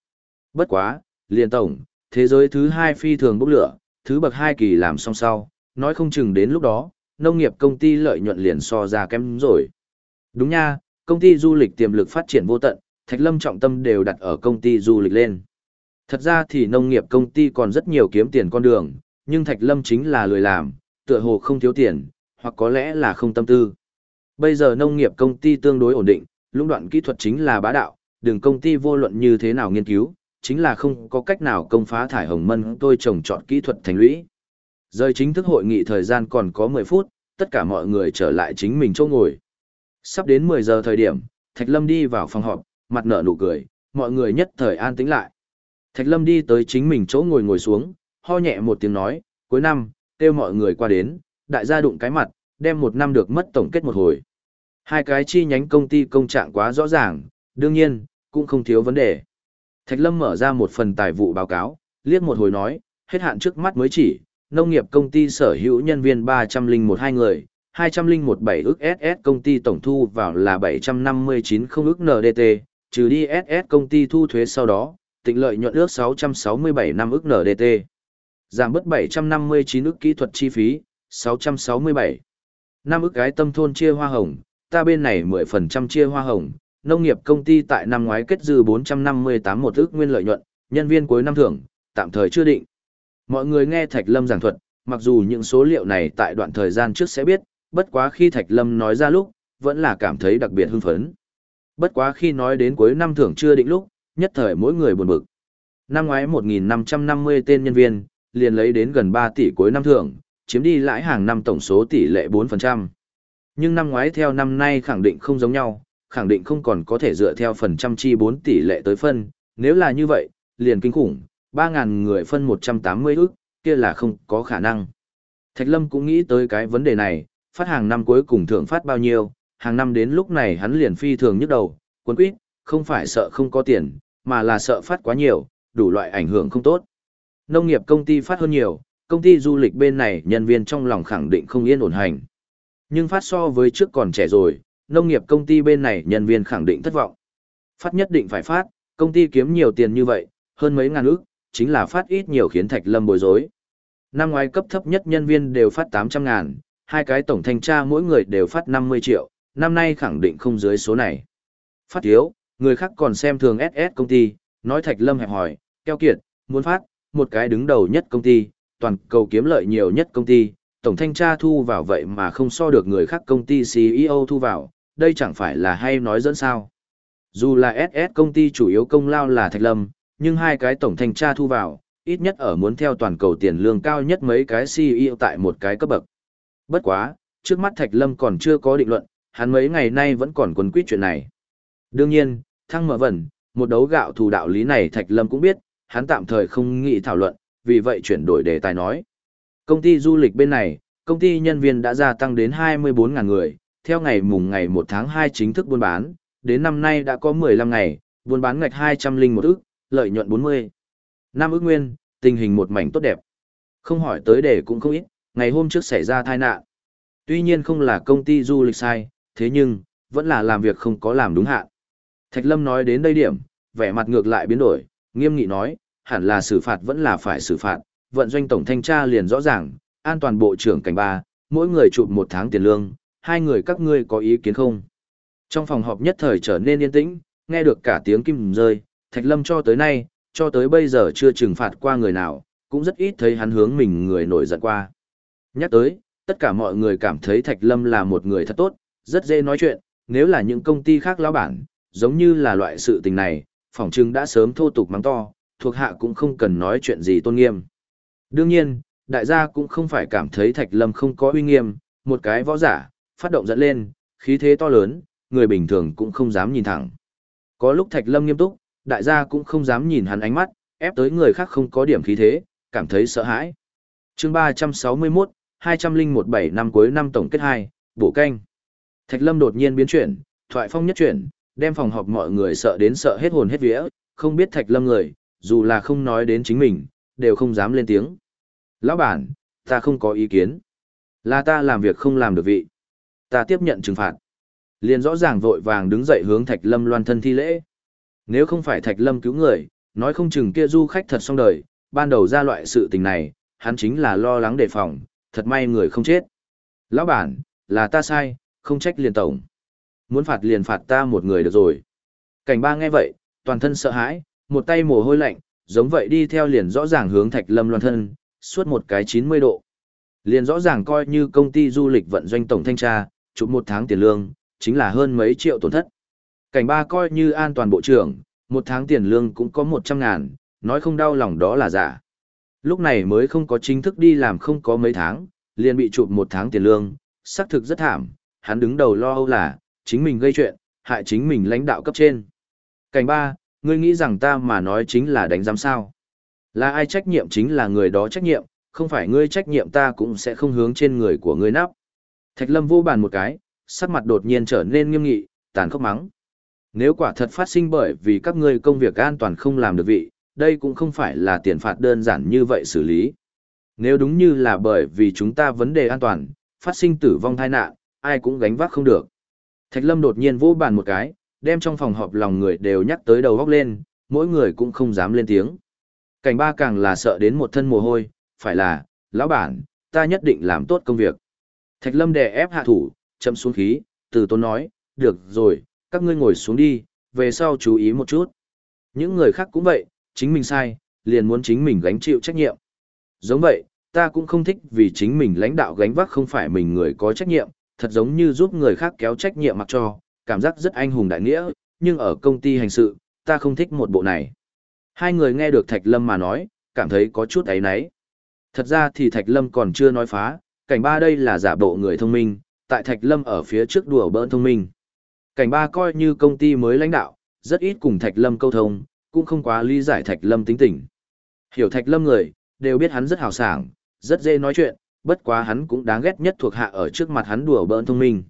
Bất quá, Điền tổng, thế giới thứ hai phi thường bốc lửa, thứ bậc hai kỳ làm xong sau, nói không chừng đến lúc đó, nông nghiệp công ty lợi nhuận liền so ra kém rồi. Đúng nha, công ty du lịch tiềm lực phát triển vô tận, Thạch Lâm trọng tâm đều đặt ở công ty du lịch lên. Thật ra thì nông nghiệp công ty còn rất nhiều kiếm tiền con đường, nhưng Thạch Lâm chính là lười làm, tựa hồ không thiếu tiền, hoặc có lẽ là không tâm tư. Bây giờ nông nghiệp công ty tương đối ổn định, lũng đoạn kỹ thuật chính là bá đạo, đường công ty vô luận như thế nào nghiên cứu, chính là không có cách nào công phá thải hồng mân tôi trồng chọn kỹ thuật thành lũy. Rời chính thức hội nghị thời gian còn có 10 phút, tất cả mọi người trở lại chính mình chỗ ngồi. Sắp đến 10 giờ thời điểm, Thạch Lâm đi vào phòng họp, mặt nở nụ cười, mọi người nhất thời an tĩnh lại. Thạch Lâm đi tới chính mình chỗ ngồi ngồi xuống, ho nhẹ một tiếng nói, cuối năm, kêu mọi người qua đến, đại gia đụng cái mặt, đem một năm được mất tổng kết một hồi. Hai cái chi nhánh công ty công trạng quá rõ ràng, đương nhiên, cũng không thiếu vấn đề. Thạch Lâm mở ra một phần tài vụ báo cáo, liếc một hồi nói, hết hạn trước mắt mới chỉ, nông nghiệp công ty sở hữu nhân viên 301 hai người, 2017 ức SS công ty tổng thu vào là 759 không ức NDT, trừ đi SS công ty thu thuế sau đó, tịnh lợi nhuận ước 667 năm ức NDT. Giảm bớt 759 ức kỹ thuật chi phí, 667. Năm ức gái tâm thôn chia hoa hồng, ta bên này 10% chia hoa hồng, nông nghiệp công ty tại năm ngoái kết dư 458 một ức nguyên lợi nhuận, nhân viên cuối năm thưởng, tạm thời chưa định. Mọi người nghe Thạch Lâm giảng thuật, mặc dù những số liệu này tại đoạn thời gian trước sẽ biết, bất quá khi Thạch Lâm nói ra lúc, vẫn là cảm thấy đặc biệt hưng phấn. Bất quá khi nói đến cuối năm thưởng chưa định lúc, nhất thời mỗi người buồn bực. Năm ngoái 1.550 tên nhân viên, liền lấy đến gần 3 tỷ cuối năm thưởng, chiếm đi lãi hàng năm tổng số tỷ lệ 4%. Nhưng năm ngoái theo năm nay khẳng định không giống nhau, khẳng định không còn có thể dựa theo phần trăm chi 4 tỷ lệ tới phân, nếu là như vậy, liền kinh khủng, 3.000 người phân 180 ức, kia là không có khả năng. Thạch Lâm cũng nghĩ tới cái vấn đề này, phát hàng năm cuối cùng thưởng phát bao nhiêu, hàng năm đến lúc này hắn liền phi thường nhức đầu, quân quýt, không phải sợ không có tiền, mà là sợ phát quá nhiều, đủ loại ảnh hưởng không tốt. Nông nghiệp công ty phát hơn nhiều, công ty du lịch bên này nhân viên trong lòng khẳng định không yên ổn hành. Nhưng phát so với trước còn trẻ rồi, nông nghiệp công ty bên này nhân viên khẳng định thất vọng. Phát nhất định phải phát, công ty kiếm nhiều tiền như vậy, hơn mấy ngàn ước, chính là phát ít nhiều khiến Thạch Lâm bối rối. Năm ngoái cấp thấp nhất nhân viên đều phát 800 ngàn, hai cái tổng thanh tra mỗi người đều phát 50 triệu, năm nay khẳng định không dưới số này. Phát thiếu, người khác còn xem thường SS công ty, nói Thạch Lâm hẹp hỏi, keo kiệt, muốn phát, một cái đứng đầu nhất công ty, toàn cầu kiếm lợi nhiều nhất công ty, tổng thanh tra thu vào vậy mà không so được người khác công ty CEO thu vào, đây chẳng phải là hay nói dẫn sao. Dù là SS công ty chủ yếu công lao là Thạch Lâm, nhưng hai cái tổng thanh tra thu vào, ít nhất ở muốn theo toàn cầu tiền lương cao nhất mấy cái CEO tại một cái cấp bậc. Bất quá, trước mắt Thạch Lâm còn chưa có định luận, hắn mấy ngày nay vẫn còn quấn quýt chuyện này. Đương nhiên, thăng mở vẩn, một đấu gạo thù đạo lý này Thạch Lâm cũng biết, hắn tạm thời không nghĩ thảo luận, vì vậy chuyển đổi đề tài nói. Công ty du lịch bên này, công ty nhân viên đã gia tăng đến 24.000 người, theo ngày mùng ngày 1 tháng 2 chính thức buôn bán, đến năm nay đã có 15 ngày, buôn bán ngạch 201 ức, lợi nhuận 40. nam ước nguyên, tình hình một mảnh tốt đẹp. Không hỏi tới để cũng không ít, ngày hôm trước xảy ra tai nạn. Tuy nhiên không là công ty du lịch sai, thế nhưng, vẫn là làm việc không có làm đúng hạn. Thạch Lâm nói đến đây điểm, vẻ mặt ngược lại biến đổi, nghiêm nghị nói, hẳn là xử phạt vẫn là phải xử phạt, vận doanh tổng thanh tra liền rõ ràng, an toàn bộ trưởng cảnh ba, mỗi người chụp một tháng tiền lương, hai người các ngươi có ý kiến không? Trong phòng họp nhất thời trở nên yên tĩnh, nghe được cả tiếng kim rơi, Thạch Lâm cho tới nay, cho tới bây giờ chưa trừng phạt qua người nào, cũng rất ít thấy hắn hướng mình người nổi giận qua. Nhắc tới, tất cả mọi người cảm thấy Thạch Lâm là một người thật tốt, rất dễ nói chuyện, nếu là những công ty khác lão bản, giống như là loại sự tình này, phỏng chừng đã sớm thô tục mắng to, thuộc hạ cũng không cần nói chuyện gì tôn nghiêm. Đương nhiên, đại gia cũng không phải cảm thấy Thạch Lâm không có uy nghiêm, một cái võ giả, phát động dẫn lên, khí thế to lớn, người bình thường cũng không dám nhìn thẳng. Có lúc Thạch Lâm nghiêm túc, đại gia cũng không dám nhìn hắn ánh mắt, ép tới người khác không có điểm khí thế, cảm thấy sợ hãi. chương 361, 2017 năm cuối năm tổng kết 2, bổ canh. Thạch Lâm đột nhiên biến chuyển, thoại phong nhất chuyển, đem phòng họp mọi người sợ đến sợ hết hồn hết vía, không biết Thạch Lâm người, dù là không nói đến chính mình, đều không dám lên tiếng. Lão bản, ta không có ý kiến. Là ta làm việc không làm được vị. Ta tiếp nhận trừng phạt. Liền rõ ràng vội vàng đứng dậy hướng Thạch Lâm loan thân thi lễ. Nếu không phải Thạch Lâm cứu người, Nói không chừng kia du khách thật xong đời, ban đầu ra loại sự tình này, hắn chính là lo lắng đề phòng, thật may người không chết. Lão bản, là ta sai, không trách liền tổng. Muốn phạt liền phạt ta một người được rồi. Cảnh ba nghe vậy, toàn thân sợ hãi, một tay mồ hôi lạnh, giống vậy đi theo liền rõ ràng hướng thạch lâm loan thân, suốt một cái 90 độ. Liền rõ ràng coi như công ty du lịch vận doanh tổng thanh tra, chụp một tháng tiền lương, chính là hơn mấy triệu tổn thất. Cảnh ba coi như an toàn bộ trưởng, một tháng tiền lương cũng có 100 ngàn, nói không đau lòng đó là giả. Lúc này mới không có chính thức đi làm không có mấy tháng, liền bị chụp một tháng tiền lương, xác thực rất thảm, hắn đứng đầu lo âu là, chính mình gây chuyện, hại chính mình lãnh đạo cấp trên. Cảnh ba, ngươi nghĩ rằng ta mà nói chính là đánh giám sao. Là ai trách nhiệm chính là người đó trách nhiệm, không phải ngươi trách nhiệm ta cũng sẽ không hướng trên người của ngươi nắp. Thạch lâm vô bàn một cái, sắc mặt đột nhiên trở nên nghiêm nghị, tàn khốc mắng. Nếu quả thật phát sinh bởi vì các ngươi công việc an toàn không làm được vị, đây cũng không phải là tiền phạt đơn giản như vậy xử lý. Nếu đúng như là bởi vì chúng ta vấn đề an toàn, phát sinh tử vong tai nạn, ai cũng gánh vác không được. Thạch Lâm đột nhiên vỗ bàn một cái, đem trong phòng họp lòng người đều nhắc tới đầu góc lên, mỗi người cũng không dám lên tiếng. Cảnh ba càng là sợ đến một thân mồ hôi, phải là, lão bản, ta nhất định làm tốt công việc. Thạch Lâm đè ép hạ thủ, chậm xuống khí, từ tôn nói, được rồi, các ngươi ngồi xuống đi, về sau chú ý một chút. Những người khác cũng vậy, chính mình sai, liền muốn chính mình gánh chịu trách nhiệm. Giống vậy, ta cũng không thích vì chính mình lãnh đạo gánh vác không phải mình người có trách nhiệm, thật giống như giúp người khác kéo trách nhiệm mặc cho, cảm giác rất anh hùng đại nghĩa, nhưng ở công ty hành sự, ta không thích một bộ này. Hai người nghe được Thạch Lâm mà nói, cảm thấy có chút ấy náy. Thật ra thì Thạch Lâm còn chưa nói phá, cảnh ba đây là giả bộ người thông minh, tại Thạch Lâm ở phía trước đùa bỡn thông minh. Cảnh ba coi như công ty mới lãnh đạo, rất ít cùng Thạch Lâm câu thông, cũng không quá lý giải Thạch Lâm tính tình. Hiểu Thạch Lâm người, đều biết hắn rất hào sảng, rất dễ nói chuyện, bất quá hắn cũng đáng ghét nhất thuộc hạ ở trước mặt hắn đùa bỡn thông minh.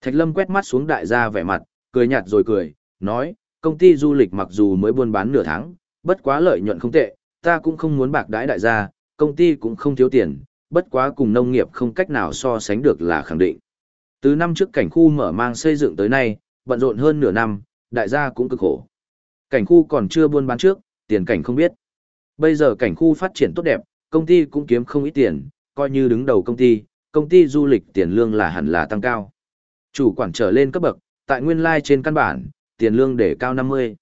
Thạch Lâm quét mắt xuống đại gia vẻ mặt, cười nhạt rồi cười, nói, công ty du lịch mặc dù mới buôn bán nửa tháng, bất quá lợi nhuận không tệ, ta cũng không muốn bạc đãi đại gia, công ty cũng không thiếu tiền, bất quá cùng nông nghiệp không cách nào so sánh được là khẳng định. Từ năm trước cảnh khu mở mang xây dựng tới nay, bận rộn hơn nửa năm, đại gia cũng cực khổ. Cảnh khu còn chưa buôn bán trước, tiền cảnh không biết. Bây giờ cảnh khu phát triển tốt đẹp, công ty cũng kiếm không ít tiền, coi như đứng đầu công ty, công ty du lịch tiền lương là hẳn là tăng cao. Chủ quản trở lên cấp bậc, tại nguyên lai like trên căn bản, tiền lương để cao 50.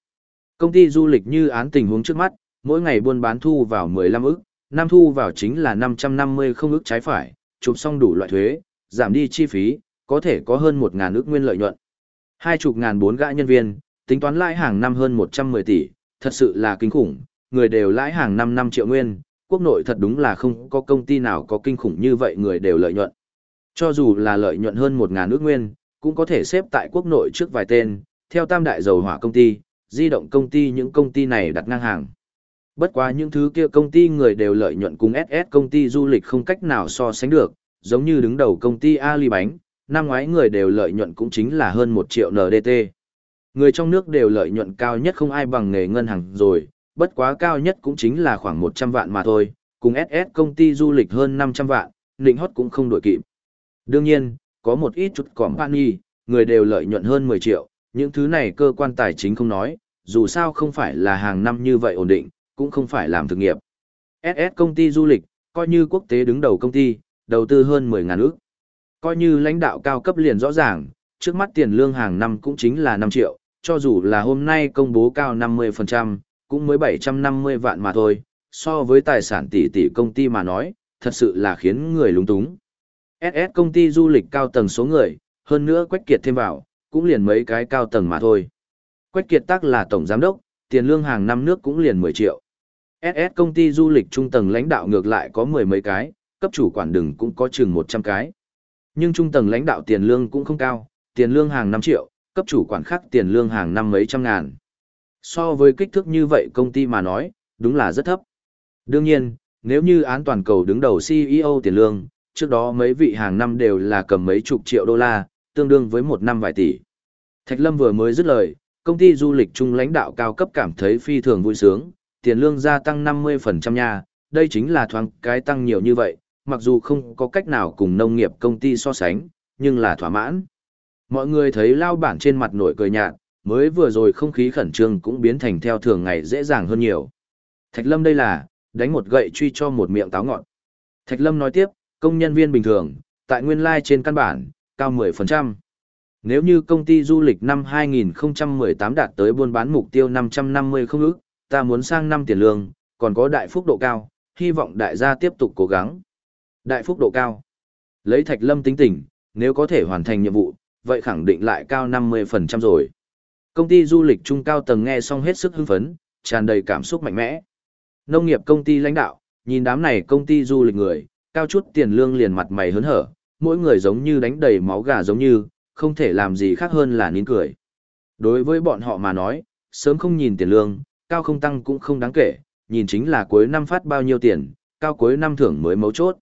Công ty du lịch như án tình huống trước mắt, mỗi ngày buôn bán thu vào 15 ức, năm thu vào chính là 550 không ức trái phải, chụp xong đủ loại thuế, giảm đi chi phí, có thể có hơn 1.000 ước nguyên lợi nhuận. Hai chục ngàn bốn gã nhân viên, tính toán lãi hàng năm hơn 110 tỷ, thật sự là kinh khủng, người đều lãi hàng năm 5 triệu nguyên, quốc nội thật đúng là không có công ty nào có kinh khủng như vậy người đều lợi nhuận. Cho dù là lợi nhuận hơn 1.000 ước nguyên, cũng có thể xếp tại quốc nội trước vài tên, theo tam đại dầu hỏa công ty, di động công ty những công ty này đặt ngang hàng. Bất quá những thứ kia công ty người đều lợi nhuận cùng SS công ty du lịch không cách nào so sánh được, giống như đứng đầu công ty Ali Bánh, năm ngoái người đều lợi nhuận cũng chính là hơn 1 triệu NDT. Người trong nước đều lợi nhuận cao nhất không ai bằng nghề ngân hàng rồi, bất quá cao nhất cũng chính là khoảng 100 vạn mà thôi, cùng SS công ty du lịch hơn 500 vạn, nịnh hót cũng không đổi kịp. Đương nhiên, có một ít chút company, người đều lợi nhuận hơn 10 triệu, những thứ này cơ quan tài chính không nói, dù sao không phải là hàng năm như vậy ổn định, cũng không phải làm thực nghiệp. SS công ty du lịch, coi như quốc tế đứng đầu công ty, đầu tư hơn 10 ngàn ước. Coi như lãnh đạo cao cấp liền rõ ràng, trước mắt tiền lương hàng năm cũng chính là 5 triệu, cho dù là hôm nay công bố cao 50%, cũng mới 750 vạn mà thôi, so với tài sản tỷ tỷ công ty mà nói, thật sự là khiến người lúng túng. SS công ty du lịch cao tầng số người, hơn nữa Quách Kiệt thêm vào, cũng liền mấy cái cao tầng mà thôi. Quách Kiệt tác là tổng giám đốc, tiền lương hàng năm nước cũng liền 10 triệu. SS công ty du lịch trung tầng lãnh đạo ngược lại có mười mấy cái, cấp chủ quản đừng cũng có chừng 100 cái. Nhưng trung tầng lãnh đạo tiền lương cũng không cao, tiền lương hàng năm triệu, cấp chủ quản khác tiền lương hàng năm mấy trăm ngàn. So với kích thước như vậy công ty mà nói, đúng là rất thấp. Đương nhiên, nếu như án toàn cầu đứng đầu CEO tiền lương, trước đó mấy vị hàng năm đều là cầm mấy chục triệu đô la, tương đương với một năm vài tỷ. Thạch Lâm vừa mới dứt lời, công ty du lịch trung lãnh đạo cao cấp cảm thấy phi thường vui sướng, tiền lương gia tăng 50% nha, đây chính là thoáng cái tăng nhiều như vậy, mặc dù không có cách nào cùng nông nghiệp công ty so sánh, nhưng là thỏa mãn. Mọi người thấy lao bản trên mặt nổi cười nhạt, mới vừa rồi không khí khẩn trương cũng biến thành theo thường ngày dễ dàng hơn nhiều. Thạch Lâm đây là, đánh một gậy truy cho một miệng táo ngọn. Thạch Lâm nói tiếp, công nhân viên bình thường, tại nguyên lai trên căn bản, cao 10%. Nếu như công ty du lịch năm 2018 đạt tới buôn bán mục tiêu 550 không ước ta muốn sang năm tiền lương, còn có đại phúc độ cao, hy vọng đại gia tiếp tục cố gắng. Đại phúc độ cao. Lấy Thạch Lâm tính tình, nếu có thể hoàn thành nhiệm vụ, vậy khẳng định lại cao 50% rồi. Công ty du lịch trung cao tầng nghe xong hết sức hưng phấn, tràn đầy cảm xúc mạnh mẽ. Nông nghiệp công ty lãnh đạo, nhìn đám này công ty du lịch người, cao chút tiền lương liền mặt mày hớn hở, mỗi người giống như đánh đầy máu gà giống như, không thể làm gì khác hơn là nín cười. Đối với bọn họ mà nói, sớm không nhìn tiền lương, cao không tăng cũng không đáng kể, nhìn chính là cuối năm phát bao nhiêu tiền, cao cuối năm thưởng mới mấu chốt.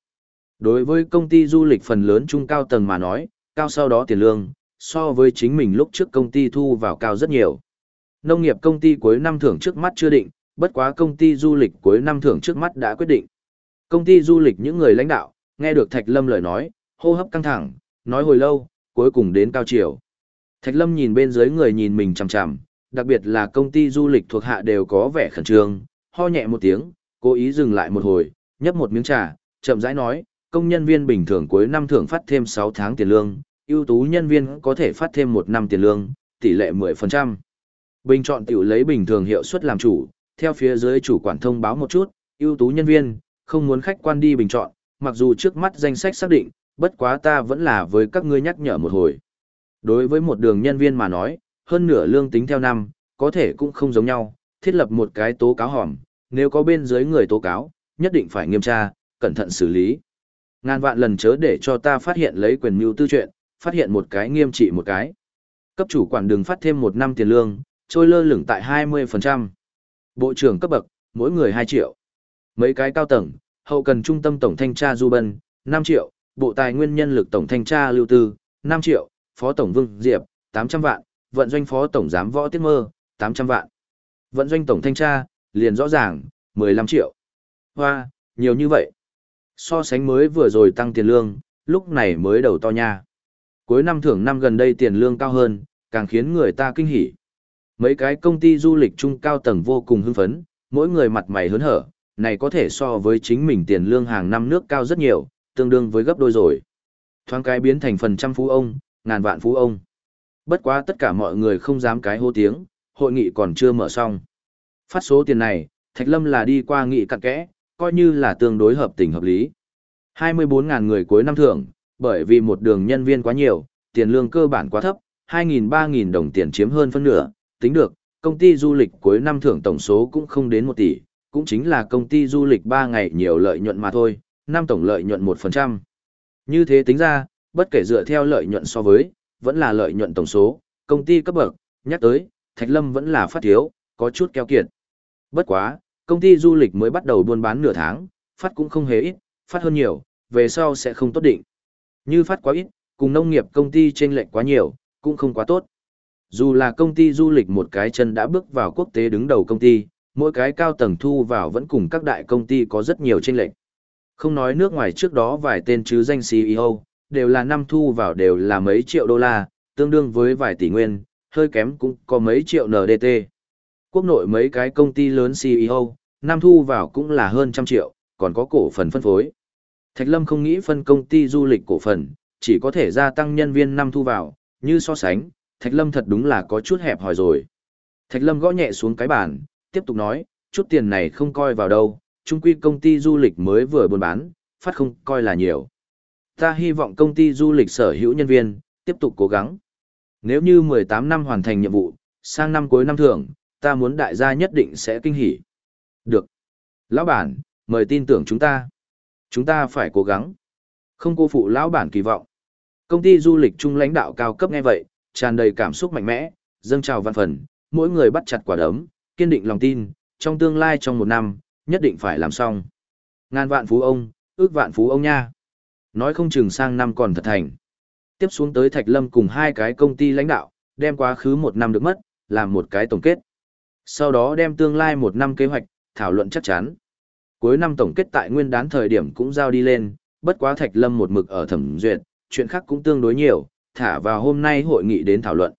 Đối với công ty du lịch phần lớn trung cao tầng mà nói, cao sau đó tiền lương, so với chính mình lúc trước công ty thu vào cao rất nhiều. Nông nghiệp công ty cuối năm thưởng trước mắt chưa định, bất quá công ty du lịch cuối năm thưởng trước mắt đã quyết định. Công ty du lịch những người lãnh đạo, nghe được Thạch Lâm lời nói, hô hấp căng thẳng, nói hồi lâu, cuối cùng đến cao chiều. Thạch Lâm nhìn bên dưới người nhìn mình chằm chằm, đặc biệt là công ty du lịch thuộc hạ đều có vẻ khẩn trương, ho nhẹ một tiếng, cố ý dừng lại một hồi, nhấp một miếng trà, chậm rãi nói, công nhân viên bình thường cuối năm thưởng phát thêm 6 tháng tiền lương, ưu tú nhân viên có thể phát thêm 1 năm tiền lương, tỷ lệ 10%. Bình chọn tiểu lấy bình thường hiệu suất làm chủ, theo phía dưới chủ quản thông báo một chút, ưu tú nhân viên, không muốn khách quan đi bình chọn, mặc dù trước mắt danh sách xác định, bất quá ta vẫn là với các ngươi nhắc nhở một hồi. Đối với một đường nhân viên mà nói, hơn nửa lương tính theo năm, có thể cũng không giống nhau, thiết lập một cái tố cáo hòm, nếu có bên dưới người tố cáo, nhất định phải nghiêm tra, cẩn thận xử lý. Ngàn vạn lần chớ để cho ta phát hiện lấy quyền mưu tư chuyện, phát hiện một cái nghiêm trị một cái. Cấp chủ quản đừng phát thêm một năm tiền lương, trôi lơ lửng tại 20%. Bộ trưởng cấp bậc, mỗi người 2 triệu. Mấy cái cao tầng, hậu cần trung tâm tổng thanh tra Du Bân, 5 triệu, bộ tài nguyên nhân lực tổng thanh tra Lưu Tư, 5 triệu, phó tổng Vương Diệp, 800 vạn, vận doanh phó tổng giám võ tiết mơ, 800 vạn. Vận doanh tổng thanh tra, liền rõ ràng, 15 triệu. Hoa, nhiều như vậy. So sánh mới vừa rồi tăng tiền lương, lúc này mới đầu to nha. Cuối năm thưởng năm gần đây tiền lương cao hơn, càng khiến người ta kinh hỉ. Mấy cái công ty du lịch trung cao tầng vô cùng hưng phấn, mỗi người mặt mày hớn hở, này có thể so với chính mình tiền lương hàng năm nước cao rất nhiều, tương đương với gấp đôi rồi. Thoáng cái biến thành phần trăm phú ông, ngàn vạn phú ông. Bất quá tất cả mọi người không dám cái hô tiếng, hội nghị còn chưa mở xong. Phát số tiền này, Thạch Lâm là đi qua nghị cặn kẽ, coi như là tương đối hợp tình hợp lý. 24.000 người cuối năm thưởng, bởi vì một đường nhân viên quá nhiều, tiền lương cơ bản quá thấp, 2.000-3.000 đồng tiền chiếm hơn phân nửa, tính được, công ty du lịch cuối năm thưởng tổng số cũng không đến 1 tỷ, cũng chính là công ty du lịch 3 ngày nhiều lợi nhuận mà thôi, năm tổng lợi nhuận 1%. Như thế tính ra, bất kể dựa theo lợi nhuận so với, vẫn là lợi nhuận tổng số, công ty cấp bậc, nhắc tới, Thạch Lâm vẫn là phát thiếu, có chút keo kiệt. Bất quá, công ty du lịch mới bắt đầu buôn bán nửa tháng, phát cũng không hề ít, phát hơn nhiều, về sau sẽ không tốt định. Như phát quá ít, cùng nông nghiệp công ty chênh lệch quá nhiều, cũng không quá tốt. Dù là công ty du lịch một cái chân đã bước vào quốc tế đứng đầu công ty, mỗi cái cao tầng thu vào vẫn cùng các đại công ty có rất nhiều chênh lệch. Không nói nước ngoài trước đó vài tên chứ danh CEO, đều là năm thu vào đều là mấy triệu đô la, tương đương với vài tỷ nguyên, hơi kém cũng có mấy triệu NDT. Quốc nội mấy cái công ty lớn CEO, năm thu vào cũng là hơn trăm triệu, còn có cổ phần phân phối. Thạch Lâm không nghĩ phân công ty du lịch cổ phần, chỉ có thể gia tăng nhân viên năm thu vào, như so sánh, Thạch Lâm thật đúng là có chút hẹp hòi rồi. Thạch Lâm gõ nhẹ xuống cái bàn, tiếp tục nói, chút tiền này không coi vào đâu, chung quy công ty du lịch mới vừa buôn bán, phát không coi là nhiều. Ta hy vọng công ty du lịch sở hữu nhân viên, tiếp tục cố gắng. Nếu như 18 năm hoàn thành nhiệm vụ, sang năm cuối năm thưởng, ta muốn đại gia nhất định sẽ kinh hỉ. Được. Lão bản, mời tin tưởng chúng ta. Chúng ta phải cố gắng. Không cô phụ lão bản kỳ vọng. Công ty du lịch trung lãnh đạo cao cấp nghe vậy, tràn đầy cảm xúc mạnh mẽ, dâng trào văn phần, mỗi người bắt chặt quả đấm, kiên định lòng tin, trong tương lai trong một năm, nhất định phải làm xong. Ngàn vạn phú ông, ước vạn phú ông nha. Nói không chừng sang năm còn thật thành. Tiếp xuống tới Thạch Lâm cùng hai cái công ty lãnh đạo, đem quá khứ một năm được mất, làm một cái tổng kết. Sau đó đem tương lai một năm kế hoạch, thảo luận chắc chắn. Cuối năm tổng kết tại nguyên đán thời điểm cũng giao đi lên, bất quá Thạch Lâm một mực ở thẩm duyệt, chuyện khác cũng tương đối nhiều, thả vào hôm nay hội nghị đến thảo luận.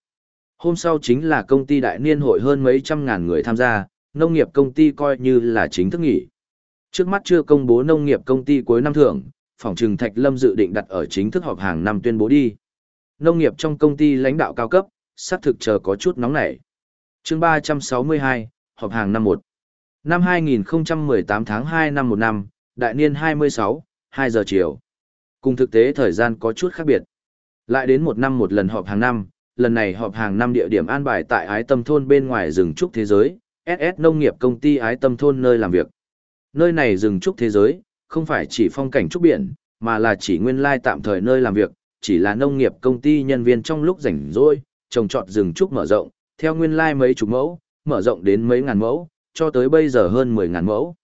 Hôm sau chính là công ty đại niên hội hơn mấy trăm ngàn người tham gia, nông nghiệp công ty coi như là chính thức nghỉ. Trước mắt chưa công bố nông nghiệp công ty cuối năm thưởng, phòng trừng Thạch Lâm dự định đặt ở chính thức họp hàng năm tuyên bố đi. Nông nghiệp trong công ty lãnh đạo cao cấp, xác thực chờ có chút nóng nảy. Chương 362, họp hàng năm 1. Năm 2018 tháng 2 năm 1 năm, đại niên 26, 2 giờ chiều. Cùng thực tế thời gian có chút khác biệt. Lại đến một năm một lần họp hàng năm, lần này họp hàng năm địa điểm an bài tại Ái Tâm Thôn bên ngoài rừng trúc thế giới, SS Nông nghiệp công ty Ái Tâm Thôn nơi làm việc. Nơi này rừng trúc thế giới, không phải chỉ phong cảnh trúc biển, mà là chỉ nguyên lai tạm thời nơi làm việc, chỉ là nông nghiệp công ty nhân viên trong lúc rảnh rỗi, trồng trọt rừng trúc mở rộng, theo nguyên lai mấy chục mẫu, mở rộng đến mấy ngàn mẫu, cho tới bây giờ hơn 10 ngàn mẫu.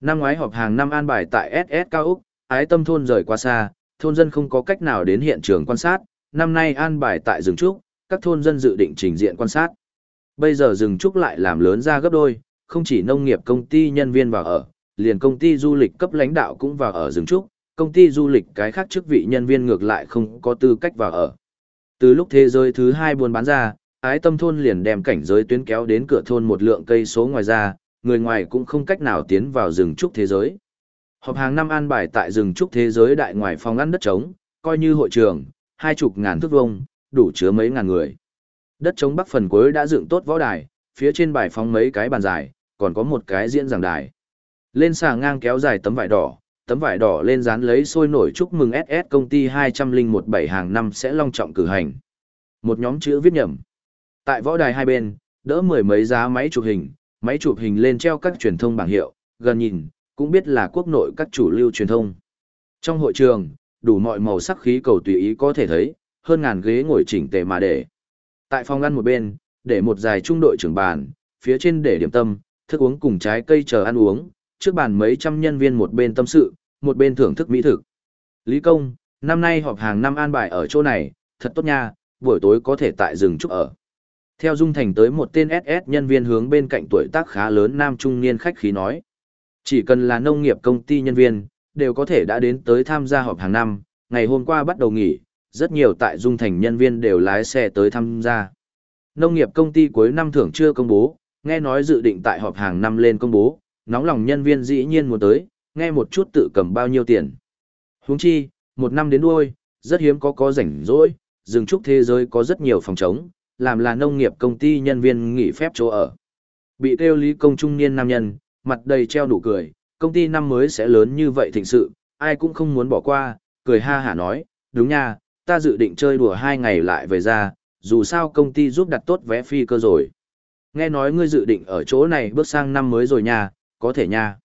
Năm ngoái họp hàng năm an bài tại SS Cao Úc, ái tâm thôn rời qua xa, thôn dân không có cách nào đến hiện trường quan sát, năm nay an bài tại rừng trúc, các thôn dân dự định trình diện quan sát. Bây giờ rừng trúc lại làm lớn ra gấp đôi, không chỉ nông nghiệp công ty nhân viên vào ở, liền công ty du lịch cấp lãnh đạo cũng vào ở rừng trúc, công ty du lịch cái khác chức vị nhân viên ngược lại không có tư cách vào ở. Từ lúc thế giới thứ hai buôn bán ra, ái tâm thôn liền đem cảnh giới tuyến kéo đến cửa thôn một lượng cây số ngoài ra, người ngoài cũng không cách nào tiến vào rừng trúc thế giới. Họp hàng năm an bài tại rừng trúc thế giới đại ngoài phòng ăn đất trống, coi như hội trường, hai chục ngàn thước vông, đủ chứa mấy ngàn người. Đất trống bắc phần cuối đã dựng tốt võ đài, phía trên bài phóng mấy cái bàn dài, còn có một cái diễn giảng đài. Lên xà ngang kéo dài tấm vải đỏ, tấm vải đỏ lên dán lấy sôi nổi chúc mừng SS công ty 2017 hàng năm sẽ long trọng cử hành. Một nhóm chữ viết nhầm. Tại võ đài hai bên, đỡ mười mấy giá máy chụp hình, máy chụp hình lên treo các truyền thông bảng hiệu, gần nhìn, cũng biết là quốc nội các chủ lưu truyền thông. Trong hội trường, đủ mọi màu sắc khí cầu tùy ý có thể thấy, hơn ngàn ghế ngồi chỉnh tề mà để. Tại phòng ăn một bên, để một dài trung đội trưởng bàn, phía trên để điểm tâm, thức uống cùng trái cây chờ ăn uống, trước bàn mấy trăm nhân viên một bên tâm sự, một bên thưởng thức mỹ thực. Lý Công, năm nay họp hàng năm an bài ở chỗ này, thật tốt nha, buổi tối có thể tại rừng trúc ở. Theo Dung Thành tới một tên SS nhân viên hướng bên cạnh tuổi tác khá lớn nam trung niên khách khí nói. Chỉ cần là nông nghiệp công ty nhân viên, đều có thể đã đến tới tham gia họp hàng năm, ngày hôm qua bắt đầu nghỉ, rất nhiều tại Dung Thành nhân viên đều lái xe tới tham gia. Nông nghiệp công ty cuối năm thưởng chưa công bố, nghe nói dự định tại họp hàng năm lên công bố, nóng lòng nhân viên dĩ nhiên muốn tới, nghe một chút tự cầm bao nhiêu tiền. Huống chi, một năm đến đuôi, rất hiếm có có rảnh rỗi, rừng trúc thế giới có rất nhiều phòng trống, làm là nông nghiệp công ty nhân viên nghỉ phép chỗ ở. Bị kêu lý công trung niên nam nhân, mặt đầy treo nụ cười, công ty năm mới sẽ lớn như vậy thịnh sự, ai cũng không muốn bỏ qua, cười ha hả nói, đúng nha, ta dự định chơi đùa hai ngày lại về ra, dù sao công ty giúp đặt tốt vé phi cơ rồi. Nghe nói ngươi dự định ở chỗ này bước sang năm mới rồi nha, có thể nha.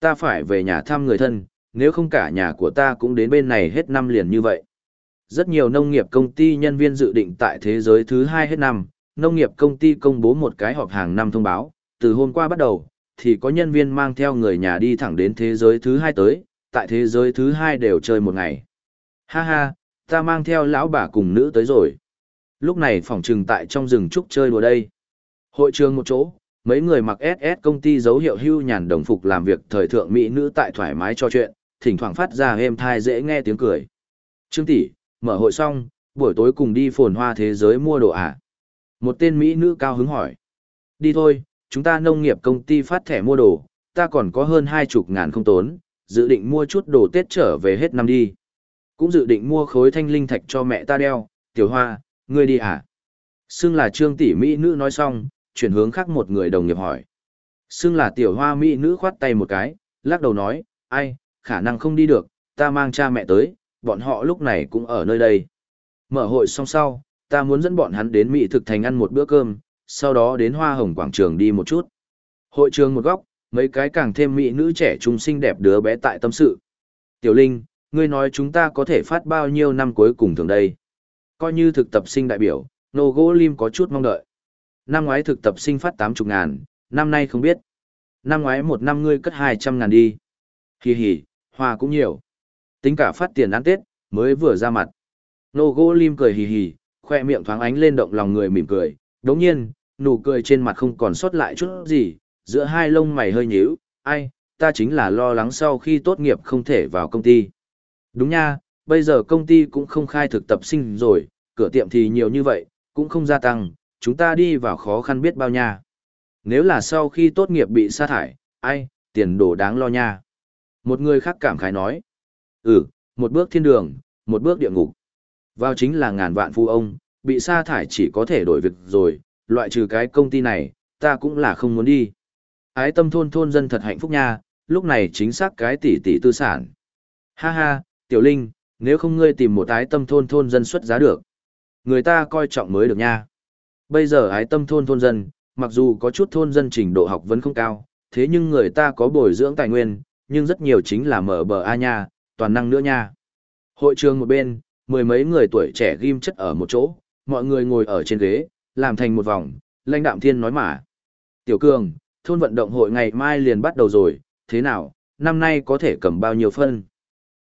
Ta phải về nhà thăm người thân, nếu không cả nhà của ta cũng đến bên này hết năm liền như vậy. Rất nhiều nông nghiệp công ty nhân viên dự định tại thế giới thứ hai hết năm, nông nghiệp công ty công bố một cái họp hàng năm thông báo, từ hôm qua bắt đầu, thì có nhân viên mang theo người nhà đi thẳng đến thế giới thứ hai tới, tại thế giới thứ hai đều chơi một ngày. Ha ha, ta mang theo lão bà cùng nữ tới rồi. Lúc này phòng trừng tại trong rừng trúc chơi đùa đây. Hội trường một chỗ, mấy người mặc SS công ty dấu hiệu hưu nhàn đồng phục làm việc thời thượng mỹ nữ tại thoải mái cho chuyện, thỉnh thoảng phát ra êm thai dễ nghe tiếng cười. Trương tỷ, mở hội xong, buổi tối cùng đi phồn hoa thế giới mua đồ à? Một tên mỹ nữ cao hứng hỏi. Đi thôi, chúng ta nông nghiệp công ty phát thẻ mua đồ, ta còn có hơn hai chục ngàn không tốn, dự định mua chút đồ Tết trở về hết năm đi. Cũng dự định mua khối thanh linh thạch cho mẹ ta đeo, tiểu hoa, ngươi đi à? Xưng là trương tỷ mỹ nữ nói xong, chuyển hướng khác một người đồng nghiệp hỏi. Xưng là tiểu hoa mỹ nữ khoát tay một cái, lắc đầu nói, ai, khả năng không đi được, ta mang cha mẹ tới, bọn họ lúc này cũng ở nơi đây. Mở hội xong sau, ta muốn dẫn bọn hắn đến Mỹ thực thành ăn một bữa cơm, sau đó đến Hoa Hồng Quảng Trường đi một chút. Hội trường một góc, mấy cái càng thêm mỹ nữ trẻ trung xinh đẹp đứa bé tại tâm sự. Tiểu Linh, ngươi nói chúng ta có thể phát bao nhiêu năm cuối cùng thường đây? Coi như thực tập sinh đại biểu, Nô Gỗ Lim có chút mong đợi. Năm ngoái thực tập sinh phát 80 ngàn, năm nay không biết. Năm ngoái một năm ngươi cất 200 ngàn đi. Hì hì, hoa cũng nhiều. Tính cả phát tiền ăn Tết, mới vừa ra mặt. Nô Gỗ Lim cười hì hì, khoe miệng thoáng ánh lên động lòng người mỉm cười. Đống nhiên, nụ cười trên mặt không còn sót lại chút gì, giữa hai lông mày hơi nhíu, ai, ta chính là lo lắng sau khi tốt nghiệp không thể vào công ty. Đúng nha, bây giờ công ty cũng không khai thực tập sinh rồi, cửa tiệm thì nhiều như vậy, cũng không gia tăng, chúng ta đi vào khó khăn biết bao nha. Nếu là sau khi tốt nghiệp bị sa thải, ai, tiền đồ đáng lo nha. Một người khác cảm khái nói. Ừ, một bước thiên đường, một bước địa ngục. Vào chính là ngàn vạn phu ông, bị sa thải chỉ có thể đổi việc rồi, loại trừ cái công ty này, ta cũng là không muốn đi. Ái tâm thôn thôn dân thật hạnh phúc nha, lúc này chính xác cái tỷ tỷ tư sản. Ha ha, tiểu linh, nếu không ngươi tìm một ái tâm thôn thôn dân xuất giá được. Người ta coi trọng mới được nha. Bây giờ ái tâm thôn thôn dân, mặc dù có chút thôn dân trình độ học vấn không cao, thế nhưng người ta có bồi dưỡng tài nguyên, nhưng rất nhiều chính là mở bờ A nha, toàn năng nữa nha. Hội trường một bên, mười mấy người tuổi trẻ ghim chất ở một chỗ, mọi người ngồi ở trên ghế, làm thành một vòng, lãnh đạm thiên nói mà. Tiểu Cường, thôn vận động hội ngày mai liền bắt đầu rồi, thế nào, năm nay có thể cầm bao nhiêu phân?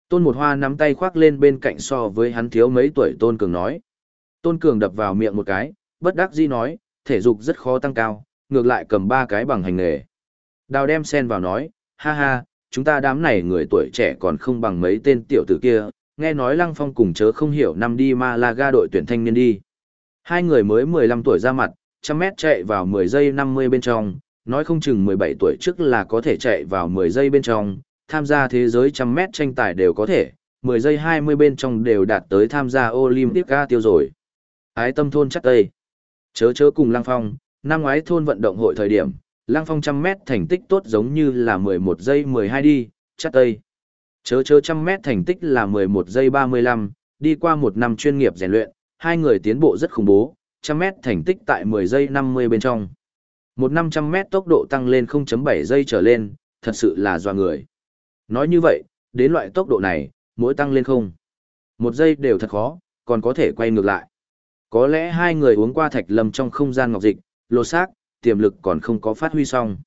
Tôn một hoa nắm tay khoác lên bên cạnh so với hắn thiếu mấy tuổi Tôn Cường nói. Tôn Cường đập vào miệng một cái, bất đắc dĩ nói, thể dục rất khó tăng cao, ngược lại cầm ba cái bằng hành nghề. Đào đem sen vào nói, ha ha, chúng ta đám này người tuổi trẻ còn không bằng mấy tên tiểu tử kia, nghe nói Lăng Phong cùng chớ không hiểu năm đi Malaga đội tuyển thanh niên đi. Hai người mới 15 tuổi ra mặt, trăm mét chạy vào 10 giây 50 bên trong, nói không chừng 17 tuổi trước là có thể chạy vào 10 giây bên trong, tham gia thế giới trăm mét tranh tài đều có thể, 10 giây 20 bên trong đều đạt tới tham gia Olympic ca tiêu rồi. Ái tâm thôn chắc tây. Chớ chớ cùng Lăng Phong, năm ngoái thôn vận động hội thời điểm, Lăng Phong trăm mét thành tích tốt giống như là 11 giây 12 đi, chắc tây. Chớ chớ trăm mét thành tích là 11 giây 35, đi qua một năm chuyên nghiệp rèn luyện, hai người tiến bộ rất khủng bố, trăm mét thành tích tại 10 giây 50 bên trong. Một 500 mét tốc độ tăng lên 0.7 giây trở lên, thật sự là doa người. Nói như vậy, đến loại tốc độ này, mỗi tăng lên không. Một giây đều thật khó, còn có thể quay ngược lại. Có lẽ hai người uống qua thạch lâm trong không gian ngọc dịch, lột xác, tiềm lực còn không có phát huy xong.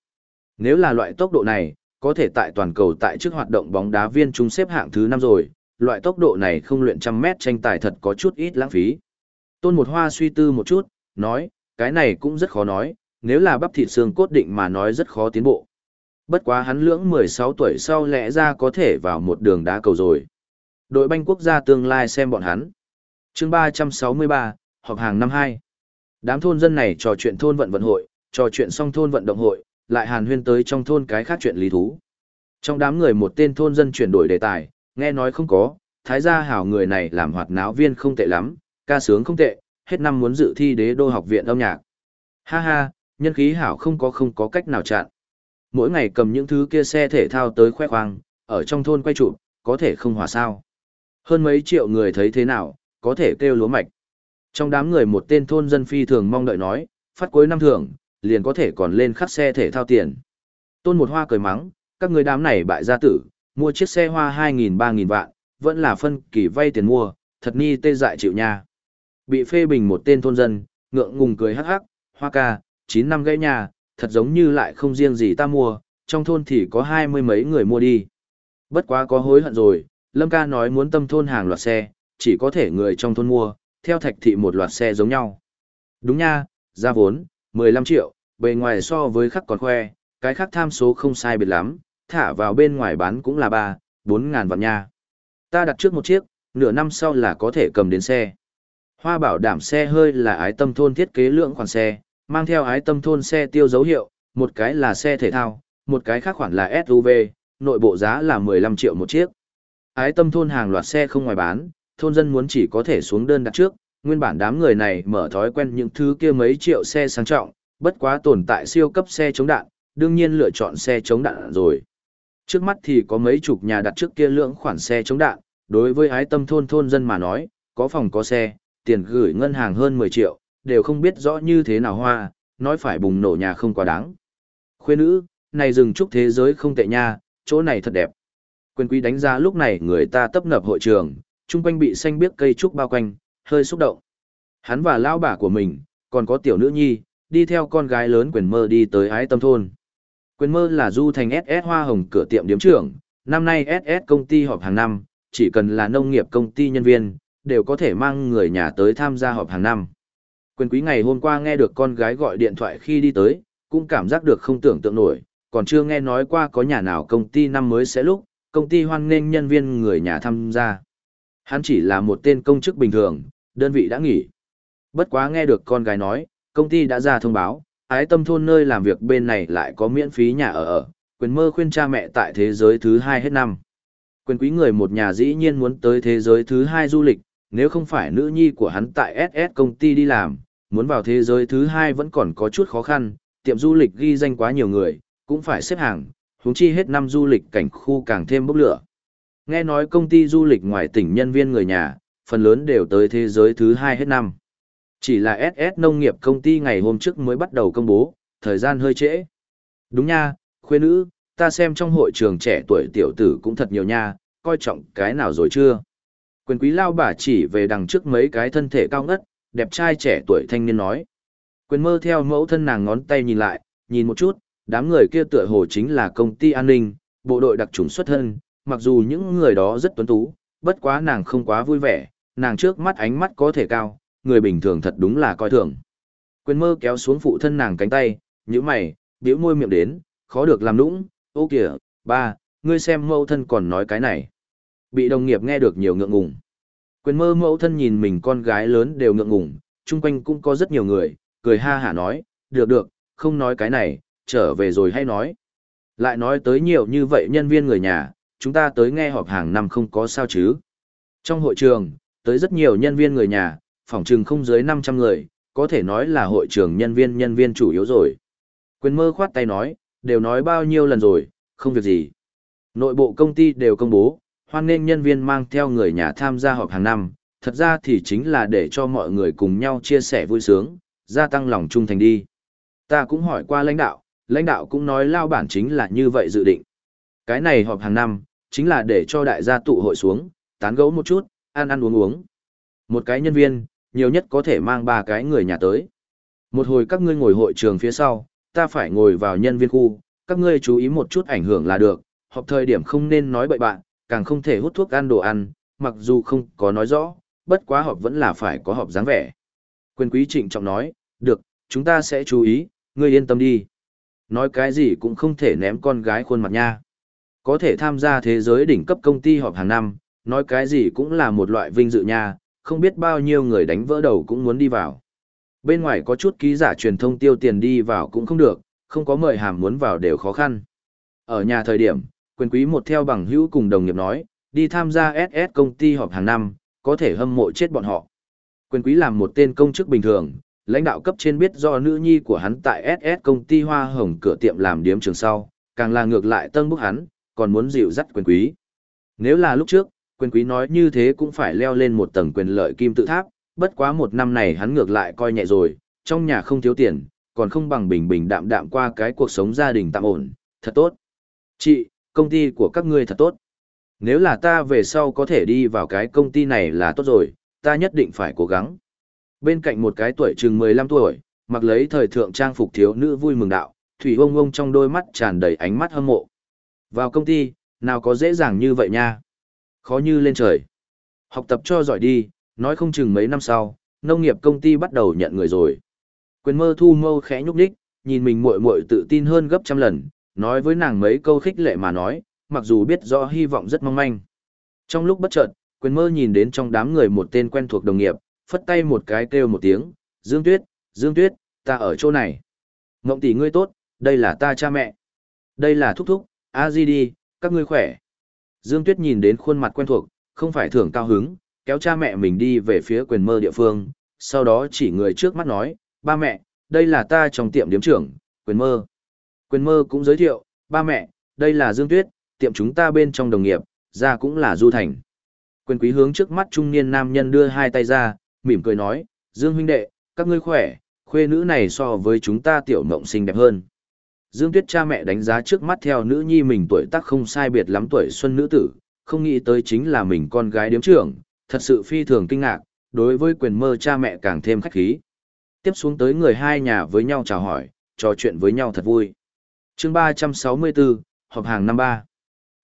Nếu là loại tốc độ này, có thể tại toàn cầu tại trước hoạt động bóng đá viên chúng xếp hạng thứ năm rồi, loại tốc độ này không luyện trăm mét tranh tài thật có chút ít lãng phí. Tôn một hoa suy tư một chút, nói, cái này cũng rất khó nói, nếu là bắp thịt xương cốt định mà nói rất khó tiến bộ. Bất quá hắn lưỡng 16 tuổi sau lẽ ra có thể vào một đường đá cầu rồi. Đội banh quốc gia tương lai xem bọn hắn. chương 363, họp hàng năm 2. Đám thôn dân này trò chuyện thôn vận vận hội, trò chuyện xong thôn vận động hội, lại hàn huyên tới trong thôn cái khác chuyện lý thú. Trong đám người một tên thôn dân chuyển đổi đề tài, nghe nói không có, thái gia hảo người này làm hoạt náo viên không tệ lắm, ca sướng không tệ, hết năm muốn dự thi đế đô học viện âm nhạc. Ha ha, nhân khí hảo không có không có cách nào chặn. Mỗi ngày cầm những thứ kia xe thể thao tới khoe khoang, ở trong thôn quay trụ, có thể không hòa sao. Hơn mấy triệu người thấy thế nào, có thể kêu lúa mạch. Trong đám người một tên thôn dân phi thường mong đợi nói, phát cuối năm thưởng, liền có thể còn lên khắc xe thể thao tiền. Tôn một hoa cười mắng, các người đám này bại gia tử, mua chiếc xe hoa 2.000-3.000 vạn, vẫn là phân kỳ vay tiền mua, thật ni tê dại chịu nha. Bị phê bình một tên thôn dân, ngượng ngùng cười hắc hắc, hoa ca, 9 năm gãy nhà, thật giống như lại không riêng gì ta mua, trong thôn thì có hai mươi mấy người mua đi. Bất quá có hối hận rồi, Lâm ca nói muốn tâm thôn hàng loạt xe, chỉ có thể người trong thôn mua, theo thạch thị một loạt xe giống nhau. Đúng nha, ra vốn, 15 triệu, bề ngoài so với khắc còn khoe, cái khác tham số không sai biệt lắm, thả vào bên ngoài bán cũng là 3, 4 ngàn vạn nha. Ta đặt trước một chiếc, nửa năm sau là có thể cầm đến xe. Hoa bảo đảm xe hơi là ái tâm thôn thiết kế lượng khoản xe, mang theo ái tâm thôn xe tiêu dấu hiệu, một cái là xe thể thao, một cái khác khoản là SUV, nội bộ giá là 15 triệu một chiếc. Ái tâm thôn hàng loạt xe không ngoài bán, thôn dân muốn chỉ có thể xuống đơn đặt trước, nguyên bản đám người này mở thói quen những thứ kia mấy triệu xe sang trọng, bất quá tồn tại siêu cấp xe chống đạn, đương nhiên lựa chọn xe chống đạn rồi. Trước mắt thì có mấy chục nhà đặt trước kia lượng khoản xe chống đạn, đối với ái tâm thôn thôn dân mà nói, có phòng có xe, tiền gửi ngân hàng hơn 10 triệu, đều không biết rõ như thế nào hoa, nói phải bùng nổ nhà không quá đáng. Khuê nữ, này rừng trúc thế giới không tệ nha, chỗ này thật đẹp. Quyền quý đánh giá lúc này người ta tấp nập hội trường, chung quanh bị xanh biếc cây trúc bao quanh, hơi xúc động. Hắn và lão bà của mình, còn có tiểu nữ nhi, đi theo con gái lớn quyền mơ đi tới ái tâm thôn. Quyền mơ là du thành SS hoa hồng cửa tiệm điếm trưởng, năm nay SS công ty họp hàng năm, chỉ cần là nông nghiệp công ty nhân viên, đều có thể mang người nhà tới tham gia họp hàng năm. Quyền quý ngày hôm qua nghe được con gái gọi điện thoại khi đi tới, cũng cảm giác được không tưởng tượng nổi, còn chưa nghe nói qua có nhà nào công ty năm mới sẽ lúc, công ty hoan nghênh nhân viên người nhà tham gia. Hắn chỉ là một tên công chức bình thường, đơn vị đã nghỉ. Bất quá nghe được con gái nói, công ty đã ra thông báo, ái tâm thôn nơi làm việc bên này lại có miễn phí nhà ở ở, quyền mơ khuyên cha mẹ tại thế giới thứ hai hết năm. Quyền quý người một nhà dĩ nhiên muốn tới thế giới thứ hai du lịch, nếu không phải nữ nhi của hắn tại SS công ty đi làm, muốn vào thế giới thứ hai vẫn còn có chút khó khăn, tiệm du lịch ghi danh quá nhiều người, cũng phải xếp hàng, huống chi hết năm du lịch cảnh khu càng thêm bốc lửa. Nghe nói công ty du lịch ngoài tỉnh nhân viên người nhà, phần lớn đều tới thế giới thứ hai hết năm. Chỉ là SS nông nghiệp công ty ngày hôm trước mới bắt đầu công bố, thời gian hơi trễ. Đúng nha, khuê nữ, ta xem trong hội trường trẻ tuổi tiểu tử cũng thật nhiều nha, coi trọng cái nào rồi chưa? Quyền quý lao bà chỉ về đằng trước mấy cái thân thể cao ngất, đẹp trai trẻ tuổi thanh niên nói. Quyền mơ theo mẫu thân nàng ngón tay nhìn lại, nhìn một chút, đám người kia tựa hồ chính là công ty an ninh, bộ đội đặc trùng xuất thân, mặc dù những người đó rất tuấn tú, bất quá nàng không quá vui vẻ, nàng trước mắt ánh mắt có thể cao, người bình thường thật đúng là coi thường. Quyền mơ kéo xuống phụ thân nàng cánh tay, như mày, biểu môi miệng đến, khó được làm nũng, ô kìa, ba, ngươi xem mẫu thân còn nói cái này. Bị đồng nghiệp nghe được nhiều ngượng ngùng. Quyền mơ mẫu thân nhìn mình con gái lớn đều ngượng ngùng, chung quanh cũng có rất nhiều người, cười ha hả nói, được được, không nói cái này, trở về rồi hay nói. Lại nói tới nhiều như vậy nhân viên người nhà, chúng ta tới nghe họp hàng năm không có sao chứ. Trong hội trường, tới rất nhiều nhân viên người nhà, phòng trừng không dưới 500 người, có thể nói là hội trường nhân viên nhân viên chủ yếu rồi. Quyền mơ khoát tay nói, đều nói bao nhiêu lần rồi, không việc gì. Nội bộ công ty đều công bố, hoan nghênh nhân viên mang theo người nhà tham gia họp hàng năm, thật ra thì chính là để cho mọi người cùng nhau chia sẻ vui sướng, gia tăng lòng trung thành đi. Ta cũng hỏi qua lãnh đạo, lãnh đạo cũng nói lao bản chính là như vậy dự định. Cái này họp hàng năm, chính là để cho đại gia tụ hội xuống, tán gẫu một chút, ăn ăn uống uống. Một cái nhân viên, nhiều nhất có thể mang ba cái người nhà tới. Một hồi các ngươi ngồi hội trường phía sau, ta phải ngồi vào nhân viên khu, các ngươi chú ý một chút ảnh hưởng là được, họp thời điểm không nên nói bậy bạn, càng không thể hút thuốc ăn đồ ăn, mặc dù không có nói rõ, bất quá họp vẫn là phải có họp dáng vẻ. Quyền quý trịnh trọng nói, được, chúng ta sẽ chú ý, ngươi yên tâm đi. Nói cái gì cũng không thể ném con gái khuôn mặt nha. Có thể tham gia thế giới đỉnh cấp công ty họp hàng năm, nói cái gì cũng là một loại vinh dự nha, không biết bao nhiêu người đánh vỡ đầu cũng muốn đi vào. Bên ngoài có chút ký giả truyền thông tiêu tiền đi vào cũng không được, không có mời hàm muốn vào đều khó khăn. Ở nhà thời điểm, quyền quý một theo bằng hữu cùng đồng nghiệp nói, đi tham gia SS công ty họp hàng năm, có thể hâm mộ chết bọn họ. Quyền quý làm một tên công chức bình thường, lãnh đạo cấp trên biết do nữ nhi của hắn tại SS công ty hoa hồng cửa tiệm làm điếm trường sau, càng là ngược lại tân bức hắn, còn muốn dịu dắt quyền quý. Nếu là lúc trước, quyền quý nói như thế cũng phải leo lên một tầng quyền lợi kim tự tháp, bất quá một năm này hắn ngược lại coi nhẹ rồi, trong nhà không thiếu tiền, còn không bằng bình bình đạm đạm qua cái cuộc sống gia đình tạm ổn, thật tốt. Chị, công ty của các ngươi thật tốt. Nếu là ta về sau có thể đi vào cái công ty này là tốt rồi, ta nhất định phải cố gắng. Bên cạnh một cái tuổi chừng 15 tuổi, mặc lấy thời thượng trang phục thiếu nữ vui mừng đạo, thủy ông ông trong đôi mắt tràn đầy ánh mắt hâm mộ. Vào công ty, nào có dễ dàng như vậy nha. Khó như lên trời. Học tập cho giỏi đi, nói không chừng mấy năm sau, nông nghiệp công ty bắt đầu nhận người rồi. Quyền mơ thu mâu khẽ nhúc đích, nhìn mình muội muội tự tin hơn gấp trăm lần, nói với nàng mấy câu khích lệ mà nói, mặc dù biết rõ hy vọng rất mong manh. Trong lúc bất chợt, quyền mơ nhìn đến trong đám người một tên quen thuộc đồng nghiệp, phất tay một cái kêu một tiếng, Dương Tuyết, Dương Tuyết, ta ở chỗ này. Ngộng tỷ ngươi tốt, đây là ta cha mẹ. Đây là thúc thúc, a di đi, các ngươi khỏe. Dương Tuyết nhìn đến khuôn mặt quen thuộc, không phải thưởng cao hứng, kéo cha mẹ mình đi về phía quyền mơ địa phương, sau đó chỉ người trước mắt nói, ba mẹ, đây là ta trong tiệm điếm trưởng, quyền mơ. Quyền mơ cũng giới thiệu, ba mẹ, đây là Dương Tuyết, tiệm chúng ta bên trong đồng nghiệp, ra cũng là Du Thành. Quyền quý hướng trước mắt trung niên nam nhân đưa hai tay ra, mỉm cười nói, Dương huynh đệ, các ngươi khỏe, khuê nữ này so với chúng ta tiểu mộng xinh đẹp hơn. Dương Tuyết cha mẹ đánh giá trước mắt theo nữ nhi mình tuổi tác không sai biệt lắm tuổi xuân nữ tử, không nghĩ tới chính là mình con gái điếm trưởng, thật sự phi thường kinh ngạc, đối với quyền mơ cha mẹ càng thêm khách khí. Tiếp xuống tới người hai nhà với nhau chào hỏi, trò chuyện với nhau thật vui. chương 364, họp hàng năm ba.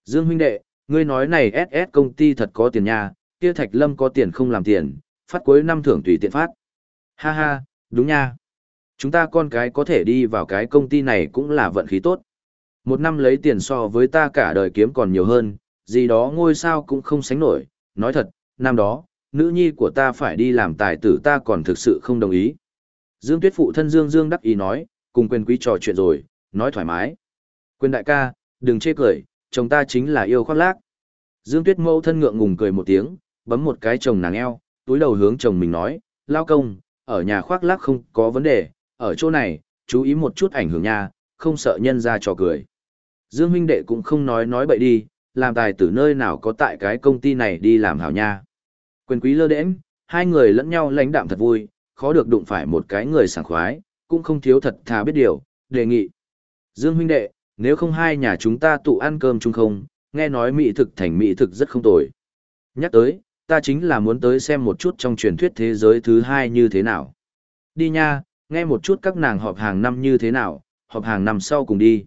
Dương huynh đệ, ngươi nói này SS công ty thật có tiền nha, kia Thạch Lâm có tiền không làm tiền, phát cuối năm thưởng tùy tiện phát. Ha ha, đúng nha. Chúng ta con cái có thể đi vào cái công ty này cũng là vận khí tốt. Một năm lấy tiền so với ta cả đời kiếm còn nhiều hơn, gì đó ngôi sao cũng không sánh nổi. Nói thật, năm đó, nữ nhi của ta phải đi làm tài tử ta còn thực sự không đồng ý. Dương Tuyết phụ thân Dương Dương đắc ý nói, cùng quyền quý trò chuyện rồi, nói thoải mái. Quyền đại ca, đừng chê cười, chồng ta chính là yêu khoác lác. Dương Tuyết mẫu thân ngượng ngùng cười một tiếng, bấm một cái chồng nàng eo, túi đầu hướng chồng mình nói, lao công, ở nhà khoác lác không có vấn đề, ở chỗ này, chú ý một chút ảnh hưởng nha, không sợ nhân ra trò cười. Dương huynh đệ cũng không nói nói bậy đi, làm tài tử nơi nào có tại cái công ty này đi làm hảo nha. Quyền quý lơ đễnh, hai người lẫn nhau lãnh đạm thật vui, khó được đụng phải một cái người sảng khoái, cũng không thiếu thật thà biết điều, đề nghị. Dương huynh đệ, nếu không hai nhà chúng ta tụ ăn cơm chung không, nghe nói mỹ thực thành mỹ thực rất không tồi. Nhắc tới, ta chính là muốn tới xem một chút trong truyền thuyết thế giới thứ hai như thế nào. Đi nha, nghe một chút các nàng họp hàng năm như thế nào, họp hàng năm sau cùng đi.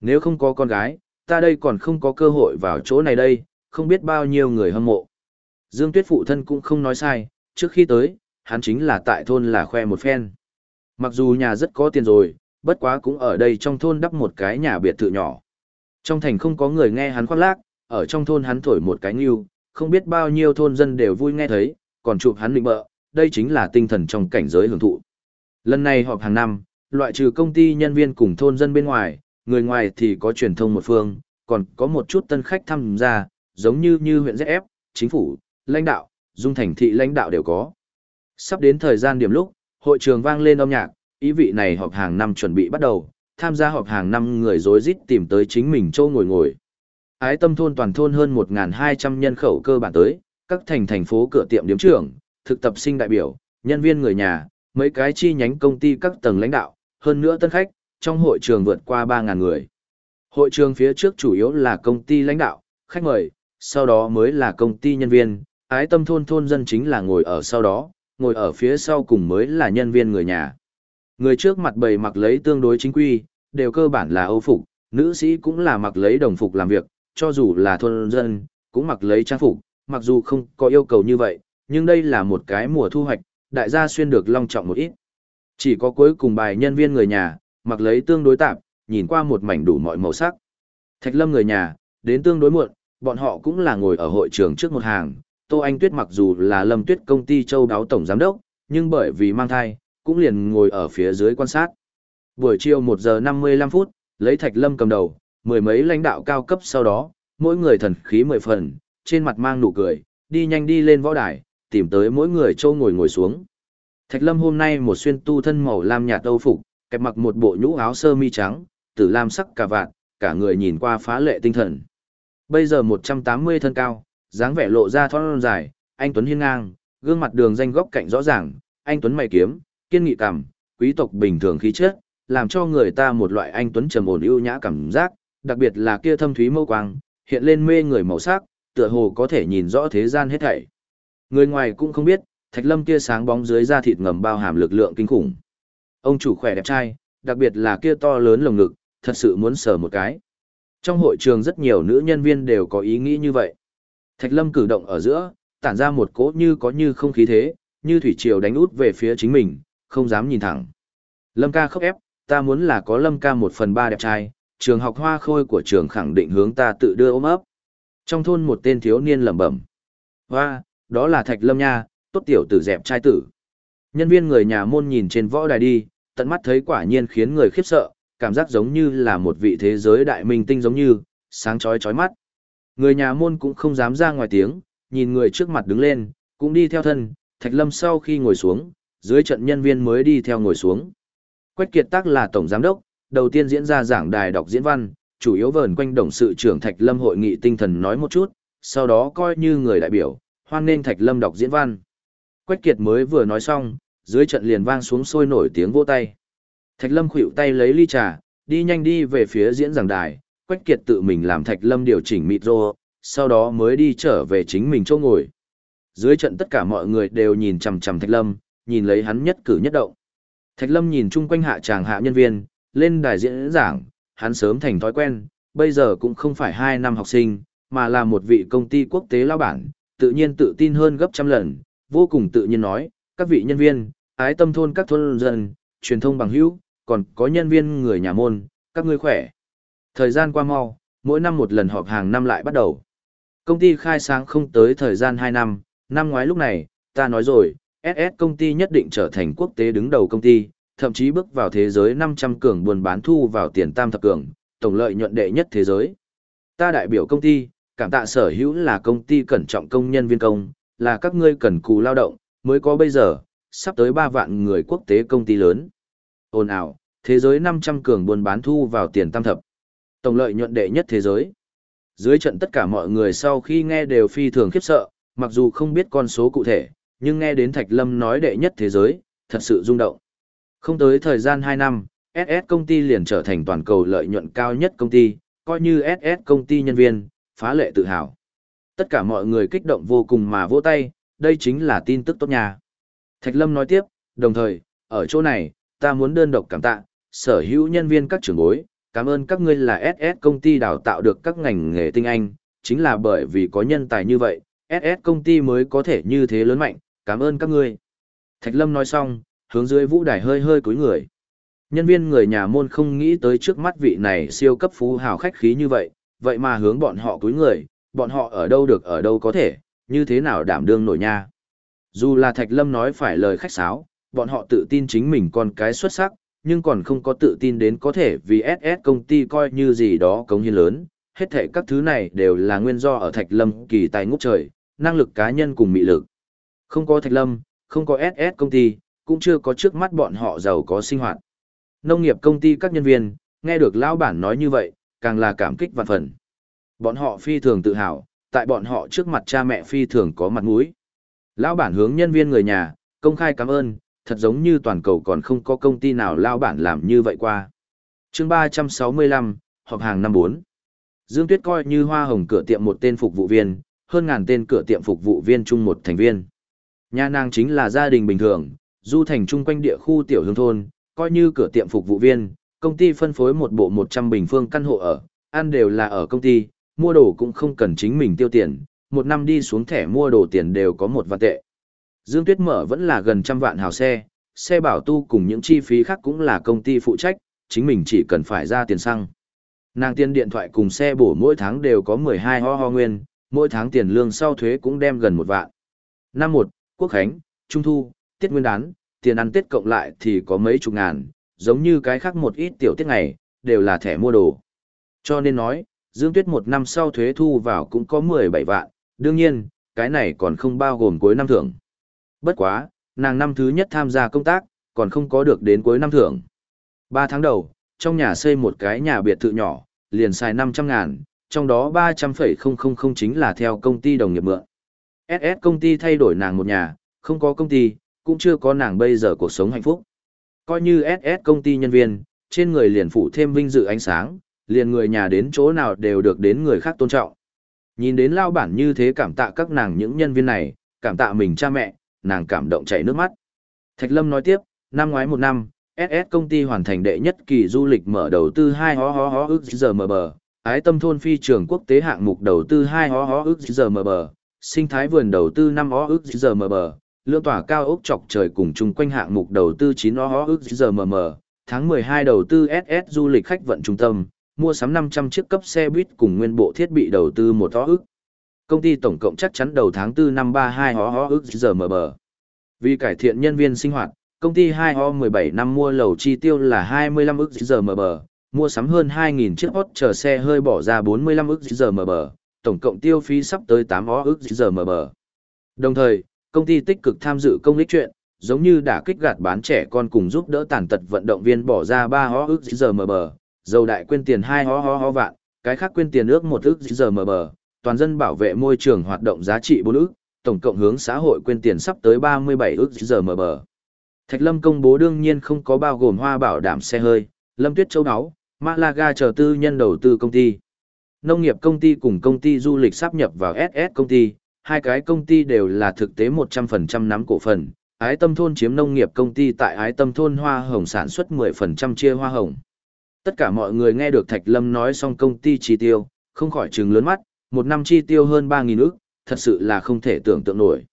Nếu không có con gái, ta đây còn không có cơ hội vào chỗ này đây, không biết bao nhiêu người hâm mộ. Dương Tuyết phụ thân cũng không nói sai, trước khi tới, hắn chính là tại thôn là khoe một phen. Mặc dù nhà rất có tiền rồi, bất quá cũng ở đây trong thôn đắp một cái nhà biệt thự nhỏ. Trong thành không có người nghe hắn khoác lác, ở trong thôn hắn thổi một cái nghiêu, không biết bao nhiêu thôn dân đều vui nghe thấy, còn chụp hắn định bợ, đây chính là tinh thần trong cảnh giới hưởng thụ. Lần này họp hàng năm, loại trừ công ty nhân viên cùng thôn dân bên ngoài, người ngoài thì có truyền thông một phương, còn có một chút tân khách tham gia, giống như như huyện ZF, chính phủ, lãnh đạo, dung thành thị lãnh đạo đều có. Sắp đến thời gian điểm lúc, hội trường vang lên âm nhạc, ý vị này họp hàng năm chuẩn bị bắt đầu, tham gia họp hàng năm người rối rít tìm tới chính mình châu ngồi ngồi. Ái tâm thôn toàn thôn hơn 1.200 nhân khẩu cơ bản tới, các thành thành phố cửa tiệm điếm trưởng, thực tập sinh đại biểu, nhân viên người nhà, mấy cái chi nhánh công ty các tầng lãnh đạo, hơn nữa tân khách, trong hội trường vượt qua 3.000 người. Hội trường phía trước chủ yếu là công ty lãnh đạo, khách mời, sau đó mới là công ty nhân viên, ái tâm thôn thôn dân chính là ngồi ở sau đó, ngồi ở phía sau cùng mới là nhân viên người nhà. Người trước mặt bầy mặc lấy tương đối chính quy, đều cơ bản là âu phục, nữ sĩ cũng là mặc lấy đồng phục làm việc, cho dù là thôn dân, cũng mặc lấy trang phục, mặc dù không có yêu cầu như vậy, nhưng đây là một cái mùa thu hoạch, đại gia xuyên được long trọng một ít. Chỉ có cuối cùng bài nhân viên người nhà, mặc lấy tương đối tạp, nhìn qua một mảnh đủ mọi màu sắc. Thạch lâm người nhà, đến tương đối muộn, bọn họ cũng là ngồi ở hội trường trước một hàng. Tô Anh Tuyết mặc dù là lâm tuyết công ty châu đáo tổng giám đốc, nhưng bởi vì mang thai, cũng liền ngồi ở phía dưới quan sát. Buổi chiều 1 giờ 55 phút, lấy Thạch Lâm cầm đầu, mười mấy lãnh đạo cao cấp sau đó, mỗi người thần khí mười phần, trên mặt mang nụ cười, đi nhanh đi lên võ đài, tìm tới mỗi người châu ngồi ngồi xuống. Thạch Lâm hôm nay một xuyên tu thân màu lam nhạt âu phục, kẹp mặc một bộ nhũ áo sơ mi trắng, tử lam sắc cả vạt, cả người nhìn qua phá lệ tinh thần. Bây giờ 180 thân cao, dáng vẻ lộ ra thon dài, anh Tuấn hiên ngang, gương mặt đường danh góc cạnh rõ ràng, anh Tuấn mày kiếm, kiên nghị cảm, quý tộc bình thường khí chất, làm cho người ta một loại anh Tuấn trầm ổn ưu nhã cảm giác, đặc biệt là kia thâm thúy mâu quang, hiện lên mê người màu sắc, tựa hồ có thể nhìn rõ thế gian hết thảy. Người ngoài cũng không biết, Thạch Lâm kia sáng bóng dưới da thịt ngầm bao hàm lực lượng kinh khủng. Ông chủ khỏe đẹp trai, đặc biệt là kia to lớn lồng ngực, thật sự muốn sờ một cái. Trong hội trường rất nhiều nữ nhân viên đều có ý nghĩ như vậy. Thạch Lâm cử động ở giữa, tản ra một cỗ như có như không khí thế, như thủy triều đánh út về phía chính mình, không dám nhìn thẳng. Lâm ca khóc ép, ta muốn là có Lâm ca một phần ba đẹp trai, trường học hoa khôi của trường khẳng định hướng ta tự đưa ôm ấp. Trong thôn một tên thiếu niên lẩm bẩm. Hoa, đó là Thạch Lâm nha, tốt tiểu tử dẹp trai tử. Nhân viên người nhà môn nhìn trên võ đài đi, tận mắt thấy quả nhiên khiến người khiếp sợ, cảm giác giống như là một vị thế giới đại minh tinh giống như, sáng chói chói mắt. Người nhà môn cũng không dám ra ngoài tiếng, nhìn người trước mặt đứng lên, cũng đi theo thân, Thạch Lâm sau khi ngồi xuống, dưới trận nhân viên mới đi theo ngồi xuống. Quách Kiệt Tác là tổng giám đốc, đầu tiên diễn ra giảng đài đọc diễn văn, chủ yếu vờn quanh đồng sự trưởng Thạch Lâm hội nghị tinh thần nói một chút, sau đó coi như người đại biểu, hoan nên Thạch Lâm đọc diễn văn. Quách Kiệt mới vừa nói xong, dưới trận liền vang xuống sôi nổi tiếng vỗ tay. Thạch Lâm khuỵu tay lấy ly trà, đi nhanh đi về phía diễn giảng đài, Quách Kiệt tự mình làm Thạch Lâm điều chỉnh micro, sau đó mới đi trở về chính mình chỗ ngồi. Dưới trận tất cả mọi người đều nhìn chằm chằm Thạch Lâm, nhìn lấy hắn nhất cử nhất động. Thạch Lâm nhìn chung quanh hạ tràng hạ nhân viên, lên đài diễn giảng, hắn sớm thành thói quen, bây giờ cũng không phải hai năm học sinh, mà là một vị công ty quốc tế lao bản, tự nhiên tự tin hơn gấp trăm lần, vô cùng tự nhiên nói, các vị nhân viên, ái tâm thôn các thôn dân, truyền thông bằng hữu, còn có nhân viên người nhà môn, các ngươi khỏe. Thời gian qua mau, mỗi năm một lần họp hàng năm lại bắt đầu. Công ty khai sáng không tới thời gian 2 năm, năm ngoái lúc này, ta nói rồi, SS công ty nhất định trở thành quốc tế đứng đầu công ty, thậm chí bước vào thế giới 500 cường buôn bán thu vào tiền tam thập cường, tổng lợi nhuận đệ nhất thế giới. Ta đại biểu công ty, cảm tạ sở hữu là công ty cẩn trọng công nhân viên công, là các ngươi cần cù lao động, mới có bây giờ, sắp tới 3 vạn người quốc tế công ty lớn. Ôn ảo, thế giới 500 cường buôn bán thu vào tiền tam thập. Tổng lợi nhuận đệ nhất thế giới. Dưới trận tất cả mọi người sau khi nghe đều phi thường khiếp sợ, mặc dù không biết con số cụ thể, nhưng nghe đến Thạch Lâm nói đệ nhất thế giới, thật sự rung động. Không tới thời gian 2 năm, SS công ty liền trở thành toàn cầu lợi nhuận cao nhất công ty, coi như SS công ty nhân viên, phá lệ tự hào. Tất cả mọi người kích động vô cùng mà vỗ tay, đây chính là tin tức tốt nhà. Thạch Lâm nói tiếp, đồng thời, ở chỗ này, ta muốn đơn độc cảm tạ, sở hữu nhân viên các trưởng bối, cảm ơn các ngươi là SS công ty đào tạo được các ngành nghề tinh anh, chính là bởi vì có nhân tài như vậy, SS công ty mới có thể như thế lớn mạnh, cảm ơn các ngươi. Thạch Lâm nói xong, hướng dưới vũ đài hơi hơi cúi người. Nhân viên người nhà môn không nghĩ tới trước mắt vị này siêu cấp phú hào khách khí như vậy, vậy mà hướng bọn họ cúi người, bọn họ ở đâu được ở đâu có thể, như thế nào đảm đương nổi nha. Dù là Thạch Lâm nói phải lời khách sáo, bọn họ tự tin chính mình còn cái xuất sắc, nhưng còn không có tự tin đến có thể vì SS công ty coi như gì đó cống hiến lớn, hết thảy các thứ này đều là nguyên do ở Thạch Lâm kỳ tài ngút trời, năng lực cá nhân cùng mị lực. Không có Thạch Lâm, không có SS công ty, cũng chưa có trước mắt bọn họ giàu có sinh hoạt. Nông nghiệp công ty các nhân viên, nghe được lão bản nói như vậy, càng là cảm kích vạn phần. Bọn họ phi thường tự hào, tại bọn họ trước mặt cha mẹ phi thường có mặt mũi. Lão bản hướng nhân viên người nhà, công khai cảm ơn, thật giống như toàn cầu còn không có công ty nào lão bản làm như vậy qua. chương 365, họp hàng năm 4. Dương Tuyết coi như hoa hồng cửa tiệm một tên phục vụ viên, hơn ngàn tên cửa tiệm phục vụ viên chung một thành viên. Nhà nàng chính là gia đình bình thường, du thành chung quanh địa khu tiểu hương thôn, coi như cửa tiệm phục vụ viên, công ty phân phối một bộ 100 bình phương căn hộ ở, ăn đều là ở công ty, mua đồ cũng không cần chính mình tiêu tiền, một năm đi xuống thẻ mua đồ tiền đều có một vạn tệ. Dương Tuyết mở vẫn là gần trăm vạn hào xe, xe bảo tu cùng những chi phí khác cũng là công ty phụ trách, chính mình chỉ cần phải ra tiền xăng. Nàng tiền điện thoại cùng xe bổ mỗi tháng đều có 12 ho ho nguyên, mỗi tháng tiền lương sau thuế cũng đem gần một vạn. Năm một, Quốc Khánh, Trung Thu, Tiết Nguyên đán, tiền ăn Tết cộng lại thì có mấy chục ngàn, giống như cái khác một ít tiểu tiết ngày, đều là thẻ mua đồ. Cho nên nói, Dương Tuyết một năm sau thuế thu vào cũng có 17 vạn, đương nhiên, cái này còn không bao gồm cuối năm thưởng. Bất quá, nàng năm thứ nhất tham gia công tác, còn không có được đến cuối năm thưởng. 3 tháng đầu, trong nhà xây một cái nhà biệt thự nhỏ, liền xài 500 ngàn, trong đó 300,000 chính là theo công ty đồng nghiệp mượn. SS công ty thay đổi nàng một nhà, không có công ty, cũng chưa có nàng bây giờ cuộc sống hạnh phúc. Coi như SS công ty nhân viên, trên người liền phụ thêm vinh dự ánh sáng, liền người nhà đến chỗ nào đều được đến người khác tôn trọng. Nhìn đến lao bản như thế cảm tạ các nàng những nhân viên này, cảm tạ mình cha mẹ, nàng cảm động chảy nước mắt. Thạch Lâm nói tiếp, năm ngoái một năm, SS công ty hoàn thành đệ nhất kỳ du lịch mở đầu tư hai hó hó hó ức giờ mở bờ, ái tâm thôn phi trường quốc tế hạng mục đầu tư hai hó hó ức giờ mở bờ, sinh thái vườn đầu tư năm hó ức giờ mở bờ, lượng tỏa cao ốc chọc trời cùng chung quanh hạng mục đầu tư 9 o ước giờ mờ mờ, tháng 12 đầu tư SS du lịch khách vận trung tâm, mua sắm 500 chiếc cấp xe buýt cùng nguyên bộ thiết bị đầu tư một o ước. Công ty tổng cộng chắc chắn đầu tháng 4 năm 32 o ước giờ mờ mờ. Vì cải thiện nhân viên sinh hoạt, công ty 2 o 17 năm mua lầu chi tiêu là 25 ước giờ mờ mờ, mua sắm hơn 2.000 chiếc hot chờ xe hơi bỏ ra 45 ước giờ mờ mờ, tổng cộng tiêu phí sắp tới 8 o ước giờ mờ mờ. Đồng thời, công ty tích cực tham dự công lý chuyện, giống như đã kích gạt bán trẻ con cùng giúp đỡ tàn tật vận động viên bỏ ra 3 hó ức giờ mờ bờ, dầu đại quyên tiền 2 hó hó hó vạn, cái khác quyên tiền ước 1 ức giờ mờ bờ, toàn dân bảo vệ môi trường hoạt động giá trị 4 ức, tổng cộng hướng xã hội quyên tiền sắp tới 37 ức giờ mờ bờ. Thạch Lâm công bố đương nhiên không có bao gồm hoa bảo đảm xe hơi, Lâm Tuyết Châu Đáo, Malaga chờ tư nhân đầu tư công ty. Nông nghiệp công ty cùng công ty du lịch sắp nhập vào SS công ty, hai cái công ty đều là thực tế 100% nắm cổ phần. Ái tâm thôn chiếm nông nghiệp công ty tại ái tâm thôn hoa hồng sản xuất 10% chia hoa hồng. Tất cả mọi người nghe được Thạch Lâm nói xong công ty chi tiêu, không khỏi trừng lớn mắt, một năm chi tiêu hơn 3.000 ức, thật sự là không thể tưởng tượng nổi.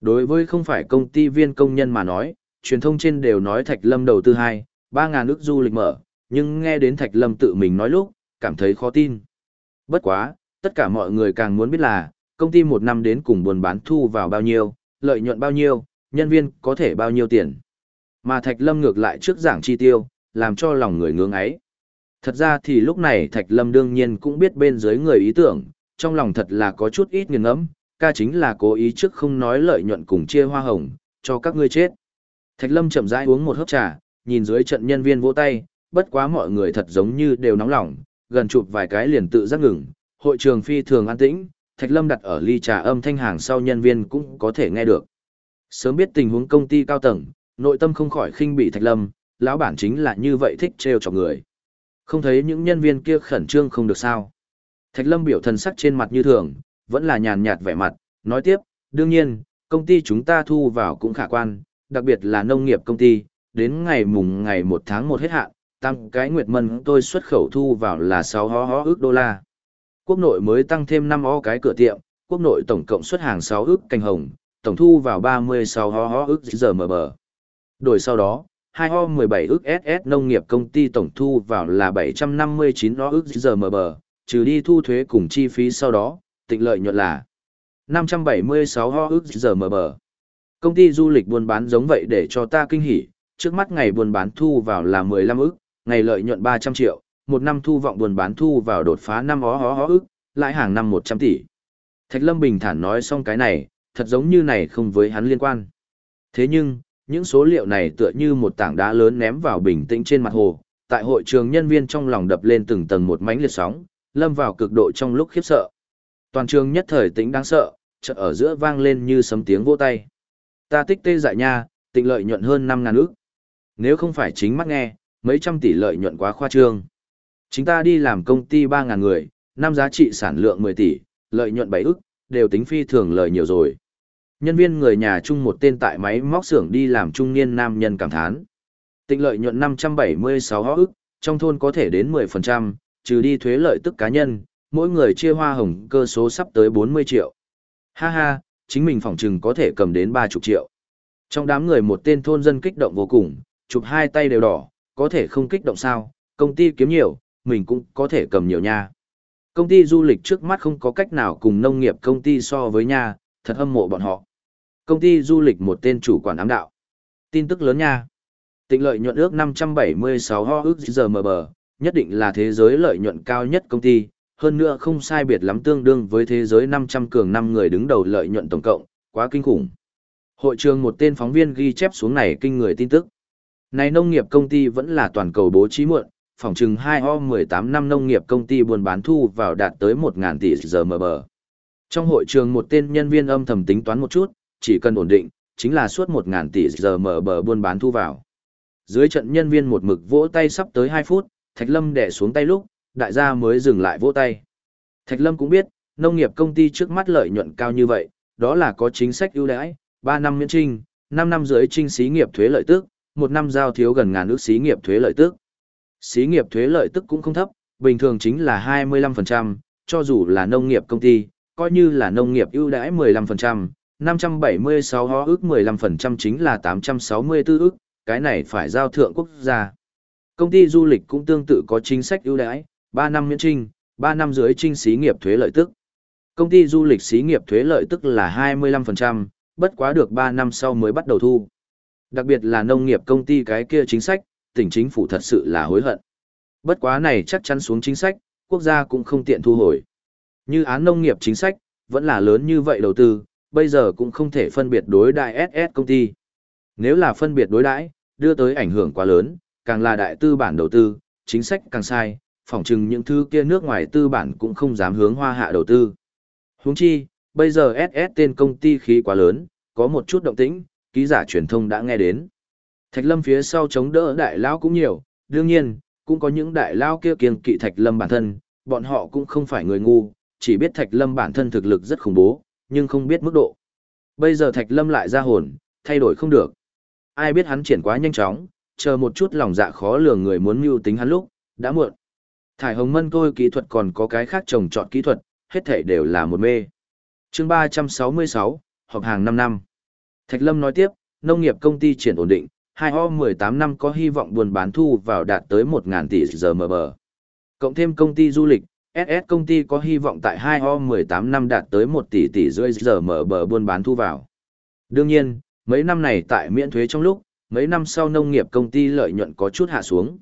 Đối với không phải công ty viên công nhân mà nói, truyền thông trên đều nói Thạch Lâm đầu tư 2, 3.000 ức du lịch mở, nhưng nghe đến Thạch Lâm tự mình nói lúc, cảm thấy khó tin. Bất quá, tất cả mọi người càng muốn biết là, công ty một năm đến cùng buôn bán thu vào bao nhiêu, lợi nhuận bao nhiêu, nhân viên có thể bao nhiêu tiền. Mà Thạch Lâm ngược lại trước giảng chi tiêu, làm cho lòng người ngưỡng ấy. Thật ra thì lúc này Thạch Lâm đương nhiên cũng biết bên dưới người ý tưởng, trong lòng thật là có chút ít nghiền ngẫm, ca chính là cố ý trước không nói lợi nhuận cùng chia hoa hồng, cho các ngươi chết. Thạch Lâm chậm rãi uống một hớp trà, nhìn dưới trận nhân viên vỗ tay, bất quá mọi người thật giống như đều nóng lòng, gần chụp vài cái liền tự giác ngừng, hội trường phi thường an tĩnh, Thạch Lâm đặt ở ly trà âm thanh hàng sau nhân viên cũng có thể nghe được. Sớm biết tình huống công ty cao tầng, nội tâm không khỏi khinh bị Thạch Lâm, lão bản chính là như vậy thích trêu chọc người. Không thấy những nhân viên kia khẩn trương không được sao. Thạch Lâm biểu thần sắc trên mặt như thường, vẫn là nhàn nhạt vẻ mặt, nói tiếp, đương nhiên, công ty chúng ta thu vào cũng khả quan, đặc biệt là nông nghiệp công ty, đến ngày mùng ngày 1 tháng 1 hết hạn, tăng cái nguyệt mân tôi xuất khẩu thu vào là 6 hó hó ước đô la. Quốc nội mới tăng thêm 5 o cái cửa tiệm, quốc nội tổng cộng xuất hàng 6 ước canh hồng, tổng thu vào 36 ho ho ước giờ mở bờ. Đổi sau đó, 2 ho 17 ước SS nông nghiệp công ty tổng thu vào là 759 ho ước giờ mở bờ, trừ đi thu thuế cùng chi phí sau đó, tịnh lợi nhuận là 576 ho ước giờ mở bờ. Công ty du lịch buôn bán giống vậy để cho ta kinh hỉ, trước mắt ngày buôn bán thu vào là 15 ước, ngày lợi nhuận 300 triệu, một năm thu vọng buồn bán thu vào đột phá năm ó ó ó ức lãi hàng năm 100 tỷ. Thạch Lâm bình thản nói xong cái này, thật giống như này không với hắn liên quan. Thế nhưng, những số liệu này tựa như một tảng đá lớn ném vào bình tĩnh trên mặt hồ, tại hội trường nhân viên trong lòng đập lên từng tầng một mánh liệt sóng, lâm vào cực độ trong lúc khiếp sợ. Toàn trường nhất thời tĩnh đáng sợ, chợt ở giữa vang lên như sấm tiếng vỗ tay. Ta tích tê dại nha, tịnh lợi nhuận hơn 5 ngàn ức. Nếu không phải chính mắt nghe, mấy trăm tỷ lợi nhuận quá khoa trương chính ta đi làm công ty 3 ngàn người, năm giá trị sản lượng 10 tỷ, lợi nhuận 7 ức, đều tính phi thường lợi nhiều rồi. Nhân viên người nhà chung một tên tại máy móc xưởng đi làm trung niên nam nhân cảm thán. Tịnh lợi nhuận 576 ức, trong thôn có thể đến 10%, trừ đi thuế lợi tức cá nhân, mỗi người chia hoa hồng cơ số sắp tới 40 triệu. Ha ha, chính mình phỏng chừng có thể cầm đến 30 triệu. Trong đám người một tên thôn dân kích động vô cùng, chụp hai tay đều đỏ, có thể không kích động sao, công ty kiếm nhiều, mình cũng có thể cầm nhiều nha. Công ty du lịch trước mắt không có cách nào cùng nông nghiệp công ty so với nha, thật hâm mộ bọn họ. Công ty du lịch một tên chủ quản ám đạo. Tin tức lớn nha. Tịnh lợi nhuận ước 576 ho ước giờ mờ bờ, nhất định là thế giới lợi nhuận cao nhất công ty, hơn nữa không sai biệt lắm tương đương với thế giới 500 cường năm người đứng đầu lợi nhuận tổng cộng, quá kinh khủng. Hội trường một tên phóng viên ghi chép xuống này kinh người tin tức. Này nông nghiệp công ty vẫn là toàn cầu bố trí muộn, phòng chừng 2O18 năm nông nghiệp công ty buôn bán thu vào đạt tới 1.000 tỷ giờ mờ bờ. Trong hội trường một tên nhân viên âm thầm tính toán một chút, chỉ cần ổn định, chính là suốt 1.000 tỷ giờ mở bờ buôn bán thu vào. Dưới trận nhân viên một mực vỗ tay sắp tới 2 phút, Thạch Lâm đè xuống tay lúc, đại gia mới dừng lại vỗ tay. Thạch Lâm cũng biết, nông nghiệp công ty trước mắt lợi nhuận cao như vậy, đó là có chính sách ưu đãi, 3 năm miễn trinh, 5 năm dưới trinh xí nghiệp thuế lợi tức, một năm giao thiếu gần ngàn ước xí nghiệp thuế lợi tức. Xí nghiệp thuế lợi tức cũng không thấp, bình thường chính là 25%, cho dù là nông nghiệp công ty, coi như là nông nghiệp ưu đãi 15%, 576 hóa ước 15% chính là 864 ước, cái này phải giao thượng quốc gia. Công ty du lịch cũng tương tự có chính sách ưu đãi, 3 năm miễn trinh, 3 năm dưới trinh xí nghiệp thuế lợi tức. Công ty du lịch xí nghiệp thuế lợi tức là 25%, bất quá được 3 năm sau mới bắt đầu thu. Đặc biệt là nông nghiệp công ty cái kia chính sách, tỉnh chính phủ thật sự là hối hận. Bất quá này chắc chắn xuống chính sách, quốc gia cũng không tiện thu hồi. Như án nông nghiệp chính sách, vẫn là lớn như vậy đầu tư, bây giờ cũng không thể phân biệt đối đại SS công ty. Nếu là phân biệt đối đãi, đưa tới ảnh hưởng quá lớn, càng là đại tư bản đầu tư, chính sách càng sai, phỏng chừng những thứ kia nước ngoài tư bản cũng không dám hướng hoa hạ đầu tư. Huống chi, bây giờ SS tên công ty khí quá lớn, có một chút động tĩnh, ký giả truyền thông đã nghe đến. Thạch Lâm phía sau chống đỡ đại lao cũng nhiều, đương nhiên, cũng có những đại lao kia kiêng kỵ Thạch Lâm bản thân, bọn họ cũng không phải người ngu, chỉ biết Thạch Lâm bản thân thực lực rất khủng bố, nhưng không biết mức độ. Bây giờ Thạch Lâm lại ra hồn, thay đổi không được. Ai biết hắn triển quá nhanh chóng, chờ một chút lòng dạ khó lường người muốn mưu tính hắn lúc, đã muộn. Thải hồng mân tôi kỹ thuật còn có cái khác trồng trọt kỹ thuật, hết thảy đều là một mê. chương 366, họp hàng 5 năm. Thạch Lâm nói tiếp, nông nghiệp công ty triển ổn định, hai ho 18 năm có hy vọng buôn bán thu vào đạt tới 1.000 tỷ giờ mờ bờ. Cộng thêm công ty du lịch, SS công ty có hy vọng tại hai ho 18 năm đạt tới 1 tỷ tỷ rưỡi giờ mở bờ buôn bán thu vào. Đương nhiên, mấy năm này tại miễn thuế trong lúc, mấy năm sau nông nghiệp công ty lợi nhuận có chút hạ xuống.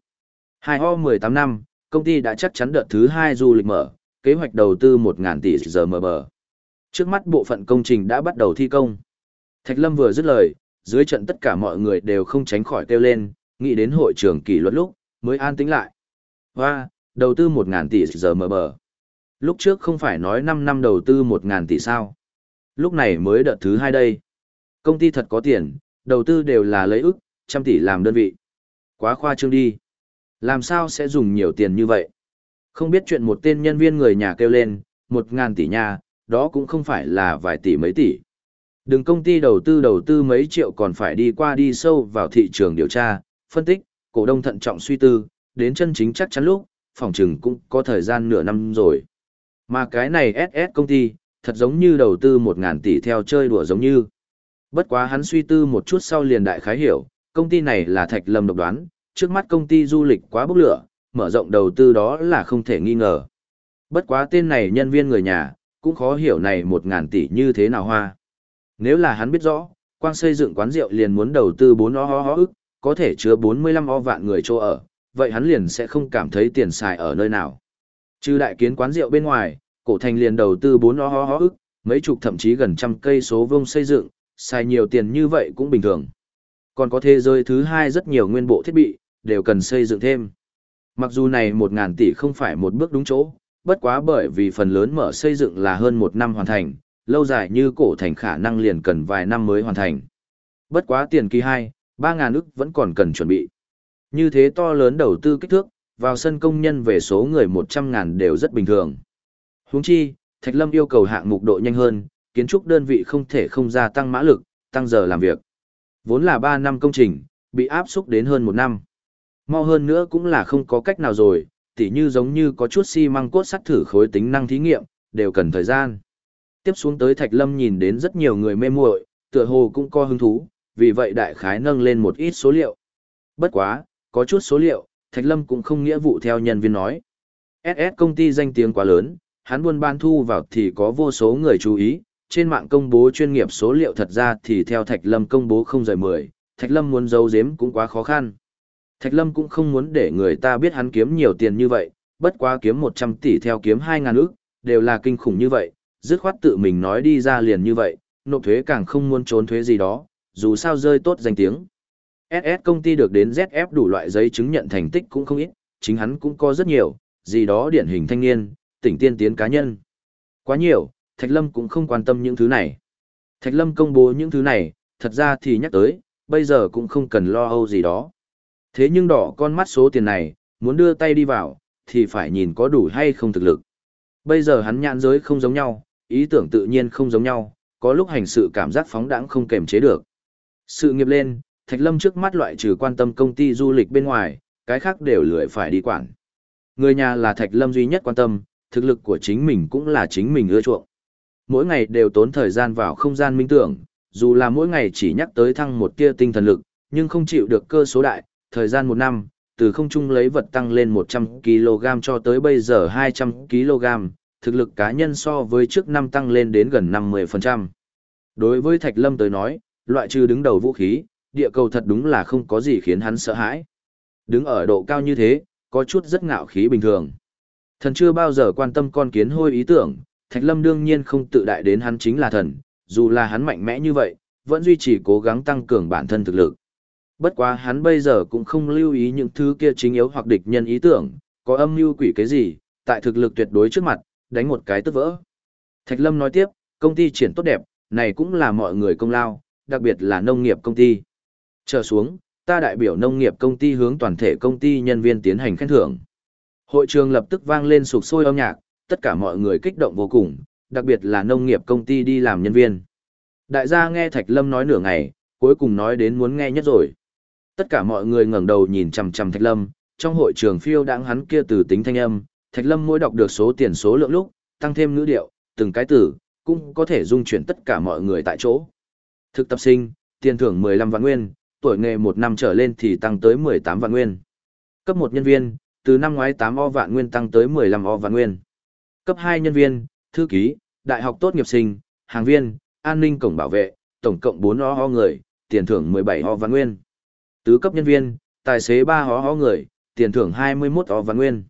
Hai ho 18 năm, công ty đã chắc chắn đợt thứ hai du lịch mở, kế hoạch đầu tư 1.000 tỷ giờ mở bờ. Trước mắt bộ phận công trình đã bắt đầu thi công. Thạch Lâm vừa dứt lời, dưới trận tất cả mọi người đều không tránh khỏi kêu lên, nghĩ đến hội trường kỷ luật lúc, mới an tĩnh lại. và đầu tư 1.000 tỷ giờ mở bờ. Lúc trước không phải nói 5 năm đầu tư 1.000 tỷ sao. Lúc này mới đợt thứ hai đây. Công ty thật có tiền, đầu tư đều là lấy ức, trăm tỷ làm đơn vị. Quá khoa trương đi. Làm sao sẽ dùng nhiều tiền như vậy? Không biết chuyện một tên nhân viên người nhà kêu lên, 1.000 tỷ nha, đó cũng không phải là vài tỷ mấy tỷ. Đừng công ty đầu tư đầu tư mấy triệu còn phải đi qua đi sâu vào thị trường điều tra, phân tích, cổ đông thận trọng suy tư, đến chân chính chắc chắn lúc, phòng trừng cũng có thời gian nửa năm rồi. Mà cái này SS công ty, thật giống như đầu tư 1.000 tỷ theo chơi đùa giống như. Bất quá hắn suy tư một chút sau liền đại khái hiểu, công ty này là Thạch Lâm độc đoán, trước mắt công ty du lịch quá bốc lửa, mở rộng đầu tư đó là không thể nghi ngờ. Bất quá tên này nhân viên người nhà, cũng khó hiểu này 1.000 tỷ như thế nào hoa. Nếu là hắn biết rõ, quang xây dựng quán rượu liền muốn đầu tư 4 ho ho ức, có thể chứa 45 o vạn người chỗ ở, vậy hắn liền sẽ không cảm thấy tiền xài ở nơi nào. Trừ đại kiến quán rượu bên ngoài, cổ thành liền đầu tư 4 ho ho ức, mấy chục thậm chí gần trăm cây số vuông xây dựng, xài nhiều tiền như vậy cũng bình thường. Còn có thế giới thứ hai rất nhiều nguyên bộ thiết bị, đều cần xây dựng thêm. Mặc dù này 1.000 tỷ không phải một bước đúng chỗ, bất quá bởi vì phần lớn mở xây dựng là hơn một năm hoàn thành, lâu dài như cổ thành khả năng liền cần vài năm mới hoàn thành. Bất quá tiền kỳ 2, 3 ngàn ức vẫn còn cần chuẩn bị. Như thế to lớn đầu tư kích thước, vào sân công nhân về số người 100 ngàn đều rất bình thường. Huống chi, Thạch Lâm yêu cầu hạng mục độ nhanh hơn, kiến trúc đơn vị không thể không gia tăng mã lực, tăng giờ làm việc. Vốn là 3 năm công trình, bị áp xúc đến hơn 1 năm. Mau hơn nữa cũng là không có cách nào rồi, tỉ như giống như có chút xi măng cốt sắt thử khối tính năng thí nghiệm, đều cần thời gian. Tiếp xuống tới Thạch Lâm nhìn đến rất nhiều người mê muội, tựa hồ cũng có hứng thú, vì vậy đại khái nâng lên một ít số liệu. Bất quá, có chút số liệu, Thạch Lâm cũng không nghĩa vụ theo nhân viên nói. SS công ty danh tiếng quá lớn, hắn buôn ban thu vào thì có vô số người chú ý, trên mạng công bố chuyên nghiệp số liệu thật ra thì theo Thạch Lâm công bố không rời 10, Thạch Lâm muốn giấu giếm cũng quá khó khăn. Thạch Lâm cũng không muốn để người ta biết hắn kiếm nhiều tiền như vậy, bất quá kiếm 100 tỷ theo kiếm 2 ngàn ức, đều là kinh khủng như vậy, dứt khoát tự mình nói đi ra liền như vậy, nộp thuế càng không muốn trốn thuế gì đó, dù sao rơi tốt danh tiếng. SS công ty được đến ZF đủ loại giấy chứng nhận thành tích cũng không ít, chính hắn cũng có rất nhiều, gì đó điển hình thanh niên, tỉnh tiên tiến cá nhân. Quá nhiều, Thạch Lâm cũng không quan tâm những thứ này. Thạch Lâm công bố những thứ này, thật ra thì nhắc tới, bây giờ cũng không cần lo âu gì đó. Thế nhưng đỏ con mắt số tiền này, muốn đưa tay đi vào, thì phải nhìn có đủ hay không thực lực. Bây giờ hắn nhãn giới không giống nhau, ý tưởng tự nhiên không giống nhau, có lúc hành sự cảm giác phóng đãng không kềm chế được. Sự nghiệp lên, Thạch Lâm trước mắt loại trừ quan tâm công ty du lịch bên ngoài, cái khác đều lười phải đi quản. Người nhà là Thạch Lâm duy nhất quan tâm, thực lực của chính mình cũng là chính mình ưa chuộng. Mỗi ngày đều tốn thời gian vào không gian minh tưởng, dù là mỗi ngày chỉ nhắc tới thăng một tia tinh thần lực, nhưng không chịu được cơ số đại, thời gian một năm, từ không trung lấy vật tăng lên 100kg cho tới bây giờ 200kg, thực lực cá nhân so với trước năm tăng lên đến gần 50%. Đối với Thạch Lâm tới nói, loại trừ đứng đầu vũ khí, địa cầu thật đúng là không có gì khiến hắn sợ hãi. Đứng ở độ cao như thế, có chút rất ngạo khí bình thường. Thần chưa bao giờ quan tâm con kiến hôi ý tưởng, Thạch Lâm đương nhiên không tự đại đến hắn chính là thần, dù là hắn mạnh mẽ như vậy, vẫn duy trì cố gắng tăng cường bản thân thực lực. Bất quá hắn bây giờ cũng không lưu ý những thứ kia chính yếu hoặc địch nhân ý tưởng, có âm mưu quỷ cái gì, tại thực lực tuyệt đối trước mặt, đánh một cái tức vỡ. Thạch Lâm nói tiếp, công ty triển tốt đẹp, này cũng là mọi người công lao, đặc biệt là nông nghiệp công ty. Trở xuống, ta đại biểu nông nghiệp công ty hướng toàn thể công ty nhân viên tiến hành khen thưởng. Hội trường lập tức vang lên sục sôi âm nhạc, tất cả mọi người kích động vô cùng, đặc biệt là nông nghiệp công ty đi làm nhân viên. Đại gia nghe Thạch Lâm nói nửa ngày, cuối cùng nói đến muốn nghe nhất rồi. Tất cả mọi người ngẩng đầu nhìn chằm chằm Thạch Lâm, trong hội trường phiêu đãng hắn kia từ tính thanh âm, Thạch Lâm mỗi đọc được số tiền số lượng lúc, tăng thêm ngữ điệu, từng cái từ, cũng có thể dung chuyển tất cả mọi người tại chỗ. Thực tập sinh, tiền thưởng 15 vạn nguyên, tuổi nghề 1 năm trở lên thì tăng tới 18 vạn nguyên. Cấp 1 nhân viên, từ năm ngoái 8 o vạn nguyên tăng tới 15 o vạn nguyên. Cấp 2 nhân viên, thư ký, đại học tốt nghiệp sinh, hàng viên, an ninh cổng bảo vệ, tổng cộng 4 o, o người, tiền thưởng 17 o vạn nguyên. Tứ cấp nhân viên, tài xế 3 ho ho người, tiền thưởng 21 o vạn nguyên.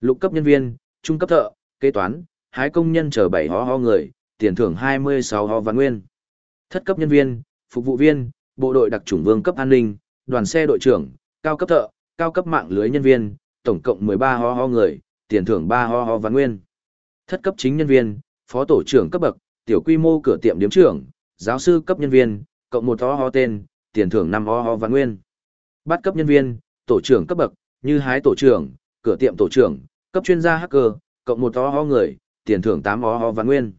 Lục cấp nhân viên, trung cấp thợ, kế toán, hái công nhân chờ bảy ho ho người, tiền thưởng 26 ho vạn nguyên. Thất cấp nhân viên, phục vụ viên, bộ đội đặc chủng vương cấp an ninh, đoàn xe đội trưởng, cao cấp thợ, cao cấp mạng lưới nhân viên, tổng cộng 13 ho ho người, tiền thưởng 3 ho ho vạn nguyên. Thất cấp chính nhân viên, phó tổ trưởng cấp bậc, tiểu quy mô cửa tiệm điếm trưởng, giáo sư cấp nhân viên, cộng một ho ho tên, tiền thưởng 5 ho ho vạn nguyên. Bát cấp nhân viên, tổ trưởng cấp bậc, như hái tổ trưởng, cửa tiệm tổ trưởng, cấp chuyên gia hacker, cộng một ho ho người, tiền thưởng 8 ho ho vạn nguyên.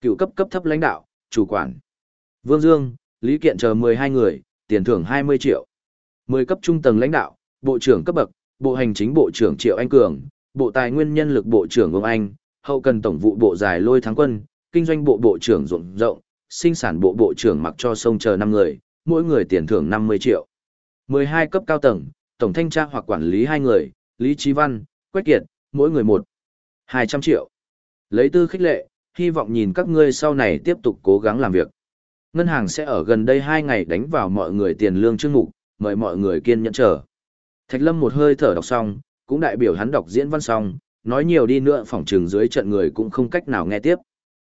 Cựu cấp cấp thấp lãnh đạo, chủ quản. Vương Dương, Lý Kiện chờ 12 người, tiền thưởng 20 triệu. 10 cấp trung tầng lãnh đạo, bộ trưởng cấp bậc, bộ hành chính bộ trưởng Triệu Anh Cường, bộ tài nguyên nhân lực bộ trưởng ngô Anh, hậu cần tổng vụ bộ giải lôi thắng quân, kinh doanh bộ bộ trưởng rộng rộng, sinh sản bộ bộ trưởng mặc cho sông chờ 5 người, mỗi người tiền thưởng 50 triệu. 12 cấp cao tầng, tổng thanh tra hoặc quản lý 2 người, Lý Trí Văn, Quách Kiệt, mỗi người 1. 200 triệu. Lấy tư khích lệ, hy vọng nhìn các ngươi sau này tiếp tục cố gắng làm việc. Ngân hàng sẽ ở gần đây 2 ngày đánh vào mọi người tiền lương chương mục, mời mọi người kiên nhẫn chờ. Thạch Lâm một hơi thở đọc xong, cũng đại biểu hắn đọc diễn văn xong, nói nhiều đi nữa phòng trường dưới trận người cũng không cách nào nghe tiếp.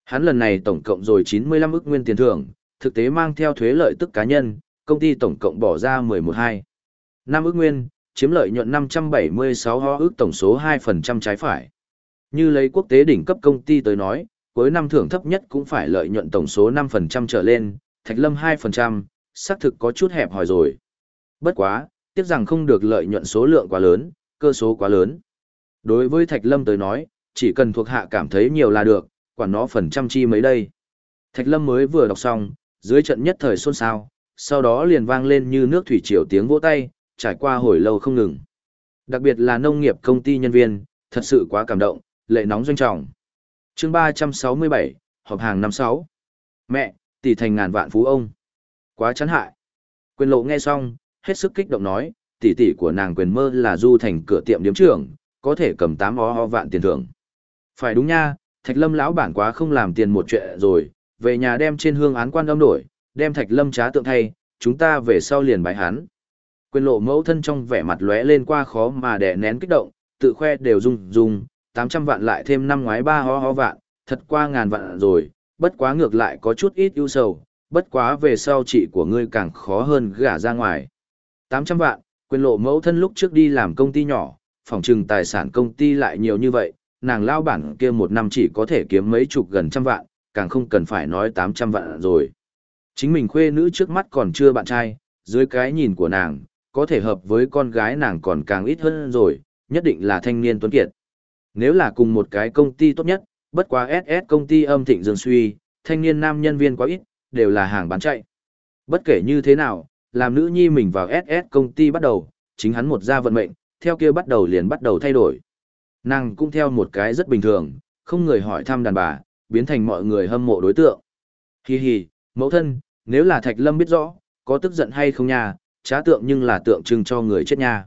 Hắn lần này tổng cộng rồi 95 ức nguyên tiền thưởng, thực tế mang theo thuế lợi tức cá nhân, công ty tổng cộng bỏ ra 11.2. 5 ức nguyên, chiếm lợi nhuận 576 ho ước tổng số 2% trái phải. Như lấy quốc tế đỉnh cấp công ty tới nói, cuối năm thưởng thấp nhất cũng phải lợi nhuận tổng số 5% trở lên, Thạch Lâm 2%, xác thực có chút hẹp hòi rồi. Bất quá, tiếc rằng không được lợi nhuận số lượng quá lớn, cơ số quá lớn. Đối với Thạch Lâm tới nói, chỉ cần thuộc hạ cảm thấy nhiều là được, quản nó phần trăm chi mấy đây. Thạch Lâm mới vừa đọc xong, dưới trận nhất thời xôn xao, sau đó liền vang lên như nước thủy triều tiếng vỗ tay, trải qua hồi lâu không ngừng. Đặc biệt là nông nghiệp công ty nhân viên, thật sự quá cảm động, lệ nóng doanh trọng. Chương 367, họp hàng năm sáu. Mẹ, tỷ thành ngàn vạn phú ông. Quá chán hại. Quyền lộ nghe xong, hết sức kích động nói, tỷ tỷ của nàng quyền mơ là du thành cửa tiệm điếm trưởng, có thể cầm tám ó ho vạn tiền thưởng. Phải đúng nha, Thạch Lâm lão bản quá không làm tiền một chuyện rồi, về nhà đem trên hương án quan âm đổi, đem Thạch Lâm trá tượng thay, chúng ta về sau liền bái hắn. Quyền lộ mẫu thân trong vẻ mặt lóe lên qua khó mà đè nén kích động, tự khoe đều rung rung, 800 vạn lại thêm năm ngoái ba ho ho vạn, thật qua ngàn vạn rồi, bất quá ngược lại có chút ít ưu sầu, bất quá về sau chị của ngươi càng khó hơn gả ra ngoài. 800 vạn, quyền lộ mẫu thân lúc trước đi làm công ty nhỏ, phòng trừng tài sản công ty lại nhiều như vậy, nàng lao bản kia một năm chỉ có thể kiếm mấy chục gần trăm vạn, càng không cần phải nói 800 vạn rồi. Chính mình khuê nữ trước mắt còn chưa bạn trai, dưới cái nhìn của nàng, có thể hợp với con gái nàng còn càng ít hơn rồi, nhất định là thanh niên tuấn kiệt. Nếu là cùng một cái công ty tốt nhất, bất quá SS công ty âm thịnh dương suy, thanh niên nam nhân viên quá ít, đều là hàng bán chạy. Bất kể như thế nào, làm nữ nhi mình vào SS công ty bắt đầu, chính hắn một gia vận mệnh, theo kia bắt đầu liền bắt đầu thay đổi. Nàng cũng theo một cái rất bình thường, không người hỏi thăm đàn bà, biến thành mọi người hâm mộ đối tượng. Hi hi, mẫu thân, nếu là Thạch Lâm biết rõ, có tức giận hay không nha, trá tượng nhưng là tượng trưng cho người chết nha.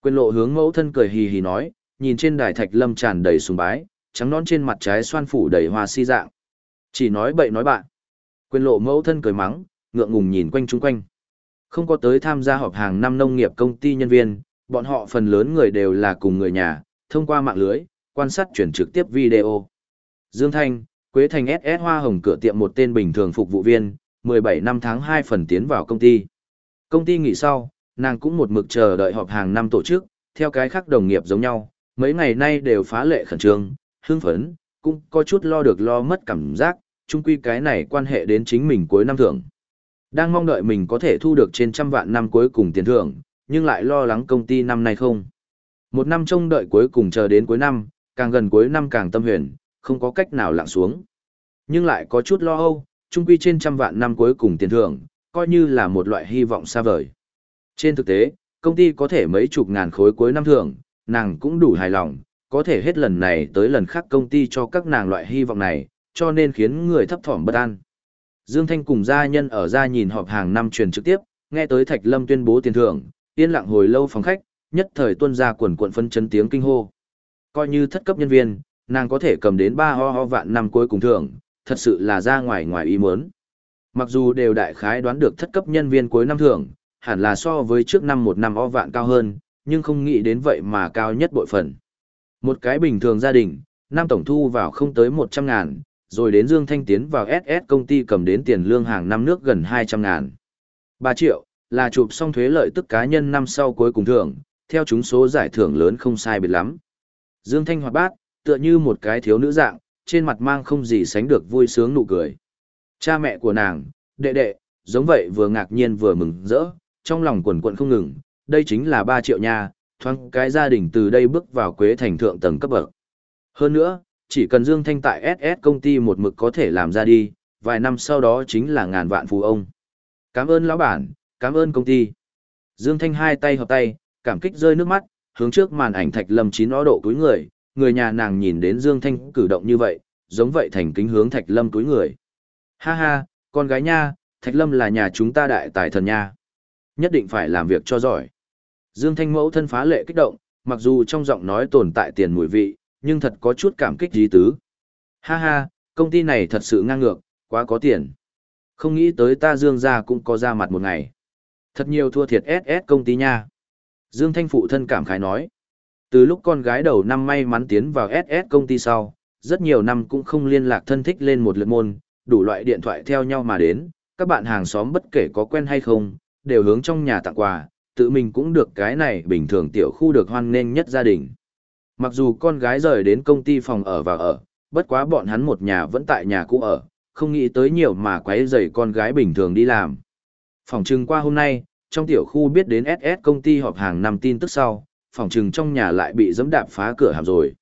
Quyền lộ hướng mẫu thân cười hì hì nói, nhìn trên đài Thạch Lâm tràn đầy sùng bái, trắng nón trên mặt trái xoan phủ đầy hoa si dạng. Chỉ nói bậy nói bạn. Quyền lộ mẫu thân cười mắng, ngượng ngùng nhìn quanh chung quanh. Không có tới tham gia họp hàng năm nông nghiệp công ty nhân viên, bọn họ phần lớn người đều là cùng người nhà, thông qua mạng lưới, quan sát chuyển trực tiếp video. Dương Thanh, Quế Thành SS Hoa Hồng cửa tiệm một tên bình thường phục vụ viên, 17 năm tháng 2 phần tiến vào công ty. Công ty nghỉ sau, nàng cũng một mực chờ đợi họp hàng năm tổ chức, theo cái khác đồng nghiệp giống nhau, mấy ngày nay đều phá lệ khẩn trương, hưng phấn, cũng có chút lo được lo mất cảm giác, chung quy cái này quan hệ đến chính mình cuối năm thưởng. Đang mong đợi mình có thể thu được trên trăm vạn năm cuối cùng tiền thưởng, nhưng lại lo lắng công ty năm nay không. Một năm trông đợi cuối cùng chờ đến cuối năm, càng gần cuối năm càng tâm huyền, không có cách nào lặng xuống. Nhưng lại có chút lo âu, chung quy trên trăm vạn năm cuối cùng tiền thưởng, coi như là một loại hy vọng xa vời. Trên thực tế, công ty có thể mấy chục ngàn khối cuối năm thưởng, nàng cũng đủ hài lòng, có thể hết lần này tới lần khác công ty cho các nàng loại hy vọng này, cho nên khiến người thấp thỏm bất an. Dương Thanh cùng gia nhân ở gia nhìn họp hàng năm truyền trực tiếp, nghe tới Thạch Lâm tuyên bố tiền thưởng, yên lặng hồi lâu phòng khách, nhất thời tuân ra quần quần phân chấn tiếng kinh hô. Coi như thất cấp nhân viên, nàng có thể cầm đến ba ho ho vạn năm cuối cùng thưởng, thật sự là ra ngoài ngoài ý muốn. Mặc dù đều đại khái đoán được thất cấp nhân viên cuối năm thưởng, hẳn là so với trước năm một năm o vạn cao hơn, nhưng không nghĩ đến vậy mà cao nhất bội phần. Một cái bình thường gia đình, năm tổng thu vào không tới 100 ngàn, rồi đến Dương Thanh tiến vào SS công ty cầm đến tiền lương hàng năm nước gần 200 ngàn. 3 triệu, là chụp xong thuế lợi tức cá nhân năm sau cuối cùng thưởng, theo chúng số giải thưởng lớn không sai biệt lắm. Dương Thanh hoạt bát, tựa như một cái thiếu nữ dạng, trên mặt mang không gì sánh được vui sướng nụ cười. Cha mẹ của nàng, đệ đệ, giống vậy vừa ngạc nhiên vừa mừng rỡ, trong lòng quần quận không ngừng, đây chính là 3 triệu nha, thoáng cái gia đình từ đây bước vào quế thành thượng tầng cấp bậc. Hơn nữa, chỉ cần Dương Thanh tại SS công ty một mực có thể làm ra đi, vài năm sau đó chính là ngàn vạn phú ông. Cảm ơn lão bản, cảm ơn công ty. Dương Thanh hai tay hợp tay, cảm kích rơi nước mắt, hướng trước màn ảnh Thạch Lâm chín ó độ túi người, người nhà nàng nhìn đến Dương Thanh cử động như vậy, giống vậy thành kính hướng Thạch Lâm túi người. Ha ha, con gái nha, Thạch Lâm là nhà chúng ta đại tài thần nha. Nhất định phải làm việc cho giỏi. Dương Thanh mẫu thân phá lệ kích động, mặc dù trong giọng nói tồn tại tiền mùi vị, nhưng thật có chút cảm kích dí tứ. Ha ha, công ty này thật sự ngang ngược, quá có tiền. Không nghĩ tới ta Dương gia cũng có ra mặt một ngày. Thật nhiều thua thiệt SS công ty nha. Dương Thanh phụ thân cảm khái nói. Từ lúc con gái đầu năm may mắn tiến vào SS công ty sau, rất nhiều năm cũng không liên lạc thân thích lên một lượt môn, đủ loại điện thoại theo nhau mà đến, các bạn hàng xóm bất kể có quen hay không, đều hướng trong nhà tặng quà, tự mình cũng được cái này bình thường tiểu khu được hoan nghênh nhất gia đình. Mặc dù con gái rời đến công ty phòng ở và ở, bất quá bọn hắn một nhà vẫn tại nhà cũ ở, không nghĩ tới nhiều mà quấy rầy con gái bình thường đi làm. Phòng trừng qua hôm nay, trong tiểu khu biết đến SS công ty họp hàng năm tin tức sau, phòng trừng trong nhà lại bị dẫm đạp phá cửa hàm rồi.